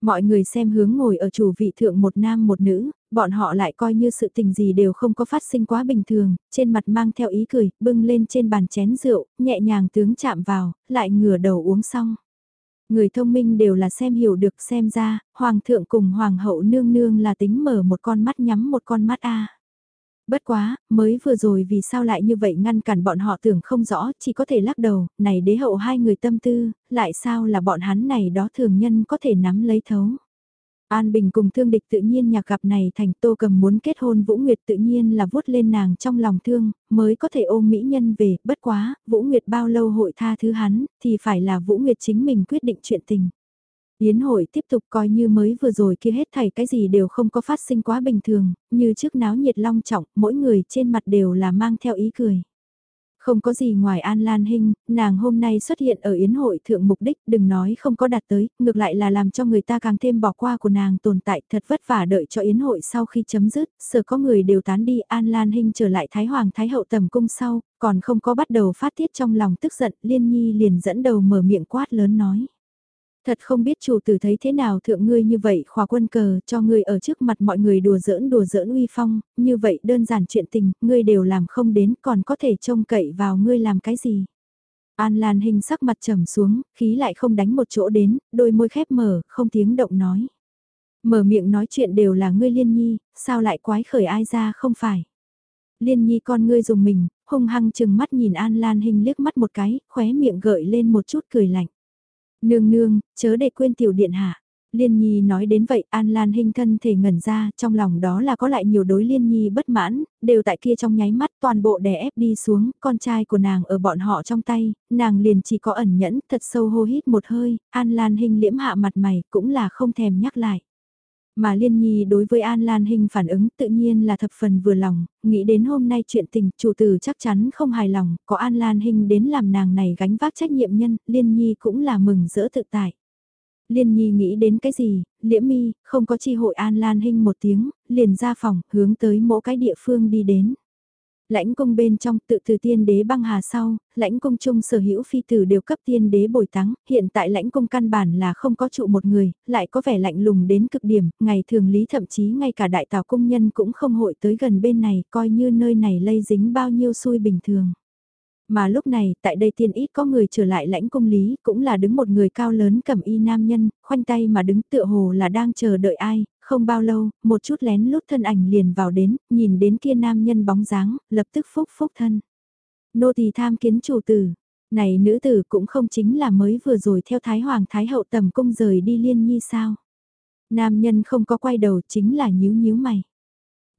Mọi người xem hướng ngồi ở chủ vị thượng một nam một nữ, bọn họ lại coi như sự tình gì đều không có phát sinh quá bình thường, trên mặt mang theo ý cười, bưng lên trên bàn chén rượu, nhẹ nhàng tướng chạm vào, lại ngửa đầu uống xong. Người thông minh đều là xem hiểu được xem ra, hoàng thượng cùng hoàng hậu nương nương là tính mở một con mắt nhắm một con mắt a. Bất quá, mới vừa rồi vì sao lại như vậy ngăn cản bọn họ tưởng không rõ, chỉ có thể lắc đầu, này đế hậu hai người tâm tư, lại sao là bọn hắn này đó thường nhân có thể nắm lấy thấu. An Bình cùng thương địch tự nhiên nhạc gặp này thành tô cầm muốn kết hôn Vũ Nguyệt tự nhiên là vuốt lên nàng trong lòng thương, mới có thể ôm mỹ nhân về, bất quá, Vũ Nguyệt bao lâu hội tha thứ hắn, thì phải là Vũ Nguyệt chính mình quyết định chuyện tình. Yến hội tiếp tục coi như mới vừa rồi kia hết thảy cái gì đều không có phát sinh quá bình thường, như trước náo nhiệt long trọng, mỗi người trên mặt đều là mang theo ý cười. Không có gì ngoài An Lan Hinh, nàng hôm nay xuất hiện ở Yến hội thượng mục đích đừng nói không có đạt tới, ngược lại là làm cho người ta càng thêm bỏ qua của nàng tồn tại thật vất vả đợi cho Yến hội sau khi chấm dứt, sợ có người đều tán đi An Lan Hinh trở lại Thái Hoàng Thái Hậu tầm cung sau, còn không có bắt đầu phát tiết trong lòng tức giận, Liên Nhi liền dẫn đầu mở miệng quát lớn nói. Thật không biết chủ tử thấy thế nào thượng ngươi như vậy khóa quân cờ cho ngươi ở trước mặt mọi người đùa giỡn đùa giỡn uy phong, như vậy đơn giản chuyện tình, ngươi đều làm không đến còn có thể trông cậy vào ngươi làm cái gì. An Lan hình sắc mặt trầm xuống, khí lại không đánh một chỗ đến, đôi môi khép mở, không tiếng động nói. Mở miệng nói chuyện đều là ngươi liên nhi, sao lại quái khởi ai ra không phải. Liên nhi con ngươi dùng mình, hung hăng chừng mắt nhìn An Lan hình liếc mắt một cái, khóe miệng gợi lên một chút cười lạnh. Nương nương, chớ để quên tiểu điện hạ. Liên Nhi nói đến vậy An Lan hình thân thể ngẩn ra, trong lòng đó là có lại nhiều đối Liên Nhi bất mãn, đều tại kia trong nháy mắt toàn bộ đè ép đi xuống, con trai của nàng ở bọn họ trong tay, nàng liền chỉ có ẩn nhẫn, thật sâu hô hít một hơi, An Lan hình liễm hạ mặt mày, cũng là không thèm nhắc lại. Mà Liên Nhi đối với An Lan Hinh phản ứng tự nhiên là thập phần vừa lòng, nghĩ đến hôm nay chuyện tình chủ tử chắc chắn không hài lòng, có An Lan Hinh đến làm nàng này gánh vác trách nhiệm nhân, Liên Nhi cũng là mừng rỡ thực tại. Liên Nhi nghĩ đến cái gì, liễm mi, không có chi hội An Lan Hinh một tiếng, liền ra phòng, hướng tới mỗi cái địa phương đi đến. Lãnh cung bên trong tự từ tiên đế băng hà sau, lãnh cung chung sở hữu phi tử đều cấp tiên đế bồi táng, hiện tại lãnh cung căn bản là không có trụ một người, lại có vẻ lạnh lùng đến cực điểm, ngày thường lý thậm chí ngay cả đại tào cung nhân cũng không hội tới gần bên này, coi như nơi này lây dính bao nhiêu xui bình thường. Mà lúc này, tại đây tiên ít có người trở lại lãnh cung lý, cũng là đứng một người cao lớn cầm y nam nhân, khoanh tay mà đứng tựa hồ là đang chờ đợi ai, không bao lâu, một chút lén lút thân ảnh liền vào đến, nhìn đến kia nam nhân bóng dáng, lập tức phúc phúc thân. Nô tỳ tham kiến chủ tử, này nữ tử cũng không chính là mới vừa rồi theo Thái Hoàng Thái Hậu tầm cung rời đi liên nhi sao. Nam nhân không có quay đầu chính là nhíu nhíu mày.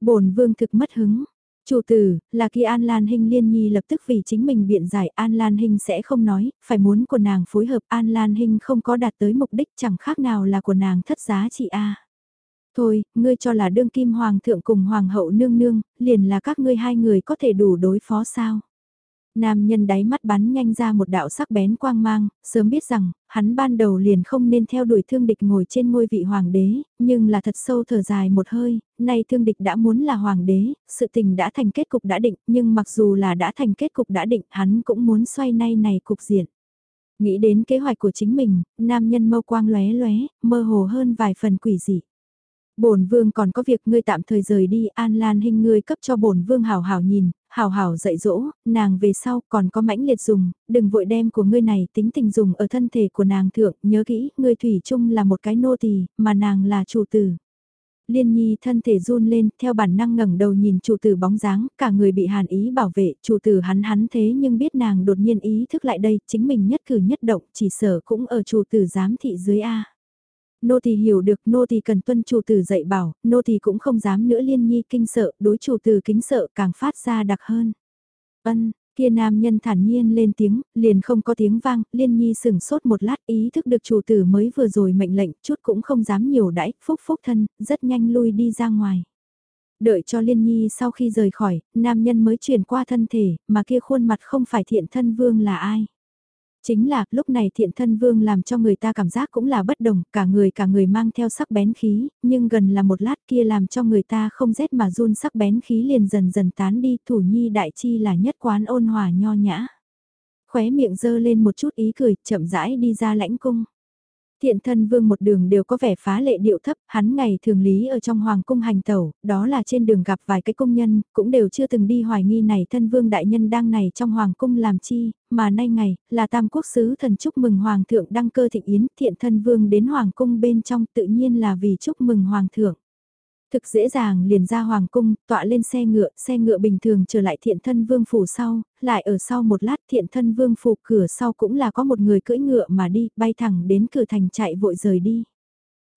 bổn vương thực mất hứng, Chủ tử, là kia An Lan Hinh Liên Nhi lập tức vì chính mình biện giải An Lan Hinh sẽ không nói, phải muốn của nàng phối hợp An Lan Hinh không có đạt tới mục đích chẳng khác nào là của nàng thất giá trị A. Thôi, ngươi cho là đương kim hoàng thượng cùng hoàng hậu nương nương, liền là các ngươi hai người có thể đủ đối phó sao. Nam nhân đáy mắt bắn nhanh ra một đạo sắc bén quang mang, sớm biết rằng, hắn ban đầu liền không nên theo đuổi thương địch ngồi trên ngôi vị hoàng đế, nhưng là thật sâu thở dài một hơi, nay thương địch đã muốn là hoàng đế, sự tình đã thành kết cục đã định, nhưng mặc dù là đã thành kết cục đã định, hắn cũng muốn xoay nay này cục diện. Nghĩ đến kế hoạch của chính mình, nam nhân mâu quang lóe lóe, mơ hồ hơn vài phần quỷ dị bổn vương còn có việc ngươi tạm thời rời đi, An Lan hình ngươi cấp cho bổn vương hảo hảo nhìn, hảo hảo dạy dỗ, nàng về sau còn có mãnh liệt dùng, đừng vội đem của ngươi này tính tình dùng ở thân thể của nàng thượng, nhớ kỹ, ngươi thủy chung là một cái nô tỳ, mà nàng là chủ tử. Liên Nhi thân thể run lên, theo bản năng ngẩng đầu nhìn chủ tử bóng dáng, cả người bị hàn ý bảo vệ, chủ tử hắn hắn thế nhưng biết nàng đột nhiên ý thức lại đây, chính mình nhất cử nhất động, chỉ sở cũng ở chủ tử giám thị dưới A nô thì hiểu được nô thì cần tuân chủ tử dạy bảo, nô thì cũng không dám nữa liên nhi kinh sợ, đối chủ tử kính sợ càng phát ra đặc hơn. Ân, kia nam nhân thản nhiên lên tiếng, liền không có tiếng vang, liên nhi sừng sốt một lát ý thức được chủ tử mới vừa rồi mệnh lệnh, chút cũng không dám nhiều đãi, phúc phúc thân, rất nhanh lui đi ra ngoài. Đợi cho Liên Nhi sau khi rời khỏi, nam nhân mới chuyển qua thân thể, mà kia khuôn mặt không phải thiện thân vương là ai. Chính là, lúc này thiện thân vương làm cho người ta cảm giác cũng là bất đồng, cả người cả người mang theo sắc bén khí, nhưng gần là một lát kia làm cho người ta không rét mà run sắc bén khí liền dần dần tán đi, thủ nhi đại chi là nhất quán ôn hòa nho nhã. Khóe miệng dơ lên một chút ý cười, chậm rãi đi ra lãnh cung. Thiện thân vương một đường đều có vẻ phá lệ điệu thấp, hắn ngày thường lý ở trong hoàng cung hành tẩu, đó là trên đường gặp vài cái công nhân, cũng đều chưa từng đi hoài nghi này thân vương đại nhân đang này trong hoàng cung làm chi, mà nay ngày, là tam quốc sứ thần chúc mừng hoàng thượng đăng cơ thịnh yến, thiện thân vương đến hoàng cung bên trong tự nhiên là vì chúc mừng hoàng thượng thực dễ dàng liền ra hoàng cung, tọa lên xe ngựa, xe ngựa bình thường trở lại thiện thân vương phủ sau, lại ở sau một lát thiện thân vương phủ cửa sau cũng là có một người cưỡi ngựa mà đi, bay thẳng đến cửa thành chạy vội rời đi.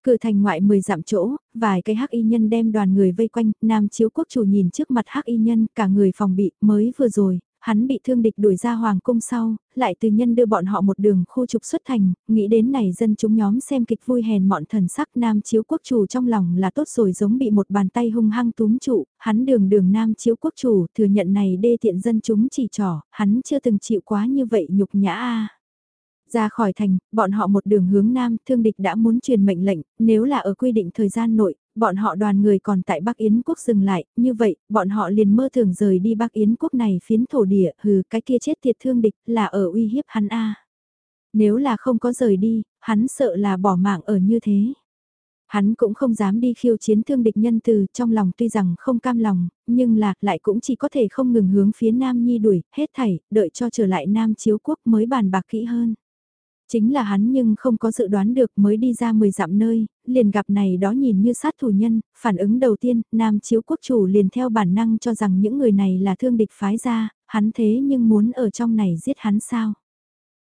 Cửa thành ngoại 10 dặm chỗ, vài cây hắc y nhân đem đoàn người vây quanh, nam chiếu quốc chủ nhìn trước mặt hắc y nhân, cả người phòng bị, mới vừa rồi, hắn bị thương địch đuổi ra hoàng cung sau, lại từ nhân đưa bọn họ một đường khu trục xuất thành, nghĩ đến này dân chúng nhóm xem kịch vui hèn mọn thần sắc nam chiếu quốc chủ trong lòng là tốt rồi giống bị một bàn tay hung hăng túm trụ, hắn đường đường nam chiếu quốc chủ thừa nhận này đê tiện dân chúng chỉ trỏ, hắn chưa từng chịu quá như vậy nhục nhã a. Ra khỏi thành, bọn họ một đường hướng nam, thương địch đã muốn truyền mệnh lệnh, nếu là ở quy định thời gian nội, bọn họ đoàn người còn tại Bắc Yến quốc dừng lại, như vậy, bọn họ liền mơ thường rời đi Bắc Yến quốc này phiến thổ địa, hừ, cái kia chết thiệt thương địch, là ở uy hiếp hắn a. Nếu là không có rời đi, hắn sợ là bỏ mạng ở như thế. Hắn cũng không dám đi khiêu chiến thương địch nhân từ trong lòng tuy rằng không cam lòng, nhưng là lại cũng chỉ có thể không ngừng hướng phía Nam Nhi đuổi, hết thảy, đợi cho trở lại Nam Chiếu Quốc mới bàn bạc kỹ hơn. Chính là hắn nhưng không có dự đoán được mới đi ra 10 dặm nơi, liền gặp này đó nhìn như sát thủ nhân, phản ứng đầu tiên, Nam Chiếu Quốc chủ liền theo bản năng cho rằng những người này là thương địch phái ra, hắn thế nhưng muốn ở trong này giết hắn sao?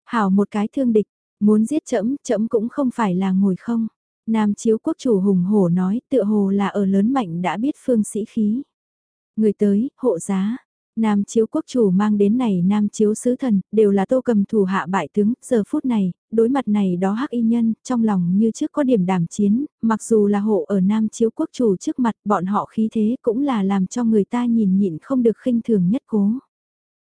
Hảo một cái thương địch, muốn giết chậm chậm cũng không phải là ngồi không. Nam Chiếu Quốc chủ hùng hổ nói tựa hồ là ở lớn mạnh đã biết phương sĩ khí. Người tới, hộ giá, Nam chiếu quốc chủ mang đến này nam chiếu sứ thần, đều là tô cầm thủ hạ bại tướng, giờ phút này, đối mặt này đó hắc y nhân, trong lòng như trước có điểm đàm chiến, mặc dù là hộ ở nam chiếu quốc chủ trước mặt, bọn họ khí thế cũng là làm cho người ta nhìn nhịn không được khinh thường nhất cố.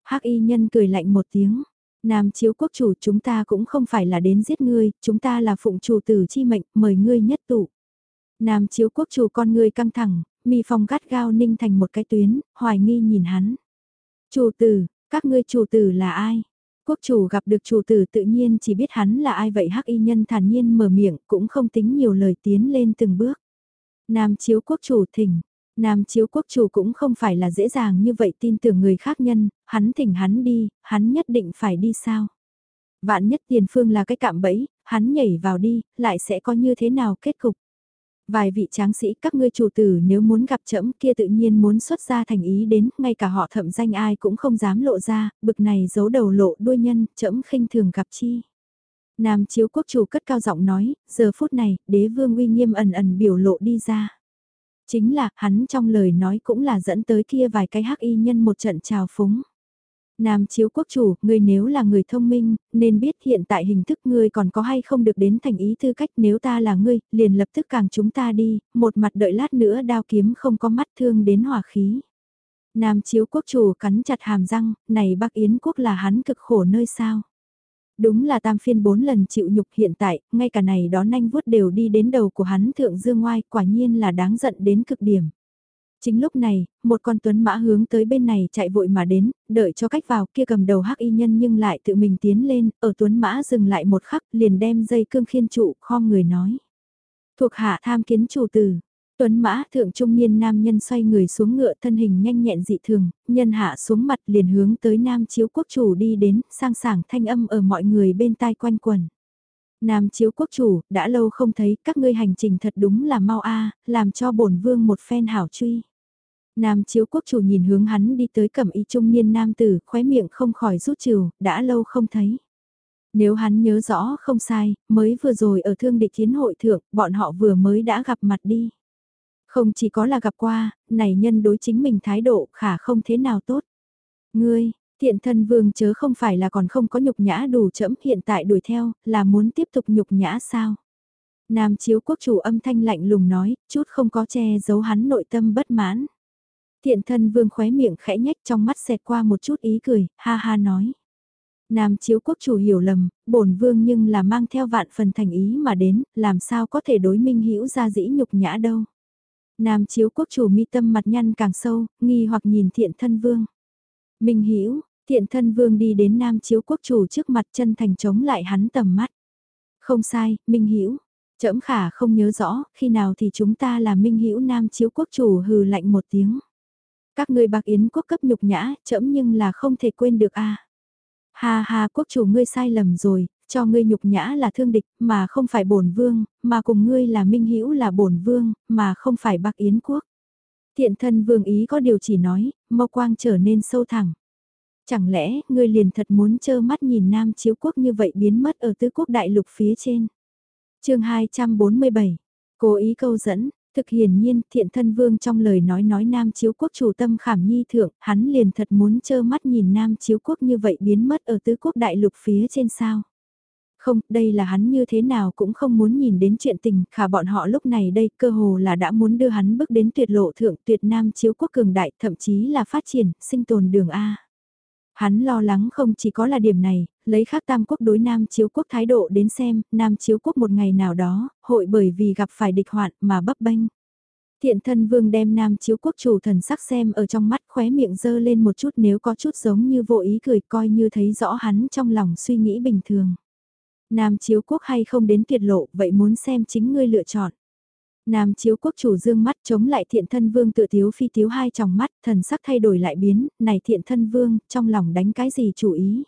Hắc y nhân cười lạnh một tiếng, Nam chiếu quốc chủ chúng ta cũng không phải là đến giết ngươi, chúng ta là phụng chủ tử chi mệnh, mời ngươi nhất tụ. Nam chiếu quốc chủ con ngươi căng thẳng, mi phong gắt gao ninh thành một cái tuyến, hoài nghi nhìn hắn. Chủ tử, các ngươi chủ tử là ai? Quốc chủ gặp được chủ tử tự nhiên chỉ biết hắn là ai vậy hắc y nhân thản nhiên mở miệng cũng không tính nhiều lời tiến lên từng bước. Nam chiếu quốc chủ thỉnh, Nam chiếu quốc chủ cũng không phải là dễ dàng như vậy tin tưởng người khác nhân, hắn thỉnh hắn đi, hắn nhất định phải đi sao. Vạn nhất tiền phương là cái cạm bẫy, hắn nhảy vào đi, lại sẽ có như thế nào kết cục. Vài vị tráng sĩ các ngươi chủ tử nếu muốn gặp trẫm kia tự nhiên muốn xuất ra thành ý đến, ngay cả họ thậm danh ai cũng không dám lộ ra, bực này giấu đầu lộ đuôi nhân, trẫm khinh thường gặp chi. Nam chiếu quốc chủ cất cao giọng nói, giờ phút này, đế vương uy nghiêm ẩn ẩn biểu lộ đi ra. Chính là, hắn trong lời nói cũng là dẫn tới kia vài cái hắc y nhân một trận trào phúng. Nam chiếu quốc chủ, ngươi nếu là người thông minh, nên biết hiện tại hình thức ngươi còn có hay không được đến thành ý tư cách nếu ta là ngươi, liền lập tức càng chúng ta đi, một mặt đợi lát nữa đao kiếm không có mắt thương đến hỏa khí. Nam chiếu quốc chủ cắn chặt hàm răng, này Bắc Yến quốc là hắn cực khổ nơi sao. Đúng là tam phiên bốn lần chịu nhục hiện tại, ngay cả này đó nanh vuốt đều đi đến đầu của hắn thượng dương ngoai, quả nhiên là đáng giận đến cực điểm. Chính lúc này, một con tuấn mã hướng tới bên này chạy vội mà đến, đợi cho cách vào kia cầm đầu hắc y nhân nhưng lại tự mình tiến lên, ở tuấn mã dừng lại một khắc liền đem dây cương khiên trụ, kho người nói. Thuộc hạ tham kiến chủ tử, Tuấn mã thượng trung niên nam nhân xoay người xuống ngựa thân hình nhanh nhẹn dị thường, nhân hạ xuống mặt liền hướng tới nam chiếu quốc chủ đi đến, sang sảng thanh âm ở mọi người bên tai quanh quần. Nam chiếu quốc chủ, đã lâu không thấy, các ngươi hành trình thật đúng là mau a làm cho bổn vương một phen hảo truy. Nam chiếu quốc chủ nhìn hướng hắn đi tới cẩm y trung niên nam tử, khóe miệng không khỏi rút trừ, đã lâu không thấy. Nếu hắn nhớ rõ không sai, mới vừa rồi ở thương địch chiến hội thượng, bọn họ vừa mới đã gặp mặt đi. Không chỉ có là gặp qua, này nhân đối chính mình thái độ khả không thế nào tốt. Ngươi, thiện thân vương chớ không phải là còn không có nhục nhã đủ chẫm hiện tại đuổi theo, là muốn tiếp tục nhục nhã sao? Nam chiếu quốc chủ âm thanh lạnh lùng nói, chút không có che giấu hắn nội tâm bất mãn. Thiện thân vương khóe miệng khẽ nhách trong mắt xẹt qua một chút ý cười, ha ha nói. Nam chiếu quốc chủ hiểu lầm, bổn vương nhưng là mang theo vạn phần thành ý mà đến, làm sao có thể đối minh hữu ra dĩ nhục nhã đâu. Nam chiếu quốc chủ mi tâm mặt nhăn càng sâu, nghi hoặc nhìn thiện thân vương. Minh hữu thiện thân vương đi đến nam chiếu quốc chủ trước mặt chân thành chống lại hắn tầm mắt. Không sai, Minh hữu Trẫm khả không nhớ rõ, khi nào thì chúng ta là Minh hữu nam chiếu quốc chủ hừ lạnh một tiếng. Các ngươi bạc yến quốc cấp nhục nhã, trẫm nhưng là không thể quên được a. Ha ha quốc chủ ngươi sai lầm rồi, cho ngươi nhục nhã là thương địch, mà không phải bổn vương, mà cùng ngươi là minh hữu là bổn vương, mà không phải bạc yến quốc. Thiện thân vương ý có điều chỉ nói, mâu quang trở nên sâu thẳng. Chẳng lẽ, ngươi liền thật muốn trơ mắt nhìn nam chiếu quốc như vậy biến mất ở tứ quốc đại lục phía trên. chương 247, cố ý câu dẫn, thực hiển nhiên thiện thân vương trong lời nói nói nam chiếu quốc chủ tâm khảm nhi thượng, hắn liền thật muốn trơ mắt nhìn nam chiếu quốc như vậy biến mất ở tứ quốc đại lục phía trên sao. Không, đây là hắn như thế nào cũng không muốn nhìn đến chuyện tình, khả bọn họ lúc này đây cơ hồ là đã muốn đưa hắn bước đến tuyệt lộ thượng tuyệt nam chiếu quốc cường đại, thậm chí là phát triển, sinh tồn đường A. Hắn lo lắng không chỉ có là điểm này, lấy khác tam quốc đối nam chiếu quốc thái độ đến xem, nam chiếu quốc một ngày nào đó, hội bởi vì gặp phải địch hoạn mà bấp bênh. Thiện thân vương đem nam chiếu quốc chủ thần sắc xem ở trong mắt khóe miệng dơ lên một chút nếu có chút giống như vô ý cười coi như thấy rõ hắn trong lòng suy nghĩ bình thường. Nam chiếu quốc hay không đến tuyệt lộ, vậy muốn xem chính ngươi lựa chọn. Nam chiếu quốc chủ dương mắt chống lại thiện thân vương tự thiếu phi thiếu hai tròng mắt, thần sắc thay đổi lại biến, này thiện thân vương, trong lòng đánh cái gì chủ ý.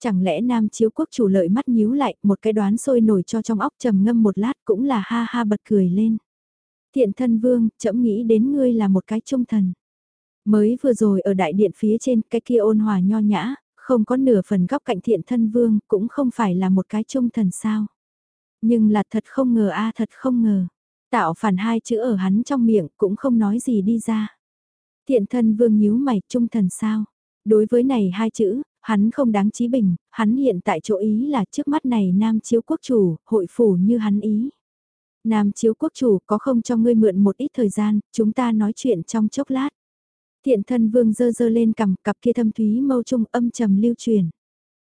Chẳng lẽ nam chiếu quốc chủ lợi mắt nhíu lại, một cái đoán sôi nổi cho trong óc trầm ngâm một lát cũng là ha ha bật cười lên. Thiện thân vương, chậm nghĩ đến ngươi là một cái trung thần. Mới vừa rồi ở đại điện phía trên, cái kia ôn hòa nho nhã, không có nửa phần góc cạnh thiện thân vương, cũng không phải là một cái trung thần sao. Nhưng là thật không ngờ a thật không ngờ. Tạo phản hai chữ ở hắn trong miệng cũng không nói gì đi ra. Thiện thân vương nhíu mày trung thần sao. Đối với này hai chữ, hắn không đáng trí bình, hắn hiện tại chỗ ý là trước mắt này nam chiếu quốc chủ, hội phủ như hắn ý. Nam chiếu quốc chủ có không cho ngươi mượn một ít thời gian, chúng ta nói chuyện trong chốc lát. Thiện thân vương dơ dơ lên cầm cặp kia thâm thúy mâu trung âm trầm lưu truyền.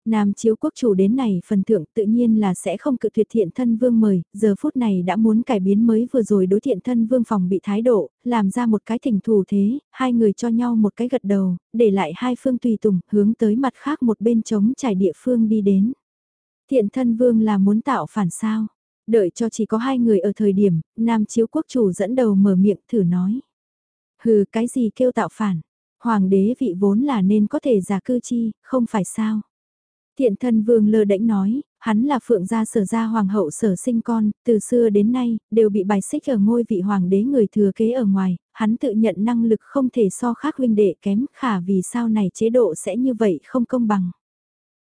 Nam chiếu quốc chủ đến này phần thượng tự nhiên là sẽ không cự tuyệt thiện thân vương mời, giờ phút này đã muốn cải biến mới vừa rồi đối thiện thân vương phòng bị thái độ, làm ra một cái thỉnh thủ thế, hai người cho nhau một cái gật đầu, để lại hai phương tùy tùng, hướng tới mặt khác một bên trống trải địa phương đi đến. Thiện thân vương là muốn tạo phản sao? Đợi cho chỉ có hai người ở thời điểm, Nam chiếu quốc chủ dẫn đầu mở miệng thử nói. Hừ cái gì kêu tạo phản? Hoàng đế vị vốn là nên có thể giả cư chi, không phải sao? Thiện thân vương lơ đễnh nói, hắn là phượng gia sở gia hoàng hậu sở sinh con, từ xưa đến nay, đều bị bài xích ở ngôi vị hoàng đế người thừa kế ở ngoài, hắn tự nhận năng lực không thể so khác huynh đệ kém, khả vì sao này chế độ sẽ như vậy không công bằng.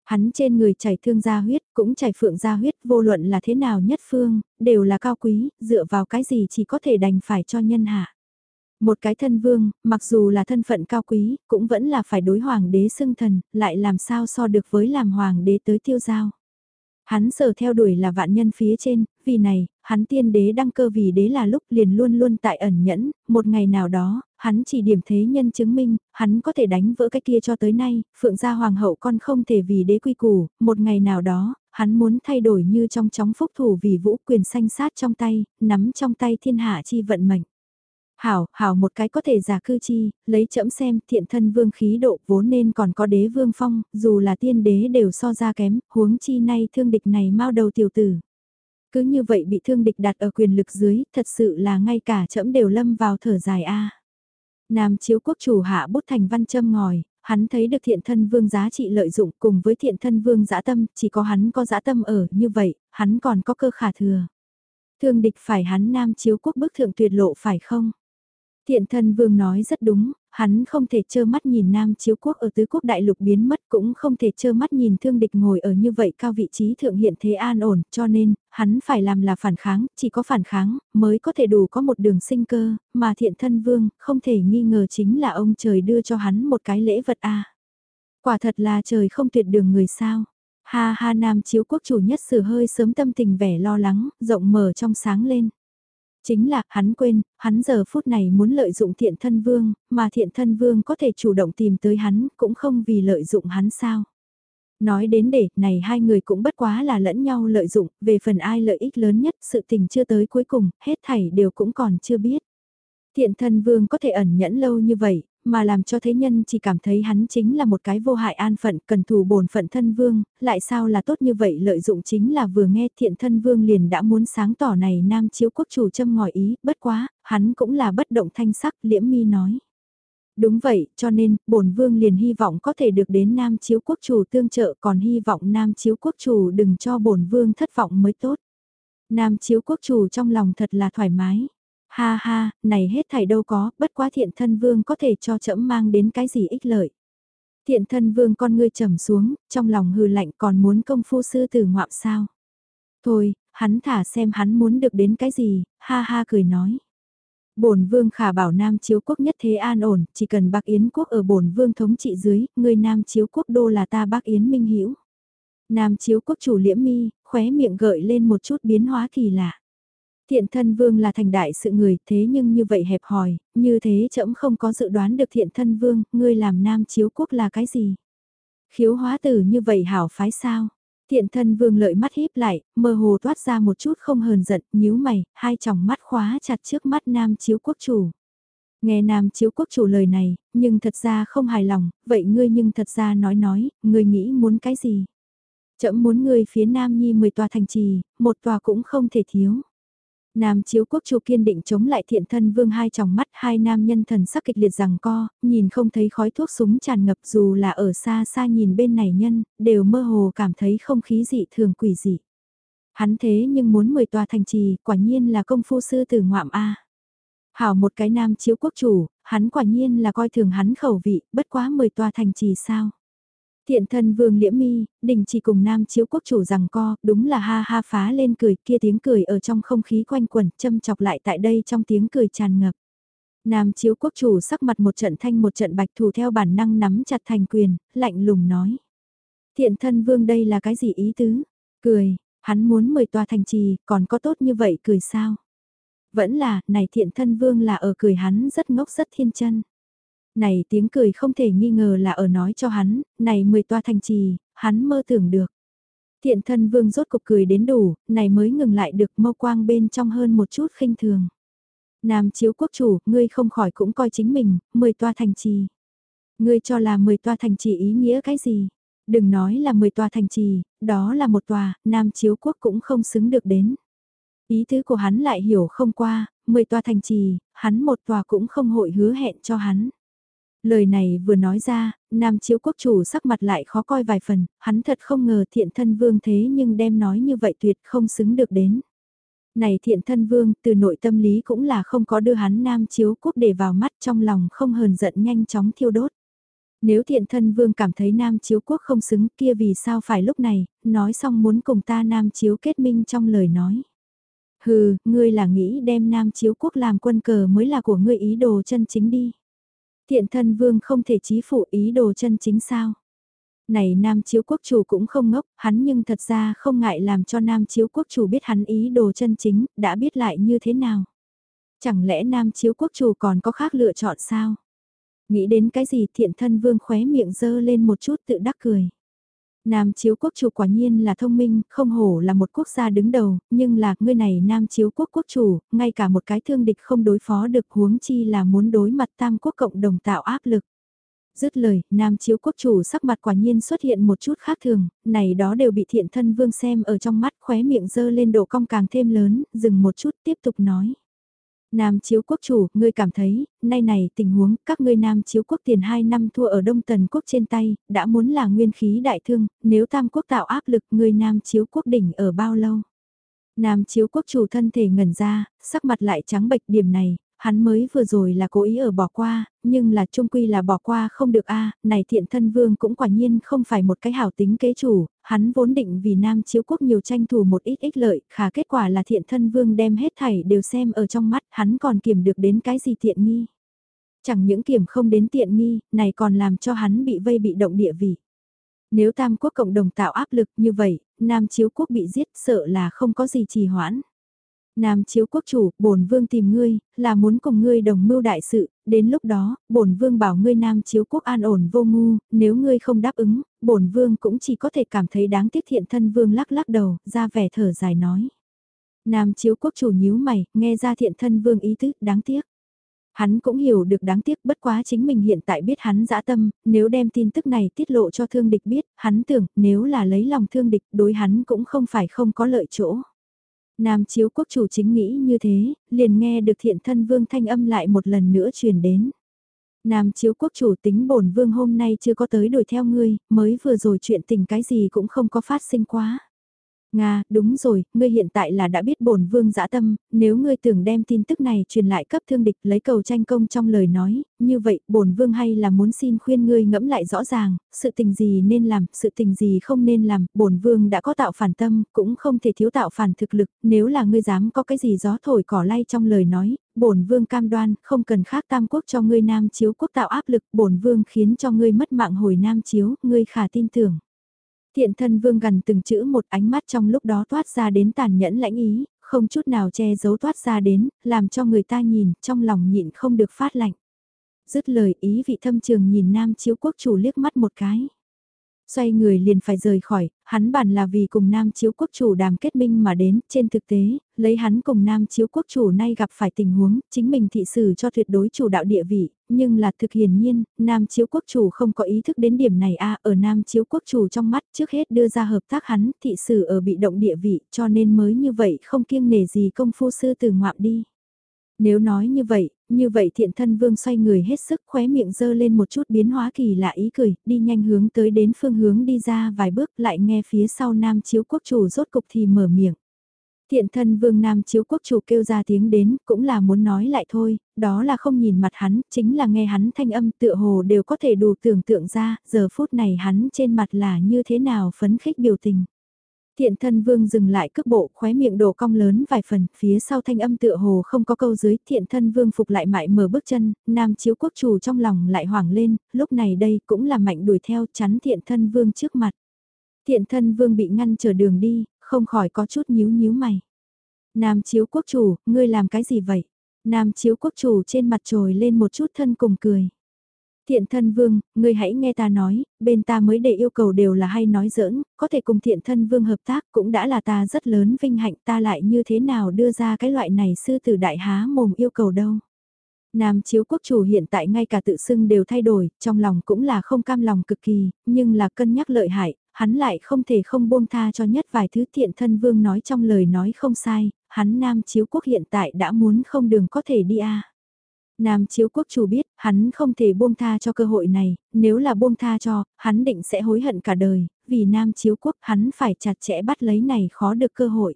Hắn trên người chảy thương gia huyết, cũng chảy phượng gia huyết, vô luận là thế nào nhất phương, đều là cao quý, dựa vào cái gì chỉ có thể đành phải cho nhân hạ. Một cái thân vương, mặc dù là thân phận cao quý, cũng vẫn là phải đối hoàng đế xưng thần, lại làm sao so được với làm hoàng đế tới tiêu giao. Hắn sở theo đuổi là vạn nhân phía trên, vì này, hắn tiên đế đăng cơ vì đế là lúc liền luôn luôn tại ẩn nhẫn, một ngày nào đó, hắn chỉ điểm thế nhân chứng minh, hắn có thể đánh vỡ cái kia cho tới nay, phượng gia hoàng hậu con không thể vì đế quy củ, một ngày nào đó, hắn muốn thay đổi như trong chóng phúc thủ vì vũ quyền sanh sát trong tay, nắm trong tay thiên hạ chi vận mệnh. Hảo, hảo một cái có thể giả cư chi, lấy chẫm xem thiện thân vương khí độ vốn nên còn có đế vương phong, dù là tiên đế đều so ra kém, huống chi nay thương địch này mau đầu tiểu tử. Cứ như vậy bị thương địch đặt ở quyền lực dưới, thật sự là ngay cả chẫm đều lâm vào thở dài a. Nam chiếu quốc chủ hạ bút thành văn châm ngòi, hắn thấy được thiện thân vương giá trị lợi dụng cùng với thiện thân vương dã tâm, chỉ có hắn có dã tâm ở như vậy, hắn còn có cơ khả thừa. Thương địch phải hắn nam chiếu quốc bức thượng tuyệt lộ phải không? Thiện thân vương nói rất đúng, hắn không thể trơ mắt nhìn nam chiếu quốc ở tứ quốc đại lục biến mất cũng không thể trơ mắt nhìn thương địch ngồi ở như vậy cao vị trí thượng hiện thế an ổn cho nên, hắn phải làm là phản kháng, chỉ có phản kháng mới có thể đủ có một đường sinh cơ, mà thiện thân vương không thể nghi ngờ chính là ông trời đưa cho hắn một cái lễ vật a Quả thật là trời không tuyệt đường người sao. Ha ha nam chiếu quốc chủ nhất sử hơi sớm tâm tình vẻ lo lắng, rộng mở trong sáng lên. Chính là, hắn quên, hắn giờ phút này muốn lợi dụng thiện thân vương, mà thiện thân vương có thể chủ động tìm tới hắn, cũng không vì lợi dụng hắn sao. Nói đến để, này hai người cũng bất quá là lẫn nhau lợi dụng, về phần ai lợi ích lớn nhất, sự tình chưa tới cuối cùng, hết thảy đều cũng còn chưa biết. Thiện thân vương có thể ẩn nhẫn lâu như vậy, mà làm cho thế nhân chỉ cảm thấy hắn chính là một cái vô hại an phận cần thù bổn phận thân vương, lại sao là tốt như vậy lợi dụng chính là vừa nghe thiện thân vương liền đã muốn sáng tỏ này nam chiếu quốc chủ châm ngòi ý, bất quá, hắn cũng là bất động thanh sắc liễm mi nói. Đúng vậy, cho nên, bổn vương liền hy vọng có thể được đến nam chiếu quốc chủ tương trợ còn hy vọng nam chiếu quốc chủ đừng cho bổn vương thất vọng mới tốt. Nam chiếu quốc chủ trong lòng thật là thoải mái. Ha ha, này hết thảy đâu có, bất quá thiện thân vương có thể cho trẫm mang đến cái gì ích lợi. Thiện thân vương con ngươi trầm xuống, trong lòng hừ lạnh còn muốn công phu sư tử ngoạm sao. Thôi, hắn thả xem hắn muốn được đến cái gì, ha ha cười nói. Bổn vương khả bảo Nam chiếu quốc nhất thế an ổn, chỉ cần Bắc Yến quốc ở bổn vương thống trị dưới, người Nam chiếu quốc đô là ta Bắc Yến minh hiểu. Nam chiếu quốc chủ liễm mi, khóe miệng gợi lên một chút biến hóa kỳ lạ. Thiện thân vương là thành đại sự người, thế nhưng như vậy hẹp hòi, như thế trẫm không có dự đoán được thiện thân vương, ngươi làm nam chiếu quốc là cái gì? Khiếu hóa tử như vậy hảo phái sao? Thiện thân vương lợi mắt híp lại, mơ hồ toát ra một chút không hờn giận, nhíu mày, hai tròng mắt khóa chặt trước mắt nam chiếu quốc chủ. Nghe nam chiếu quốc chủ lời này, nhưng thật ra không hài lòng, vậy ngươi nhưng thật ra nói nói, ngươi nghĩ muốn cái gì? Chậm muốn ngươi phía nam nhi 10 tòa thành trì, một tòa cũng không thể thiếu. Nam chiếu quốc chủ kiên định chống lại thiện thân vương hai tròng mắt hai nam nhân thần sắc kịch liệt rằng co, nhìn không thấy khói thuốc súng tràn ngập dù là ở xa xa nhìn bên này nhân, đều mơ hồ cảm thấy không khí dị thường quỷ dị. Hắn thế nhưng muốn mười tòa thành trì, quả nhiên là công phu sư tử ngoạm A. Hảo một cái nam chiếu quốc chủ, hắn quả nhiên là coi thường hắn khẩu vị, bất quá mười tòa thành trì sao. Thiện thân vương liễm mi, đình chỉ cùng nam chiếu quốc chủ rằng co, đúng là ha ha phá lên cười kia tiếng cười ở trong không khí quanh quẩn châm chọc lại tại đây trong tiếng cười tràn ngập. Nam chiếu quốc chủ sắc mặt một trận thanh một trận bạch thủ theo bản năng nắm chặt thành quyền, lạnh lùng nói. Thiện thân vương đây là cái gì ý tứ? Cười, hắn muốn mời tòa thành trì, còn có tốt như vậy cười sao? Vẫn là, này thiện thân vương là ở cười hắn rất ngốc rất thiên chân này tiếng cười không thể nghi ngờ là ở nói cho hắn, này 10 toa thành trì, hắn mơ tưởng được. Thiện thân vương rốt cục cười đến đủ, này mới ngừng lại được mâu quang bên trong hơn một chút khinh thường. Nam chiếu quốc chủ, ngươi không khỏi cũng coi chính mình, mười toa thành trì. Ngươi cho là mười toa thành trì ý nghĩa cái gì? Đừng nói là mười tòa thành trì, đó là một tòa, Nam chiếu quốc cũng không xứng được đến. Ý tứ của hắn lại hiểu không qua, mười tòa thành trì, hắn một tòa cũng không hội hứa hẹn cho hắn. Lời này vừa nói ra, Nam Chiếu Quốc chủ sắc mặt lại khó coi vài phần, hắn thật không ngờ thiện thân vương thế nhưng đem nói như vậy tuyệt không xứng được đến. Này thiện thân vương, từ nội tâm lý cũng là không có đưa hắn Nam Chiếu Quốc để vào mắt trong lòng không hờn giận nhanh chóng thiêu đốt. Nếu thiện thân vương cảm thấy Nam Chiếu Quốc không xứng kia vì sao phải lúc này, nói xong muốn cùng ta Nam Chiếu kết minh trong lời nói. Hừ, ngươi là nghĩ đem Nam Chiếu Quốc làm quân cờ mới là của ngươi ý đồ chân chính đi. Thiện thân vương không thể chí phụ ý đồ chân chính sao. Này Nam Chiếu Quốc chủ cũng không ngốc, hắn nhưng thật ra không ngại làm cho Nam Chiếu Quốc chủ biết hắn ý đồ chân chính, đã biết lại như thế nào. Chẳng lẽ Nam Chiếu Quốc chủ còn có khác lựa chọn sao? Nghĩ đến cái gì thiện thân vương khóe miệng dơ lên một chút tự đắc cười. Nam chiếu quốc chủ quả nhiên là thông minh, không hổ là một quốc gia đứng đầu, nhưng là ngươi này Nam chiếu quốc quốc chủ, ngay cả một cái thương địch không đối phó được huống chi là muốn đối mặt tam quốc cộng đồng tạo áp lực. Dứt lời, Nam chiếu quốc chủ sắc mặt quả nhiên xuất hiện một chút khác thường, này đó đều bị thiện thân vương xem ở trong mắt khóe miệng dơ lên độ cong càng thêm lớn, dừng một chút tiếp tục nói. Nam chiếu quốc chủ, ngươi cảm thấy, nay này tình huống, các ngươi Nam chiếu quốc tiền 2 năm thua ở Đông Tần quốc trên tay, đã muốn là nguyên khí đại thương, nếu Tam quốc tạo áp lực, ngươi Nam chiếu quốc đỉnh ở bao lâu? Nam chiếu quốc chủ thân thể ngẩn ra, sắc mặt lại trắng bệch điểm này, hắn mới vừa rồi là cố ý ở bỏ qua, nhưng là trung quy là bỏ qua không được a này thiện thân vương cũng quả nhiên không phải một cái hảo tính kế chủ, hắn vốn định vì nam chiếu quốc nhiều tranh thủ một ít ích lợi, khả kết quả là thiện thân vương đem hết thảy đều xem ở trong mắt, hắn còn kiểm được đến cái gì tiện nghi. Chẳng những kiểm không đến tiện nghi, này còn làm cho hắn bị vây bị động địa vị. Nếu tam quốc cộng đồng tạo áp lực như vậy, nam chiếu quốc bị giết sợ là không có gì trì hoãn. Nam chiếu quốc chủ, bổn vương tìm ngươi, là muốn cùng ngươi đồng mưu đại sự, đến lúc đó, bổn vương bảo ngươi Nam chiếu quốc an ổn vô ngu, nếu ngươi không đáp ứng, bổn vương cũng chỉ có thể cảm thấy đáng tiếc thiện thân vương lắc lắc đầu, ra vẻ thở dài nói. Nam chiếu quốc chủ nhíu mày, nghe ra thiện thân vương ý tứ, đáng tiếc. Hắn cũng hiểu được đáng tiếc bất quá chính mình hiện tại biết hắn dã tâm, nếu đem tin tức này tiết lộ cho thương địch biết, hắn tưởng nếu là lấy lòng thương địch đối hắn cũng không phải không có lợi chỗ. Nam chiếu quốc chủ chính nghĩ như thế, liền nghe được thiện thân vương thanh âm lại một lần nữa truyền đến. Nam chiếu quốc chủ tính bổn vương hôm nay chưa có tới đuổi theo ngươi, mới vừa rồi chuyện tình cái gì cũng không có phát sinh quá. Nga, đúng rồi, ngươi hiện tại là đã biết bổn vương dã tâm, nếu ngươi tưởng đem tin tức này truyền lại cấp thương địch lấy cầu tranh công trong lời nói, như vậy, bổn vương hay là muốn xin khuyên ngươi ngẫm lại rõ ràng, sự tình gì nên làm, sự tình gì không nên làm, bổn vương đã có tạo phản tâm, cũng không thể thiếu tạo phản thực lực, nếu là ngươi dám có cái gì gió thổi cỏ lay trong lời nói, bổn vương cam đoan, không cần khác tam quốc cho ngươi nam chiếu quốc tạo áp lực, bổn vương khiến cho ngươi mất mạng hồi nam chiếu, ngươi khả tin tưởng. Thiện thân vương gần từng chữ một ánh mắt trong lúc đó toát ra đến tàn nhẫn lãnh ý, không chút nào che giấu toát ra đến, làm cho người ta nhìn, trong lòng nhịn không được phát lạnh. Dứt lời ý vị thâm trường nhìn nam chiếu quốc chủ liếc mắt một cái. Xoay người liền phải rời khỏi, hắn bản là vì cùng Nam Chiếu Quốc chủ đàm kết minh mà đến, trên thực tế, lấy hắn cùng Nam Chiếu Quốc chủ nay gặp phải tình huống, chính mình thị xử cho tuyệt đối chủ đạo địa vị, nhưng là thực hiển nhiên, Nam Chiếu Quốc chủ không có ý thức đến điểm này a ở Nam Chiếu Quốc chủ trong mắt trước hết đưa ra hợp tác hắn, thị xử ở bị động địa vị, cho nên mới như vậy không kiêng nể gì công phu sư từ ngoạm đi. Nếu nói như vậy, như vậy thiện thân vương xoay người hết sức khóe miệng dơ lên một chút biến hóa kỳ lạ ý cười, đi nhanh hướng tới đến phương hướng đi ra vài bước lại nghe phía sau nam chiếu quốc chủ rốt cục thì mở miệng. Thiện thân vương nam chiếu quốc chủ kêu ra tiếng đến, cũng là muốn nói lại thôi, đó là không nhìn mặt hắn, chính là nghe hắn thanh âm tựa hồ đều có thể đủ tưởng tượng ra, giờ phút này hắn trên mặt là như thế nào phấn khích biểu tình. Thiện thân vương dừng lại cước bộ khóe miệng đổ cong lớn vài phần, phía sau thanh âm tựa hồ không có câu dưới, thiện thân vương phục lại mại mở bước chân, nam chiếu quốc chủ trong lòng lại hoảng lên, lúc này đây cũng là mạnh đuổi theo chắn thiện thân vương trước mặt. Thiện thân vương bị ngăn trở đường đi, không khỏi có chút nhíu nhíu mày. Nam chiếu quốc chủ, ngươi làm cái gì vậy? Nam chiếu quốc chủ trên mặt trồi lên một chút thân cùng cười. Thiện thân vương, ngươi hãy nghe ta nói, bên ta mới để yêu cầu đều là hay nói giỡn, có thể cùng thiện thân vương hợp tác cũng đã là ta rất lớn vinh hạnh ta lại như thế nào đưa ra cái loại này sư tử đại há mồm yêu cầu đâu. Nam chiếu quốc chủ hiện tại ngay cả tự xưng đều thay đổi, trong lòng cũng là không cam lòng cực kỳ, nhưng là cân nhắc lợi hại, hắn lại không thể không buông tha cho nhất vài thứ thiện thân vương nói trong lời nói không sai, hắn Nam chiếu quốc hiện tại đã muốn không đường có thể đi a. Nam chiếu quốc chủ biết, hắn không thể buông tha cho cơ hội này, nếu là buông tha cho, hắn định sẽ hối hận cả đời, vì Nam chiếu quốc hắn phải chặt chẽ bắt lấy này khó được cơ hội.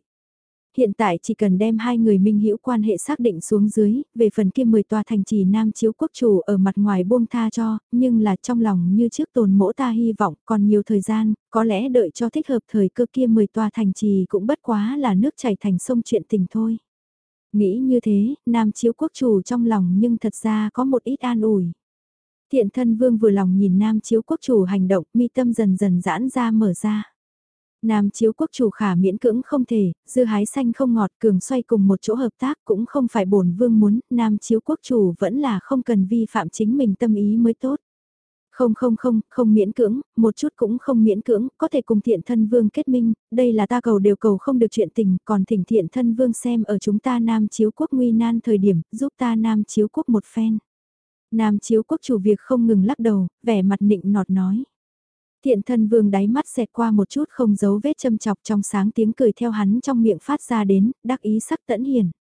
Hiện tại chỉ cần đem hai người minh hữu quan hệ xác định xuống dưới, về phần kia 10 tòa thành trì Nam chiếu quốc chủ ở mặt ngoài buông tha cho, nhưng là trong lòng như trước tồn mỗ ta hy vọng còn nhiều thời gian, có lẽ đợi cho thích hợp thời cơ kia 10 tòa thành trì cũng bất quá là nước chảy thành sông chuyện tình thôi. Nghĩ như thế, Nam chiếu quốc chủ trong lòng nhưng thật ra có một ít an ủi. Thiện thân vương vừa lòng nhìn Nam chiếu quốc chủ hành động, mi tâm dần dần giãn ra mở ra. Nam chiếu quốc chủ khả miễn cưỡng không thể, dư hái xanh không ngọt cường xoay cùng một chỗ hợp tác cũng không phải bổn vương muốn, Nam chiếu quốc chủ vẫn là không cần vi phạm chính mình tâm ý mới tốt. Không không không, không miễn cưỡng, một chút cũng không miễn cưỡng, có thể cùng thiện thân vương kết minh, đây là ta cầu đều cầu không được chuyện tình, còn thỉnh thiện thân vương xem ở chúng ta Nam chiếu quốc nguy nan thời điểm, giúp ta Nam chiếu quốc một phen. Nam chiếu quốc chủ việc không ngừng lắc đầu, vẻ mặt nịnh nọt nói. Thiện thân vương đáy mắt xẹt qua một chút không giấu vết châm chọc trong sáng tiếng cười theo hắn trong miệng phát ra đến, đắc ý sắc tẫn hiền.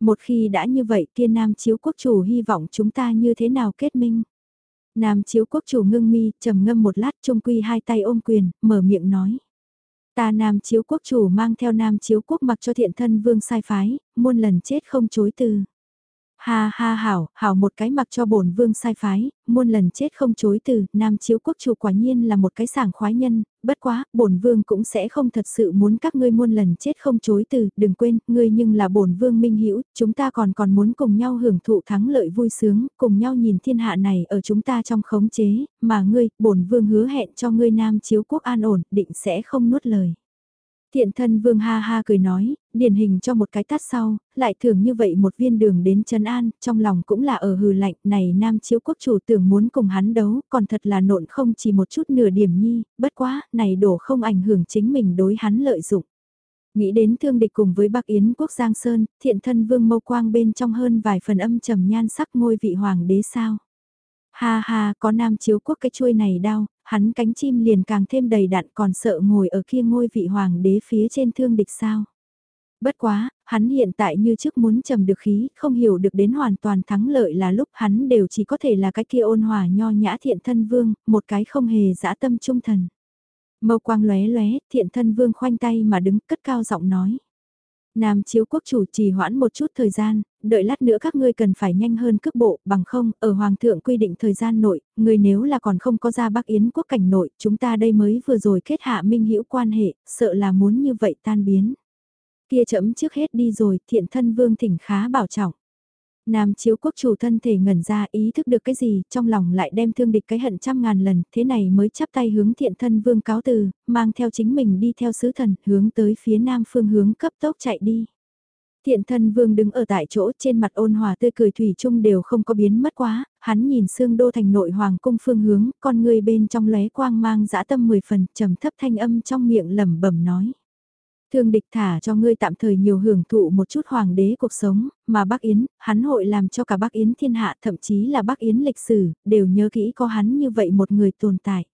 Một khi đã như vậy kia nam chiếu quốc chủ hy vọng chúng ta như thế nào kết minh. Nam chiếu quốc chủ ngưng mi, trầm ngâm một lát trung quy hai tay ôm quyền, mở miệng nói. Ta nam chiếu quốc chủ mang theo nam chiếu quốc mặc cho thiện thân vương sai phái, muôn lần chết không chối từ. Ha ha hảo, hảo một cái mặc cho bổn vương sai phái, muôn lần chết không chối từ, nam chiếu quốc chủ quả nhiên là một cái sảng khoái nhân, bất quá, bổn vương cũng sẽ không thật sự muốn các ngươi muôn lần chết không chối từ, đừng quên, ngươi nhưng là bổn vương minh hữu chúng ta còn còn muốn cùng nhau hưởng thụ thắng lợi vui sướng, cùng nhau nhìn thiên hạ này ở chúng ta trong khống chế, mà ngươi, bổn vương hứa hẹn cho ngươi nam chiếu quốc an ổn, định sẽ không nuốt lời. Thiện thân vương ha ha cười nói, điển hình cho một cái tát sau, lại thường như vậy một viên đường đến chân An, trong lòng cũng là ở hừ lạnh, này nam chiếu quốc chủ tưởng muốn cùng hắn đấu, còn thật là nộn không chỉ một chút nửa điểm nhi, bất quá, này đổ không ảnh hưởng chính mình đối hắn lợi dụng. Nghĩ đến thương địch cùng với Bắc Yến quốc Giang Sơn, thiện thân vương mâu quang bên trong hơn vài phần âm trầm nhan sắc ngôi vị hoàng đế sao. Ha ha, có nam chiếu quốc cái chuôi này đau, hắn cánh chim liền càng thêm đầy đặn còn sợ ngồi ở kia ngôi vị hoàng đế phía trên thương địch sao. Bất quá, hắn hiện tại như trước muốn trầm được khí, không hiểu được đến hoàn toàn thắng lợi là lúc hắn đều chỉ có thể là cái kia ôn hòa nho nhã thiện thân vương, một cái không hề dã tâm trung thần. Mâu quang lóe lóe, thiện thân vương khoanh tay mà đứng cất cao giọng nói. Nam chiếu quốc chủ trì hoãn một chút thời gian, đợi lát nữa các ngươi cần phải nhanh hơn cước bộ, bằng không, ở Hoàng thượng quy định thời gian nội, người nếu là còn không có ra Bắc Yến quốc cảnh nội, chúng ta đây mới vừa rồi kết hạ minh hữu quan hệ, sợ là muốn như vậy tan biến. Kia chấm trước hết đi rồi, thiện thân vương thỉnh khá bảo trọng. Nam chiếu quốc chủ thân thể ngẩn ra ý thức được cái gì, trong lòng lại đem thương địch cái hận trăm ngàn lần, thế này mới chắp tay hướng thiện thân vương cáo từ, mang theo chính mình đi theo sứ thần, hướng tới phía nam phương hướng cấp tốc chạy đi. Thiện thân vương đứng ở tại chỗ trên mặt ôn hòa tươi cười thủy chung đều không có biến mất quá, hắn nhìn xương đô thành nội hoàng cung phương hướng, con người bên trong lóe quang mang dã tâm mười phần, trầm thấp thanh âm trong miệng lẩm bẩm nói. Thương địch thả cho ngươi tạm thời nhiều hưởng thụ một chút hoàng đế cuộc sống, mà Bắc Yến, hắn hội làm cho cả Bắc Yến thiên hạ thậm chí là Bắc Yến lịch sử, đều nhớ kỹ có hắn như vậy một người tồn tại.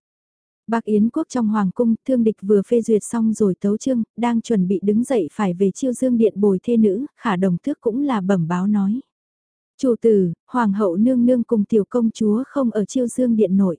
Bắc Yến quốc trong hoàng cung, thương địch vừa phê duyệt xong rồi tấu chương, đang chuẩn bị đứng dậy phải về chiêu dương điện bồi thê nữ, khả đồng thước cũng là bẩm báo nói. Chủ tử, hoàng hậu nương nương cùng tiểu công chúa không ở chiêu dương điện nội.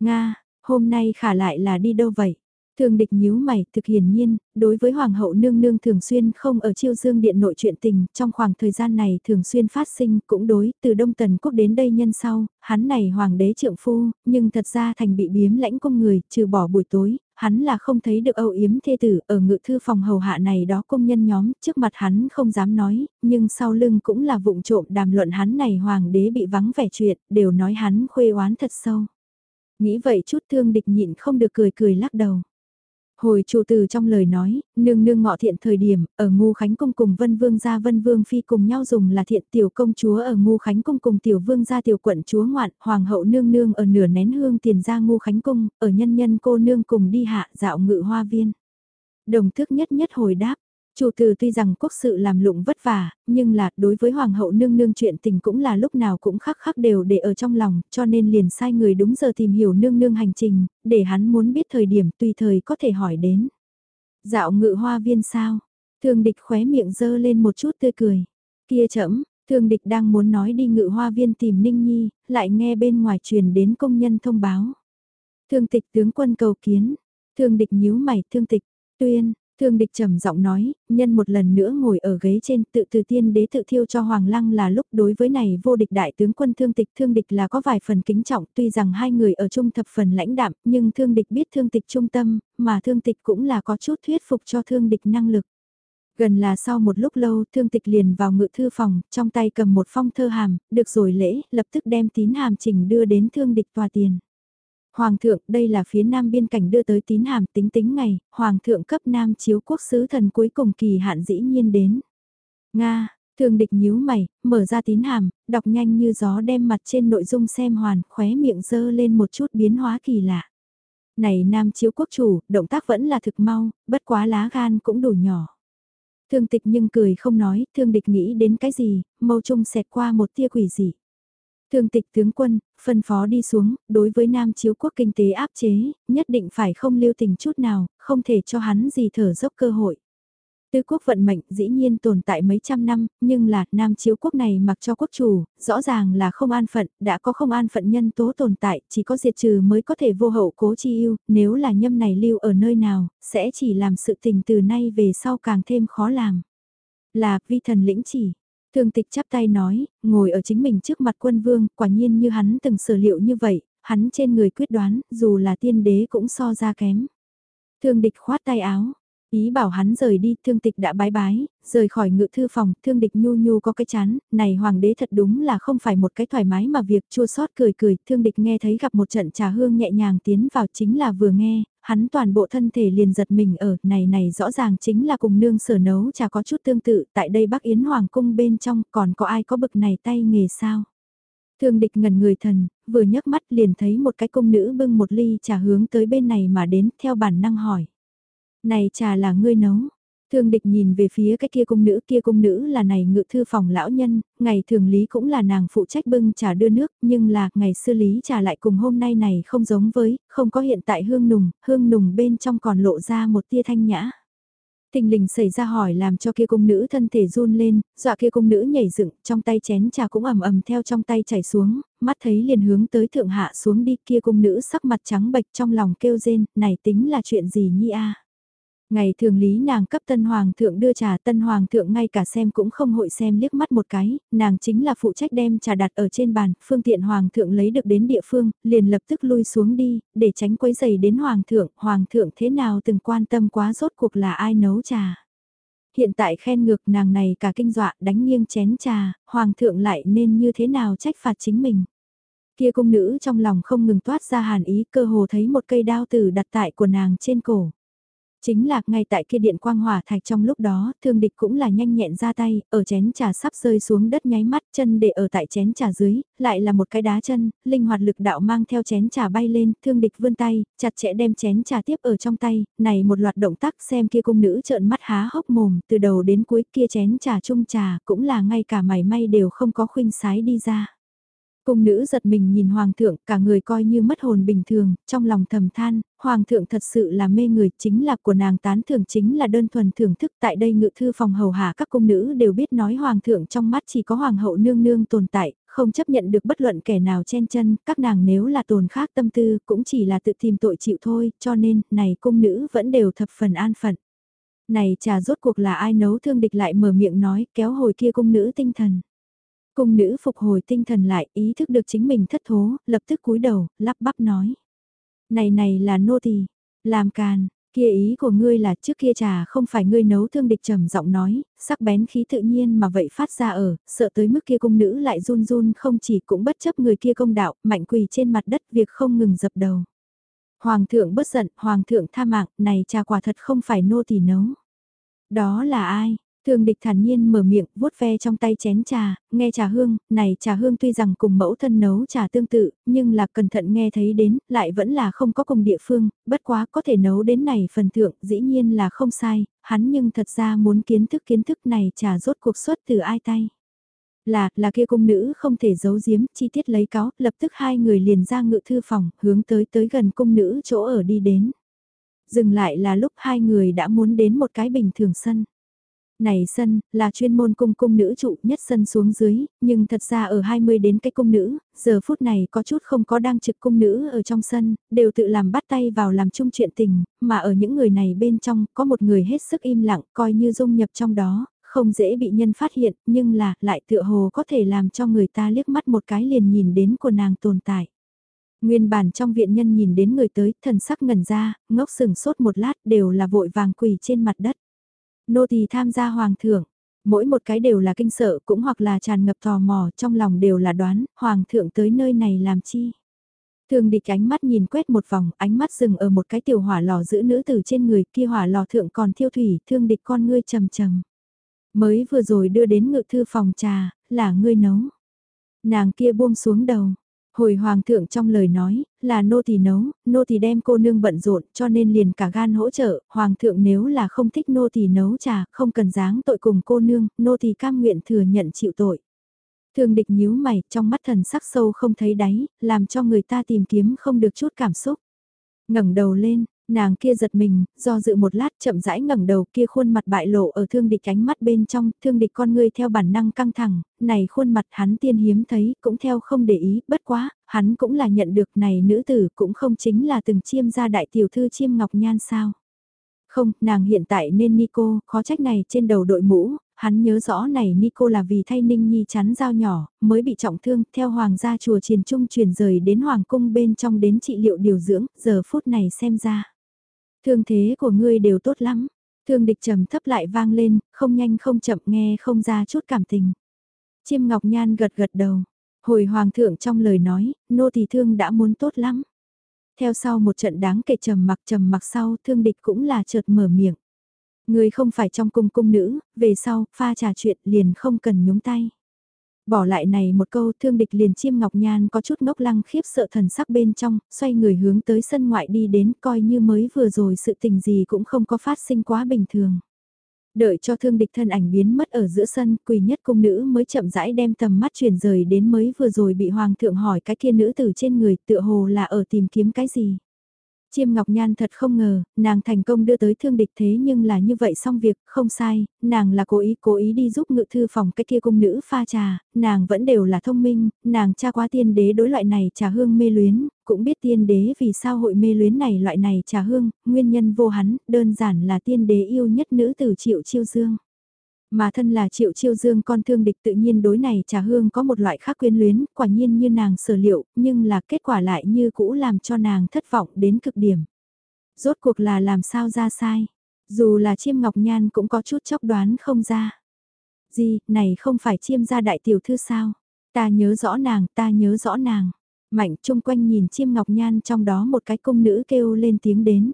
Nga, hôm nay khả lại là đi đâu vậy? Thường địch nhíu mày, thực hiển nhiên, đối với Hoàng hậu nương nương thường xuyên không ở chiêu dương điện nội chuyện tình, trong khoảng thời gian này thường xuyên phát sinh cũng đối, từ Đông Tần Quốc đến đây nhân sau, hắn này Hoàng đế trượng phu, nhưng thật ra thành bị biếm lãnh công người, trừ bỏ buổi tối, hắn là không thấy được âu yếm thê tử ở ngự thư phòng hầu hạ này đó công nhân nhóm, trước mặt hắn không dám nói, nhưng sau lưng cũng là vụng trộm đàm luận hắn này Hoàng đế bị vắng vẻ chuyện, đều nói hắn khuê oán thật sâu. Nghĩ vậy chút thương địch nhịn không được cười cười lắc đầu. Hồi chủ từ trong lời nói, nương nương ngọ thiện thời điểm, ở ngu khánh cung cùng vân vương gia vân vương phi cùng nhau dùng là thiện tiểu công chúa ở ngu khánh cung cùng tiểu vương gia tiểu quận chúa ngoạn, hoàng hậu nương nương ở nửa nén hương tiền ra ngu khánh cung, ở nhân nhân cô nương cùng đi hạ dạo ngự hoa viên. Đồng thức nhất nhất hồi đáp, Chủ tử tuy rằng quốc sự làm lụng vất vả, nhưng là đối với hoàng hậu nương nương chuyện tình cũng là lúc nào cũng khắc khắc đều để ở trong lòng, cho nên liền sai người đúng giờ tìm hiểu nương nương hành trình, để hắn muốn biết thời điểm tùy thời có thể hỏi đến. Dạo ngự hoa viên sao? Thương địch khóe miệng dơ lên một chút tươi cười. Kia chậm, thương địch đang muốn nói đi ngự hoa viên tìm Ninh Nhi, lại nghe bên ngoài truyền đến công nhân thông báo. Thương tịch tướng quân cầu kiến. Thương địch nhíu mày thương tịch, tuyên, Thương địch trầm giọng nói, nhân một lần nữa ngồi ở ghế trên tự từ tiên đế tự thiêu cho Hoàng Lăng là lúc đối với này vô địch đại tướng quân thương tịch thương địch là có vài phần kính trọng tuy rằng hai người ở chung thập phần lãnh đạm nhưng thương địch biết thương tịch trung tâm mà thương tịch cũng là có chút thuyết phục cho thương địch năng lực. Gần là sau một lúc lâu thương tịch liền vào ngự thư phòng, trong tay cầm một phong thơ hàm, được rồi lễ, lập tức đem tín hàm trình đưa đến thương địch tòa tiền. Hoàng thượng, đây là phía nam biên cảnh đưa tới tín hàm tính tính ngày, Hoàng thượng cấp nam chiếu quốc sứ thần cuối cùng kỳ hạn dĩ nhiên đến. Nga, thường địch nhíu mày, mở ra tín hàm, đọc nhanh như gió đem mặt trên nội dung xem hoàn, khóe miệng dơ lên một chút biến hóa kỳ lạ. Này nam chiếu quốc chủ, động tác vẫn là thực mau, bất quá lá gan cũng đủ nhỏ. Thương tịch nhưng cười không nói, thương địch nghĩ đến cái gì, mâu trung xẹt qua một tia quỷ dị. Thương tịch tướng quân, phân phó đi xuống, đối với Nam Chiếu Quốc kinh tế áp chế, nhất định phải không lưu tình chút nào, không thể cho hắn gì thở dốc cơ hội. Tư quốc vận mệnh dĩ nhiên tồn tại mấy trăm năm, nhưng là Nam Chiếu Quốc này mặc cho quốc chủ, rõ ràng là không an phận, đã có không an phận nhân tố tồn tại, chỉ có diệt trừ mới có thể vô hậu cố chi yêu, nếu là nhâm này lưu ở nơi nào, sẽ chỉ làm sự tình từ nay về sau càng thêm khó làm. Là vi thần lĩnh chỉ, Thương tịch chắp tay nói, ngồi ở chính mình trước mặt quân vương, quả nhiên như hắn từng sở liệu như vậy, hắn trên người quyết đoán, dù là tiên đế cũng so ra kém. Thương địch khoát tay áo, ý bảo hắn rời đi, thương tịch đã bái bái, rời khỏi ngự thư phòng, thương địch nhu nhu có cái chán, này hoàng đế thật đúng là không phải một cái thoải mái mà việc chua sót cười cười, thương địch nghe thấy gặp một trận trà hương nhẹ nhàng tiến vào chính là vừa nghe, hắn toàn bộ thân thể liền giật mình ở, này này rõ ràng chính là cùng nương sở nấu trà có chút tương tự, tại đây Bắc Yến Hoàng cung bên trong còn có ai có bực này tay nghề sao? Thương địch ngần người thần, vừa nhấc mắt liền thấy một cái công nữ bưng một ly trà hướng tới bên này mà đến theo bản năng hỏi. Này trà là ngươi nấu, Thương địch nhìn về phía cái kia cung nữ, kia cung nữ là này ngự thư phòng lão nhân, ngày thường lý cũng là nàng phụ trách bưng trà đưa nước, nhưng là ngày xưa lý trà lại cùng hôm nay này không giống với, không có hiện tại hương nùng, hương nùng bên trong còn lộ ra một tia thanh nhã. Tình lình xảy ra hỏi làm cho kia cung nữ thân thể run lên, dọa kia cung nữ nhảy dựng, trong tay chén trà cũng ầm ầm theo trong tay chảy xuống, mắt thấy liền hướng tới thượng hạ xuống đi kia cung nữ sắc mặt trắng bệch trong lòng kêu rên, này tính là chuyện gì nhi a Ngày thường lý nàng cấp tân hoàng thượng đưa trà tân hoàng thượng ngay cả xem cũng không hội xem liếc mắt một cái, nàng chính là phụ trách đem trà đặt ở trên bàn, phương tiện hoàng thượng lấy được đến địa phương, liền lập tức lui xuống đi, để tránh quấy giày đến hoàng thượng, hoàng thượng thế nào từng quan tâm quá rốt cuộc là ai nấu trà. Hiện tại khen ngược nàng này cả kinh dọa đánh nghiêng chén trà, hoàng thượng lại nên như thế nào trách phạt chính mình. Kia cung nữ trong lòng không ngừng toát ra hàn ý cơ hồ thấy một cây đao tử đặt tại của nàng trên cổ. Chính là ngay tại kia điện quang hỏa thạch trong lúc đó, thương địch cũng là nhanh nhẹn ra tay, ở chén trà sắp rơi xuống đất nháy mắt chân để ở tại chén trà dưới, lại là một cái đá chân, linh hoạt lực đạo mang theo chén trà bay lên, thương địch vươn tay, chặt chẽ đem chén trà tiếp ở trong tay, này một loạt động tác xem kia cung nữ trợn mắt há hốc mồm, từ đầu đến cuối kia chén trà chung trà, cũng là ngay cả mảy may đều không có khuynh sái đi ra. Cung nữ giật mình nhìn hoàng thượng, cả người coi như mất hồn bình thường, trong lòng thầm than, hoàng thượng thật sự là mê người, chính là của nàng tán thưởng chính là đơn thuần thưởng thức tại đây ngự thư phòng hầu hạ các cung nữ đều biết nói hoàng thượng trong mắt chỉ có hoàng hậu nương nương tồn tại, không chấp nhận được bất luận kẻ nào chen chân, các nàng nếu là tồn khác tâm tư cũng chỉ là tự tìm tội chịu thôi, cho nên, này cung nữ vẫn đều thập phần an phận. Này trà rốt cuộc là ai nấu thương địch lại mở miệng nói, kéo hồi kia cung nữ tinh thần. Cung nữ phục hồi tinh thần lại, ý thức được chính mình thất thố, lập tức cúi đầu, lắp bắp nói. Này này là nô tỳ làm càn, kia ý của ngươi là trước kia trà không phải ngươi nấu thương địch trầm giọng nói, sắc bén khí tự nhiên mà vậy phát ra ở, sợ tới mức kia cung nữ lại run run không chỉ cũng bất chấp người kia công đạo, mạnh quỳ trên mặt đất việc không ngừng dập đầu. Hoàng thượng bất giận, hoàng thượng tha mạng, này trà quả thật không phải nô tỳ nấu. Đó là ai? Thương địch thản nhiên mở miệng, vuốt ve trong tay chén trà, nghe trà hương, này trà hương tuy rằng cùng mẫu thân nấu trà tương tự, nhưng là cẩn thận nghe thấy đến, lại vẫn là không có cùng địa phương, bất quá có thể nấu đến này phần thượng, dĩ nhiên là không sai, hắn nhưng thật ra muốn kiến thức kiến thức này trà rốt cuộc xuất từ ai tay. Là, là kia cung nữ không thể giấu giếm, chi tiết lấy cáo, lập tức hai người liền ra ngự thư phòng, hướng tới tới gần cung nữ chỗ ở đi đến. Dừng lại là lúc hai người đã muốn đến một cái bình thường sân. Này sân, là chuyên môn cung cung nữ trụ nhất sân xuống dưới, nhưng thật ra ở 20 đến cái cung nữ, giờ phút này có chút không có đang trực cung nữ ở trong sân, đều tự làm bắt tay vào làm chung chuyện tình, mà ở những người này bên trong có một người hết sức im lặng coi như dung nhập trong đó, không dễ bị nhân phát hiện, nhưng là, lại tựa hồ có thể làm cho người ta liếc mắt một cái liền nhìn đến của nàng tồn tại. Nguyên bản trong viện nhân nhìn đến người tới, thần sắc ngẩn ra, ngốc sừng sốt một lát đều là vội vàng quỳ trên mặt đất. Nô tỳ tham gia hoàng thượng, mỗi một cái đều là kinh sợ cũng hoặc là tràn ngập tò mò trong lòng đều là đoán, hoàng thượng tới nơi này làm chi. Thường địch ánh mắt nhìn quét một vòng, ánh mắt dừng ở một cái tiểu hỏa lò giữ nữ tử trên người kia hỏa lò thượng còn thiêu thủy, thương địch con ngươi trầm trầm. Mới vừa rồi đưa đến ngự thư phòng trà, là ngươi nấu. Nàng kia buông xuống đầu. Hồi hoàng thượng trong lời nói, là nô tỳ nấu, nô tỳ đem cô nương bận rộn cho nên liền cả gan hỗ trợ, hoàng thượng nếu là không thích nô tỳ nấu trà, không cần dáng tội cùng cô nương, nô tỳ cam nguyện thừa nhận chịu tội. Thường địch nhíu mày, trong mắt thần sắc sâu không thấy đáy, làm cho người ta tìm kiếm không được chút cảm xúc. ngẩng đầu lên, Nàng kia giật mình, do dự một lát chậm rãi ngẩng đầu kia khuôn mặt bại lộ ở thương địch ánh mắt bên trong, thương địch con ngươi theo bản năng căng thẳng, này khuôn mặt hắn tiên hiếm thấy, cũng theo không để ý, bất quá, hắn cũng là nhận được này nữ tử cũng không chính là từng chiêm ra đại tiểu thư chiêm ngọc nhan sao. Không, nàng hiện tại nên Nico, khó trách này trên đầu đội mũ, hắn nhớ rõ này Nico là vì thay Ninh Nhi chắn dao nhỏ, mới bị trọng thương, theo hoàng gia chùa triền trung truyền rời đến hoàng cung bên trong đến trị liệu điều dưỡng, giờ phút này xem ra. Thương thế của ngươi đều tốt lắm. Thương địch trầm thấp lại vang lên, không nhanh không chậm nghe không ra chút cảm tình. Chiêm Ngọc Nhan gật gật đầu. Hồi hoàng thượng trong lời nói, nô tỳ thương đã muốn tốt lắm. Theo sau một trận đáng kể trầm mặc trầm mặc sau, thương địch cũng là chợt mở miệng. Người không phải trong cung cung nữ, về sau, pha trà chuyện liền không cần nhúng tay. Bỏ lại này một câu thương địch liền chiêm ngọc nhan có chút ngốc lăng khiếp sợ thần sắc bên trong, xoay người hướng tới sân ngoại đi đến coi như mới vừa rồi sự tình gì cũng không có phát sinh quá bình thường. Đợi cho thương địch thân ảnh biến mất ở giữa sân, quỳ nhất cung nữ mới chậm rãi đem tầm mắt chuyển rời đến mới vừa rồi bị hoàng thượng hỏi cái kia nữ tử trên người tựa hồ là ở tìm kiếm cái gì. Chiêm Ngọc Nhan thật không ngờ, nàng thành công đưa tới thương địch thế nhưng là như vậy xong việc, không sai, nàng là cố ý cố ý đi giúp ngự thư phòng cái kia cung nữ pha trà, nàng vẫn đều là thông minh, nàng tra qua tiên đế đối loại này trà hương mê luyến, cũng biết tiên đế vì sao hội mê luyến này loại này trà hương, nguyên nhân vô hắn, đơn giản là tiên đế yêu nhất nữ tử triệu chiêu dương. Mà thân là triệu chiêu dương con thương địch tự nhiên đối này trà hương có một loại khác quyến luyến, quả nhiên như nàng sở liệu, nhưng là kết quả lại như cũ làm cho nàng thất vọng đến cực điểm. Rốt cuộc là làm sao ra sai, dù là chiêm ngọc nhan cũng có chút chóc đoán không ra. Gì, này không phải chiêm gia đại tiểu thư sao? Ta nhớ rõ nàng, ta nhớ rõ nàng. Mạnh chung quanh nhìn chiêm ngọc nhan trong đó một cái cung nữ kêu lên tiếng đến.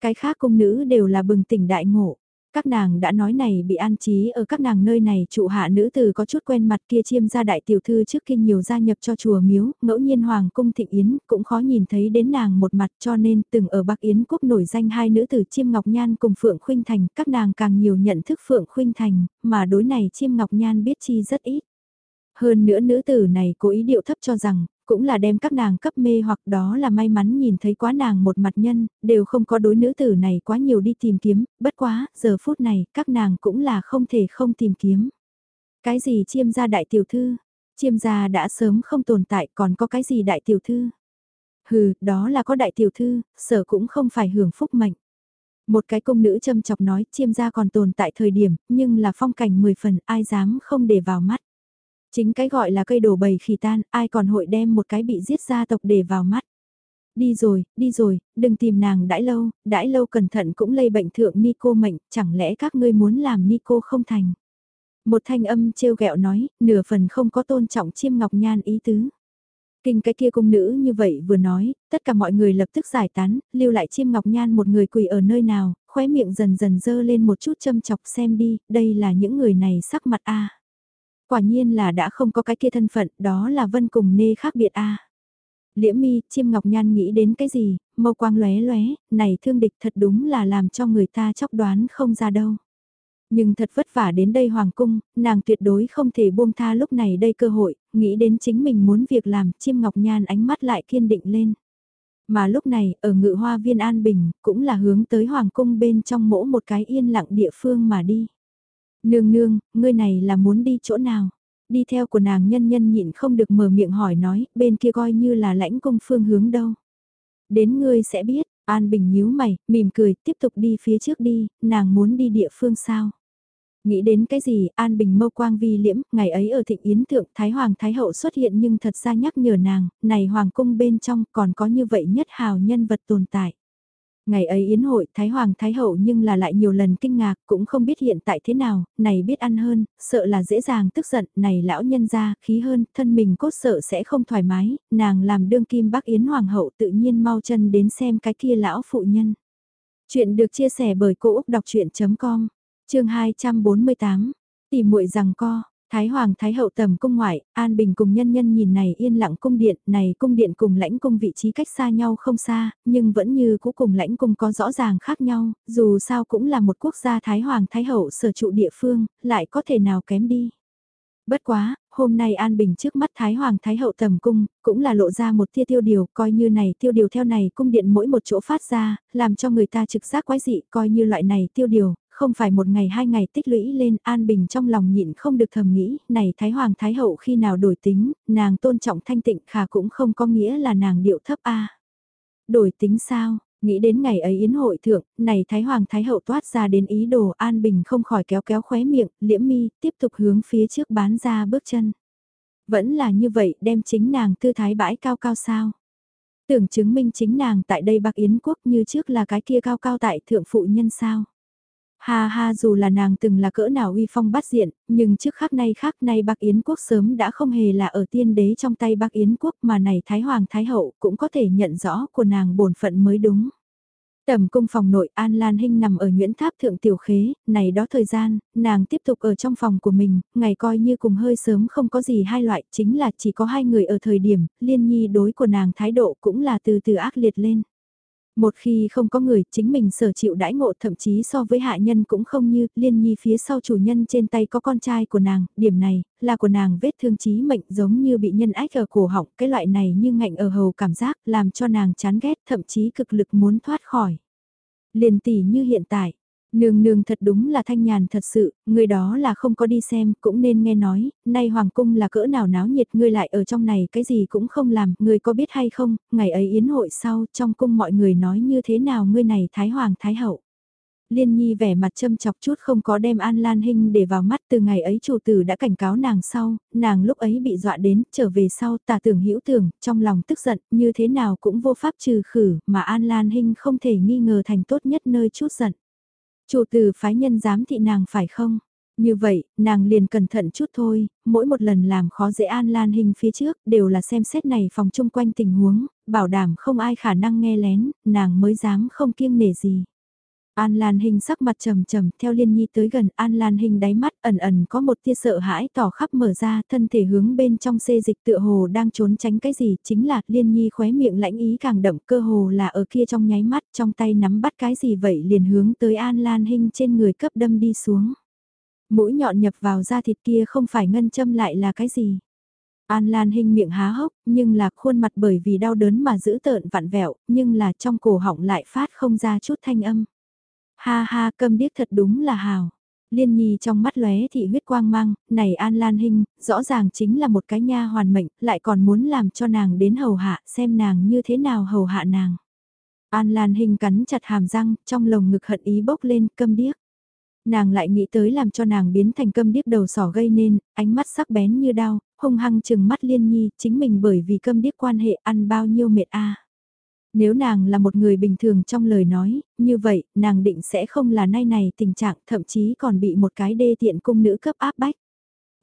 Cái khác cung nữ đều là bừng tỉnh đại ngộ. Các nàng đã nói này bị an trí ở các nàng nơi này trụ hạ nữ tử có chút quen mặt kia chiêm gia đại tiểu thư trước khi nhiều gia nhập cho chùa miếu, ngẫu nhiên hoàng cung thịnh yến cũng khó nhìn thấy đến nàng một mặt cho nên từng ở Bắc Yến quốc nổi danh hai nữ tử chiêm ngọc nhan cùng Phượng Khuynh Thành, các nàng càng nhiều nhận thức Phượng Khuynh Thành, mà đối này chiêm ngọc nhan biết chi rất ít. Hơn nữa nữ tử này cố ý điệu thấp cho rằng, cũng là đem các nàng cấp mê hoặc đó là may mắn nhìn thấy quá nàng một mặt nhân, đều không có đối nữ tử này quá nhiều đi tìm kiếm, bất quá, giờ phút này, các nàng cũng là không thể không tìm kiếm. Cái gì chiêm gia đại tiểu thư? Chiêm gia đã sớm không tồn tại còn có cái gì đại tiểu thư? Hừ, đó là có đại tiểu thư, sở cũng không phải hưởng phúc mệnh. Một cái công nữ châm chọc nói chiêm gia còn tồn tại thời điểm, nhưng là phong cảnh mười phần ai dám không để vào mắt. Chính cái gọi là cây đổ bầy khỉ tan, ai còn hội đem một cái bị giết gia tộc để vào mắt. Đi rồi, đi rồi, đừng tìm nàng đãi lâu, đãi lâu cẩn thận cũng lây bệnh thượng Nico mệnh, chẳng lẽ các ngươi muốn làm Nico không thành. Một thanh âm trêu ghẹo nói, nửa phần không có tôn trọng chiêm ngọc nhan ý tứ. Kinh cái kia cung nữ như vậy vừa nói, tất cả mọi người lập tức giải tán, lưu lại chiêm ngọc nhan một người quỳ ở nơi nào, khóe miệng dần dần dơ lên một chút châm chọc xem đi, đây là những người này sắc mặt a Quả nhiên là đã không có cái kia thân phận, đó là vân cùng nê khác biệt a Liễm mi, chiêm ngọc nhan nghĩ đến cái gì, mâu quang lóe lóe, này thương địch thật đúng là làm cho người ta chóc đoán không ra đâu. Nhưng thật vất vả đến đây hoàng cung, nàng tuyệt đối không thể buông tha lúc này đây cơ hội, nghĩ đến chính mình muốn việc làm, chiêm ngọc nhan ánh mắt lại kiên định lên. Mà lúc này, ở ngự hoa viên An Bình, cũng là hướng tới hoàng cung bên trong mỗ một cái yên lặng địa phương mà đi. Nương nương, ngươi này là muốn đi chỗ nào? Đi theo của nàng nhân nhân nhịn không được mở miệng hỏi nói, bên kia coi như là lãnh công phương hướng đâu. Đến ngươi sẽ biết, An Bình nhíu mày, mỉm cười, tiếp tục đi phía trước đi, nàng muốn đi địa phương sao? Nghĩ đến cái gì, An Bình mâu quang vi liễm, ngày ấy ở thịnh yến thượng Thái Hoàng Thái Hậu xuất hiện nhưng thật ra nhắc nhở nàng, này Hoàng cung bên trong còn có như vậy nhất hào nhân vật tồn tại. Ngày ấy yến hội Thái Hoàng Thái Hậu nhưng là lại nhiều lần kinh ngạc cũng không biết hiện tại thế nào, này biết ăn hơn, sợ là dễ dàng tức giận, này lão nhân ra, khí hơn, thân mình cốt sợ sẽ không thoải mái, nàng làm đương kim bác yến Hoàng hậu tự nhiên mau chân đến xem cái kia lão phụ nhân. Chuyện được chia sẻ bởi Cô Úc Đọc Chuyện.com, chương 248, tìm muội rằng co, Thái Hoàng Thái Hậu tầm cung ngoại, An Bình cùng nhân nhân nhìn này yên lặng cung điện, này cung điện cùng lãnh cung vị trí cách xa nhau không xa, nhưng vẫn như cũ cùng lãnh cung có rõ ràng khác nhau, dù sao cũng là một quốc gia Thái Hoàng Thái Hậu sở trụ địa phương, lại có thể nào kém đi. Bất quá, hôm nay An Bình trước mắt Thái Hoàng Thái Hậu tầm cung, cũng là lộ ra một tia tiêu điều, coi như này tiêu điều theo này cung điện mỗi một chỗ phát ra, làm cho người ta trực giác quái dị, coi như loại này tiêu điều, không phải một ngày hai ngày tích lũy lên An Bình trong lòng nhịn không được thầm nghĩ, này Thái Hoàng Thái Hậu khi nào đổi tính, nàng tôn trọng thanh tịnh khả cũng không có nghĩa là nàng điệu thấp a Đổi tính sao? Nghĩ đến ngày ấy yến hội thượng, này Thái Hoàng Thái Hậu toát ra đến ý đồ An Bình không khỏi kéo kéo khóe miệng, liễm mi, tiếp tục hướng phía trước bán ra bước chân. Vẫn là như vậy đem chính nàng tư thái bãi cao cao sao. Tưởng chứng minh chính nàng tại đây bạc Yến quốc như trước là cái kia cao cao tại thượng phụ nhân sao. Ha ha dù là nàng từng là cỡ nào uy phong bắt diện, nhưng trước khác nay khác nay Bắc Yến quốc sớm đã không hề là ở tiên đế trong tay Bắc Yến quốc mà này Thái Hoàng Thái Hậu cũng có thể nhận rõ của nàng bổn phận mới đúng. Tầm cung phòng nội An Lan Hinh nằm ở Nguyễn Tháp Thượng Tiểu Khế, này đó thời gian, nàng tiếp tục ở trong phòng của mình, ngày coi như cùng hơi sớm không có gì hai loại, chính là chỉ có hai người ở thời điểm, liên nhi đối của nàng thái độ cũng là từ từ ác liệt lên. Một khi không có người, chính mình sở chịu đãi ngộ thậm chí so với hạ nhân cũng không như, liên nhi phía sau chủ nhân trên tay có con trai của nàng, điểm này, là của nàng vết thương chí mệnh giống như bị nhân ách ở cổ họng, cái loại này như ngạnh ở hầu cảm giác, làm cho nàng chán ghét, thậm chí cực lực muốn thoát khỏi. Liền tỷ như hiện tại, Nương nương thật đúng là thanh nhàn thật sự, người đó là không có đi xem, cũng nên nghe nói, nay hoàng cung là cỡ nào náo nhiệt, ngươi lại ở trong này cái gì cũng không làm, ngươi có biết hay không, ngày ấy yến hội sau, trong cung mọi người nói như thế nào ngươi này thái hoàng thái hậu. Liên Nhi vẻ mặt châm chọc chút không có đem An Lan Hinh để vào mắt từ ngày ấy chủ tử đã cảnh cáo nàng sau, nàng lúc ấy bị dọa đến, trở về sau tà tưởng hữu tưởng, trong lòng tức giận, như thế nào cũng vô pháp trừ khử, mà An Lan Hinh không thể nghi ngờ thành tốt nhất nơi chút giận. Chủ từ phái nhân giám thị nàng phải không? Như vậy, nàng liền cẩn thận chút thôi, mỗi một lần làm khó dễ an lan hình phía trước đều là xem xét này phòng chung quanh tình huống, bảo đảm không ai khả năng nghe lén, nàng mới dám không kiêng nể gì. An Lan Hình sắc mặt trầm trầm theo Liên Nhi tới gần An Lan Hình đáy mắt ẩn ẩn có một tia sợ hãi tỏ khắp mở ra thân thể hướng bên trong xê dịch tựa hồ đang trốn tránh cái gì chính là Liên Nhi khóe miệng lãnh ý càng đậm cơ hồ là ở kia trong nháy mắt trong tay nắm bắt cái gì vậy liền hướng tới An Lan Hình trên người cấp đâm đi xuống. Mũi nhọn nhập vào da thịt kia không phải ngân châm lại là cái gì. An Lan Hinh miệng há hốc, nhưng là khuôn mặt bởi vì đau đớn mà giữ tợn vặn vẹo, nhưng là trong cổ họng lại phát không ra chút thanh âm. Ha ha câm điếc thật đúng là hào. Liên Nhi trong mắt lóe thị huyết quang mang, này An Lan Hinh, rõ ràng chính là một cái nha hoàn mệnh, lại còn muốn làm cho nàng đến hầu hạ, xem nàng như thế nào hầu hạ nàng. An Lan Hinh cắn chặt hàm răng, trong lồng ngực hận ý bốc lên, câm điếc. Nàng lại nghĩ tới làm cho nàng biến thành câm điếc đầu sỏ gây nên, ánh mắt sắc bén như đau, hung hăng chừng mắt Liên Nhi, chính mình bởi vì câm điếc quan hệ ăn bao nhiêu mệt a. Nếu nàng là một người bình thường trong lời nói, như vậy, nàng định sẽ không là nay này tình trạng, thậm chí còn bị một cái đê tiện cung nữ cấp áp bách.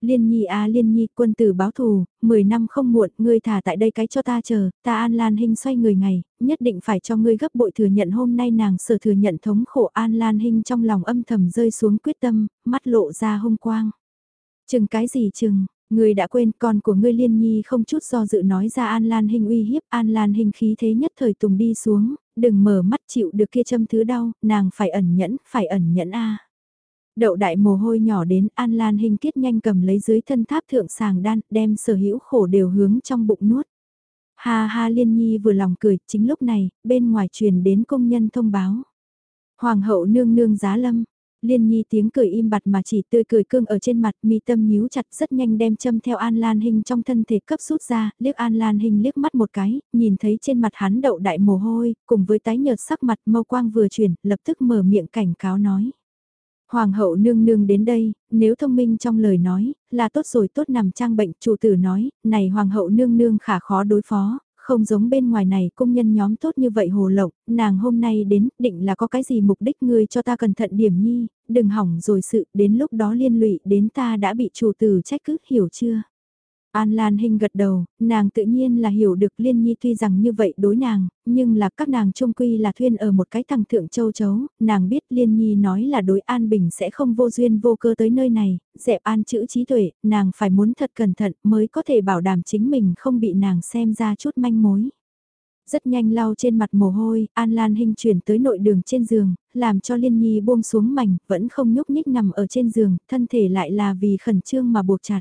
Liên Nhi à Liên Nhi, quân tử báo thù, 10 năm không muộn, ngươi thả tại đây cái cho ta chờ, ta An Lan hình xoay người ngày, nhất định phải cho ngươi gấp bội thừa nhận hôm nay nàng sở thừa nhận thống khổ An Lan hình trong lòng âm thầm rơi xuống quyết tâm, mắt lộ ra hung quang. Chừng cái gì chừng, ngươi đã quên con của ngươi Liên Nhi không chút do dự nói ra An Lan Hinh uy hiếp An Lan Hinh khí thế nhất thời tùng đi xuống, đừng mở mắt chịu được kia châm thứ đau, nàng phải ẩn nhẫn, phải ẩn nhẫn a. Đậu đại mồ hôi nhỏ đến An Lan Hinh kết nhanh cầm lấy dưới thân tháp thượng sàng đan, đem sở hữu khổ đều hướng trong bụng nuốt. Ha ha Liên Nhi vừa lòng cười, chính lúc này, bên ngoài truyền đến công nhân thông báo. Hoàng hậu nương nương giá lâm, Liên Nhi tiếng cười im bặt mà chỉ tươi cười cương ở trên mặt mi tâm nhíu chặt rất nhanh đem châm theo An Lan hình trong thân thể cấp rút ra, liếc An Lan hình liếc mắt một cái, nhìn thấy trên mặt hắn đậu đại mồ hôi, cùng với tái nhợt sắc mặt mâu quang vừa chuyển, lập tức mở miệng cảnh cáo nói. Hoàng hậu nương nương đến đây, nếu thông minh trong lời nói, là tốt rồi tốt nằm trang bệnh, chủ tử nói, này hoàng hậu nương nương khả khó đối phó, không giống bên ngoài này công nhân nhóm tốt như vậy hồ lộng, nàng hôm nay đến, định là có cái gì mục đích ngươi cho ta cẩn thận điểm nhi, đừng hỏng rồi sự, đến lúc đó liên lụy đến ta đã bị chủ tử trách cứ, hiểu chưa? An Lan Hinh gật đầu, nàng tự nhiên là hiểu được Liên Nhi tuy rằng như vậy đối nàng, nhưng là các nàng trung quy là thuyên ở một cái thằng thượng châu chấu, nàng biết Liên Nhi nói là đối An Bình sẽ không vô duyên vô cơ tới nơi này, dẹp An chữ trí tuệ, nàng phải muốn thật cẩn thận mới có thể bảo đảm chính mình không bị nàng xem ra chút manh mối. Rất nhanh lau trên mặt mồ hôi, An Lan Hinh chuyển tới nội đường trên giường, làm cho Liên Nhi buông xuống mảnh, vẫn không nhúc nhích nằm ở trên giường, thân thể lại là vì khẩn trương mà buộc chặt.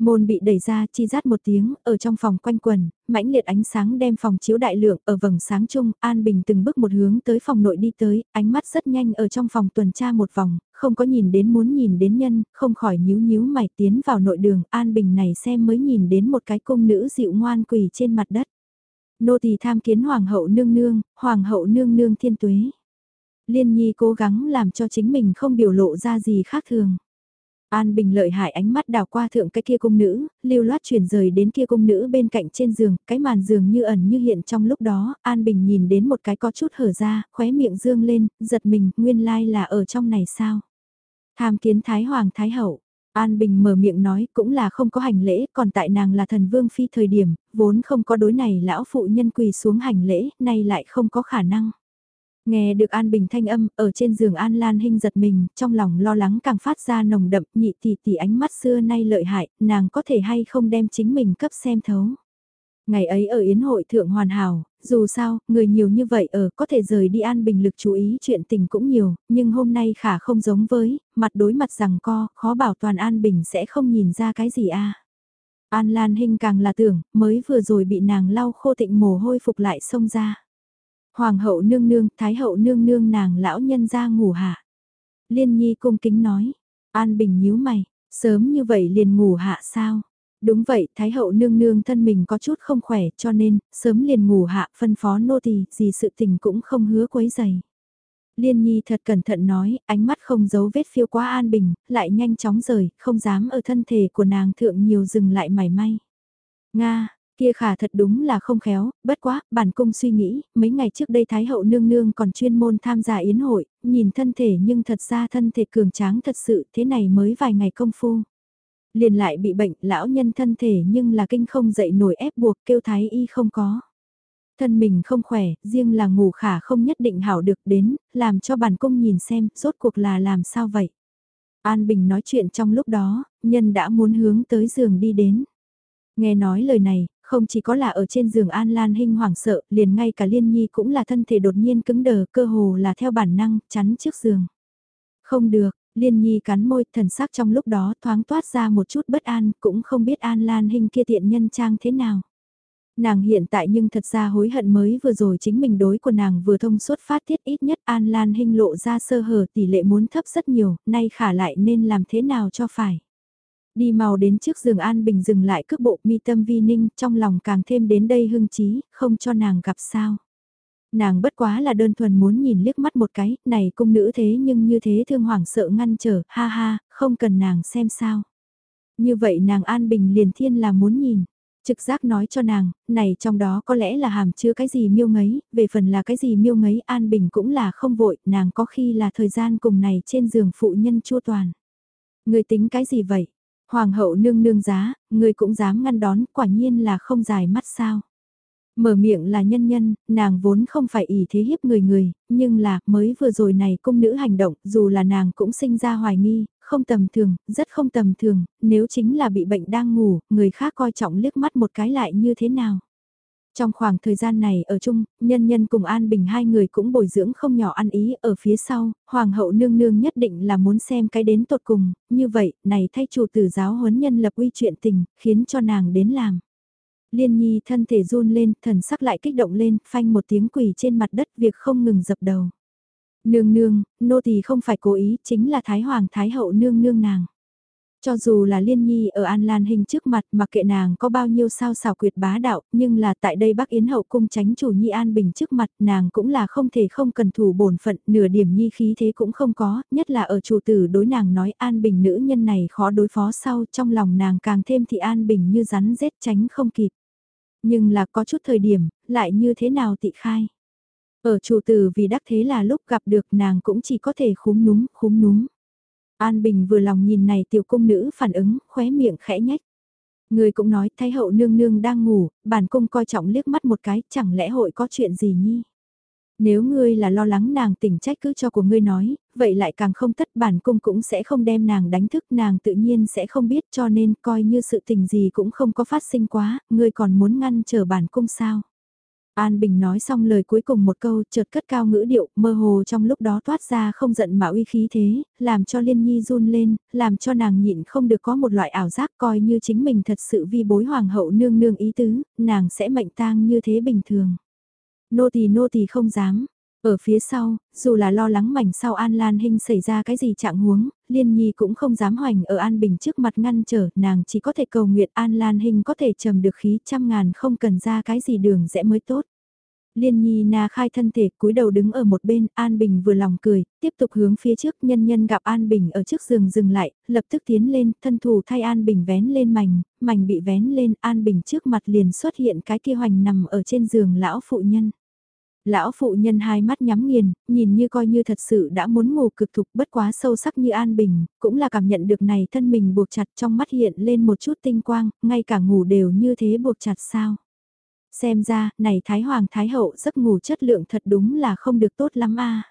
Môn bị đẩy ra chi rát một tiếng, ở trong phòng quanh quần, mãnh liệt ánh sáng đem phòng chiếu đại lượng, ở vầng sáng chung, An Bình từng bước một hướng tới phòng nội đi tới, ánh mắt rất nhanh ở trong phòng tuần tra một vòng, không có nhìn đến muốn nhìn đến nhân, không khỏi nhíu nhíu mày tiến vào nội đường, An Bình này xem mới nhìn đến một cái cung nữ dịu ngoan quỳ trên mặt đất. Nô tỳ tham kiến Hoàng hậu nương nương, Hoàng hậu nương nương thiên tuế. Liên Nhi cố gắng làm cho chính mình không biểu lộ ra gì khác thường. An Bình lợi hại ánh mắt đào qua thượng cái kia cung nữ, lưu loát chuyển rời đến kia cung nữ bên cạnh trên giường, cái màn giường như ẩn như hiện trong lúc đó, An Bình nhìn đến một cái có chút hở ra, khóe miệng dương lên, giật mình, nguyên lai là ở trong này sao. Tham kiến Thái Hoàng Thái Hậu, An Bình mở miệng nói cũng là không có hành lễ, còn tại nàng là thần vương phi thời điểm, vốn không có đối này lão phụ nhân quỳ xuống hành lễ, nay lại không có khả năng. Nghe được An Bình thanh âm, ở trên giường An Lan Hinh giật mình, trong lòng lo lắng càng phát ra nồng đậm, nhị tỷ tỷ ánh mắt xưa nay lợi hại, nàng có thể hay không đem chính mình cấp xem thấu. Ngày ấy ở Yến hội thượng hoàn hảo, dù sao, người nhiều như vậy ở có thể rời đi An Bình lực chú ý chuyện tình cũng nhiều, nhưng hôm nay khả không giống với, mặt đối mặt rằng co, khó bảo toàn An Bình sẽ không nhìn ra cái gì a An Lan Hinh càng là tưởng, mới vừa rồi bị nàng lau khô tịnh mồ hôi phục lại xông ra. Hoàng hậu nương nương, thái hậu nương nương nàng lão nhân ra ngủ hạ. Liên nhi cung kính nói, An Bình nhíu mày, sớm như vậy liền ngủ hạ sao? Đúng vậy, Thái hậu nương nương thân mình có chút không khỏe cho nên, sớm liền ngủ hạ phân phó nô tỳ gì sự tình cũng không hứa quấy giày. Liên Nhi thật cẩn thận nói, ánh mắt không giấu vết phiêu quá an bình, lại nhanh chóng rời, không dám ở thân thể của nàng thượng nhiều dừng lại mảy may. Nga, Kia khả thật đúng là không khéo, bất quá, bản cung suy nghĩ, mấy ngày trước đây Thái hậu nương nương còn chuyên môn tham gia yến hội, nhìn thân thể nhưng thật ra thân thể cường tráng thật sự, thế này mới vài ngày công phu. Liền lại bị bệnh, lão nhân thân thể nhưng là kinh không dậy nổi ép buộc kêu Thái y không có. Thân mình không khỏe, riêng là ngủ khả không nhất định hảo được đến, làm cho bản cung nhìn xem, rốt cuộc là làm sao vậy. An Bình nói chuyện trong lúc đó, nhân đã muốn hướng tới giường đi đến. Nghe nói lời này, không chỉ có là ở trên giường An Lan Hinh hoảng sợ, liền ngay cả Liên Nhi cũng là thân thể đột nhiên cứng đờ, cơ hồ là theo bản năng, chắn trước giường. Không được, Liên Nhi cắn môi, thần sắc trong lúc đó thoáng toát ra một chút bất an, cũng không biết An Lan Hinh kia tiện nhân trang thế nào. Nàng hiện tại nhưng thật ra hối hận mới vừa rồi chính mình đối của nàng vừa thông suốt phát tiết ít nhất An Lan Hinh lộ ra sơ hở tỷ lệ muốn thấp rất nhiều, nay khả lại nên làm thế nào cho phải. Đi màu đến trước giường An Bình dừng lại cước bộ mi tâm vi ninh trong lòng càng thêm đến đây hưng trí, không cho nàng gặp sao. Nàng bất quá là đơn thuần muốn nhìn liếc mắt một cái, này cung nữ thế nhưng như thế thương hoảng sợ ngăn trở, ha ha, không cần nàng xem sao. Như vậy nàng An Bình liền thiên là muốn nhìn trực giác nói cho nàng, này trong đó có lẽ là hàm chứa cái gì miêu ngấy, về phần là cái gì miêu ngấy An Bình cũng là không vội, nàng có khi là thời gian cùng này trên giường phụ nhân chua toàn. Người tính cái gì vậy? Hoàng hậu nương nương giá, người cũng dám ngăn đón, quả nhiên là không dài mắt sao. Mở miệng là nhân nhân, nàng vốn không phải ỷ thế hiếp người người, nhưng là, mới vừa rồi này cung nữ hành động, dù là nàng cũng sinh ra hoài nghi, không tầm thường, rất không tầm thường, nếu chính là bị bệnh đang ngủ, người khác coi trọng liếc mắt một cái lại như thế nào. Trong khoảng thời gian này ở chung, nhân nhân cùng An Bình hai người cũng bồi dưỡng không nhỏ ăn ý ở phía sau, Hoàng hậu nương nương nhất định là muốn xem cái đến tột cùng, như vậy, này thay chủ tử giáo huấn nhân lập uy chuyện tình, khiến cho nàng đến làm. Liên nhi thân thể run lên, thần sắc lại kích động lên, phanh một tiếng quỳ trên mặt đất việc không ngừng dập đầu. Nương nương, nô tỳ không phải cố ý, chính là Thái Hoàng Thái Hậu nương nương nàng. Cho dù là Liên Nhi ở An Lan Hình trước mặt mà kệ nàng có bao nhiêu sao xảo quyệt bá đạo, nhưng là tại đây Bắc Yến Hậu cung tránh chủ Nhi An Bình trước mặt nàng cũng là không thể không cần thủ bổn phận, nửa điểm Nhi khí thế cũng không có, nhất là ở chủ tử đối nàng nói An Bình nữ nhân này khó đối phó sau trong lòng nàng càng thêm thì An Bình như rắn rết tránh không kịp. Nhưng là có chút thời điểm, lại như thế nào tị khai. Ở chủ tử vì đắc thế là lúc gặp được nàng cũng chỉ có thể khúm núm, khúm núm. An Bình vừa lòng nhìn này tiểu cung nữ phản ứng, khóe miệng khẽ nhách. Người cũng nói thái hậu nương nương đang ngủ, bản cung coi trọng liếc mắt một cái, chẳng lẽ hội có chuyện gì nhi. Nếu ngươi là lo lắng nàng tỉnh trách cứ cho của ngươi nói, vậy lại càng không tất bản cung cũng sẽ không đem nàng đánh thức nàng tự nhiên sẽ không biết cho nên coi như sự tình gì cũng không có phát sinh quá, ngươi còn muốn ngăn chờ bản cung sao. An Bình nói xong lời cuối cùng một câu chợt cất cao ngữ điệu, mơ hồ trong lúc đó toát ra không giận mà uy khí thế, làm cho Liên Nhi run lên, làm cho nàng nhịn không được có một loại ảo giác coi như chính mình thật sự vi bối hoàng hậu nương nương ý tứ, nàng sẽ mệnh tang như thế bình thường. Nô tỳ nô tỳ không dám. Ở phía sau, dù là lo lắng mảnh sau An Lan Hinh xảy ra cái gì trạng huống, Liên Nhi cũng không dám hoành ở An Bình trước mặt ngăn trở, nàng chỉ có thể cầu nguyện An Lan Hinh có thể trầm được khí trăm ngàn không cần ra cái gì đường rẽ mới tốt. Liên Nhi na khai thân thể cúi đầu đứng ở một bên, An Bình vừa lòng cười, tiếp tục hướng phía trước nhân nhân gặp An Bình ở trước giường dừng lại, lập tức tiến lên, thân thủ thay An Bình vén lên mảnh, mảnh bị vén lên, An Bình trước mặt liền xuất hiện cái kia hoành nằm ở trên giường lão phụ nhân. Lão phụ nhân hai mắt nhắm nghiền, nhìn như coi như thật sự đã muốn ngủ cực thục bất quá sâu sắc như an bình, cũng là cảm nhận được này thân mình buộc chặt trong mắt hiện lên một chút tinh quang, ngay cả ngủ đều như thế buộc chặt sao. Xem ra, này Thái Hoàng Thái Hậu giấc ngủ chất lượng thật đúng là không được tốt lắm a.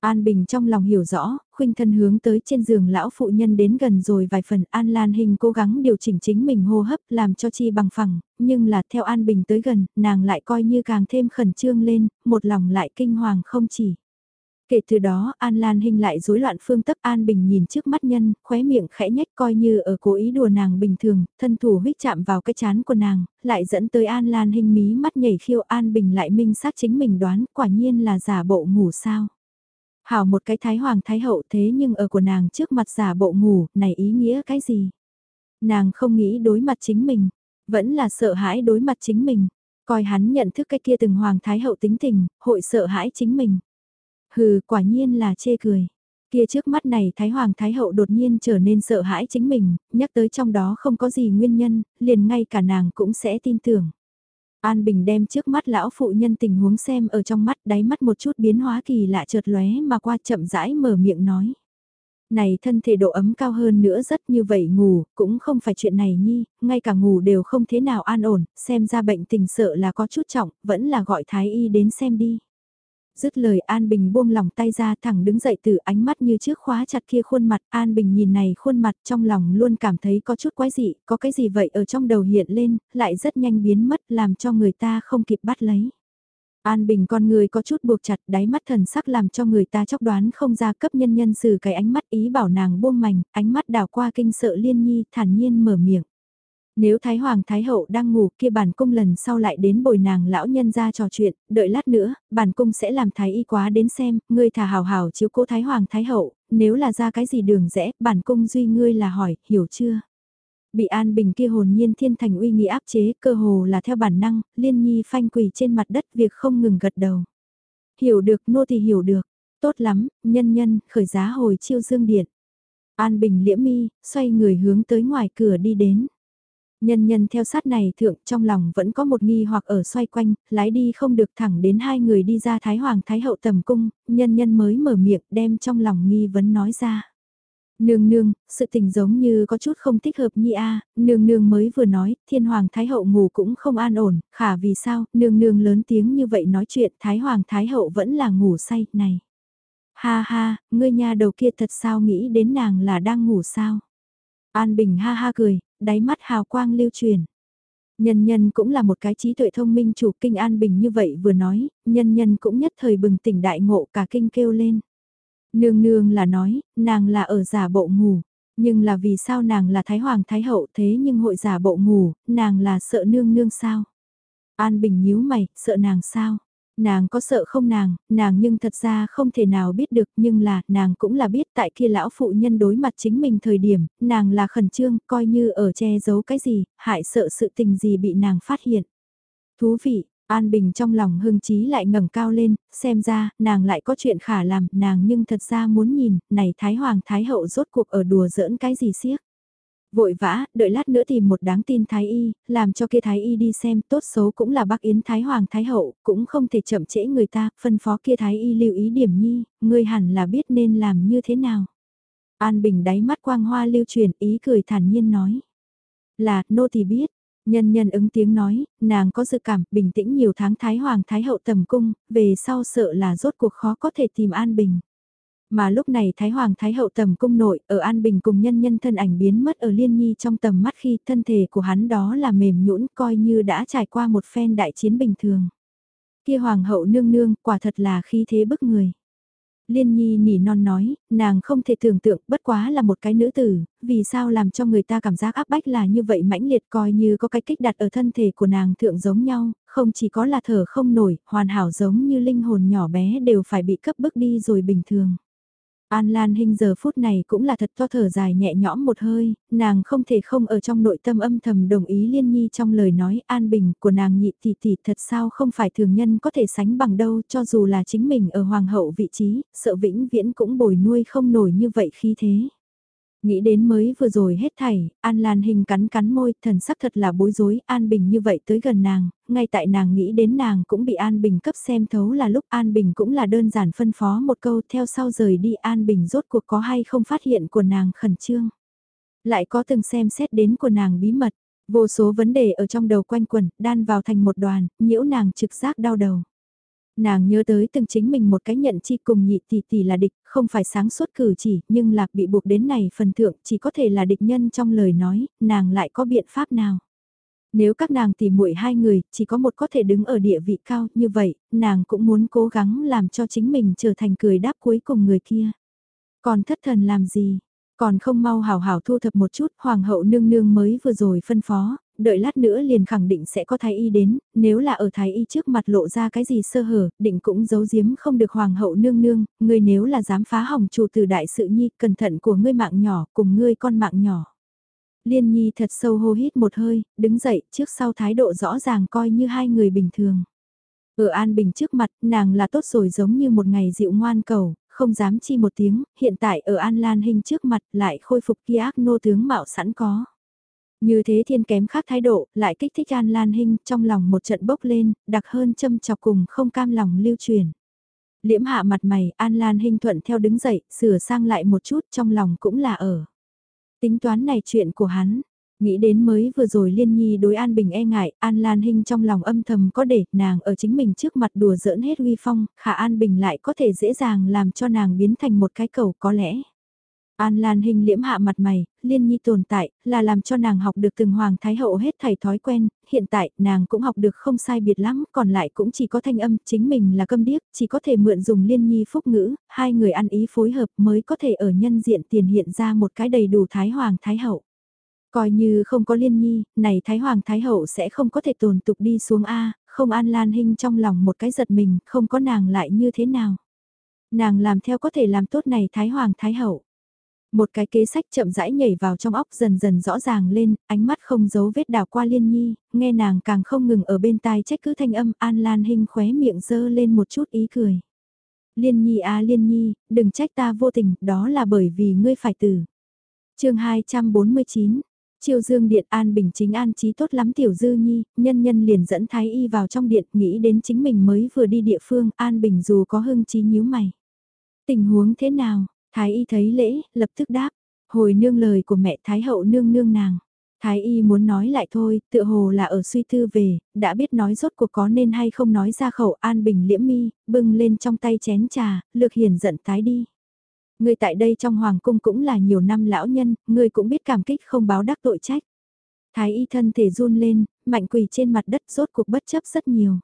An Bình trong lòng hiểu rõ, khuynh thân hướng tới trên giường lão phụ nhân đến gần rồi vài phần An Lan Hình cố gắng điều chỉnh chính mình hô hấp làm cho chi bằng phẳng, nhưng là theo An Bình tới gần, nàng lại coi như càng thêm khẩn trương lên, một lòng lại kinh hoàng không chỉ. Kể từ đó An Lan Hinh lại rối loạn phương tấp An Bình nhìn trước mắt nhân, khóe miệng khẽ nhách coi như ở cố ý đùa nàng bình thường, thân thủ huyết chạm vào cái chán của nàng, lại dẫn tới An Lan Hinh mí mắt nhảy khiêu An Bình lại minh xác chính mình đoán quả nhiên là giả bộ ngủ sao. Hảo một cái thái hoàng thái hậu thế nhưng ở của nàng trước mặt giả bộ ngủ, này ý nghĩa cái gì? Nàng không nghĩ đối mặt chính mình, vẫn là sợ hãi đối mặt chính mình, coi hắn nhận thức cái kia từng hoàng thái hậu tính tình, hội sợ hãi chính mình. Hừ, quả nhiên là chê cười. Kia trước mắt này Thái Hoàng Thái Hậu đột nhiên trở nên sợ hãi chính mình, nhắc tới trong đó không có gì nguyên nhân, liền ngay cả nàng cũng sẽ tin tưởng. An Bình đem trước mắt lão phụ nhân tình huống xem ở trong mắt đáy mắt một chút biến hóa kỳ lạ chợt lóe mà qua chậm rãi mở miệng nói. Này thân thể độ ấm cao hơn nữa rất như vậy ngủ, cũng không phải chuyện này nhi, ngay cả ngủ đều không thế nào an ổn, xem ra bệnh tình sợ là có chút trọng, vẫn là gọi thái y đến xem đi. Dứt lời An Bình buông lòng tay ra thẳng đứng dậy từ ánh mắt như trước khóa chặt kia khuôn mặt. An Bình nhìn này khuôn mặt trong lòng luôn cảm thấy có chút quái dị, có cái gì vậy ở trong đầu hiện lên, lại rất nhanh biến mất làm cho người ta không kịp bắt lấy. An Bình con người có chút buộc chặt đáy mắt thần sắc làm cho người ta chóc đoán không ra cấp nhân nhân xử cái ánh mắt ý bảo nàng buông mảnh, ánh mắt đảo qua kinh sợ liên nhi thản nhiên mở miệng. Nếu Thái Hoàng Thái Hậu đang ngủ kia bản cung lần sau lại đến bồi nàng lão nhân ra trò chuyện, đợi lát nữa, bản cung sẽ làm Thái Y quá đến xem, ngươi thả hào hào chiếu cố Thái Hoàng Thái Hậu, nếu là ra cái gì đường rẽ, bản cung duy ngươi là hỏi, hiểu chưa? Bị An Bình kia hồn nhiên thiên thành uy nghi áp chế, cơ hồ là theo bản năng, liên nhi phanh quỳ trên mặt đất việc không ngừng gật đầu. Hiểu được, nô thì hiểu được, tốt lắm, nhân nhân, khởi giá hồi chiêu dương điện. An Bình liễm mi, xoay người hướng tới ngoài cửa đi đến. Nhân nhân theo sát này thượng trong lòng vẫn có một nghi hoặc ở xoay quanh, lái đi không được thẳng đến hai người đi ra Thái Hoàng Thái Hậu tầm cung, nhân nhân mới mở miệng đem trong lòng nghi vấn nói ra. Nương nương, sự tình giống như có chút không thích hợp nhi a nương nương mới vừa nói, thiên hoàng thái hậu ngủ cũng không an ổn, khả vì sao, nương nương lớn tiếng như vậy nói chuyện, thái hoàng thái hậu vẫn là ngủ say, này. Ha ha, ngươi nhà đầu kia thật sao nghĩ đến nàng là đang ngủ sao? An Bình ha ha cười, đáy mắt hào quang lưu truyền. Nhân nhân cũng là một cái trí tuệ thông minh chủ kinh An Bình như vậy vừa nói, nhân nhân cũng nhất thời bừng tỉnh đại ngộ cả kinh kêu lên. Nương nương là nói, nàng là ở giả bộ ngủ, nhưng là vì sao nàng là Thái Hoàng Thái Hậu thế nhưng hội giả bộ ngủ, nàng là sợ nương nương sao? An Bình nhíu mày, sợ nàng sao? Nàng có sợ không nàng, nàng nhưng thật ra không thể nào biết được nhưng là nàng cũng là biết tại kia lão phụ nhân đối mặt chính mình thời điểm, nàng là khẩn trương, coi như ở che giấu cái gì, hại sợ sự tình gì bị nàng phát hiện. Thú vị, An Bình trong lòng hưng trí lại ngẩng cao lên, xem ra, nàng lại có chuyện khả làm, nàng nhưng thật ra muốn nhìn, này Thái Hoàng Thái Hậu rốt cuộc ở đùa giỡn cái gì siếc. Vội vã, đợi lát nữa tìm một đáng tin Thái Y, làm cho kia Thái Y đi xem tốt xấu cũng là bác Yến Thái Hoàng Thái Hậu, cũng không thể chậm trễ người ta, phân phó kia Thái Y lưu ý điểm nhi, người hẳn là biết nên làm như thế nào. An Bình đáy mắt quang hoa lưu truyền ý cười thản nhiên nói. Là, nô thì biết, Nhân nhân ứng tiếng nói, nàng có dự cảm, bình tĩnh nhiều tháng Thái Hoàng Thái Hậu tầm cung, về sau sợ là rốt cuộc khó có thể tìm An Bình. Mà lúc này Thái Hoàng Thái Hậu tầm cung nội, ở An Bình cùng nhân nhân thân ảnh biến mất ở Liên Nhi trong tầm mắt khi thân thể của hắn đó là mềm nhũn coi như đã trải qua một phen đại chiến bình thường. Kia Hoàng hậu nương nương, quả thật là khí thế bức người. Liên Nhi nỉ non nói, nàng không thể tưởng tượng bất quá là một cái nữ tử, vì sao làm cho người ta cảm giác áp bách là như vậy mãnh liệt coi như có cái kích đặt ở thân thể của nàng thượng giống nhau, không chỉ có là thở không nổi, hoàn hảo giống như linh hồn nhỏ bé đều phải bị cấp bức đi rồi bình thường. An Lan Hinh giờ phút này cũng là thật to thở dài nhẹ nhõm một hơi, nàng không thể không ở trong nội tâm âm thầm đồng ý Liên Nhi trong lời nói an bình của nàng nhị tỷ tỷ thật sao không phải thường nhân có thể sánh bằng đâu cho dù là chính mình ở hoàng hậu vị trí, sợ vĩnh viễn cũng bồi nuôi không nổi như vậy khi thế. Nghĩ đến mới vừa rồi hết thảy, An Lan Hình cắn cắn môi, thần sắc thật là bối rối, An Bình như vậy tới gần nàng, ngay tại nàng nghĩ đến nàng cũng bị An Bình cấp xem thấu là lúc An Bình cũng là đơn giản phân phó một câu theo sau rời đi An Bình rốt cuộc có hay không phát hiện của nàng khẩn trương. Lại có từng xem xét đến của nàng bí mật, vô số vấn đề ở trong đầu quanh quẩn, đan vào thành một đoàn, nhiễu nàng trực giác đau đầu. Nàng nhớ tới từng chính mình một cái nhận chi cùng nhị tỷ tỷ là địch, không phải sáng suốt cử chỉ, nhưng lạc bị buộc đến này phần thượng chỉ có thể là địch nhân trong lời nói, nàng lại có biện pháp nào. Nếu các nàng tỷ muội hai người, chỉ có một có thể đứng ở địa vị cao như vậy, nàng cũng muốn cố gắng làm cho chính mình trở thành cười đáp cuối cùng người kia. Còn thất thần làm gì? Còn không mau hào hào thu thập một chút, hoàng hậu nương nương mới vừa rồi phân phó, đợi lát nữa liền khẳng định sẽ có thái y đến, nếu là ở thái y trước mặt lộ ra cái gì sơ hở, định cũng giấu giếm không được hoàng hậu nương nương, ngươi nếu là dám phá hỏng chủ từ đại sự nhi, cẩn thận của ngươi mạng nhỏ, cùng ngươi con mạng nhỏ. Liên nhi thật sâu hô hít một hơi, đứng dậy, trước sau thái độ rõ ràng coi như hai người bình thường. Ở An Bình trước mặt, nàng là tốt rồi giống như một ngày dịu ngoan cầu, không dám chi một tiếng, hiện tại ở An Lan Hinh trước mặt lại khôi phục kia ác nô tướng mạo sẵn có. Như thế thiên kém khác thái độ, lại kích thích An Lan Hinh trong lòng một trận bốc lên, đặc hơn châm chọc cùng không cam lòng lưu truyền. Liễm hạ mặt mày, An Lan Hinh thuận theo đứng dậy, sửa sang lại một chút trong lòng cũng là ở. Tính toán này chuyện của hắn, nghĩ đến mới vừa rồi Liên Nhi đối An Bình e ngại, An Lan Hinh trong lòng âm thầm có để nàng ở chính mình trước mặt đùa giỡn hết uy phong, khả An Bình lại có thể dễ dàng làm cho nàng biến thành một cái cầu có lẽ. An Lan Hinh liễm hạ mặt mày, liên nhi tồn tại, là làm cho nàng học được từng hoàng thái hậu hết thảy thói quen, hiện tại nàng cũng học được không sai biệt lắm, còn lại cũng chỉ có thanh âm, chính mình là câm điếc, chỉ có thể mượn dùng liên nhi phúc ngữ, hai người ăn ý phối hợp mới có thể ở nhân diện tiền hiện ra một cái đầy đủ thái hoàng thái hậu. Coi như không có liên nhi, này thái hoàng thái hậu sẽ không có thể tồn tục đi xuống A, không An Lan Hinh trong lòng một cái giật mình, không có nàng lại như thế nào. Nàng làm theo có thể làm tốt này thái hoàng thái hậu một cái kế sách chậm rãi nhảy vào trong óc dần dần rõ ràng lên, ánh mắt không giấu vết đào qua liên nhi, nghe nàng càng không ngừng ở bên tai trách cứ thanh âm an lan hình khóe miệng dơ lên một chút ý cười. Liên nhi à liên nhi, đừng trách ta vô tình, đó là bởi vì ngươi phải tử. chương 249 Triều Dương Điện An Bình chính an trí tốt lắm Tiểu Dư Nhi, nhân nhân liền dẫn Thái Y vào trong điện nghĩ đến chính mình mới vừa đi địa phương An Bình dù có hưng trí nhíu mày. Tình huống thế nào, Thái y thấy lễ, lập tức đáp, Hồi nương lời của mẹ Thái hậu nương nương nàng. Thái y muốn nói lại thôi, tựa hồ là ở suy tư về, đã biết nói rốt cuộc có nên hay không nói ra khẩu an bình liễm mi, bưng lên trong tay chén trà, lược hiền giận tái đi. Người tại đây trong hoàng cung cũng là nhiều năm lão nhân, người cũng biết cảm kích không báo đắc tội trách. Thái y thân thể run lên, mạnh quỳ trên mặt đất rốt cuộc bất chấp rất nhiều.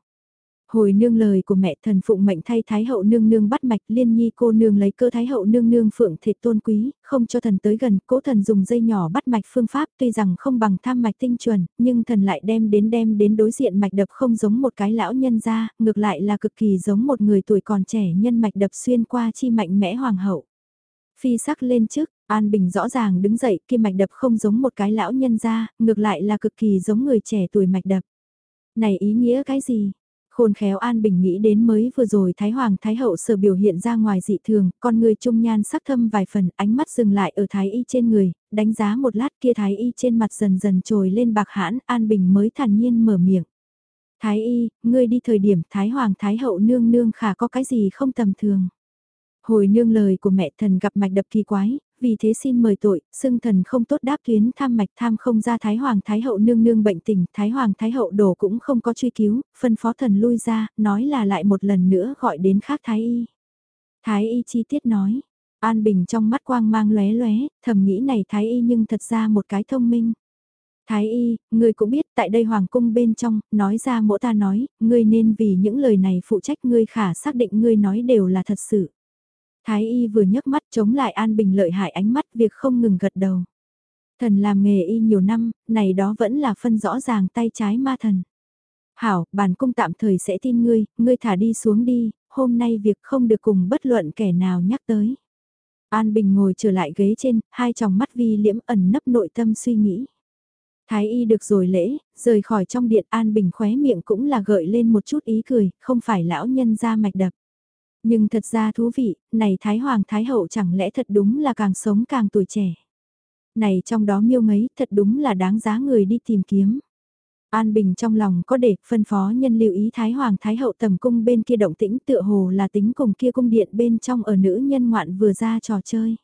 Hồi nương lời của mẹ thần phụng mệnh thay Thái hậu nương nương bắt mạch liên nhi cô nương lấy cơ Thái hậu nương nương phượng thịt tôn quý, không cho thần tới gần, cố thần dùng dây nhỏ bắt mạch phương pháp tuy rằng không bằng tham mạch tinh chuẩn, nhưng thần lại đem đến đem đến đối diện mạch đập không giống một cái lão nhân ra, ngược lại là cực kỳ giống một người tuổi còn trẻ nhân mạch đập xuyên qua chi mạnh mẽ hoàng hậu. Phi sắc lên trước, An Bình rõ ràng đứng dậy, kim mạch đập không giống một cái lão nhân ra, ngược lại là cực kỳ giống người trẻ tuổi mạch đập. Này ý nghĩa cái gì? Khôn khéo An Bình nghĩ đến mới vừa rồi Thái Hoàng Thái Hậu sở biểu hiện ra ngoài dị thường, con người trung nhan sắc thâm vài phần, ánh mắt dừng lại ở Thái Y trên người, đánh giá một lát kia Thái Y trên mặt dần dần trồi lên bạc hãn, An Bình mới thản nhiên mở miệng. Thái Y, ngươi đi thời điểm Thái Hoàng Thái Hậu nương nương khả có cái gì không tầm thường. Hồi nương lời của mẹ thần gặp mạch đập kỳ quái, vì thế xin mời tội, xưng thần không tốt đáp tuyến tham mạch tham không ra Thái Hoàng Thái Hậu nương nương bệnh tình, Thái Hoàng Thái Hậu đổ cũng không có truy cứu, phân phó thần lui ra, nói là lại một lần nữa gọi đến khác Thái Y. Thái Y chi tiết nói, An Bình trong mắt quang mang lóe lóe, thầm nghĩ này Thái Y nhưng thật ra một cái thông minh. Thái Y, ngươi cũng biết tại đây Hoàng cung bên trong, nói ra mỗ ta nói, ngươi nên vì những lời này phụ trách ngươi khả xác định ngươi nói đều là thật sự. Thái y vừa nhấc mắt chống lại An Bình lợi hại ánh mắt việc không ngừng gật đầu. Thần làm nghề y nhiều năm, này đó vẫn là phân rõ ràng tay trái ma thần. Hảo, bản cung tạm thời sẽ tin ngươi, ngươi thả đi xuống đi, hôm nay việc không được cùng bất luận kẻ nào nhắc tới. An Bình ngồi trở lại ghế trên, hai tròng mắt vi liễm ẩn nấp nội tâm suy nghĩ. Thái y được rồi lễ, rời khỏi trong điện An Bình khóe miệng cũng là gợi lên một chút ý cười, không phải lão nhân ra mạch đập. Nhưng thật ra thú vị, này Thái Hoàng Thái Hậu chẳng lẽ thật đúng là càng sống càng tuổi trẻ. Này trong đó miêu ngấy thật đúng là đáng giá người đi tìm kiếm. An Bình trong lòng có để phân phó nhân lưu ý Thái Hoàng Thái Hậu tầm cung bên kia động tĩnh tựa hồ là tính cùng kia cung điện bên trong ở nữ nhân ngoạn vừa ra trò chơi.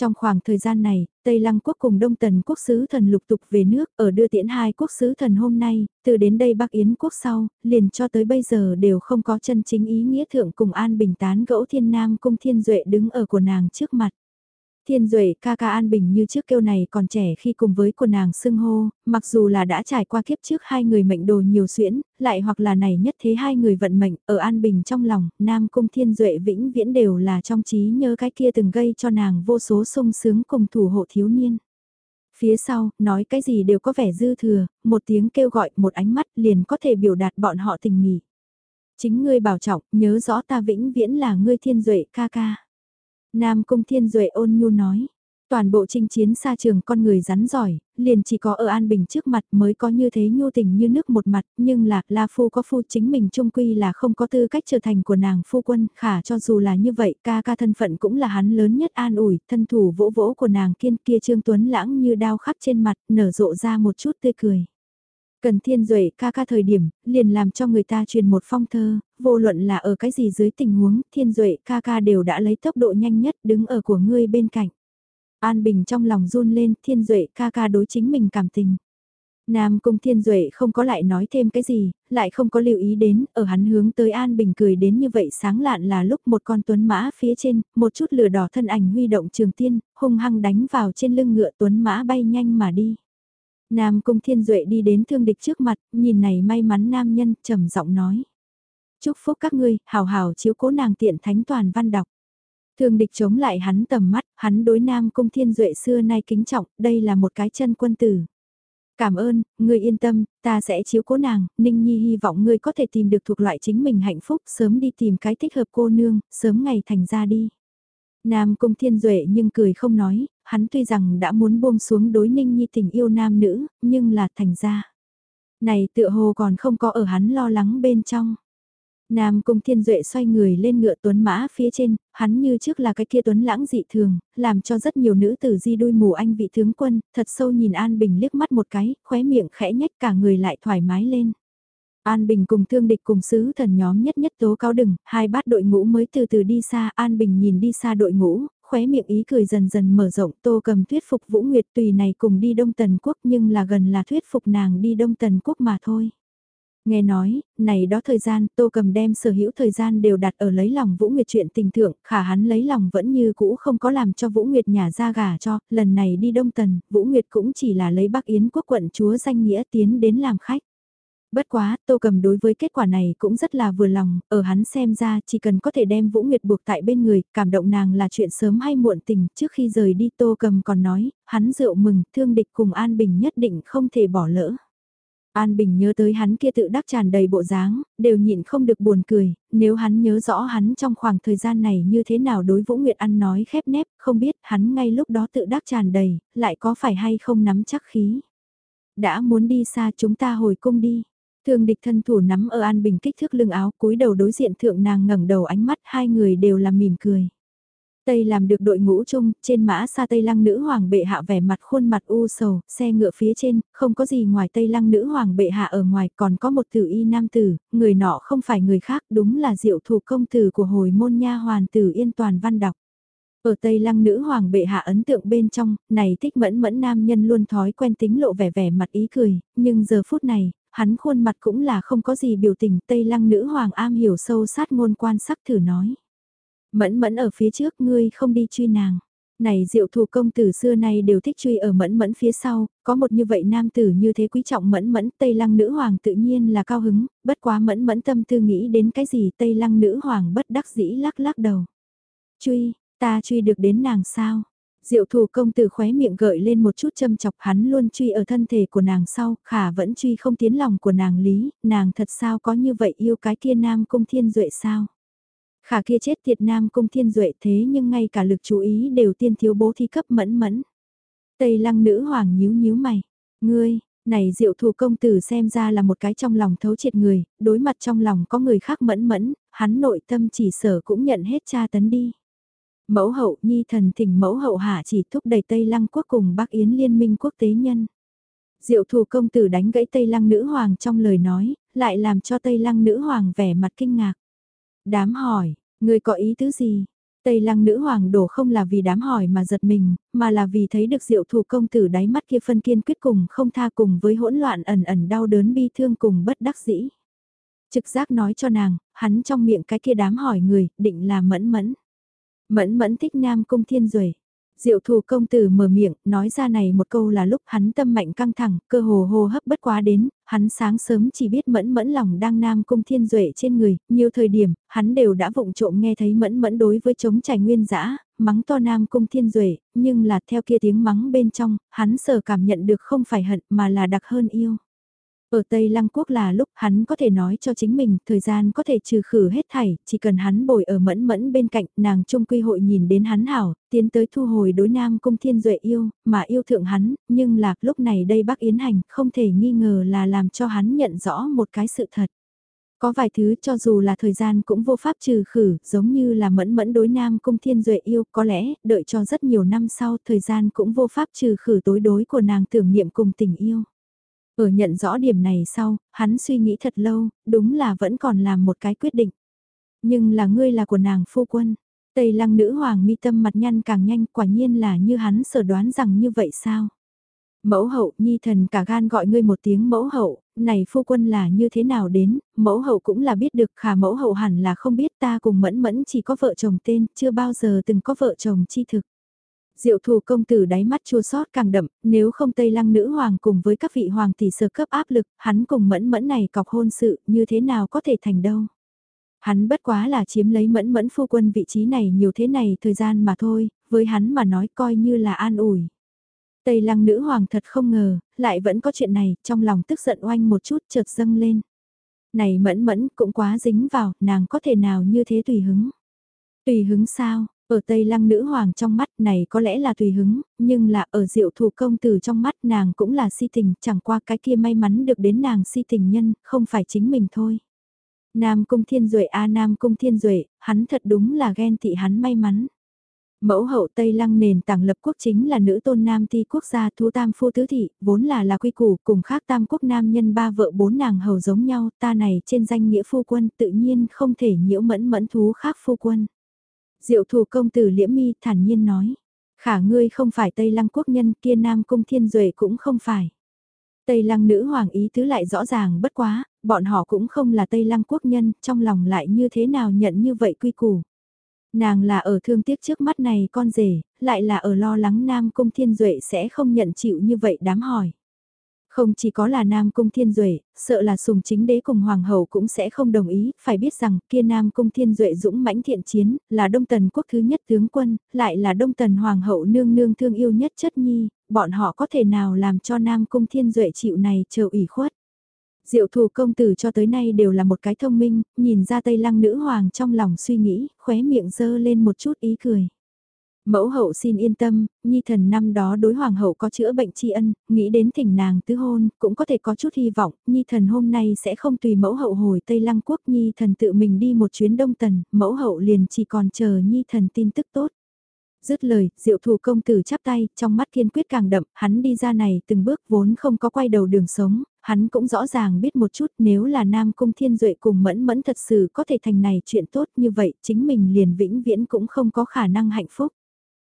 Trong khoảng thời gian này, Tây Lăng quốc cùng Đông Tần quốc sứ thần lục tục về nước ở đưa tiễn hai quốc sứ thần hôm nay, từ đến đây Bắc Yến quốc sau, liền cho tới bây giờ đều không có chân chính ý nghĩa thượng cùng An Bình tán gẫu thiên nam cung thiên duệ đứng ở của nàng trước mặt. Thiên Duệ ca ca An Bình như trước kêu này còn trẻ khi cùng với của nàng xưng hô, mặc dù là đã trải qua kiếp trước hai người mệnh đồ nhiều xuyễn, lại hoặc là này nhất thế hai người vận mệnh ở An Bình trong lòng, Nam Cung Thiên Duệ vĩnh viễn đều là trong trí nhớ cái kia từng gây cho nàng vô số sung sướng cùng thủ hộ thiếu niên. Phía sau, nói cái gì đều có vẻ dư thừa, một tiếng kêu gọi, một ánh mắt liền có thể biểu đạt bọn họ tình nghỉ. Chính ngươi bảo trọng, nhớ rõ ta vĩnh viễn là ngươi Thiên Duệ ca ca. Nam Cung Thiên Duệ ôn nhu nói. Toàn bộ chinh chiến xa trường con người rắn giỏi, liền chỉ có ở An Bình trước mặt mới có như thế nhu tình như nước một mặt, nhưng là La Phu có phu chính mình trung quy là không có tư cách trở thành của nàng phu quân, khả cho dù là như vậy ca ca thân phận cũng là hắn lớn nhất an ủi, thân thủ vỗ vỗ của nàng kiên kia Trương Tuấn lãng như đao khắc trên mặt, nở rộ ra một chút tươi cười. Cần thiên duệ ca ca thời điểm, liền làm cho người ta truyền một phong thơ, vô luận là ở cái gì dưới tình huống, thiên duệ ca ca đều đã lấy tốc độ nhanh nhất đứng ở của ngươi bên cạnh. An Bình trong lòng run lên, thiên duệ ca ca đối chính mình cảm tình. Nam Cung Thiên Duệ không có lại nói thêm cái gì, lại không có lưu ý đến, ở hắn hướng tới An Bình cười đến như vậy sáng lạn là lúc một con tuấn mã phía trên, một chút lửa đỏ thân ảnh huy động trường tiên, hung hăng đánh vào trên lưng ngựa tuấn mã bay nhanh mà đi. Nam Cung Thiên Duệ đi đến thương địch trước mặt, nhìn này may mắn nam nhân, trầm giọng nói. Chúc phúc các ngươi, hào hào chiếu cố nàng tiện thánh toàn văn đọc. Thương địch chống lại hắn tầm mắt, hắn đối Nam Cung Thiên Duệ xưa nay kính trọng, đây là một cái chân quân tử. Cảm ơn, ngươi yên tâm, ta sẽ chiếu cố nàng, Ninh Nhi hy vọng ngươi có thể tìm được thuộc loại chính mình hạnh phúc, sớm đi tìm cái thích hợp cô nương, sớm ngày thành ra đi. Nam Cung Thiên Duệ nhưng cười không nói, hắn tuy rằng đã muốn buông xuống đối ninh nhi tình yêu nam nữ, nhưng là thành ra. Này tựa hồ còn không có ở hắn lo lắng bên trong. Nam Cung Thiên Duệ xoay người lên ngựa tuấn mã phía trên, hắn như trước là cái kia tuấn lãng dị thường, làm cho rất nhiều nữ tử di đôi mù anh vị tướng quân, thật sâu nhìn An Bình liếc mắt một cái, khóe miệng khẽ nhách cả người lại thoải mái lên. An Bình cùng thương địch cùng sứ thần nhóm nhất nhất tố cáo đừng, hai bát đội ngũ mới từ từ đi xa, An Bình nhìn đi xa đội ngũ, khóe miệng ý cười dần dần mở rộng tô cầm thuyết phục Vũ Nguyệt tùy này cùng đi Đông Tần Quốc nhưng là gần là thuyết phục nàng đi Đông Tần Quốc mà thôi. Nghe nói, này đó thời gian, Tô Cầm đem sở hữu thời gian đều đặt ở lấy lòng Vũ Nguyệt chuyện tình thượng, khả hắn lấy lòng vẫn như cũ không có làm cho Vũ Nguyệt nhà ra gà cho, lần này đi Đông Tần, Vũ Nguyệt cũng chỉ là lấy Bắc Yến quốc quận chúa danh nghĩa tiến đến làm khách. Bất quá, Tô Cầm đối với kết quả này cũng rất là vừa lòng, ở hắn xem ra chỉ cần có thể đem Vũ Nguyệt buộc tại bên người, cảm động nàng là chuyện sớm hay muộn tình, trước khi rời đi Tô Cầm còn nói, hắn rượu mừng, thương địch cùng An Bình nhất định không thể bỏ lỡ. An Bình nhớ tới hắn kia tự đắc tràn đầy bộ dáng, đều nhịn không được buồn cười, nếu hắn nhớ rõ hắn trong khoảng thời gian này như thế nào đối Vũ Nguyệt ăn nói khép nép, không biết hắn ngay lúc đó tự đắc tràn đầy, lại có phải hay không nắm chắc khí. Đã muốn đi xa chúng ta hồi cung đi. Thương địch thân thủ nắm ở An Bình kích thước lưng áo cúi đầu đối diện thượng nàng ngẩng đầu ánh mắt hai người đều là mỉm cười. Tây làm được đội ngũ chung, trên mã xa Tây lăng nữ hoàng bệ hạ vẻ mặt khuôn mặt u sầu, xe ngựa phía trên, không có gì ngoài Tây lăng nữ hoàng bệ hạ ở ngoài còn có một tử y nam tử, người nọ không phải người khác đúng là diệu thủ công tử của hồi môn nha hoàn tử yên toàn văn đọc. Ở Tây Lăng nữ hoàng bệ hạ ấn tượng bên trong, này thích mẫn mẫn nam nhân luôn thói quen tính lộ vẻ vẻ mặt ý cười, nhưng giờ phút này, hắn khuôn mặt cũng là không có gì biểu tình Tây Lăng nữ hoàng am hiểu sâu sát ngôn quan sắc thử nói. Mẫn mẫn ở phía trước ngươi không đi truy nàng. Này diệu thù công tử xưa nay đều thích truy ở mẫn mẫn phía sau, có một như vậy nam tử như thế quý trọng mẫn mẫn Tây Lăng nữ hoàng tự nhiên là cao hứng, bất quá mẫn mẫn tâm tư nghĩ đến cái gì Tây Lăng nữ hoàng bất đắc dĩ lắc lắc đầu. Truy, ta truy được đến nàng sao? Diệu thủ công tử khóe miệng gợi lên một chút châm chọc hắn luôn truy ở thân thể của nàng sau, khả vẫn truy không tiến lòng của nàng lý, nàng thật sao có như vậy yêu cái kia nam cung thiên duệ sao? Khả kia chết tiệt nam cung thiên duệ thế nhưng ngay cả lực chú ý đều tiên thiếu bố thi cấp mẫn mẫn. Tây lăng nữ hoàng nhíu nhíu mày. Ngươi, này diệu thủ công tử xem ra là một cái trong lòng thấu triệt người, đối mặt trong lòng có người khác mẫn mẫn, hắn nội tâm chỉ sở cũng nhận hết tra tấn đi. Mẫu hậu nhi thần thỉnh mẫu hậu hạ chỉ thúc đẩy Tây Lăng quốc cùng Bắc Yến liên minh quốc tế nhân. Diệu thủ công tử đánh gãy Tây Lăng nữ hoàng trong lời nói, lại làm cho Tây Lăng nữ hoàng vẻ mặt kinh ngạc. Đám hỏi, người có ý tứ gì? Tây lăng nữ hoàng đổ không là vì đám hỏi mà giật mình, mà là vì thấy được diệu thủ công tử đáy mắt kia phân kiên quyết cùng không tha cùng với hỗn loạn ẩn ẩn đau đớn bi thương cùng bất đắc dĩ. Trực giác nói cho nàng, hắn trong miệng cái kia đám hỏi người, định là mẫn mẫn. Mẫn mẫn thích nam cung thiên duệ Diệu thù công tử mở miệng, nói ra này một câu là lúc hắn tâm mạnh căng thẳng, cơ hồ hô hấp bất quá đến, hắn sáng sớm chỉ biết mẫn mẫn lòng đang nam cung thiên duệ trên người, nhiều thời điểm, hắn đều đã vụng trộm nghe thấy mẫn mẫn đối với chống trải nguyên dã mắng to nam cung thiên duệ nhưng là theo kia tiếng mắng bên trong, hắn sở cảm nhận được không phải hận mà là đặc hơn yêu. Ở Tây Lăng Quốc là lúc hắn có thể nói cho chính mình, thời gian có thể trừ khử hết thảy, chỉ cần hắn bồi ở mẫn mẫn bên cạnh, nàng trung quy hội nhìn đến hắn hảo, tiến tới thu hồi đối nam cung thiên duệ yêu, mà yêu thượng hắn, nhưng là lúc này đây bác Yến Hành không thể nghi ngờ là làm cho hắn nhận rõ một cái sự thật. Có vài thứ cho dù là thời gian cũng vô pháp trừ khử, giống như là mẫn mẫn đối nam cung thiên duệ yêu, có lẽ, đợi cho rất nhiều năm sau, thời gian cũng vô pháp trừ khử tối đối của nàng tưởng niệm cùng tình yêu. Ở nhận rõ điểm này sau, hắn suy nghĩ thật lâu, đúng là vẫn còn làm một cái quyết định. Nhưng là ngươi là của nàng phu quân. Tây lăng nữ hoàng mi tâm mặt nhăn càng nhanh quả nhiên là như hắn sở đoán rằng như vậy sao? Mẫu hậu, nhi thần cả gan gọi ngươi một tiếng mẫu hậu, này phu quân là như thế nào đến, mẫu hậu cũng là biết được khả mẫu hậu hẳn là không biết ta cùng mẫn mẫn chỉ có vợ chồng tên, chưa bao giờ từng có vợ chồng chi thực. Diệu thù công tử đáy mắt chua sót càng đậm, nếu không Tây Lăng nữ hoàng cùng với các vị hoàng tỷ sơ cấp áp lực, hắn cùng mẫn mẫn này cọc hôn sự, như thế nào có thể thành đâu. Hắn bất quá là chiếm lấy mẫn mẫn phu quân vị trí này nhiều thế này thời gian mà thôi, với hắn mà nói coi như là an ủi. Tây Lăng nữ hoàng thật không ngờ, lại vẫn có chuyện này, trong lòng tức giận oanh một chút chợt dâng lên. Này mẫn mẫn cũng quá dính vào, nàng có thể nào như thế tùy hứng. Tùy hứng sao, ở Tây Lăng nữ hoàng trong mắt này có lẽ là tùy hứng, nhưng là ở diệu thủ công tử trong mắt nàng cũng là si tình, chẳng qua cái kia may mắn được đến nàng si tình nhân, không phải chính mình thôi. Nam Cung Thiên Duệ a Nam Cung Thiên Duệ, hắn thật đúng là ghen tị hắn may mắn. Mẫu hậu Tây Lăng nền tảng lập quốc chính là nữ tôn nam thi quốc gia thu tam phu tứ thị, vốn là là quy củ, cùng khác tam quốc nam nhân ba vợ bốn nàng hầu giống nhau, ta này trên danh nghĩa phu quân tự nhiên không thể nhiễu mẫn mẫn thú khác phu quân. Diệu thủ công tử liễm mi thản nhiên nói. Khả ngươi không phải Tây Lăng quốc nhân kia Nam Cung Thiên Duệ cũng không phải. Tây Lăng nữ hoàng ý tứ lại rõ ràng bất quá, bọn họ cũng không là Tây Lăng quốc nhân, trong lòng lại như thế nào nhận như vậy quy củ. Nàng là ở thương tiếc trước mắt này con rể, lại là ở lo lắng Nam Cung Thiên Duệ sẽ không nhận chịu như vậy đám hỏi. Không chỉ có là Nam Cung Thiên Duệ, sợ là sùng chính đế cùng Hoàng hậu cũng sẽ không đồng ý, phải biết rằng kia Nam Cung Thiên Duệ dũng mãnh thiện chiến, là Đông Tần quốc thứ nhất tướng quân, lại là Đông Tần Hoàng hậu nương nương thương yêu nhất chất nhi, bọn họ có thể nào làm cho Nam Cung Thiên Duệ chịu này chờ ủy khuất. Diệu thủ công tử cho tới nay đều là một cái thông minh, nhìn ra Tây Lăng nữ hoàng trong lòng suy nghĩ, khóe miệng dơ lên một chút ý cười. Mẫu hậu xin yên tâm, nhi thần năm đó đối hoàng hậu có chữa bệnh tri ân, nghĩ đến thỉnh nàng tứ hôn, cũng có thể có chút hy vọng, nhi thần hôm nay sẽ không tùy mẫu hậu hồi Tây Lăng Quốc nhi thần tự mình đi một chuyến đông tần, mẫu hậu liền chỉ còn chờ nhi thần tin tức tốt. Dứt lời, diệu thủ công tử chắp tay, trong mắt kiên quyết càng đậm, hắn đi ra này từng bước vốn không có quay đầu đường sống, hắn cũng rõ ràng biết một chút nếu là Nam Cung Thiên Duệ cùng mẫn mẫn thật sự có thể thành này chuyện tốt như vậy, chính mình liền vĩnh viễn cũng không có khả năng hạnh phúc.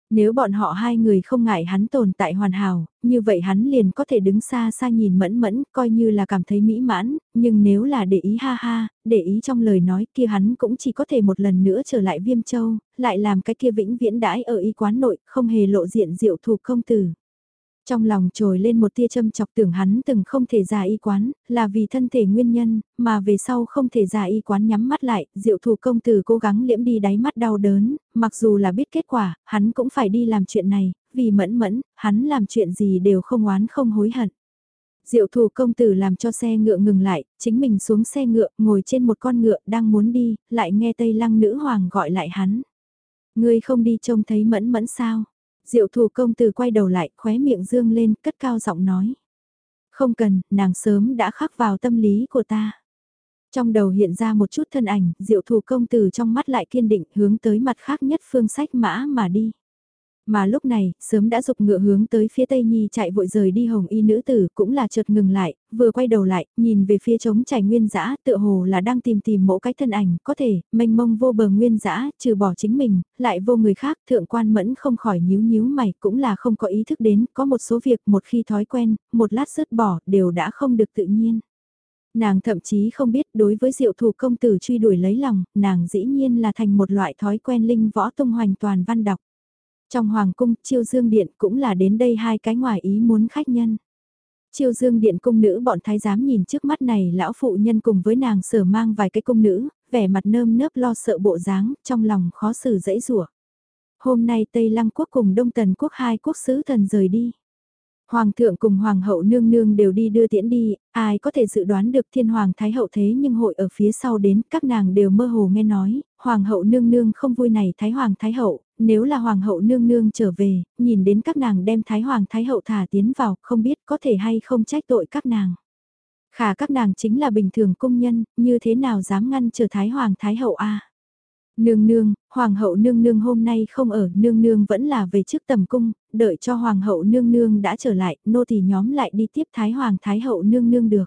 Nếu bọn họ hai người không ngại hắn tồn tại hoàn hảo, như vậy hắn liền có thể đứng xa xa nhìn mẫn mẫn, coi như là cảm thấy mỹ mãn, nhưng nếu là để ý ha ha, để ý trong lời nói kia hắn cũng chỉ có thể một lần nữa trở lại viêm châu, lại làm cái kia vĩnh viễn đãi ở y quán nội, không hề lộ diện diệu thủ công tử. Trong lòng trồi lên một tia châm chọc tưởng hắn từng không thể ra y quán, là vì thân thể nguyên nhân, mà về sau không thể ra y quán nhắm mắt lại, diệu thủ công tử cố gắng liễm đi đáy mắt đau đớn, mặc dù là biết kết quả, hắn cũng phải đi làm chuyện này, vì mẫn mẫn, hắn làm chuyện gì đều không oán không hối hận. Diệu thủ công tử làm cho xe ngựa ngừng lại, chính mình xuống xe ngựa, ngồi trên một con ngựa đang muốn đi, lại nghe Tây Lăng nữ hoàng gọi lại hắn. Ngươi không đi trông thấy mẫn mẫn sao? Diệu thủ công tử quay đầu lại, khóe miệng dương lên, cất cao giọng nói. Không cần, nàng sớm đã khắc vào tâm lý của ta. Trong đầu hiện ra một chút thân ảnh, diệu thủ công tử trong mắt lại kiên định hướng tới mặt khác nhất phương sách mã mà đi. Mà lúc này, sớm đã dục ngựa hướng tới phía Tây Nhi chạy vội rời đi hồng y nữ tử cũng là chợt ngừng lại, vừa quay đầu lại, nhìn về phía trống trải nguyên dã tựa hồ là đang tìm tìm mỗi cái thân ảnh, có thể, mênh mông vô bờ nguyên dã trừ bỏ chính mình, lại vô người khác, thượng quan mẫn không khỏi nhíu nhíu mày, cũng là không có ý thức đến, có một số việc một khi thói quen, một lát dứt bỏ, đều đã không được tự nhiên. Nàng thậm chí không biết đối với diệu thủ công tử truy đuổi lấy lòng, nàng dĩ nhiên là thành một loại thói quen linh võ tung hoành toàn văn đọc. Trong Hoàng cung, Chiêu Dương Điện cũng là đến đây hai cái ngoài ý muốn khách nhân. Chiêu Dương Điện cung nữ bọn thái giám nhìn trước mắt này lão phụ nhân cùng với nàng sở mang vài cái cung nữ, vẻ mặt nơm nớp lo sợ bộ dáng, trong lòng khó xử dễ rủa. Hôm nay Tây Lăng quốc cùng Đông Tần quốc hai quốc sứ thần rời đi. Hoàng thượng cùng hoàng hậu nương nương đều đi đưa tiễn đi, ai có thể dự đoán được thiên hoàng thái hậu thế nhưng hội ở phía sau đến, các nàng đều mơ hồ nghe nói, hoàng hậu nương nương không vui này thái hoàng thái hậu, nếu là hoàng hậu nương nương trở về, nhìn đến các nàng đem thái hoàng thái hậu thả tiến vào, không biết có thể hay không trách tội các nàng. Khả các nàng chính là bình thường công nhân, như thế nào dám ngăn trở thái hoàng thái hậu a Nương nương, hoàng hậu nương nương hôm nay không ở, nương nương vẫn là về trước tầm cung, đợi cho hoàng hậu nương nương đã trở lại, nô tỳ nhóm lại đi tiếp thái hoàng thái hậu nương nương được.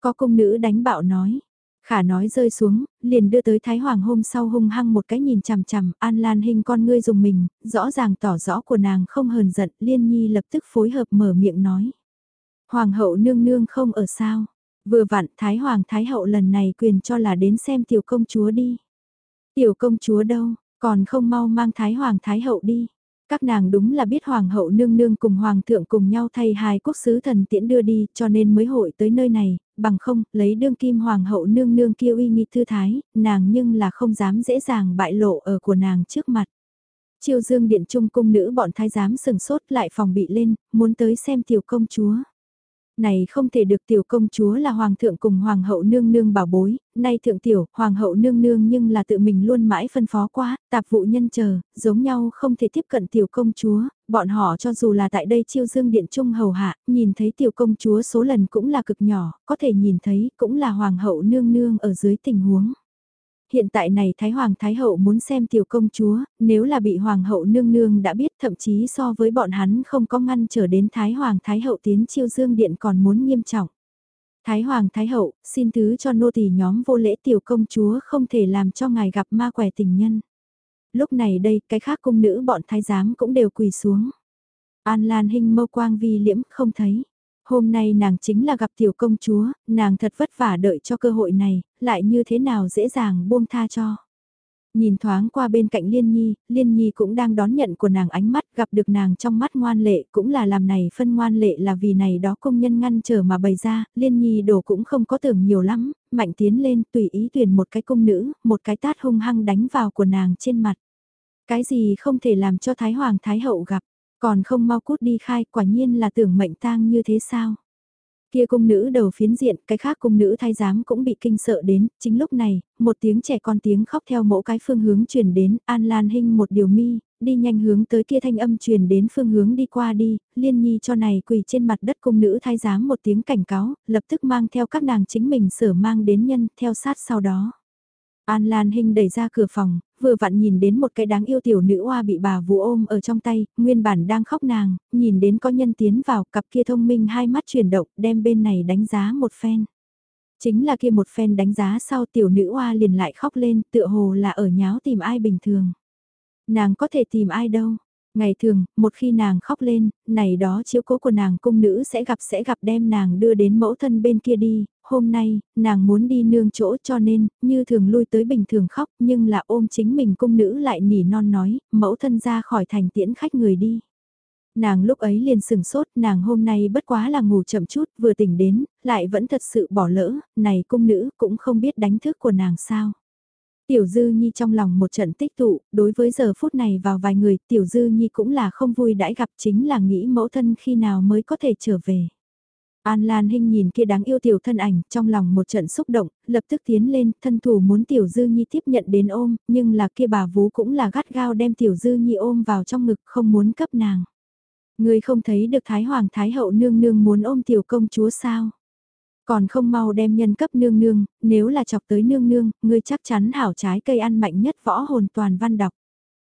Có cung nữ đánh bạo nói, khả nói rơi xuống, liền đưa tới thái hoàng hôm sau hung hăng một cái nhìn chằm chằm, an lan hình con ngươi dùng mình, rõ ràng tỏ rõ của nàng không hờn giận, liên nhi lập tức phối hợp mở miệng nói. Hoàng hậu nương nương không ở sao, vừa vặn thái hoàng thái hậu lần này quyền cho là đến xem tiểu công chúa đi. Tiểu công chúa đâu, còn không mau mang Thái Hoàng Thái Hậu đi. Các nàng đúng là biết Hoàng hậu nương nương cùng Hoàng thượng cùng nhau thay hai quốc sứ thần tiễn đưa đi cho nên mới hội tới nơi này, bằng không, lấy đương kim Hoàng hậu nương nương kia uy nghi thư thái, nàng nhưng là không dám dễ dàng bại lộ ở của nàng trước mặt. Chiêu dương điện trung cung nữ bọn thái giám sừng sốt lại phòng bị lên, muốn tới xem tiểu công chúa này không thể được tiểu công chúa là hoàng thượng cùng hoàng hậu nương nương bảo bối, nay thượng tiểu, hoàng hậu nương nương nhưng là tự mình luôn mãi phân phó quá, tạp vụ nhân chờ, giống nhau không thể tiếp cận tiểu công chúa, bọn họ cho dù là tại đây chiêu dương điện trung hầu hạ, nhìn thấy tiểu công chúa số lần cũng là cực nhỏ, có thể nhìn thấy cũng là hoàng hậu nương nương ở dưới tình huống hiện tại này Thái Hoàng Thái Hậu muốn xem tiểu công chúa, nếu là bị Hoàng hậu nương nương đã biết thậm chí so với bọn hắn không có ngăn trở đến Thái Hoàng Thái Hậu tiến chiêu dương điện còn muốn nghiêm trọng. Thái Hoàng Thái Hậu, xin thứ cho nô tỳ nhóm vô lễ tiểu công chúa không thể làm cho ngài gặp ma quẻ tình nhân. lúc này đây cái khác cung nữ bọn thái giám cũng đều quỳ xuống. An Lan Hinh mâu quang vi liễm không thấy. Hôm nay nàng chính là gặp tiểu công chúa, nàng thật vất vả đợi cho cơ hội này, lại như thế nào dễ dàng buông tha cho. Nhìn thoáng qua bên cạnh Liên Nhi, Liên Nhi cũng đang đón nhận của nàng ánh mắt gặp được nàng trong mắt ngoan lệ cũng là làm này phân ngoan lệ là vì này đó công nhân ngăn trở mà bày ra, Liên Nhi đổ cũng không có tưởng nhiều lắm, mạnh tiến lên tùy ý tuyển một cái công nữ, một cái tát hung hăng đánh vào của nàng trên mặt. Cái gì không thể làm cho Thái Hoàng Thái Hậu gặp, còn không mau cút đi khai quả nhiên là tưởng mệnh tang như thế sao. Kia cung nữ đầu phiến diện, cái khác cung nữ thay giám cũng bị kinh sợ đến, chính lúc này, một tiếng trẻ con tiếng khóc theo mỗi cái phương hướng truyền đến, An Lan Hinh một điều mi, đi nhanh hướng tới kia thanh âm truyền đến phương hướng đi qua đi, liên nhi cho này quỳ trên mặt đất cung nữ thái giám một tiếng cảnh cáo, lập tức mang theo các nàng chính mình sở mang đến nhân, theo sát sau đó. An Lan Hinh đẩy ra cửa phòng, vừa vặn nhìn đến một cái đáng yêu tiểu nữ oa bị bà vũ ôm ở trong tay, nguyên bản đang khóc nàng, nhìn đến có nhân tiến vào, cặp kia thông minh hai mắt chuyển động, đem bên này đánh giá một phen. Chính là kia một phen đánh giá sau tiểu nữ oa liền lại khóc lên, tựa hồ là ở nháo tìm ai bình thường. Nàng có thể tìm ai đâu, Ngày thường, một khi nàng khóc lên, này đó chiếu cố của nàng cung nữ sẽ gặp sẽ gặp đem nàng đưa đến mẫu thân bên kia đi, hôm nay, nàng muốn đi nương chỗ cho nên, như thường lui tới bình thường khóc nhưng là ôm chính mình cung nữ lại nỉ non nói, mẫu thân ra khỏi thành tiễn khách người đi. Nàng lúc ấy liền sừng sốt, nàng hôm nay bất quá là ngủ chậm chút, vừa tỉnh đến, lại vẫn thật sự bỏ lỡ, này cung nữ cũng không biết đánh thức của nàng sao. Tiểu Dư Nhi trong lòng một trận tích tụ, đối với giờ phút này vào vài người, Tiểu Dư Nhi cũng là không vui đãi gặp chính là nghĩ mẫu thân khi nào mới có thể trở về. An Lan Hinh nhìn kia đáng yêu tiểu thân ảnh, trong lòng một trận xúc động, lập tức tiến lên, thân thủ muốn Tiểu Dư Nhi tiếp nhận đến ôm, nhưng là kia bà vú cũng là gắt gao đem Tiểu Dư Nhi ôm vào trong ngực không muốn cấp nàng. Người không thấy được Thái Hoàng Thái Hậu nương nương muốn ôm Tiểu Công Chúa sao? Còn không mau đem nhân cấp nương nương, nếu là chọc tới nương nương, ngươi chắc chắn hảo trái cây ăn mạnh nhất võ hồn toàn văn đọc.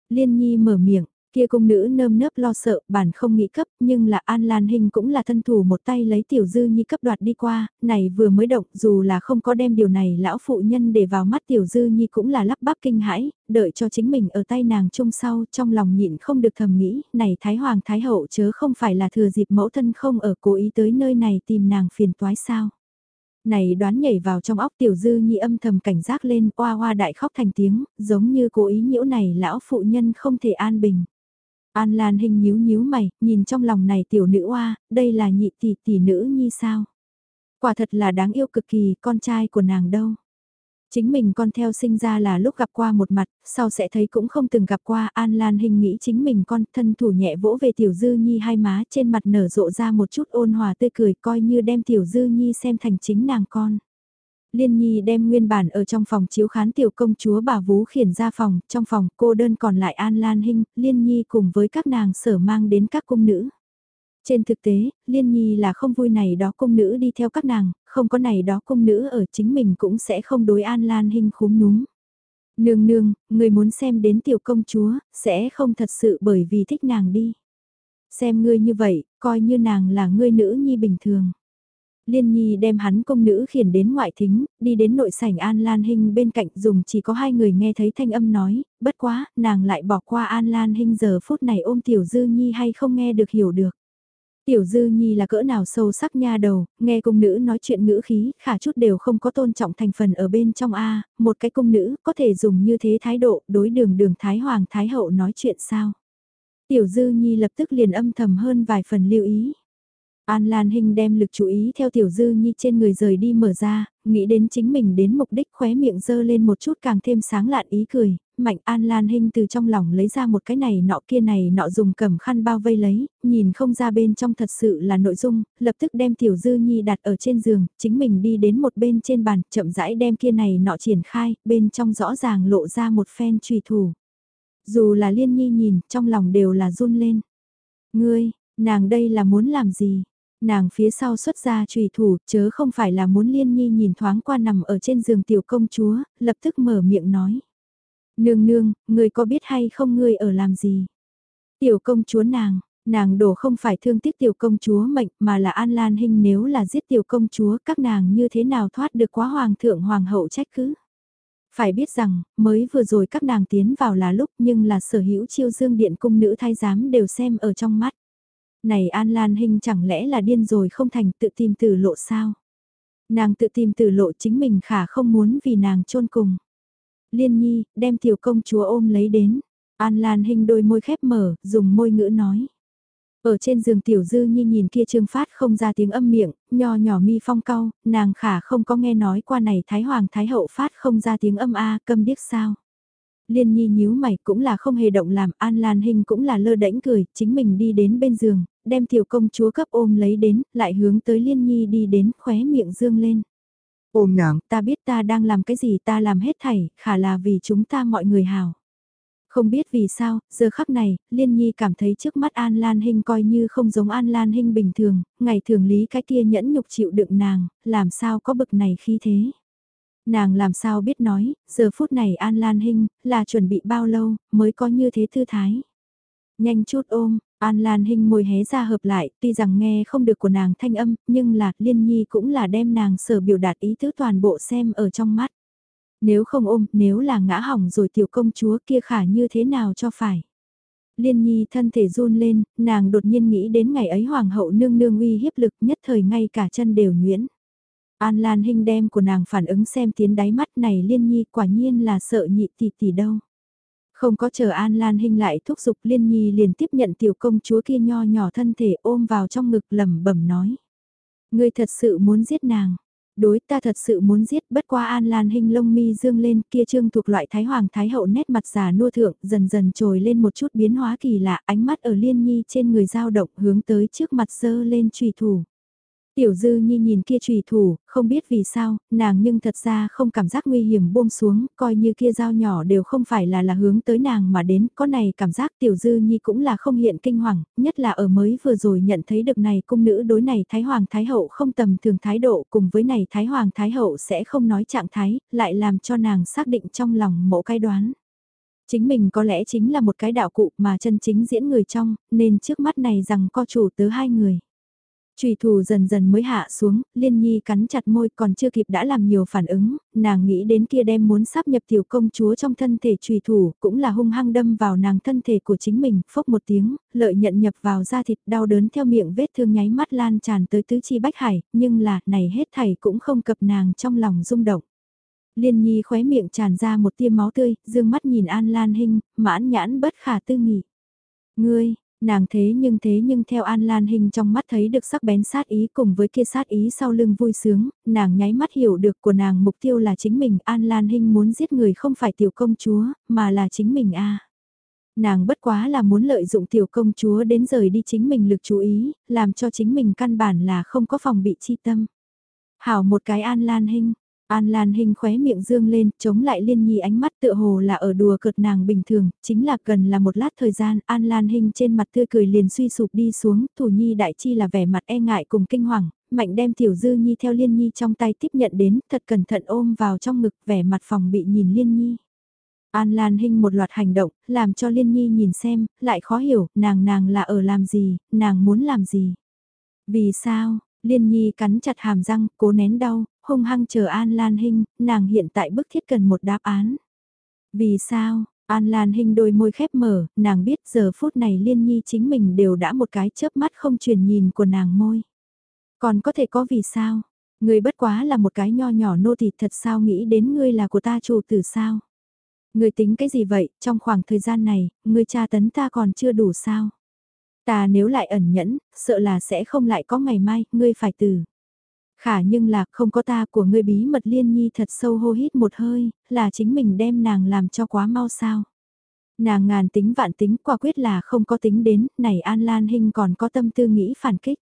Liên Nhi mở miệng, kia cung nữ nơm nớp lo sợ, bản không nghĩ cấp, nhưng là An Lan Hình cũng là thân thủ một tay lấy tiểu dư nhi cấp đoạt đi qua, này vừa mới động, dù là không có đem điều này lão phụ nhân để vào mắt tiểu dư nhi cũng là lắp bắp kinh hãi, đợi cho chính mình ở tay nàng chung sau, trong lòng nhịn không được thầm nghĩ, này Thái Hoàng Thái Hậu chớ không phải là thừa dịp mẫu thân không ở cố ý tới nơi này tìm nàng phiền toái sao. Này đoán nhảy vào trong óc tiểu dư nhi âm thầm cảnh giác lên, oa hoa đại khóc thành tiếng, giống như cố ý nhiễu này lão phụ nhân không thể an bình. An Lan hình nhíu nhíu mày, nhìn trong lòng này tiểu nữ oa, đây là nhị tỷ tỷ nữ nhi sao? Quả thật là đáng yêu cực kỳ, con trai của nàng đâu. Chính mình con theo sinh ra là lúc gặp qua một mặt, sau sẽ thấy cũng không từng gặp qua An Lan hình nghĩ chính mình con thân thủ nhẹ vỗ về Tiểu Dư Nhi hai má trên mặt nở rộ ra một chút ôn hòa tươi cười coi như đem Tiểu Dư Nhi xem thành chính nàng con. Liên Nhi đem nguyên bản ở trong phòng chiếu khán tiểu công chúa bà Vú khiển ra phòng, trong phòng cô đơn còn lại An Lan Hinh, Liên Nhi cùng với các nàng sở mang đến các cung nữ. Trên thực tế, Liên Nhi là không vui này đó cung nữ đi theo các nàng, không có này đó cung nữ ở chính mình cũng sẽ không đối An Lan Hinh khúm núm. Nương nương, người muốn xem đến tiểu công chúa, sẽ không thật sự bởi vì thích nàng đi. Xem ngươi như vậy, coi như nàng là ngươi nữ nhi bình thường. Liên Nhi đem hắn công nữ khiển đến ngoại thính, đi đến nội sảnh An Lan Hinh bên cạnh dùng chỉ có hai người nghe thấy thanh âm nói, bất quá, nàng lại bỏ qua An Lan Hinh giờ phút này ôm Tiểu Dư Nhi hay không nghe được hiểu được. Tiểu Dư Nhi là cỡ nào sâu sắc nha đầu, nghe cung nữ nói chuyện ngữ khí, khả chút đều không có tôn trọng thành phần ở bên trong A, một cái cung nữ có thể dùng như thế thái độ đối đường đường Thái Hoàng Thái Hậu nói chuyện sao. Tiểu Dư Nhi lập tức liền âm thầm hơn vài phần lưu ý. An Lan Hinh đem lực chú ý theo Tiểu Dư Nhi trên người rời đi mở ra, nghĩ đến chính mình đến mục đích khóe miệng dơ lên một chút càng thêm sáng lạn ý cười, Mạnh An Lan Hinh từ trong lòng lấy ra một cái này nọ kia này nọ dùng cầm khăn bao vây lấy, nhìn không ra bên trong thật sự là nội dung, lập tức đem Tiểu Dư Nhi đặt ở trên giường, chính mình đi đến một bên trên bàn, chậm rãi đem kia này nọ triển khai, bên trong rõ ràng lộ ra một phen trùy thủ. Dù là Liên Nhi nhìn, trong lòng đều là run lên. Ngươi, nàng đây là muốn làm gì? Nàng phía sau xuất ra trùy thủ, chớ không phải là muốn liên nhi nhìn thoáng qua nằm ở trên giường tiểu công chúa, lập tức mở miệng nói. Nương nương, người có biết hay không ngươi ở làm gì? Tiểu công chúa nàng, nàng đổ không phải thương tiếc tiểu công chúa mệnh mà là An Lan hình nếu là giết tiểu công chúa các nàng như thế nào thoát được quá hoàng thượng hoàng hậu trách cứ. Phải biết rằng, mới vừa rồi các nàng tiến vào là lúc nhưng là sở hữu chiêu dương điện cung nữ thái giám đều xem ở trong mắt. Này An Lan Hinh chẳng lẽ là điên rồi không thành tự tìm tử lộ sao? Nàng tự tìm tử lộ chính mình khả không muốn vì nàng chôn cùng. Liên Nhi, đem tiểu công chúa ôm lấy đến. An Lan Hinh đôi môi khép mở, dùng môi ngữ nói. Ở trên giường tiểu dư nhi nhìn kia trương phát không ra tiếng âm miệng, nho nhỏ mi phong cau, nàng khả không có nghe nói qua này Thái Hoàng Thái Hậu phát không ra tiếng âm A câm điếc sao. Liên nhi nhíu mày cũng là không hề động làm, An Lan Hinh cũng là lơ đễnh cười, chính mình đi đến bên giường, đem tiểu công chúa cấp ôm lấy đến, lại hướng tới Liên nhi đi đến khóe miệng dương lên. Ôm nàng, ta biết ta đang làm cái gì ta làm hết thảy, khả là vì chúng ta mọi người hào. Không biết vì sao, giờ khắc này, Liên Nhi cảm thấy trước mắt An Lan Hinh coi như không giống An Lan Hinh bình thường, ngày thường lý cái kia nhẫn nhục chịu đựng nàng, làm sao có bực này khi thế. Nàng làm sao biết nói, giờ phút này An Lan Hinh, là chuẩn bị bao lâu, mới có như thế thư thái. Nhanh chút ôm, An Lan Hinh môi hé ra hợp lại, tuy rằng nghe không được của nàng thanh âm, nhưng là Liên Nhi cũng là đem nàng sở biểu đạt ý tứ toàn bộ xem ở trong mắt. Nếu không ôm, nếu là ngã hỏng rồi tiểu công chúa kia khả như thế nào cho phải. Liên Nhi thân thể run lên, nàng đột nhiên nghĩ đến ngày ấy hoàng hậu nương nương uy hiếp lực nhất thời ngay cả chân đều nhuyễn. An Lan Hinh đem của nàng phản ứng xem tiến đáy mắt này Liên Nhi quả nhiên là sợ nhị tỷ tỷ đâu. Không có chờ An Lan Hinh lại thúc giục Liên Nhi liền tiếp nhận tiểu công chúa kia nho nhỏ thân thể ôm vào trong ngực lẩm bẩm nói. Ngươi thật sự muốn giết nàng, đối ta thật sự muốn giết bất qua an lan Hinh lông mi dương lên kia trương thuộc loại thái hoàng thái hậu nét mặt già nua thượng dần dần trồi lên một chút biến hóa kỳ lạ ánh mắt ở liên nhi trên người dao động hướng tới trước mặt dơ lên trùy thủ. Tiểu dư nhi nhìn kia trùy thủ, không biết vì sao, nàng nhưng thật ra không cảm giác nguy hiểm buông xuống, coi như kia dao nhỏ đều không phải là là hướng tới nàng mà đến, có này cảm giác tiểu dư nhi cũng là không hiện kinh hoàng, nhất là ở mới vừa rồi nhận thấy được này cung nữ đối này Thái Hoàng Thái Hậu không tầm thường thái độ cùng với này Thái Hoàng Thái Hậu sẽ không nói trạng thái, lại làm cho nàng xác định trong lòng mộ cái đoán. Chính mình có lẽ chính là một cái đạo cụ mà chân chính diễn người trong, nên trước mắt này rằng co chủ tớ hai người. Trùy thủ dần dần mới hạ xuống, Liên Nhi cắn chặt môi còn chưa kịp đã làm nhiều phản ứng, nàng nghĩ đến kia đem muốn sắp nhập tiểu công chúa trong thân thể trùy thủ, cũng là hung hăng đâm vào nàng thân thể của chính mình, phốc một tiếng, lợi nhận nhập vào da thịt đau đớn theo miệng vết thương nháy mắt lan tràn tới tứ chi bách hải, nhưng là, này hết thảy cũng không cập nàng trong lòng rung động. Liên Nhi khóe miệng tràn ra một tia máu tươi, dương mắt nhìn An Lan Hinh, mãn nhãn bất khả tư nghị. Ngươi, Nàng thế nhưng thế nhưng theo An Lan Hình trong mắt thấy được sắc bén sát ý cùng với kia sát ý sau lưng vui sướng, nàng nháy mắt hiểu được của nàng mục tiêu là chính mình. An Lan Hình muốn giết người không phải tiểu công chúa, mà là chính mình a Nàng bất quá là muốn lợi dụng tiểu công chúa đến rời đi chính mình lực chú ý, làm cho chính mình căn bản là không có phòng bị chi tâm. Hảo một cái An Lan Hình An Lan Hinh khóe miệng dương lên, chống lại Liên Nhi ánh mắt tựa hồ là ở đùa cợt nàng bình thường, chính là cần là một lát thời gian, An Lan Hinh trên mặt tươi cười liền suy sụp đi xuống, Thủ Nhi đại chi là vẻ mặt e ngại cùng kinh hoàng, mạnh đem Tiểu Dư Nhi theo Liên Nhi trong tay tiếp nhận đến, thật cẩn thận ôm vào trong ngực, vẻ mặt phòng bị nhìn Liên Nhi. An Lan Hinh một loạt hành động, làm cho Liên Nhi nhìn xem, lại khó hiểu, nàng nàng là ở làm gì, nàng muốn làm gì. Vì sao, Liên Nhi cắn chặt hàm răng, cố nén đau, hung hăng chờ An Lan Hinh, nàng hiện tại bức thiết cần một đáp án. Vì sao, An Lan Hinh đôi môi khép mở, nàng biết giờ phút này Liên Nhi chính mình đều đã một cái chớp mắt không truyền nhìn của nàng môi. Còn có thể có vì sao? Ngươi bất quá là một cái nho nhỏ nô tỳ thật sao nghĩ đến ngươi là của ta chủ tử sao? Ngươi tính cái gì vậy, trong khoảng thời gian này, ngươi tra tấn ta còn chưa đủ sao? Ta nếu lại ẩn nhẫn, sợ là sẽ không lại có ngày mai, ngươi phải từ. Khả nhưng là không có ta của ngươi bí mật liên nhi thật sâu hô hít một hơi, là chính mình đem nàng làm cho quá mau sao. Nàng ngàn tính vạn tính quả quyết là không có tính đến, này An Lan Hinh còn có tâm tư nghĩ phản kích.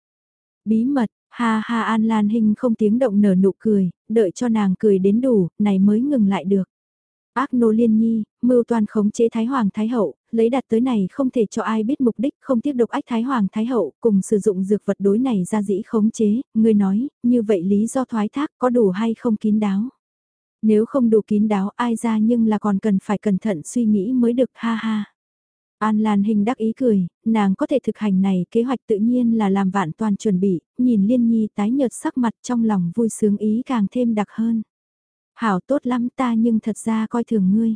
Bí mật, ha ha An Lan Hinh không tiếng động nở nụ cười, đợi cho nàng cười đến đủ, này mới ngừng lại được. Ác nô liên nhi, mưu toàn khống chế Thái Hoàng Thái Hậu, lấy đặt tới này không thể cho ai biết mục đích không tiếp độc ách Thái Hoàng Thái Hậu cùng sử dụng dược vật đối này ra dĩ khống chế, người nói, như vậy lý do thoái thác có đủ hay không kín đáo. Nếu không đủ kín đáo ai ra nhưng là còn cần phải cẩn thận suy nghĩ mới được ha ha. An Lan Hình đắc ý cười, nàng có thể thực hành này kế hoạch tự nhiên là làm vạn toàn chuẩn bị, nhìn Liên Nhi tái nhợt sắc mặt trong lòng vui sướng ý càng thêm đặc hơn. Hảo tốt lắm ta nhưng thật ra coi thường ngươi.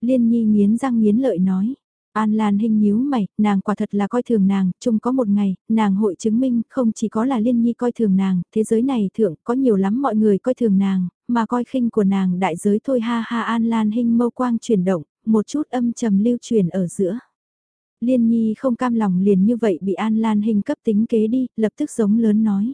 Liên Nhi nghiến răng nghiến lợi nói. An Lan Hinh nhíu mày, nàng quả thật là coi thường nàng, chung có một ngày, nàng hội chứng minh không chỉ có là Liên Nhi coi thường nàng, thế giới này thượng có nhiều lắm mọi người coi thường nàng, mà coi khinh của nàng đại giới thôi ha ha An Lan Hinh mâu quang chuyển động, một chút âm trầm lưu truyền ở giữa. Liên Nhi không cam lòng liền như vậy bị An Lan Hinh cấp tính kế đi, lập tức giống lớn nói.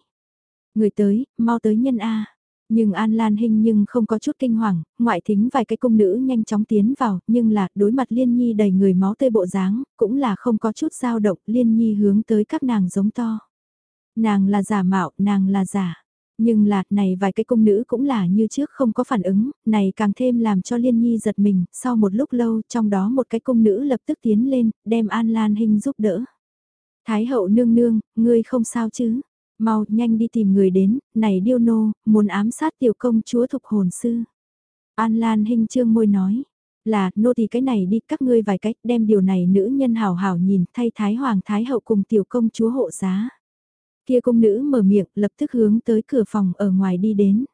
Người tới, mau tới nhân A. Nhưng An Lan Hinh nhưng không có chút kinh hoàng, ngoại thính vài cái cung nữ nhanh chóng tiến vào, nhưng là đối mặt Liên Nhi đầy người máu tươi bộ dáng, cũng là không có chút dao động, Liên Nhi hướng tới các nàng giống to. Nàng là giả mạo, nàng là giả. Nhưng là, này vài cái cung nữ cũng là như trước không có phản ứng, này càng thêm làm cho Liên Nhi giật mình, sau một lúc lâu trong đó một cái cung nữ lập tức tiến lên, đem An Lan Hinh giúp đỡ. Thái hậu nương nương, ngươi không sao chứ? Mau, nhanh đi tìm người đến, này điêu nô, muốn ám sát tiểu công chúa thục hồn sư. An Lan Hinh trương môi nói, là, nô thì cái này đi, các ngươi vài cách, đem điều này nữ nhân hào hào nhìn, thay Thái Hoàng Thái Hậu cùng tiểu công chúa hộ giá. Kia công nữ mở miệng, lập tức hướng tới cửa phòng ở ngoài đi đến.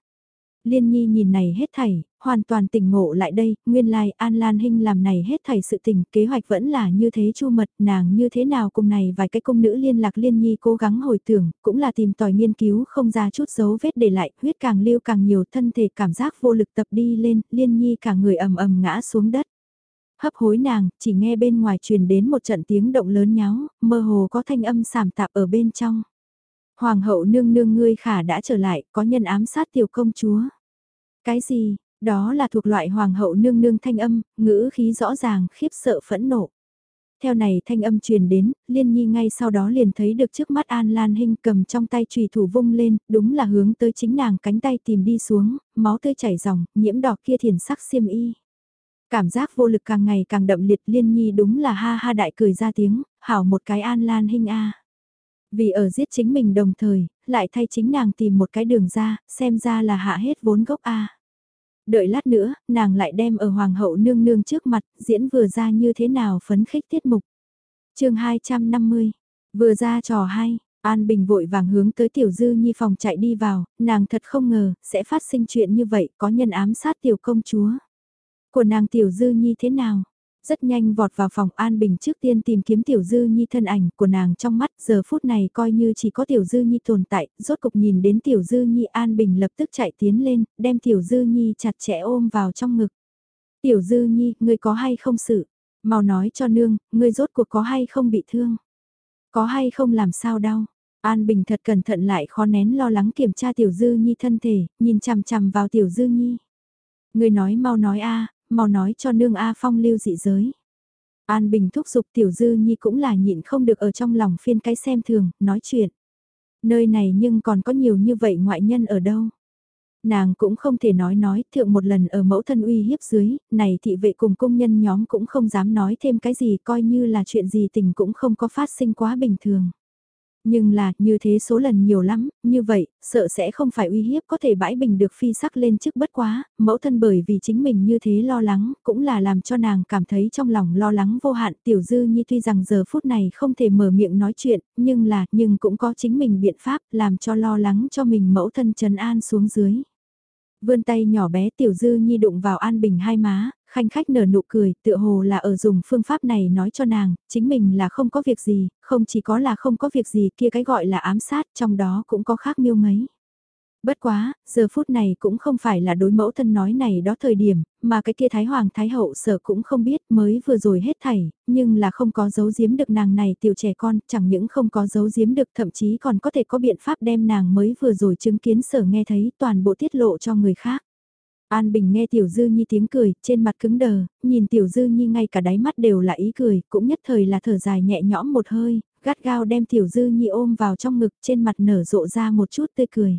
Liên Nhi nhìn này hết thảy, hoàn toàn tỉnh ngộ lại đây, nguyên lai An Lan Hinh làm này hết thảy sự tình, kế hoạch vẫn là như thế chu mật, nàng như thế nào cùng này vài cái công nữ liên lạc Liên Nhi cố gắng hồi tưởng, cũng là tìm tòi nghiên cứu không ra chút dấu vết để lại, huyết càng lưu càng nhiều thân thể cảm giác vô lực tập đi lên, Liên Nhi cả người ầm ầm ngã xuống đất. Hấp hối nàng, chỉ nghe bên ngoài truyền đến một trận tiếng động lớn nháo, mơ hồ có thanh âm sảm tạp ở bên trong. Hoàng hậu nương nương ngươi khả đã trở lại, có nhân ám sát tiểu công chúa. Cái gì, đó là thuộc loại hoàng hậu nương nương thanh âm, ngữ khí rõ ràng, khiếp sợ phẫn nộ. Theo này thanh âm truyền đến, Liên Nhi ngay sau đó liền thấy được trước mắt An Lan Hinh cầm trong tay trùy thủ vung lên, đúng là hướng tới chính nàng cánh tay tìm đi xuống, máu tươi chảy ròng, nhiễm đỏ kia thiền sắc xiêm y. Cảm giác vô lực càng ngày càng đậm liệt Liên Nhi đúng là ha ha đại cười ra tiếng, hảo một cái An Lan Hinh a. Vì ở giết chính mình đồng thời, lại thay chính nàng tìm một cái đường ra, xem ra là hạ hết vốn gốc A. Đợi lát nữa, nàng lại đem ở hoàng hậu nương nương trước mặt, diễn vừa ra như thế nào phấn khích tiết mục. chương 250, vừa ra trò hay, An Bình vội vàng hướng tới Tiểu Dư Nhi phòng chạy đi vào, nàng thật không ngờ, sẽ phát sinh chuyện như vậy, có nhân ám sát Tiểu Công Chúa. Của nàng Tiểu Dư Nhi thế nào? Rất nhanh vọt vào phòng An Bình trước tiên tìm kiếm Tiểu Dư Nhi thân ảnh của nàng trong mắt giờ phút này coi như chỉ có Tiểu Dư Nhi tồn tại, rốt cục nhìn đến Tiểu Dư Nhi An Bình lập tức chạy tiến lên, đem Tiểu Dư Nhi chặt chẽ ôm vào trong ngực. Tiểu Dư Nhi, ngươi có hay không sự? Mau nói cho nương, ngươi rốt cuộc có hay không bị thương? Có hay không làm sao đau? An Bình thật cẩn thận lại khó nén lo lắng kiểm tra Tiểu Dư Nhi thân thể, nhìn chằm chằm vào Tiểu Dư Nhi. Ngươi nói mau nói a mau nói cho nương A Phong lưu dị giới. An Bình thúc giục Tiểu Dư Nhi cũng là nhịn không được ở trong lòng phiên cái xem thường, nói chuyện. Nơi này nhưng còn có nhiều như vậy ngoại nhân ở đâu. Nàng cũng không thể nói nói, thượng một lần ở mẫu thân uy hiếp dưới, này thị vệ cùng công nhân nhóm cũng không dám nói thêm cái gì coi như là chuyện gì tình cũng không có phát sinh quá bình thường. Nhưng là, như thế số lần nhiều lắm, như vậy, sợ sẽ không phải uy hiếp có thể bãi bình được phi sắc lên trước bất quá, mẫu thân bởi vì chính mình như thế lo lắng, cũng là làm cho nàng cảm thấy trong lòng lo lắng vô hạn. Tiểu dư nhi tuy rằng giờ phút này không thể mở miệng nói chuyện, nhưng là, nhưng cũng có chính mình biện pháp làm cho lo lắng cho mình mẫu thân trấn an xuống dưới. Vươn tay nhỏ bé tiểu dư nhi đụng vào an bình hai má, khanh khách nở nụ cười, tựa hồ là ở dùng phương pháp này nói cho nàng, chính mình là không có việc gì, không chỉ có là không có việc gì kia cái gọi là ám sát, trong đó cũng có khác miêu mấy. Bất quá, giờ phút này cũng không phải là đối mẫu thân nói này đó thời điểm, mà cái kia Thái Hoàng Thái Hậu sợ cũng không biết mới vừa rồi hết thảy, nhưng là không có giấu giếm được nàng này tiểu trẻ con, chẳng những không có giấu giếm được thậm chí còn có thể có biện pháp đem nàng mới vừa rồi chứng kiến sở nghe thấy toàn bộ tiết lộ cho người khác. An Bình nghe Tiểu Dư Nhi tiếng cười, trên mặt cứng đờ, nhìn Tiểu Dư Nhi ngay cả đáy mắt đều là ý cười, cũng nhất thời là thở dài nhẹ nhõm một hơi, gắt gao đem Tiểu Dư Nhi ôm vào trong ngực trên mặt nở rộ ra một chút tươi cười.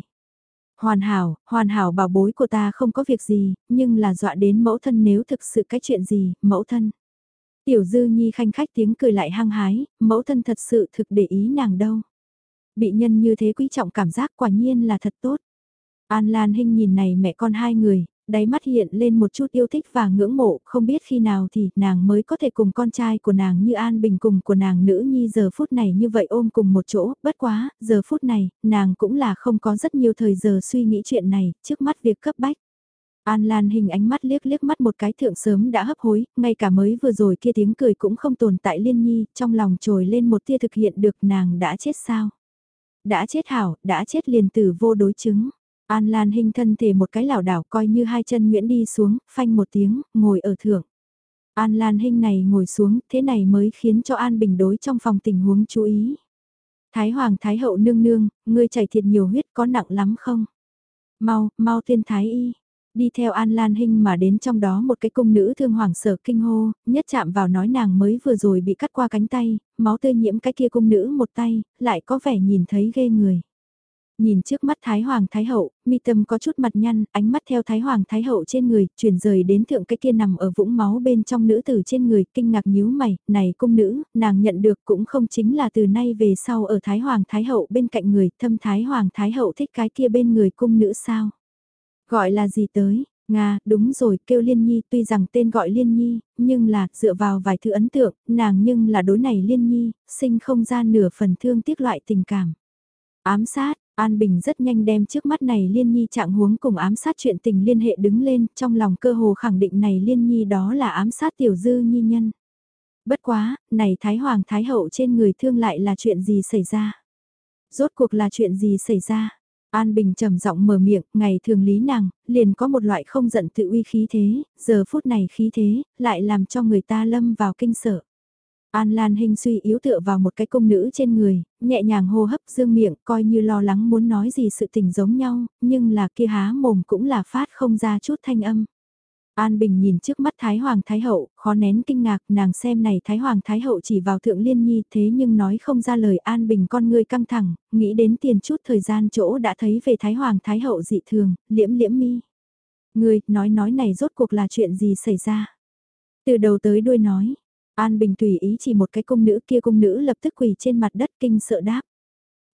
Hoàn hảo, hoàn hảo bảo bối của ta không có việc gì, nhưng là dọa đến mẫu thân nếu thực sự cái chuyện gì, mẫu thân. Tiểu Dư Nhi khanh khách tiếng cười lại hăng hái, mẫu thân thật sự thực để ý nàng đâu. Bị nhân như thế quý trọng cảm giác quả nhiên là thật tốt. An Lan Hinh nhìn này mẹ con hai người, đáy mắt hiện lên một chút yêu thích và ngưỡng mộ, không biết khi nào thì nàng mới có thể cùng con trai của nàng như An Bình cùng của nàng nữ nhi giờ phút này như vậy ôm cùng một chỗ, bất quá, giờ phút này, nàng cũng là không có rất nhiều thời giờ suy nghĩ chuyện này, trước mắt việc cấp bách. An Lan hình ánh mắt liếc liếc mắt một cái thượng sớm đã hấp hối, ngay cả mới vừa rồi kia tiếng cười cũng không tồn tại liên nhi, trong lòng trồi lên một tia thực hiện được nàng đã chết sao. Đã chết hảo, đã chết liền tử vô đối chứng. An Lan Hinh thân thể một cái lảo đảo coi như hai chân Nguyễn đi xuống, phanh một tiếng, ngồi ở thượng. An Lan Hinh này ngồi xuống, thế này mới khiến cho An Bình đối trong phòng tình huống chú ý. Thái Hoàng Thái Hậu nương nương, ngươi chảy thiệt nhiều huyết có nặng lắm không? Mau, mau tuyên Thái Y. Đi theo An Lan Hinh mà đến trong đó một cái cung nữ thương hoàng sở kinh hô, nhất chạm vào nói nàng mới vừa rồi bị cắt qua cánh tay, máu tươi nhiễm cái kia cung nữ một tay, lại có vẻ nhìn thấy ghê người. Nhìn trước mắt Thái Hoàng Thái Hậu, mi tâm có chút mặt nhăn, ánh mắt theo Thái Hoàng Thái Hậu trên người, chuyển rời đến thượng cái kia nằm ở vũng máu bên trong nữ tử trên người, kinh ngạc nhíu mày, này cung nữ, nàng nhận được cũng không chính là từ nay về sau ở Thái Hoàng Thái Hậu bên cạnh người, thâm Thái Hoàng Thái Hậu thích cái kia bên người cung nữ sao? Gọi là gì tới? Nga, đúng rồi, kêu Liên Nhi, tuy rằng tên gọi Liên Nhi, nhưng là, dựa vào vài thứ ấn tượng, nàng nhưng là đối này Liên Nhi, sinh không ra nửa phần thương tiếc loại tình cảm. Ám sát, An Bình rất nhanh đem trước mắt này Liên Nhi trạng huống cùng ám sát chuyện tình liên hệ đứng lên, trong lòng cơ hồ khẳng định này Liên Nhi đó là ám sát tiểu dư nhi nhân. Bất quá, này Thái Hoàng Thái Hậu trên người thương lại là chuyện gì xảy ra? Rốt cuộc là chuyện gì xảy ra? An Bình trầm giọng mở miệng, ngày thường lý nàng, liền có một loại không giận tự uy khí thế, giờ phút này khí thế, lại làm cho người ta lâm vào kinh sợ. An Lan hình suy yếu tựa vào một cái công nữ trên người, nhẹ nhàng hô hấp dương miệng, coi như lo lắng muốn nói gì sự tình giống nhau, nhưng là kia há mồm cũng là phát không ra chút thanh âm. An Bình nhìn trước mắt Thái Hoàng Thái Hậu, khó nén kinh ngạc, nàng xem này Thái Hoàng Thái Hậu chỉ vào Thượng Liên Nhi thế nhưng nói không ra lời An Bình con người căng thẳng, nghĩ đến tiền chút thời gian chỗ đã thấy về Thái Hoàng Thái Hậu dị thường, liễm liễm mi. người nói nói này rốt cuộc là chuyện gì xảy ra? Từ đầu tới đuôi nói, An Bình tùy ý chỉ một cái cung nữ kia cung nữ lập tức quỳ trên mặt đất kinh sợ đáp.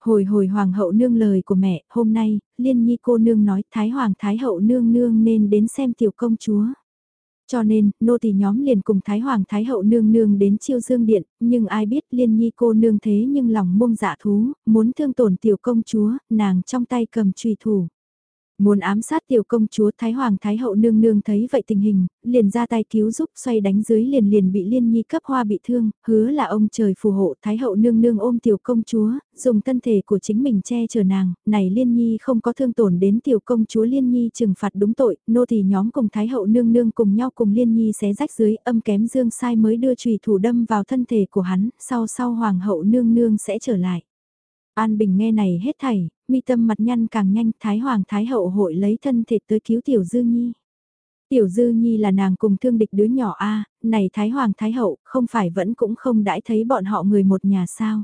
Hồi hồi hoàng hậu nương lời của mẹ, hôm nay, liên nhi cô nương nói thái hoàng thái hậu nương nương nên đến xem tiểu công chúa. Cho nên, nô tỳ nhóm liền cùng Thái Hoàng Thái Hậu nương nương đến chiêu dương điện, nhưng ai biết liên nhi cô nương thế nhưng lòng mông dạ thú, muốn thương tổn tiểu công chúa, nàng trong tay cầm trùy thủ. Muốn ám sát tiểu công chúa Thái Hoàng Thái Hậu nương nương thấy vậy tình hình, liền ra tay cứu giúp xoay đánh dưới liền liền bị liên nhi cấp hoa bị thương, hứa là ông trời phù hộ Thái Hậu nương nương ôm tiểu công chúa, dùng thân thể của chính mình che chở nàng, này liên nhi không có thương tổn đến tiểu công chúa liên nhi trừng phạt đúng tội, nô thì nhóm cùng Thái Hậu nương nương cùng nhau cùng liên nhi xé rách dưới âm kém dương sai mới đưa trùy thủ đâm vào thân thể của hắn, sau sau Hoàng hậu nương nương sẽ trở lại. An Bình nghe này hết thảy, mi tâm mặt nhăn càng nhanh, Thái Hoàng Thái Hậu hội lấy thân thể tới cứu Tiểu Dư Nhi. Tiểu Dư Nhi là nàng cùng thương địch đứa nhỏ A, này Thái Hoàng Thái Hậu, không phải vẫn cũng không đãi thấy bọn họ người một nhà sao.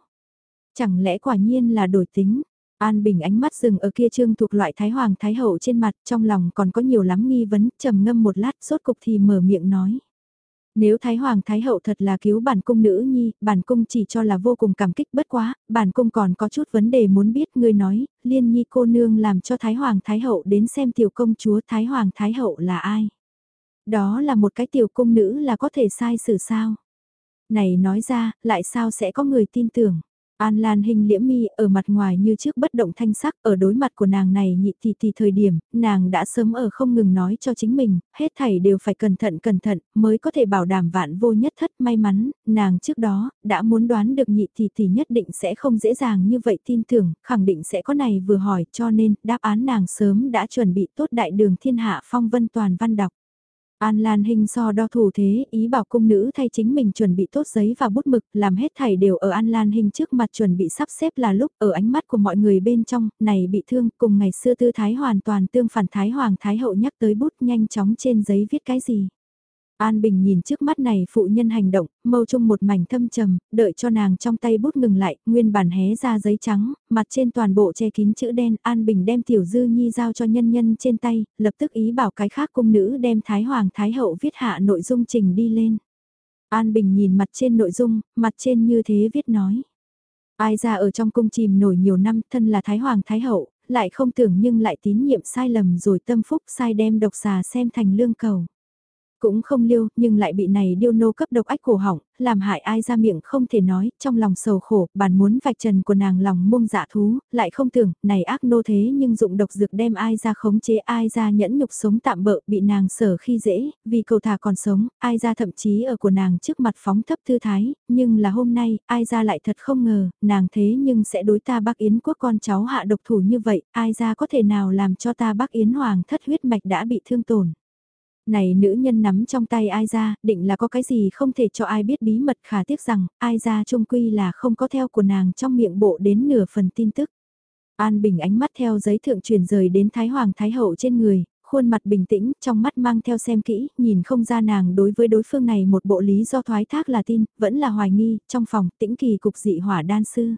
Chẳng lẽ quả nhiên là đổi tính, An Bình ánh mắt dừng ở kia trương thuộc loại Thái Hoàng Thái Hậu trên mặt, trong lòng còn có nhiều lắm nghi vấn, trầm ngâm một lát, sốt cục thì mở miệng nói. Nếu Thái Hoàng Thái Hậu thật là cứu bản cung nữ nhi, bản cung chỉ cho là vô cùng cảm kích bất quá, bản cung còn có chút vấn đề muốn biết người nói, liên nhi cô nương làm cho Thái Hoàng Thái Hậu đến xem tiểu công chúa Thái Hoàng Thái Hậu là ai. Đó là một cái tiểu cung nữ là có thể sai xử sao. Này nói ra, lại sao sẽ có người tin tưởng. An Lan hình liễm mi ở mặt ngoài như trước bất động thanh sắc ở đối mặt của nàng này nhị thì thì thời điểm, nàng đã sớm ở không ngừng nói cho chính mình, hết thảy đều phải cẩn thận cẩn thận mới có thể bảo đảm vạn vô nhất thất may mắn, nàng trước đó đã muốn đoán được nhị thì thì nhất định sẽ không dễ dàng như vậy tin tưởng, khẳng định sẽ có này vừa hỏi cho nên đáp án nàng sớm đã chuẩn bị tốt đại đường thiên hạ phong vân toàn văn đọc. An Lan Hinh so đo thủ thế, ý bảo cung nữ thay chính mình chuẩn bị tốt giấy và bút mực, làm hết thảy đều ở An Lan Hinh trước mặt chuẩn bị sắp xếp là lúc ở ánh mắt của mọi người bên trong, này bị thương, cùng ngày xưa tư thái hoàn toàn tương phản thái hoàng thái hậu nhắc tới bút nhanh chóng trên giấy viết cái gì. An Bình nhìn trước mắt này phụ nhân hành động, mâu trung một mảnh thâm trầm, đợi cho nàng trong tay bút ngừng lại, nguyên bản hé ra giấy trắng, mặt trên toàn bộ che kín chữ đen, An Bình đem tiểu dư nhi giao cho nhân nhân trên tay, lập tức ý bảo cái khác cung nữ đem Thái Hoàng Thái Hậu viết hạ nội dung trình đi lên. An Bình nhìn mặt trên nội dung, mặt trên như thế viết nói. Ai ra ở trong cung chìm nổi nhiều năm thân là Thái Hoàng Thái Hậu, lại không tưởng nhưng lại tín nhiệm sai lầm rồi tâm phúc sai đem độc xà xem thành lương cầu cũng không liêu, nhưng lại bị này điêu nô cấp độc ách cổ họng, làm hại ai ra miệng không thể nói, trong lòng sầu khổ, bản muốn vạch trần của nàng lòng mông dạ thú, lại không tưởng, này ác nô thế nhưng dụng độc dược đem ai ra khống chế ai ra nhẫn nhục sống tạm bợ bị nàng sở khi dễ, vì cầu thà còn sống, ai ra thậm chí ở của nàng trước mặt phóng thấp thư thái, nhưng là hôm nay, ai ra lại thật không ngờ, nàng thế nhưng sẽ đối ta bác Yến quốc con cháu hạ độc thủ như vậy, ai ra có thể nào làm cho ta bác Yến hoàng thất huyết mạch đã bị thương tổn. Này nữ nhân nắm trong tay ai ra, định là có cái gì không thể cho ai biết bí mật khả tiếc rằng, ai ra trung quy là không có theo của nàng trong miệng bộ đến nửa phần tin tức. An Bình ánh mắt theo giấy thượng truyền rời đến Thái Hoàng Thái Hậu trên người, khuôn mặt bình tĩnh, trong mắt mang theo xem kỹ, nhìn không ra nàng đối với đối phương này một bộ lý do thoái thác là tin, vẫn là hoài nghi, trong phòng tĩnh kỳ cục dị hỏa đan sư.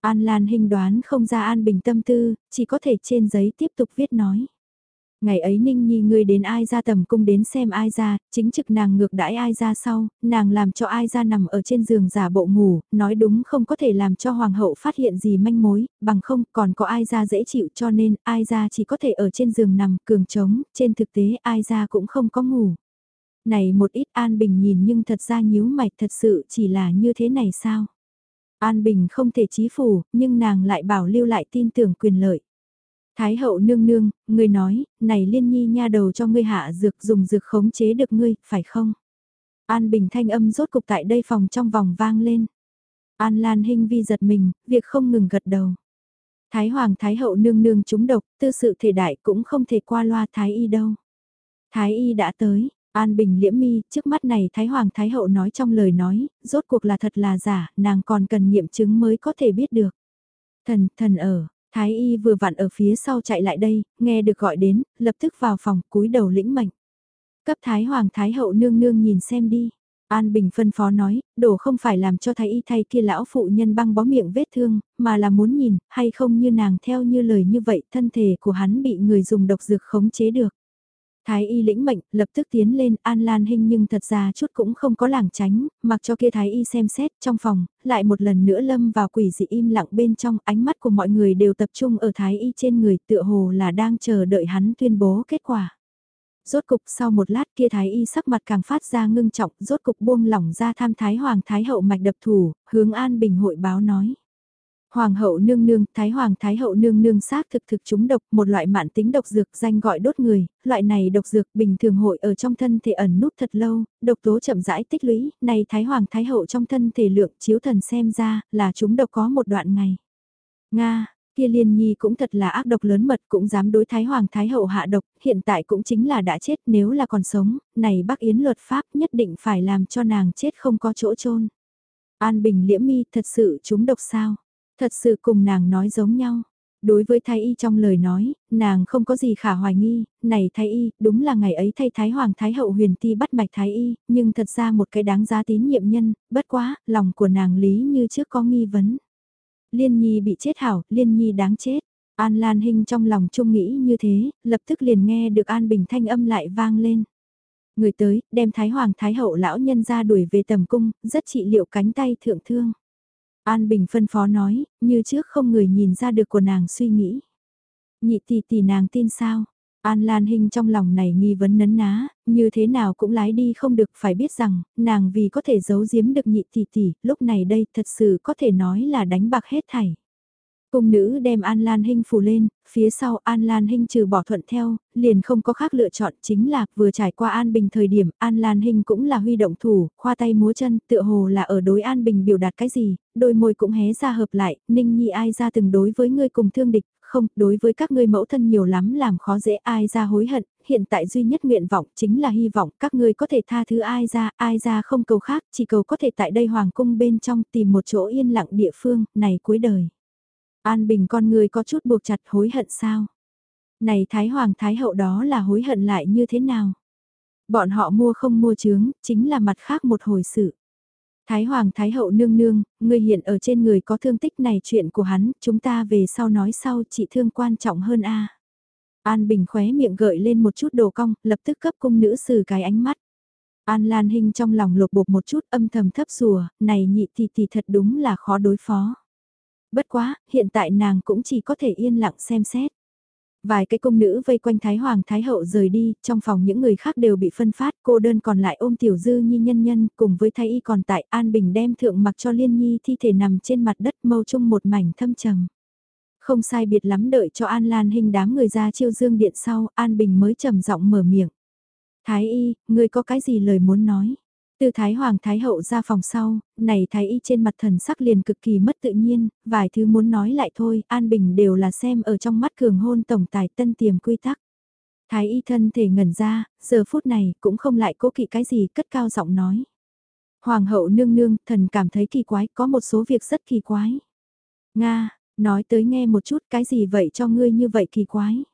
An Lan hình đoán không ra An Bình tâm tư, chỉ có thể trên giấy tiếp tục viết nói. Ngày ấy Ninh Nhi ngươi đến ai ra tầm cung đến xem ai ra, chính trực nàng ngược đãi ai ra sau, nàng làm cho ai ra nằm ở trên giường giả bộ ngủ, nói đúng không có thể làm cho hoàng hậu phát hiện gì manh mối, bằng không còn có ai ra dễ chịu cho nên ai ra chỉ có thể ở trên giường nằm cường trống, trên thực tế ai ra cũng không có ngủ. Này một ít An Bình nhìn nhưng thật ra nhíu mạch thật sự chỉ là như thế này sao? An Bình không thể chí phủ, nhưng nàng lại bảo lưu lại tin tưởng quyền lợi. Thái hậu nương nương, người nói, này liên nhi nha đầu cho ngươi hạ dược dùng dược khống chế được ngươi, phải không? An Bình thanh âm rốt cục tại đây phòng trong vòng vang lên. An Lan Hinh vi giật mình, việc không ngừng gật đầu. Thái Hoàng Thái Hậu nương nương chúng độc, tư sự thể đại cũng không thể qua loa Thái Y đâu. Thái Y đã tới, An Bình liễm mi, trước mắt này Thái Hoàng Thái Hậu nói trong lời nói, rốt cuộc là thật là giả, nàng còn cần nghiệm chứng mới có thể biết được. Thần, thần ở, Thái y vừa vặn ở phía sau chạy lại đây, nghe được gọi đến, lập tức vào phòng, cúi đầu lĩnh mệnh. Cấp Thái Hoàng Thái Hậu nương nương nhìn xem đi. An Bình phân phó nói, đổ không phải làm cho thái y thay kia lão phụ nhân băng bó miệng vết thương, mà là muốn nhìn, hay không như nàng theo như lời như vậy, thân thể của hắn bị người dùng độc dược khống chế được. Thái y lĩnh mệnh, lập tức tiến lên, An Lan Hinh nhưng thật ra chút cũng không có làng tránh, mặc cho kia Thái y xem xét trong phòng, lại một lần nữa lâm vào quỷ dị im lặng bên trong, ánh mắt của mọi người đều tập trung ở Thái y trên người tựa hồ là đang chờ đợi hắn tuyên bố kết quả. Rốt cục sau một lát kia Thái y sắc mặt càng phát ra ngưng trọng, rốt cục buông lỏng ra tham Thái Hoàng Thái Hậu mạch đập thủ, hướng An Bình hội báo nói. Hoàng hậu nương nương, thái hoàng thái hậu nương nương xác thực thực chúng độc, một loại mạn tính độc dược danh gọi đốt người, loại này độc dược bình thường hội ở trong thân thể ẩn nút thật lâu, độc tố chậm rãi tích lũy, này thái hoàng thái hậu trong thân thể lượng chiếu thần xem ra là chúng độc có một đoạn ngày. Nga, kia liên nhi cũng thật là ác độc lớn mật cũng dám đối thái hoàng thái hậu hạ độc, hiện tại cũng chính là đã chết nếu là còn sống, này bác yến luật pháp nhất định phải làm cho nàng chết không có chỗ chôn An Bình liễm mi thật sự chúng độc sao? Thật sự cùng nàng nói giống nhau. Đối với thái y trong lời nói, nàng không có gì khả hoài nghi, này thái y, đúng là ngày ấy thay thái hoàng thái hậu huyền ti bắt mạch thái y, nhưng thật ra một cái đáng giá tín nhiệm nhân, bất quá, lòng của nàng lý như trước có nghi vấn. Liên nhi bị chết hảo, liên nhi đáng chết. An Lan Hinh trong lòng trung nghĩ như thế, lập tức liền nghe được An Bình thanh âm lại vang lên. Người tới, đem Thái Hoàng Thái Hậu lão nhân ra đuổi về tầm cung, rất trị liệu cánh tay thượng thương. An Bình phân phó nói, như trước không người nhìn ra được của nàng suy nghĩ. Nhị tỷ tỷ nàng tin sao? An Lan Hinh trong lòng này nghi vấn nấn ná, như thế nào cũng lái đi không được phải biết rằng, nàng vì có thể giấu giếm được nhị tỷ tỷ, lúc này đây thật sự có thể nói là đánh bạc hết thảy. Cung nữ đem An Lan Hinh phủ lên, phía sau An Lan Hinh trừ bỏ thuận theo, liền không có khác lựa chọn chính là vừa trải qua An Bình thời điểm An Lan Hinh cũng là huy động thủ, khoa tay múa chân, tựa hồ là ở đối An Bình biểu đạt cái gì, đôi môi cũng hé ra hợp lại, Ninh Nhi ai ra từng đối với ngươi cùng thương địch, không, đối với các ngươi mẫu thân nhiều lắm làm khó dễ ai ra hối hận, hiện tại duy nhất nguyện vọng chính là hy vọng các ngươi có thể tha thứ ai ra, ai ra không cầu khác, chỉ cầu có thể tại đây hoàng cung bên trong tìm một chỗ yên lặng địa phương, này cuối đời. An Bình con người có chút buộc chặt hối hận sao? Này Thái Hoàng Thái Hậu đó là hối hận lại như thế nào? Bọn họ mua không mua chướng, chính là mặt khác một hồi sự. Thái Hoàng Thái Hậu nương nương, người hiện ở trên người có thương tích này chuyện của hắn, chúng ta về sau nói sau chị thương quan trọng hơn a. An Bình khóe miệng gợi lên một chút đồ cong, lập tức cấp cung nữ sử cái ánh mắt. An Lan Hinh trong lòng lột bột một chút âm thầm thấp rùa, này nhị tỷ tỷ thật đúng là khó đối phó. Bất quá, hiện tại nàng cũng chỉ có thể yên lặng xem xét. Vài cái công nữ vây quanh Thái Hoàng Thái Hậu rời đi, trong phòng những người khác đều bị phân phát, cô đơn còn lại ôm Tiểu Dư Nhi nhân nhân, cùng với Thái Y còn tại An Bình đem thượng mặc cho Liên Nhi thi thể nằm trên mặt đất mâu chung một mảnh thâm trầm. Không sai biệt lắm đợi cho An Lan hình đám người ra chiêu dương điện sau, An Bình mới trầm giọng mở miệng. Thái Y, người có cái gì lời muốn nói? Từ Thái Hoàng Thái Hậu ra phòng sau, này Thái Y trên mặt thần sắc liền cực kỳ mất tự nhiên, vài thứ muốn nói lại thôi, An Bình đều là xem ở trong mắt cường hôn tổng tài tân tiềm quy tắc. Thái Y thân thể ngẩn ra, giờ phút này cũng không lại cố kỵ cái gì cất cao giọng nói. Hoàng hậu nương nương, thần cảm thấy kỳ quái, có một số việc rất kỳ quái. Nga, nói tới nghe một chút cái gì vậy cho ngươi như vậy kỳ quái.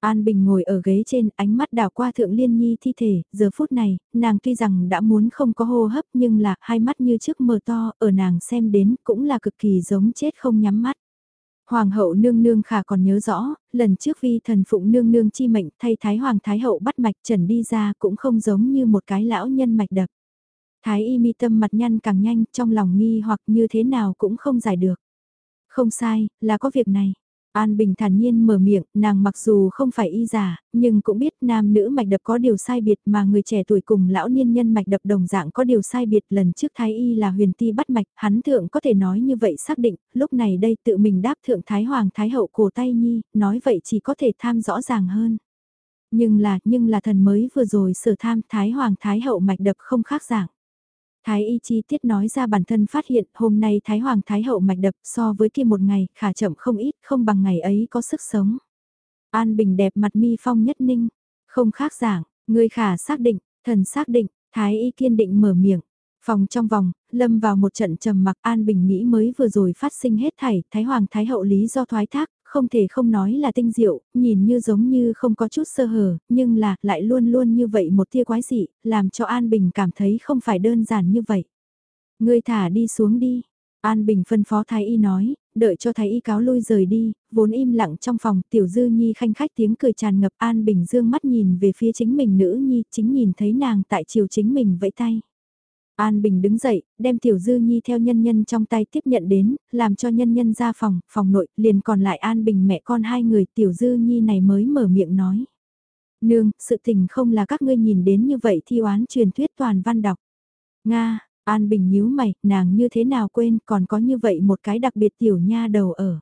An Bình ngồi ở ghế trên, ánh mắt đảo qua Thượng Liên Nhi thi thể, giờ phút này, nàng tuy rằng đã muốn không có hô hấp nhưng là hai mắt như trước mờ to, ở nàng xem đến cũng là cực kỳ giống chết không nhắm mắt. Hoàng hậu nương nương khả còn nhớ rõ, lần trước vi thần phụng nương nương chi mệnh thay Thái Hoàng Thái hậu bắt mạch trần đi ra cũng không giống như một cái lão nhân mạch đập. Thái y mi tâm mặt nhăn càng nhanh trong lòng nghi hoặc như thế nào cũng không giải được. Không sai, là có việc này. An Bình thản nhiên mở miệng, nàng mặc dù không phải y giả, nhưng cũng biết nam nữ mạch đập có điều sai biệt mà người trẻ tuổi cùng lão niên nhân mạch đập đồng dạng có điều sai biệt lần trước thái y là huyền ti bắt mạch, hắn thượng có thể nói như vậy xác định, lúc này đây tự mình đáp thượng thái hoàng thái hậu cổ tay nhi, nói vậy chỉ có thể tham rõ ràng hơn. Nhưng là, nhưng là thần mới vừa rồi sở tham thái hoàng thái hậu mạch đập không khác dạng. Thái y chi tiết nói ra bản thân phát hiện hôm nay Thái Hoàng Thái Hậu mạch đập so với kia một ngày khả chậm không ít không bằng ngày ấy có sức sống. An Bình đẹp mặt mi phong nhất ninh, không khác giảng, người khả xác định, thần xác định, Thái y kiên định mở miệng. Phòng trong vòng, lâm vào một trận trầm mặc An Bình nghĩ mới vừa rồi phát sinh hết thảy, Thái Hoàng Thái Hậu lý do thoái thác, không thể không nói là tinh diệu, nhìn như giống như không có chút sơ hở, nhưng là lại luôn luôn như vậy một tia quái dị, làm cho An Bình cảm thấy không phải đơn giản như vậy. Ngươi thả đi xuống đi. An Bình phân phó Thái Y nói, đợi cho Thái Y cáo lui rời đi, vốn im lặng trong phòng, Tiểu Dư Nhi khanh khách tiếng cười tràn ngập An Bình dương mắt nhìn về phía chính mình nữ Nhi, chính nhìn thấy nàng tại chiều chính mình vẫy tay. An Bình đứng dậy, đem Tiểu Dư Nhi theo nhân nhân trong tay tiếp nhận đến, làm cho nhân nhân ra phòng, phòng nội, liền còn lại An Bình mẹ con hai người Tiểu Dư Nhi này mới mở miệng nói. Nương, sự tình không là các ngươi nhìn đến như vậy thi oán truyền thuyết toàn văn đọc. Nga, An Bình nhíu mày, nàng như thế nào quên còn có như vậy một cái đặc biệt tiểu nha đầu ở.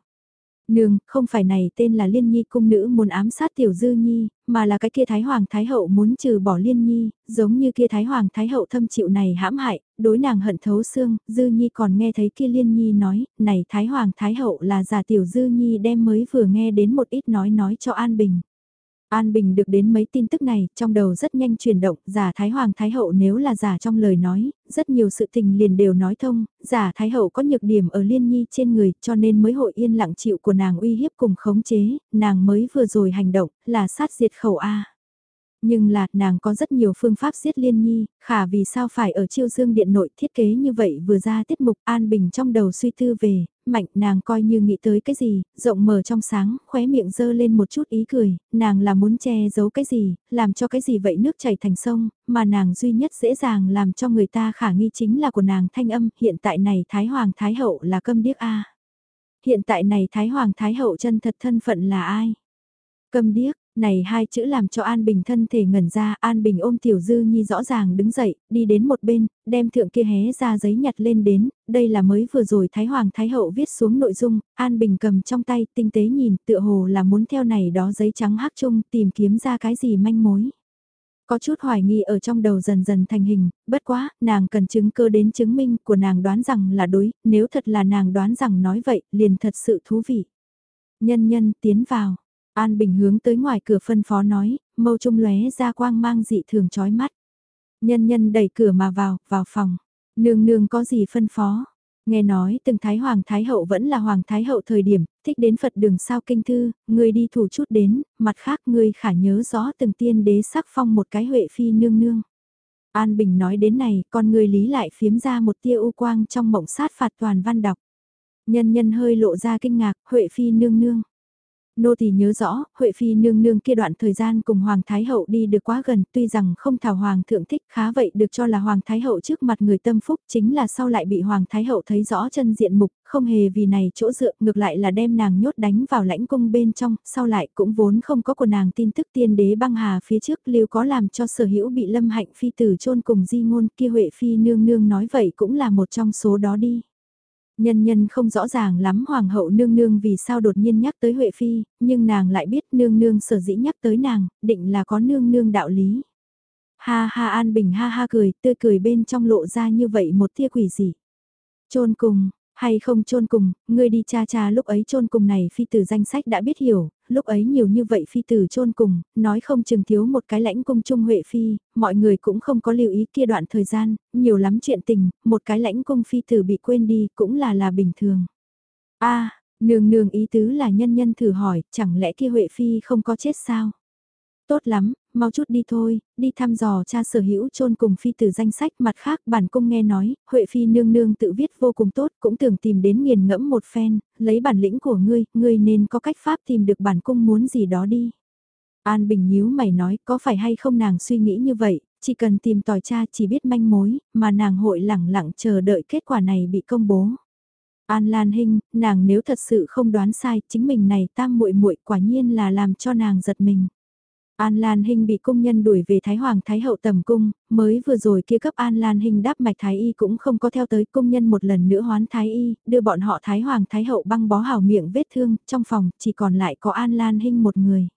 Nương, không phải này tên là Liên Nhi cung nữ muốn ám sát Tiểu Dư Nhi, mà là cái kia Thái Hoàng Thái Hậu muốn trừ bỏ Liên Nhi, giống như kia Thái Hoàng Thái Hậu thâm chịu này hãm hại, đối nàng hận thấu xương, Dư Nhi còn nghe thấy kia Liên Nhi nói, này Thái Hoàng Thái Hậu là giả Tiểu Dư Nhi đem mới vừa nghe đến một ít nói nói cho An Bình. An Bình được đến mấy tin tức này, trong đầu rất nhanh chuyển động, giả Thái Hoàng Thái Hậu nếu là giả trong lời nói, rất nhiều sự tình liền đều nói thông, giả Thái Hậu có nhược điểm ở liên nhi trên người, cho nên mới hội yên lặng chịu của nàng uy hiếp cùng khống chế, nàng mới vừa rồi hành động, là sát diệt khẩu A. Nhưng là, nàng có rất nhiều phương pháp giết liên nhi, khả vì sao phải ở chiêu dương điện nội thiết kế như vậy vừa ra tiết mục an bình trong đầu suy tư về, mạnh nàng coi như nghĩ tới cái gì, rộng mở trong sáng, khóe miệng dơ lên một chút ý cười, nàng là muốn che giấu cái gì, làm cho cái gì vậy nước chảy thành sông, mà nàng duy nhất dễ dàng làm cho người ta khả nghi chính là của nàng thanh âm, hiện tại này Thái Hoàng Thái Hậu là câm điếc A. Hiện tại này Thái Hoàng Thái Hậu chân thật thân phận là ai? Câm điếc, này hai chữ làm cho An Bình thân thể ngẩn ra, An Bình ôm Tiểu Dư Nhi rõ ràng đứng dậy, đi đến một bên, đem thượng kia hé ra giấy nhặt lên đến, đây là mới vừa rồi Thái Hoàng Thái Hậu viết xuống nội dung, An Bình cầm trong tay, tinh tế nhìn, tựa hồ là muốn theo này đó giấy trắng hắc chung, tìm kiếm ra cái gì manh mối. Có chút hoài nghi ở trong đầu dần dần thành hình, bất quá, nàng cần chứng cơ đến chứng minh của nàng đoán rằng là đối, nếu thật là nàng đoán rằng nói vậy, liền thật sự thú vị. Nhân nhân tiến vào, An Bình hướng tới ngoài cửa phân phó nói, mâu trung lóe ra quang mang dị thường chói mắt. Nhân nhân đẩy cửa mà vào, vào phòng. Nương nương có gì phân phó? Nghe nói từng Thái Hoàng Thái Hậu vẫn là Hoàng Thái Hậu thời điểm, thích đến Phật đường sao kinh thư, người đi thủ chút đến, mặt khác người khả nhớ rõ từng tiên đế sắc phong một cái huệ phi nương nương. An Bình nói đến này, con người lý lại phiếm ra một tia u quang trong mộng sát phạt toàn văn đọc. Nhân nhân hơi lộ ra kinh ngạc, huệ phi nương nương. Nô tỳ nhớ rõ, Huệ Phi nương nương kia đoạn thời gian cùng Hoàng Thái Hậu đi được quá gần, tuy rằng không thảo Hoàng thượng thích khá vậy được cho là Hoàng Thái Hậu trước mặt người tâm phúc chính là sau lại bị Hoàng Thái Hậu thấy rõ chân diện mục, không hề vì này chỗ dựa, ngược lại là đem nàng nhốt đánh vào lãnh cung bên trong, sau lại cũng vốn không có của nàng tin tức tiên đế băng hà phía trước lưu có làm cho sở hữu bị lâm hạnh phi tử chôn cùng di ngôn kia Huệ Phi nương nương nói vậy cũng là một trong số đó đi. Nhân nhân không rõ ràng lắm hoàng hậu nương nương vì sao đột nhiên nhắc tới Huệ Phi, nhưng nàng lại biết nương nương sở dĩ nhắc tới nàng, định là có nương nương đạo lý. Ha ha An Bình ha ha cười, tươi cười bên trong lộ ra như vậy một tia quỷ gì. Trôn cùng, hay không chôn cùng, ngươi đi cha cha lúc ấy chôn cùng này phi tử danh sách đã biết hiểu, lúc ấy nhiều như vậy phi tử chôn cùng, nói không chừng thiếu một cái lãnh cung trung huệ phi, mọi người cũng không có lưu ý kia đoạn thời gian, nhiều lắm chuyện tình, một cái lãnh cung phi tử bị quên đi cũng là là bình thường. a nương nương ý tứ là nhân nhân thử hỏi, chẳng lẽ kia huệ phi không có chết sao? Tốt lắm, mau chút đi thôi, đi thăm dò cha sở hữu chôn cùng phi tử danh sách mặt khác bản cung nghe nói, Huệ phi nương nương tự viết vô cùng tốt, cũng tưởng tìm đến nghiền ngẫm một phen, lấy bản lĩnh của ngươi, ngươi nên có cách pháp tìm được bản cung muốn gì đó đi. An Bình nhíu mày nói, có phải hay không nàng suy nghĩ như vậy, chỉ cần tìm tòi cha chỉ biết manh mối, mà nàng hội lẳng lặng chờ đợi kết quả này bị công bố. An Lan Hinh, nàng nếu thật sự không đoán sai, chính mình này tam muội muội quả nhiên là làm cho nàng giật mình. An Lan Hinh bị công nhân đuổi về Thái Hoàng Thái Hậu tầm cung, mới vừa rồi kia cấp An Lan Hinh đáp mạch Thái Y cũng không có theo tới công nhân một lần nữa hoán Thái Y, đưa bọn họ Thái Hoàng Thái Hậu băng bó hào miệng vết thương, trong phòng chỉ còn lại có An Lan Hinh một người.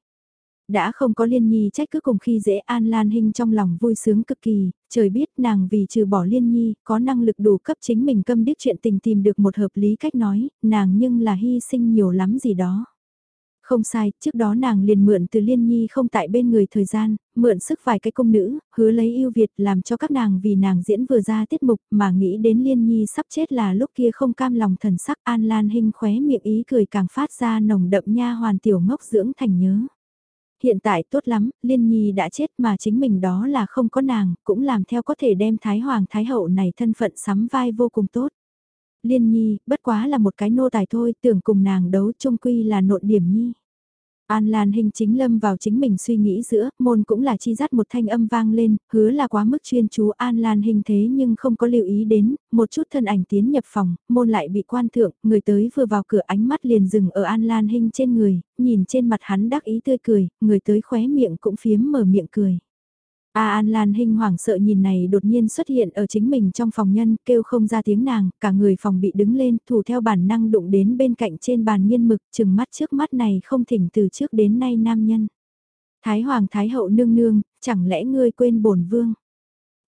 Đã không có liên nhi trách cứ cùng khi dễ An Lan Hinh trong lòng vui sướng cực kỳ, trời biết nàng vì trừ bỏ liên nhi, có năng lực đủ cấp chính mình câm điếc chuyện tình tìm được một hợp lý cách nói, nàng nhưng là hy sinh nhiều lắm gì đó. Không sai, trước đó nàng liền mượn từ Liên Nhi không tại bên người thời gian, mượn sức vài cái công nữ, hứa lấy yêu Việt làm cho các nàng vì nàng diễn vừa ra tiết mục mà nghĩ đến Liên Nhi sắp chết là lúc kia không cam lòng thần sắc An Lan Hinh khóe miệng ý cười càng phát ra nồng đậm nha hoàn tiểu ngốc dưỡng thành nhớ. Hiện tại tốt lắm, Liên Nhi đã chết mà chính mình đó là không có nàng, cũng làm theo có thể đem Thái Hoàng Thái Hậu này thân phận sắm vai vô cùng tốt. Liên Nhi, bất quá là một cái nô tài thôi, tưởng cùng nàng đấu chung quy là nộn điểm Nhi. An Lan Hình chính lâm vào chính mình suy nghĩ giữa, môn cũng là chi dắt một thanh âm vang lên, hứa là quá mức chuyên chú An Lan Hình thế nhưng không có lưu ý đến, một chút thân ảnh tiến nhập phòng, môn lại bị quan thượng, người tới vừa vào cửa ánh mắt liền dừng ở An Lan Hình trên người, nhìn trên mặt hắn đắc ý tươi cười, người tới khóe miệng cũng phiếm mở miệng cười. A An Lan Hinh hoảng sợ nhìn này đột nhiên xuất hiện ở chính mình trong phòng nhân, kêu không ra tiếng nàng, cả người phòng bị đứng lên, thủ theo bản năng đụng đến bên cạnh trên bàn nghiên mực, chừng mắt trước mắt này không thỉnh từ trước đến nay nam nhân. Thái Hoàng Thái Hậu nương nương, chẳng lẽ ngươi quên bổn vương?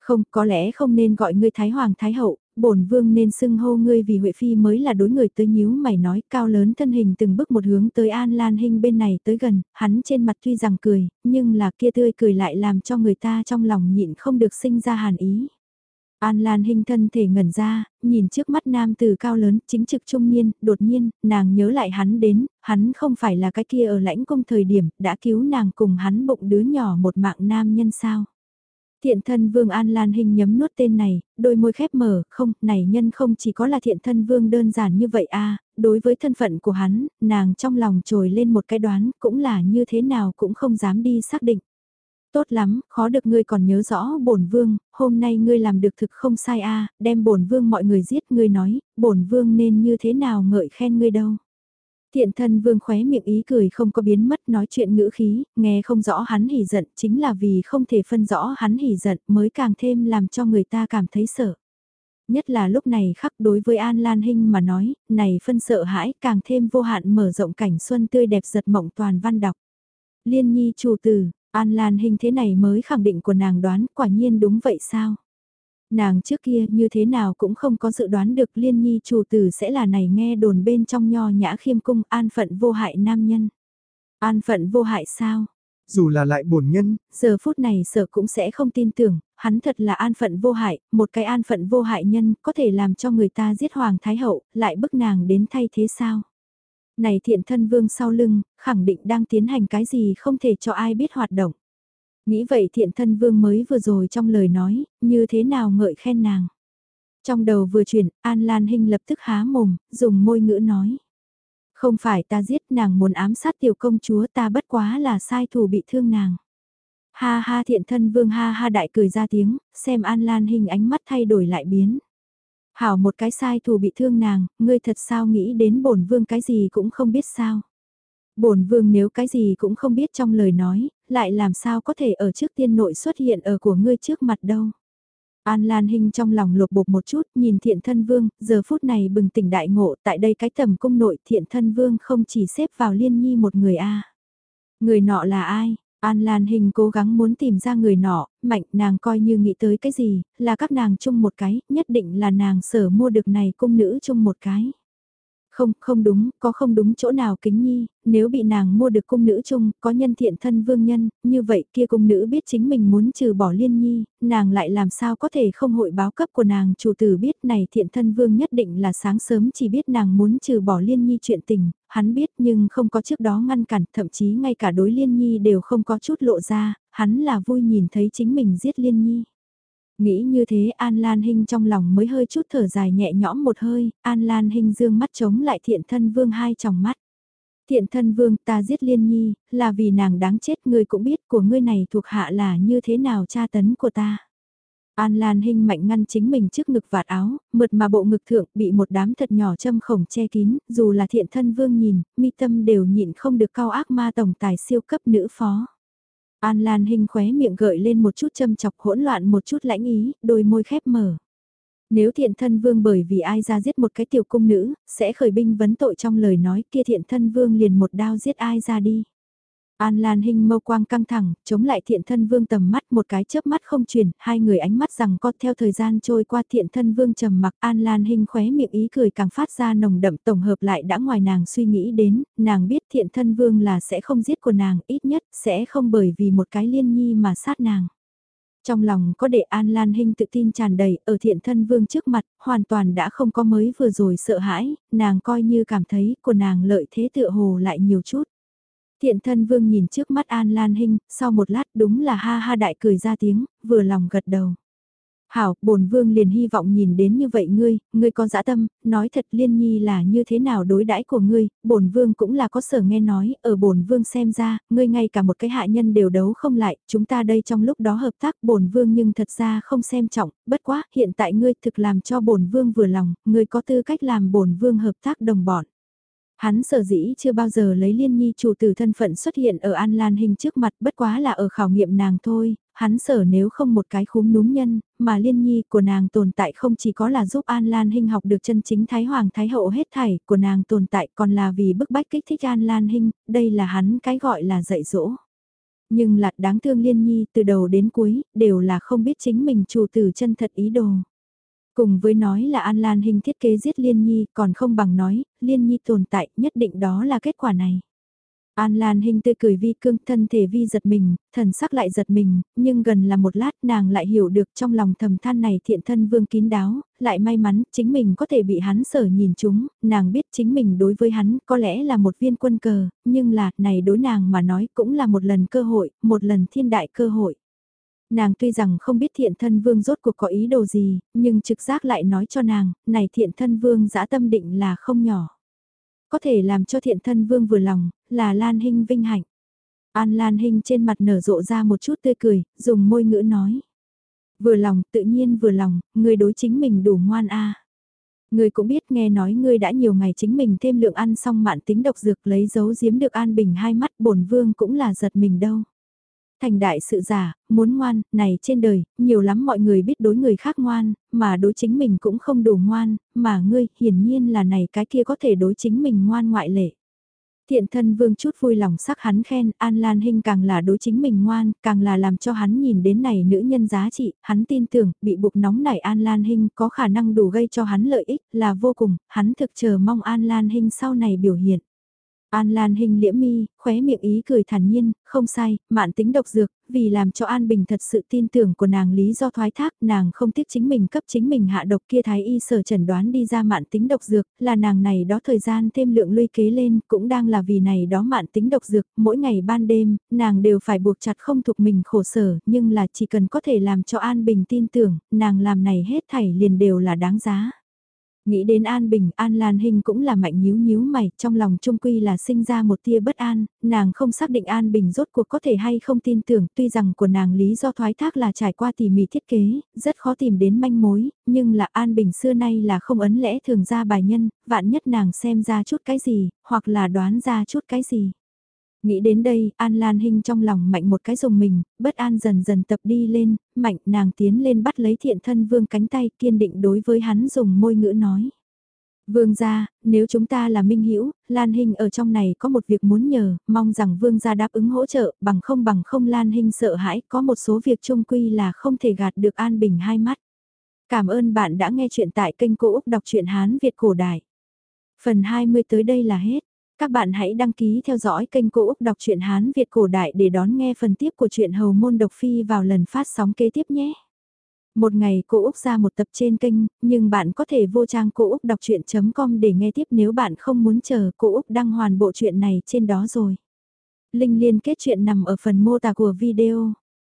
Không, có lẽ không nên gọi ngươi Thái Hoàng Thái Hậu, bổn vương nên xưng hô ngươi vì Huệ Phi mới là đối người tới nhíu mày nói cao lớn thân hình từng bước một hướng tới An Lan Hinh bên này tới gần, hắn trên mặt tuy rằng cười, nhưng là kia tươi cười lại làm cho người ta trong lòng nhịn không được sinh ra hàn ý. An Lan Hinh thân thể ngẩn ra, nhìn trước mắt nam từ cao lớn, chính trực trung niên, đột nhiên, nàng nhớ lại hắn đến, hắn không phải là cái kia ở lãnh công thời điểm, đã cứu nàng cùng hắn bụng đứa nhỏ một mạng nam nhân sao. Thiện thân vương An Lan Hình nhấm nuốt tên này, đôi môi khép mở, không, này nhân không chỉ có là thiện thân vương đơn giản như vậy a đối với thân phận của hắn, nàng trong lòng trồi lên một cái đoán, cũng là như thế nào cũng không dám đi xác định. Tốt lắm, khó được ngươi còn nhớ rõ bổn vương, hôm nay ngươi làm được thực không sai a đem bổn vương mọi người giết ngươi nói, bổn vương nên như thế nào ngợi khen ngươi đâu. Thiện thân vương khóe miệng ý cười không có biến mất nói chuyện ngữ khí, nghe không rõ hắn hỉ giận chính là vì không thể phân rõ hắn hỉ giận mới càng thêm làm cho người ta cảm thấy sợ. Nhất là lúc này khắc đối với An Lan Hinh mà nói, này phân sợ hãi càng thêm vô hạn mở rộng cảnh xuân tươi đẹp giật mộng toàn văn đọc. Liên nhi chủ tử, An Lan Hinh thế này mới khẳng định của nàng đoán quả nhiên đúng vậy sao? Nàng trước kia như thế nào cũng không có dự đoán được liên nhi chủ tử sẽ là này nghe đồn bên trong nho nhã khiêm cung an phận vô hại nam nhân. An phận vô hại sao? Dù là lại bổn nhân, giờ phút này sợ cũng sẽ không tin tưởng, hắn thật là an phận vô hại, một cái an phận vô hại nhân có thể làm cho người ta giết hoàng thái hậu, lại bức nàng đến thay thế sao? Này thiện thân vương sau lưng, khẳng định đang tiến hành cái gì không thể cho ai biết hoạt động. Nghĩ vậy thiện thân vương mới vừa rồi trong lời nói, như thế nào ngợi khen nàng. Trong đầu vừa chuyển, An Lan Hinh lập tức há mồm, dùng môi ngữ nói. Không phải ta giết nàng muốn ám sát tiểu công chúa ta bất quá là sai thủ bị thương nàng. Ha ha thiện thân vương ha ha đại cười ra tiếng, xem An Lan hình ánh mắt thay đổi lại biến. Hảo một cái sai thủ bị thương nàng, ngươi thật sao nghĩ đến bổn vương cái gì cũng không biết sao. Bổn vương nếu cái gì cũng không biết trong lời nói, lại làm sao có thể ở trước tiên nội xuất hiện ở của ngươi trước mặt đâu. An Lan Hinh trong lòng lột bột một chút, nhìn thiện thân vương, giờ phút này bừng tỉnh đại ngộ, tại đây cái tầm cung nội thiện thân vương không chỉ xếp vào liên nhi một người a Người nọ là ai? An Lan Hình cố gắng muốn tìm ra người nọ, mạnh nàng coi như nghĩ tới cái gì, là các nàng chung một cái, nhất định là nàng sở mua được này cung nữ chung một cái. Không, không đúng, có không đúng chỗ nào kính nhi, nếu bị nàng mua được cung nữ chung, có nhân thiện thân vương nhân, như vậy kia cung nữ biết chính mình muốn trừ bỏ liên nhi, nàng lại làm sao có thể không hội báo cấp của nàng chủ tử biết này thiện thân vương nhất định là sáng sớm chỉ biết nàng muốn trừ bỏ liên nhi chuyện tình, hắn biết nhưng không có trước đó ngăn cản, thậm chí ngay cả đối liên nhi đều không có chút lộ ra, hắn là vui nhìn thấy chính mình giết liên nhi. Nghĩ như thế An Lan Hinh trong lòng mới hơi chút thở dài nhẹ nhõm một hơi, An Lan Hinh dương mắt chống lại thiện thân vương hai tròng mắt. Thiện thân vương ta giết liên nhi, là vì nàng đáng chết ngươi cũng biết của ngươi này thuộc hạ là như thế nào tra tấn của ta. An Lan Hinh mạnh ngăn chính mình trước ngực vạt áo, mượt mà bộ ngực thượng bị một đám thật nhỏ châm khổng che kín, dù là thiện thân vương nhìn, mi tâm đều nhịn không được cao ác ma tổng tài siêu cấp nữ phó. An Lan Hinh khóe miệng gợi lên một chút châm chọc hỗn loạn một chút lãnh ý, đôi môi khép mở. Nếu thiện thân vương bởi vì ai ra giết một cái tiểu cung nữ, sẽ khởi binh vấn tội trong lời nói kia thiện thân vương liền một đao giết ai ra đi. An Lan Hinh mâu quang căng thẳng, chống lại thiện thân vương tầm mắt một cái chớp mắt không chuyển, hai người ánh mắt rằng có theo thời gian trôi qua thiện thân vương trầm mặc An Lan Hinh khóe miệng ý cười càng phát ra nồng đậm tổng hợp lại đã ngoài nàng suy nghĩ đến, nàng biết thiện thân vương là sẽ không giết của nàng, ít nhất sẽ không bởi vì một cái liên nhi mà sát nàng. Trong lòng có đệ An Lan Hinh tự tin tràn đầy ở thiện thân vương trước mặt, hoàn toàn đã không có mới vừa rồi sợ hãi, nàng coi như cảm thấy của nàng lợi thế tựa hồ lại nhiều chút. Thiện thân vương nhìn trước mắt An Lan Hinh, sau một lát đúng là ha ha đại cười ra tiếng, vừa lòng gật đầu. Hảo, bổn vương liền hy vọng nhìn đến như vậy ngươi, ngươi có dã tâm, nói thật liên nhi là như thế nào đối đãi của ngươi, bổn vương cũng là có sở nghe nói, ở bổn vương xem ra, ngươi ngay cả một cái hạ nhân đều đấu không lại, chúng ta đây trong lúc đó hợp tác bổn vương nhưng thật ra không xem trọng, bất quá, hiện tại ngươi thực làm cho bổn vương vừa lòng, ngươi có tư cách làm bổn vương hợp tác đồng bọn. Hắn sở dĩ chưa bao giờ lấy liên nhi chủ tử thân phận xuất hiện ở An Lan Hình trước mặt bất quá là ở khảo nghiệm nàng thôi, hắn sở nếu không một cái khúm núm nhân, mà liên nhi của nàng tồn tại không chỉ có là giúp An Lan hình học được chân chính Thái Hoàng Thái Hậu hết thảy của nàng tồn tại còn là vì bức bách kích thích An Lan hình. đây là hắn cái gọi là dạy dỗ. Nhưng là đáng thương liên nhi từ đầu đến cuối, đều là không biết chính mình chủ tử chân thật ý đồ. Cùng với nói là An Lan Hình thiết kế giết Liên Nhi còn không bằng nói, Liên Nhi tồn tại nhất định đó là kết quả này. An Lan Hình tươi cười vi cương thân thể vi giật mình, thần sắc lại giật mình, nhưng gần là một lát nàng lại hiểu được trong lòng thầm than này thiện thân vương kín đáo, lại may mắn chính mình có thể bị hắn sở nhìn chúng, nàng biết chính mình đối với hắn có lẽ là một viên quân cờ, nhưng là này đối nàng mà nói cũng là một lần cơ hội, một lần thiên đại cơ hội. Nàng tuy rằng không biết thiện thân vương rốt cuộc có ý đồ gì, nhưng trực giác lại nói cho nàng, này thiện thân vương dã tâm định là không nhỏ. Có thể làm cho thiện thân vương vừa lòng, là Lan Hinh vinh hạnh. An Lan Hinh trên mặt nở rộ ra một chút tươi cười, dùng môi ngữ nói. Vừa lòng, tự nhiên vừa lòng, người đối chính mình đủ ngoan a. Người cũng biết nghe nói ngươi đã nhiều ngày chính mình thêm lượng ăn xong mạn tính độc dược lấy dấu giếm được an bình hai mắt bổn vương cũng là giật mình đâu thành đại sự giả, muốn ngoan, này trên đời, nhiều lắm mọi người biết đối người khác ngoan, mà đối chính mình cũng không đủ ngoan, mà ngươi, hiển nhiên là này cái kia có thể đối chính mình ngoan ngoại lệ. Thiện thân vương chút vui lòng sắc hắn khen, An Lan Hinh càng là đối chính mình ngoan, càng là làm cho hắn nhìn đến này nữ nhân giá trị, hắn tin tưởng, bị buộc nóng nảy An Lan Hinh có khả năng đủ gây cho hắn lợi ích, là vô cùng, hắn thực chờ mong An Lan Hinh sau này biểu hiện. An Lan Hình liễm mi, khóe miệng ý cười thản nhiên, không sai, mạn tính độc dược, vì làm cho An Bình thật sự tin tưởng của nàng lý do thoái thác, nàng không tiếc chính mình cấp chính mình hạ độc kia thái y sở chẩn đoán đi ra mạn tính độc dược, là nàng này đó thời gian thêm lượng luy kế lên, cũng đang là vì này đó mạn tính độc dược, mỗi ngày ban đêm, nàng đều phải buộc chặt không thuộc mình khổ sở, nhưng là chỉ cần có thể làm cho An Bình tin tưởng, nàng làm này hết thảy liền đều là đáng giá. Nghĩ đến An Bình, An Lan Hinh cũng là mạnh nhíu nhíu mày, trong lòng trung quy là sinh ra một tia bất an, nàng không xác định An Bình rốt cuộc có thể hay không tin tưởng, tuy rằng của nàng lý do thoái thác là trải qua tỉ mỉ thiết kế, rất khó tìm đến manh mối, nhưng là An Bình xưa nay là không ấn lẽ thường ra bài nhân, vạn nhất nàng xem ra chút cái gì, hoặc là đoán ra chút cái gì. Nghĩ đến đây, An Lan Hinh trong lòng mạnh một cái dùng mình, bất an dần dần tập đi lên, mạnh nàng tiến lên bắt lấy thiện thân vương cánh tay kiên định đối với hắn dùng môi ngữ nói. Vương gia, nếu chúng ta là minh hữu Lan Hinh ở trong này có một việc muốn nhờ, mong rằng vương gia đáp ứng hỗ trợ, bằng không bằng không Lan Hinh sợ hãi, có một số việc trung quy là không thể gạt được An Bình hai mắt. Cảm ơn bạn đã nghe chuyện tại kênh Cô Úc Đọc truyện Hán Việt Cổ Đại. Phần 20 tới đây là hết. Các bạn hãy đăng ký theo dõi kênh Cô Úc Đọc truyện Hán Việt Cổ Đại để đón nghe phần tiếp của truyện Hầu Môn Độc Phi vào lần phát sóng kế tiếp nhé. Một ngày cô Úc ra một tập trên kênh, nhưng bạn có thể vô trang cô Úc đọc chuyện.com để nghe tiếp nếu bạn không muốn chờ cô Úc đăng hoàn bộ truyện này trên đó rồi. Linh liên kết chuyện nằm ở phần mô tả của video.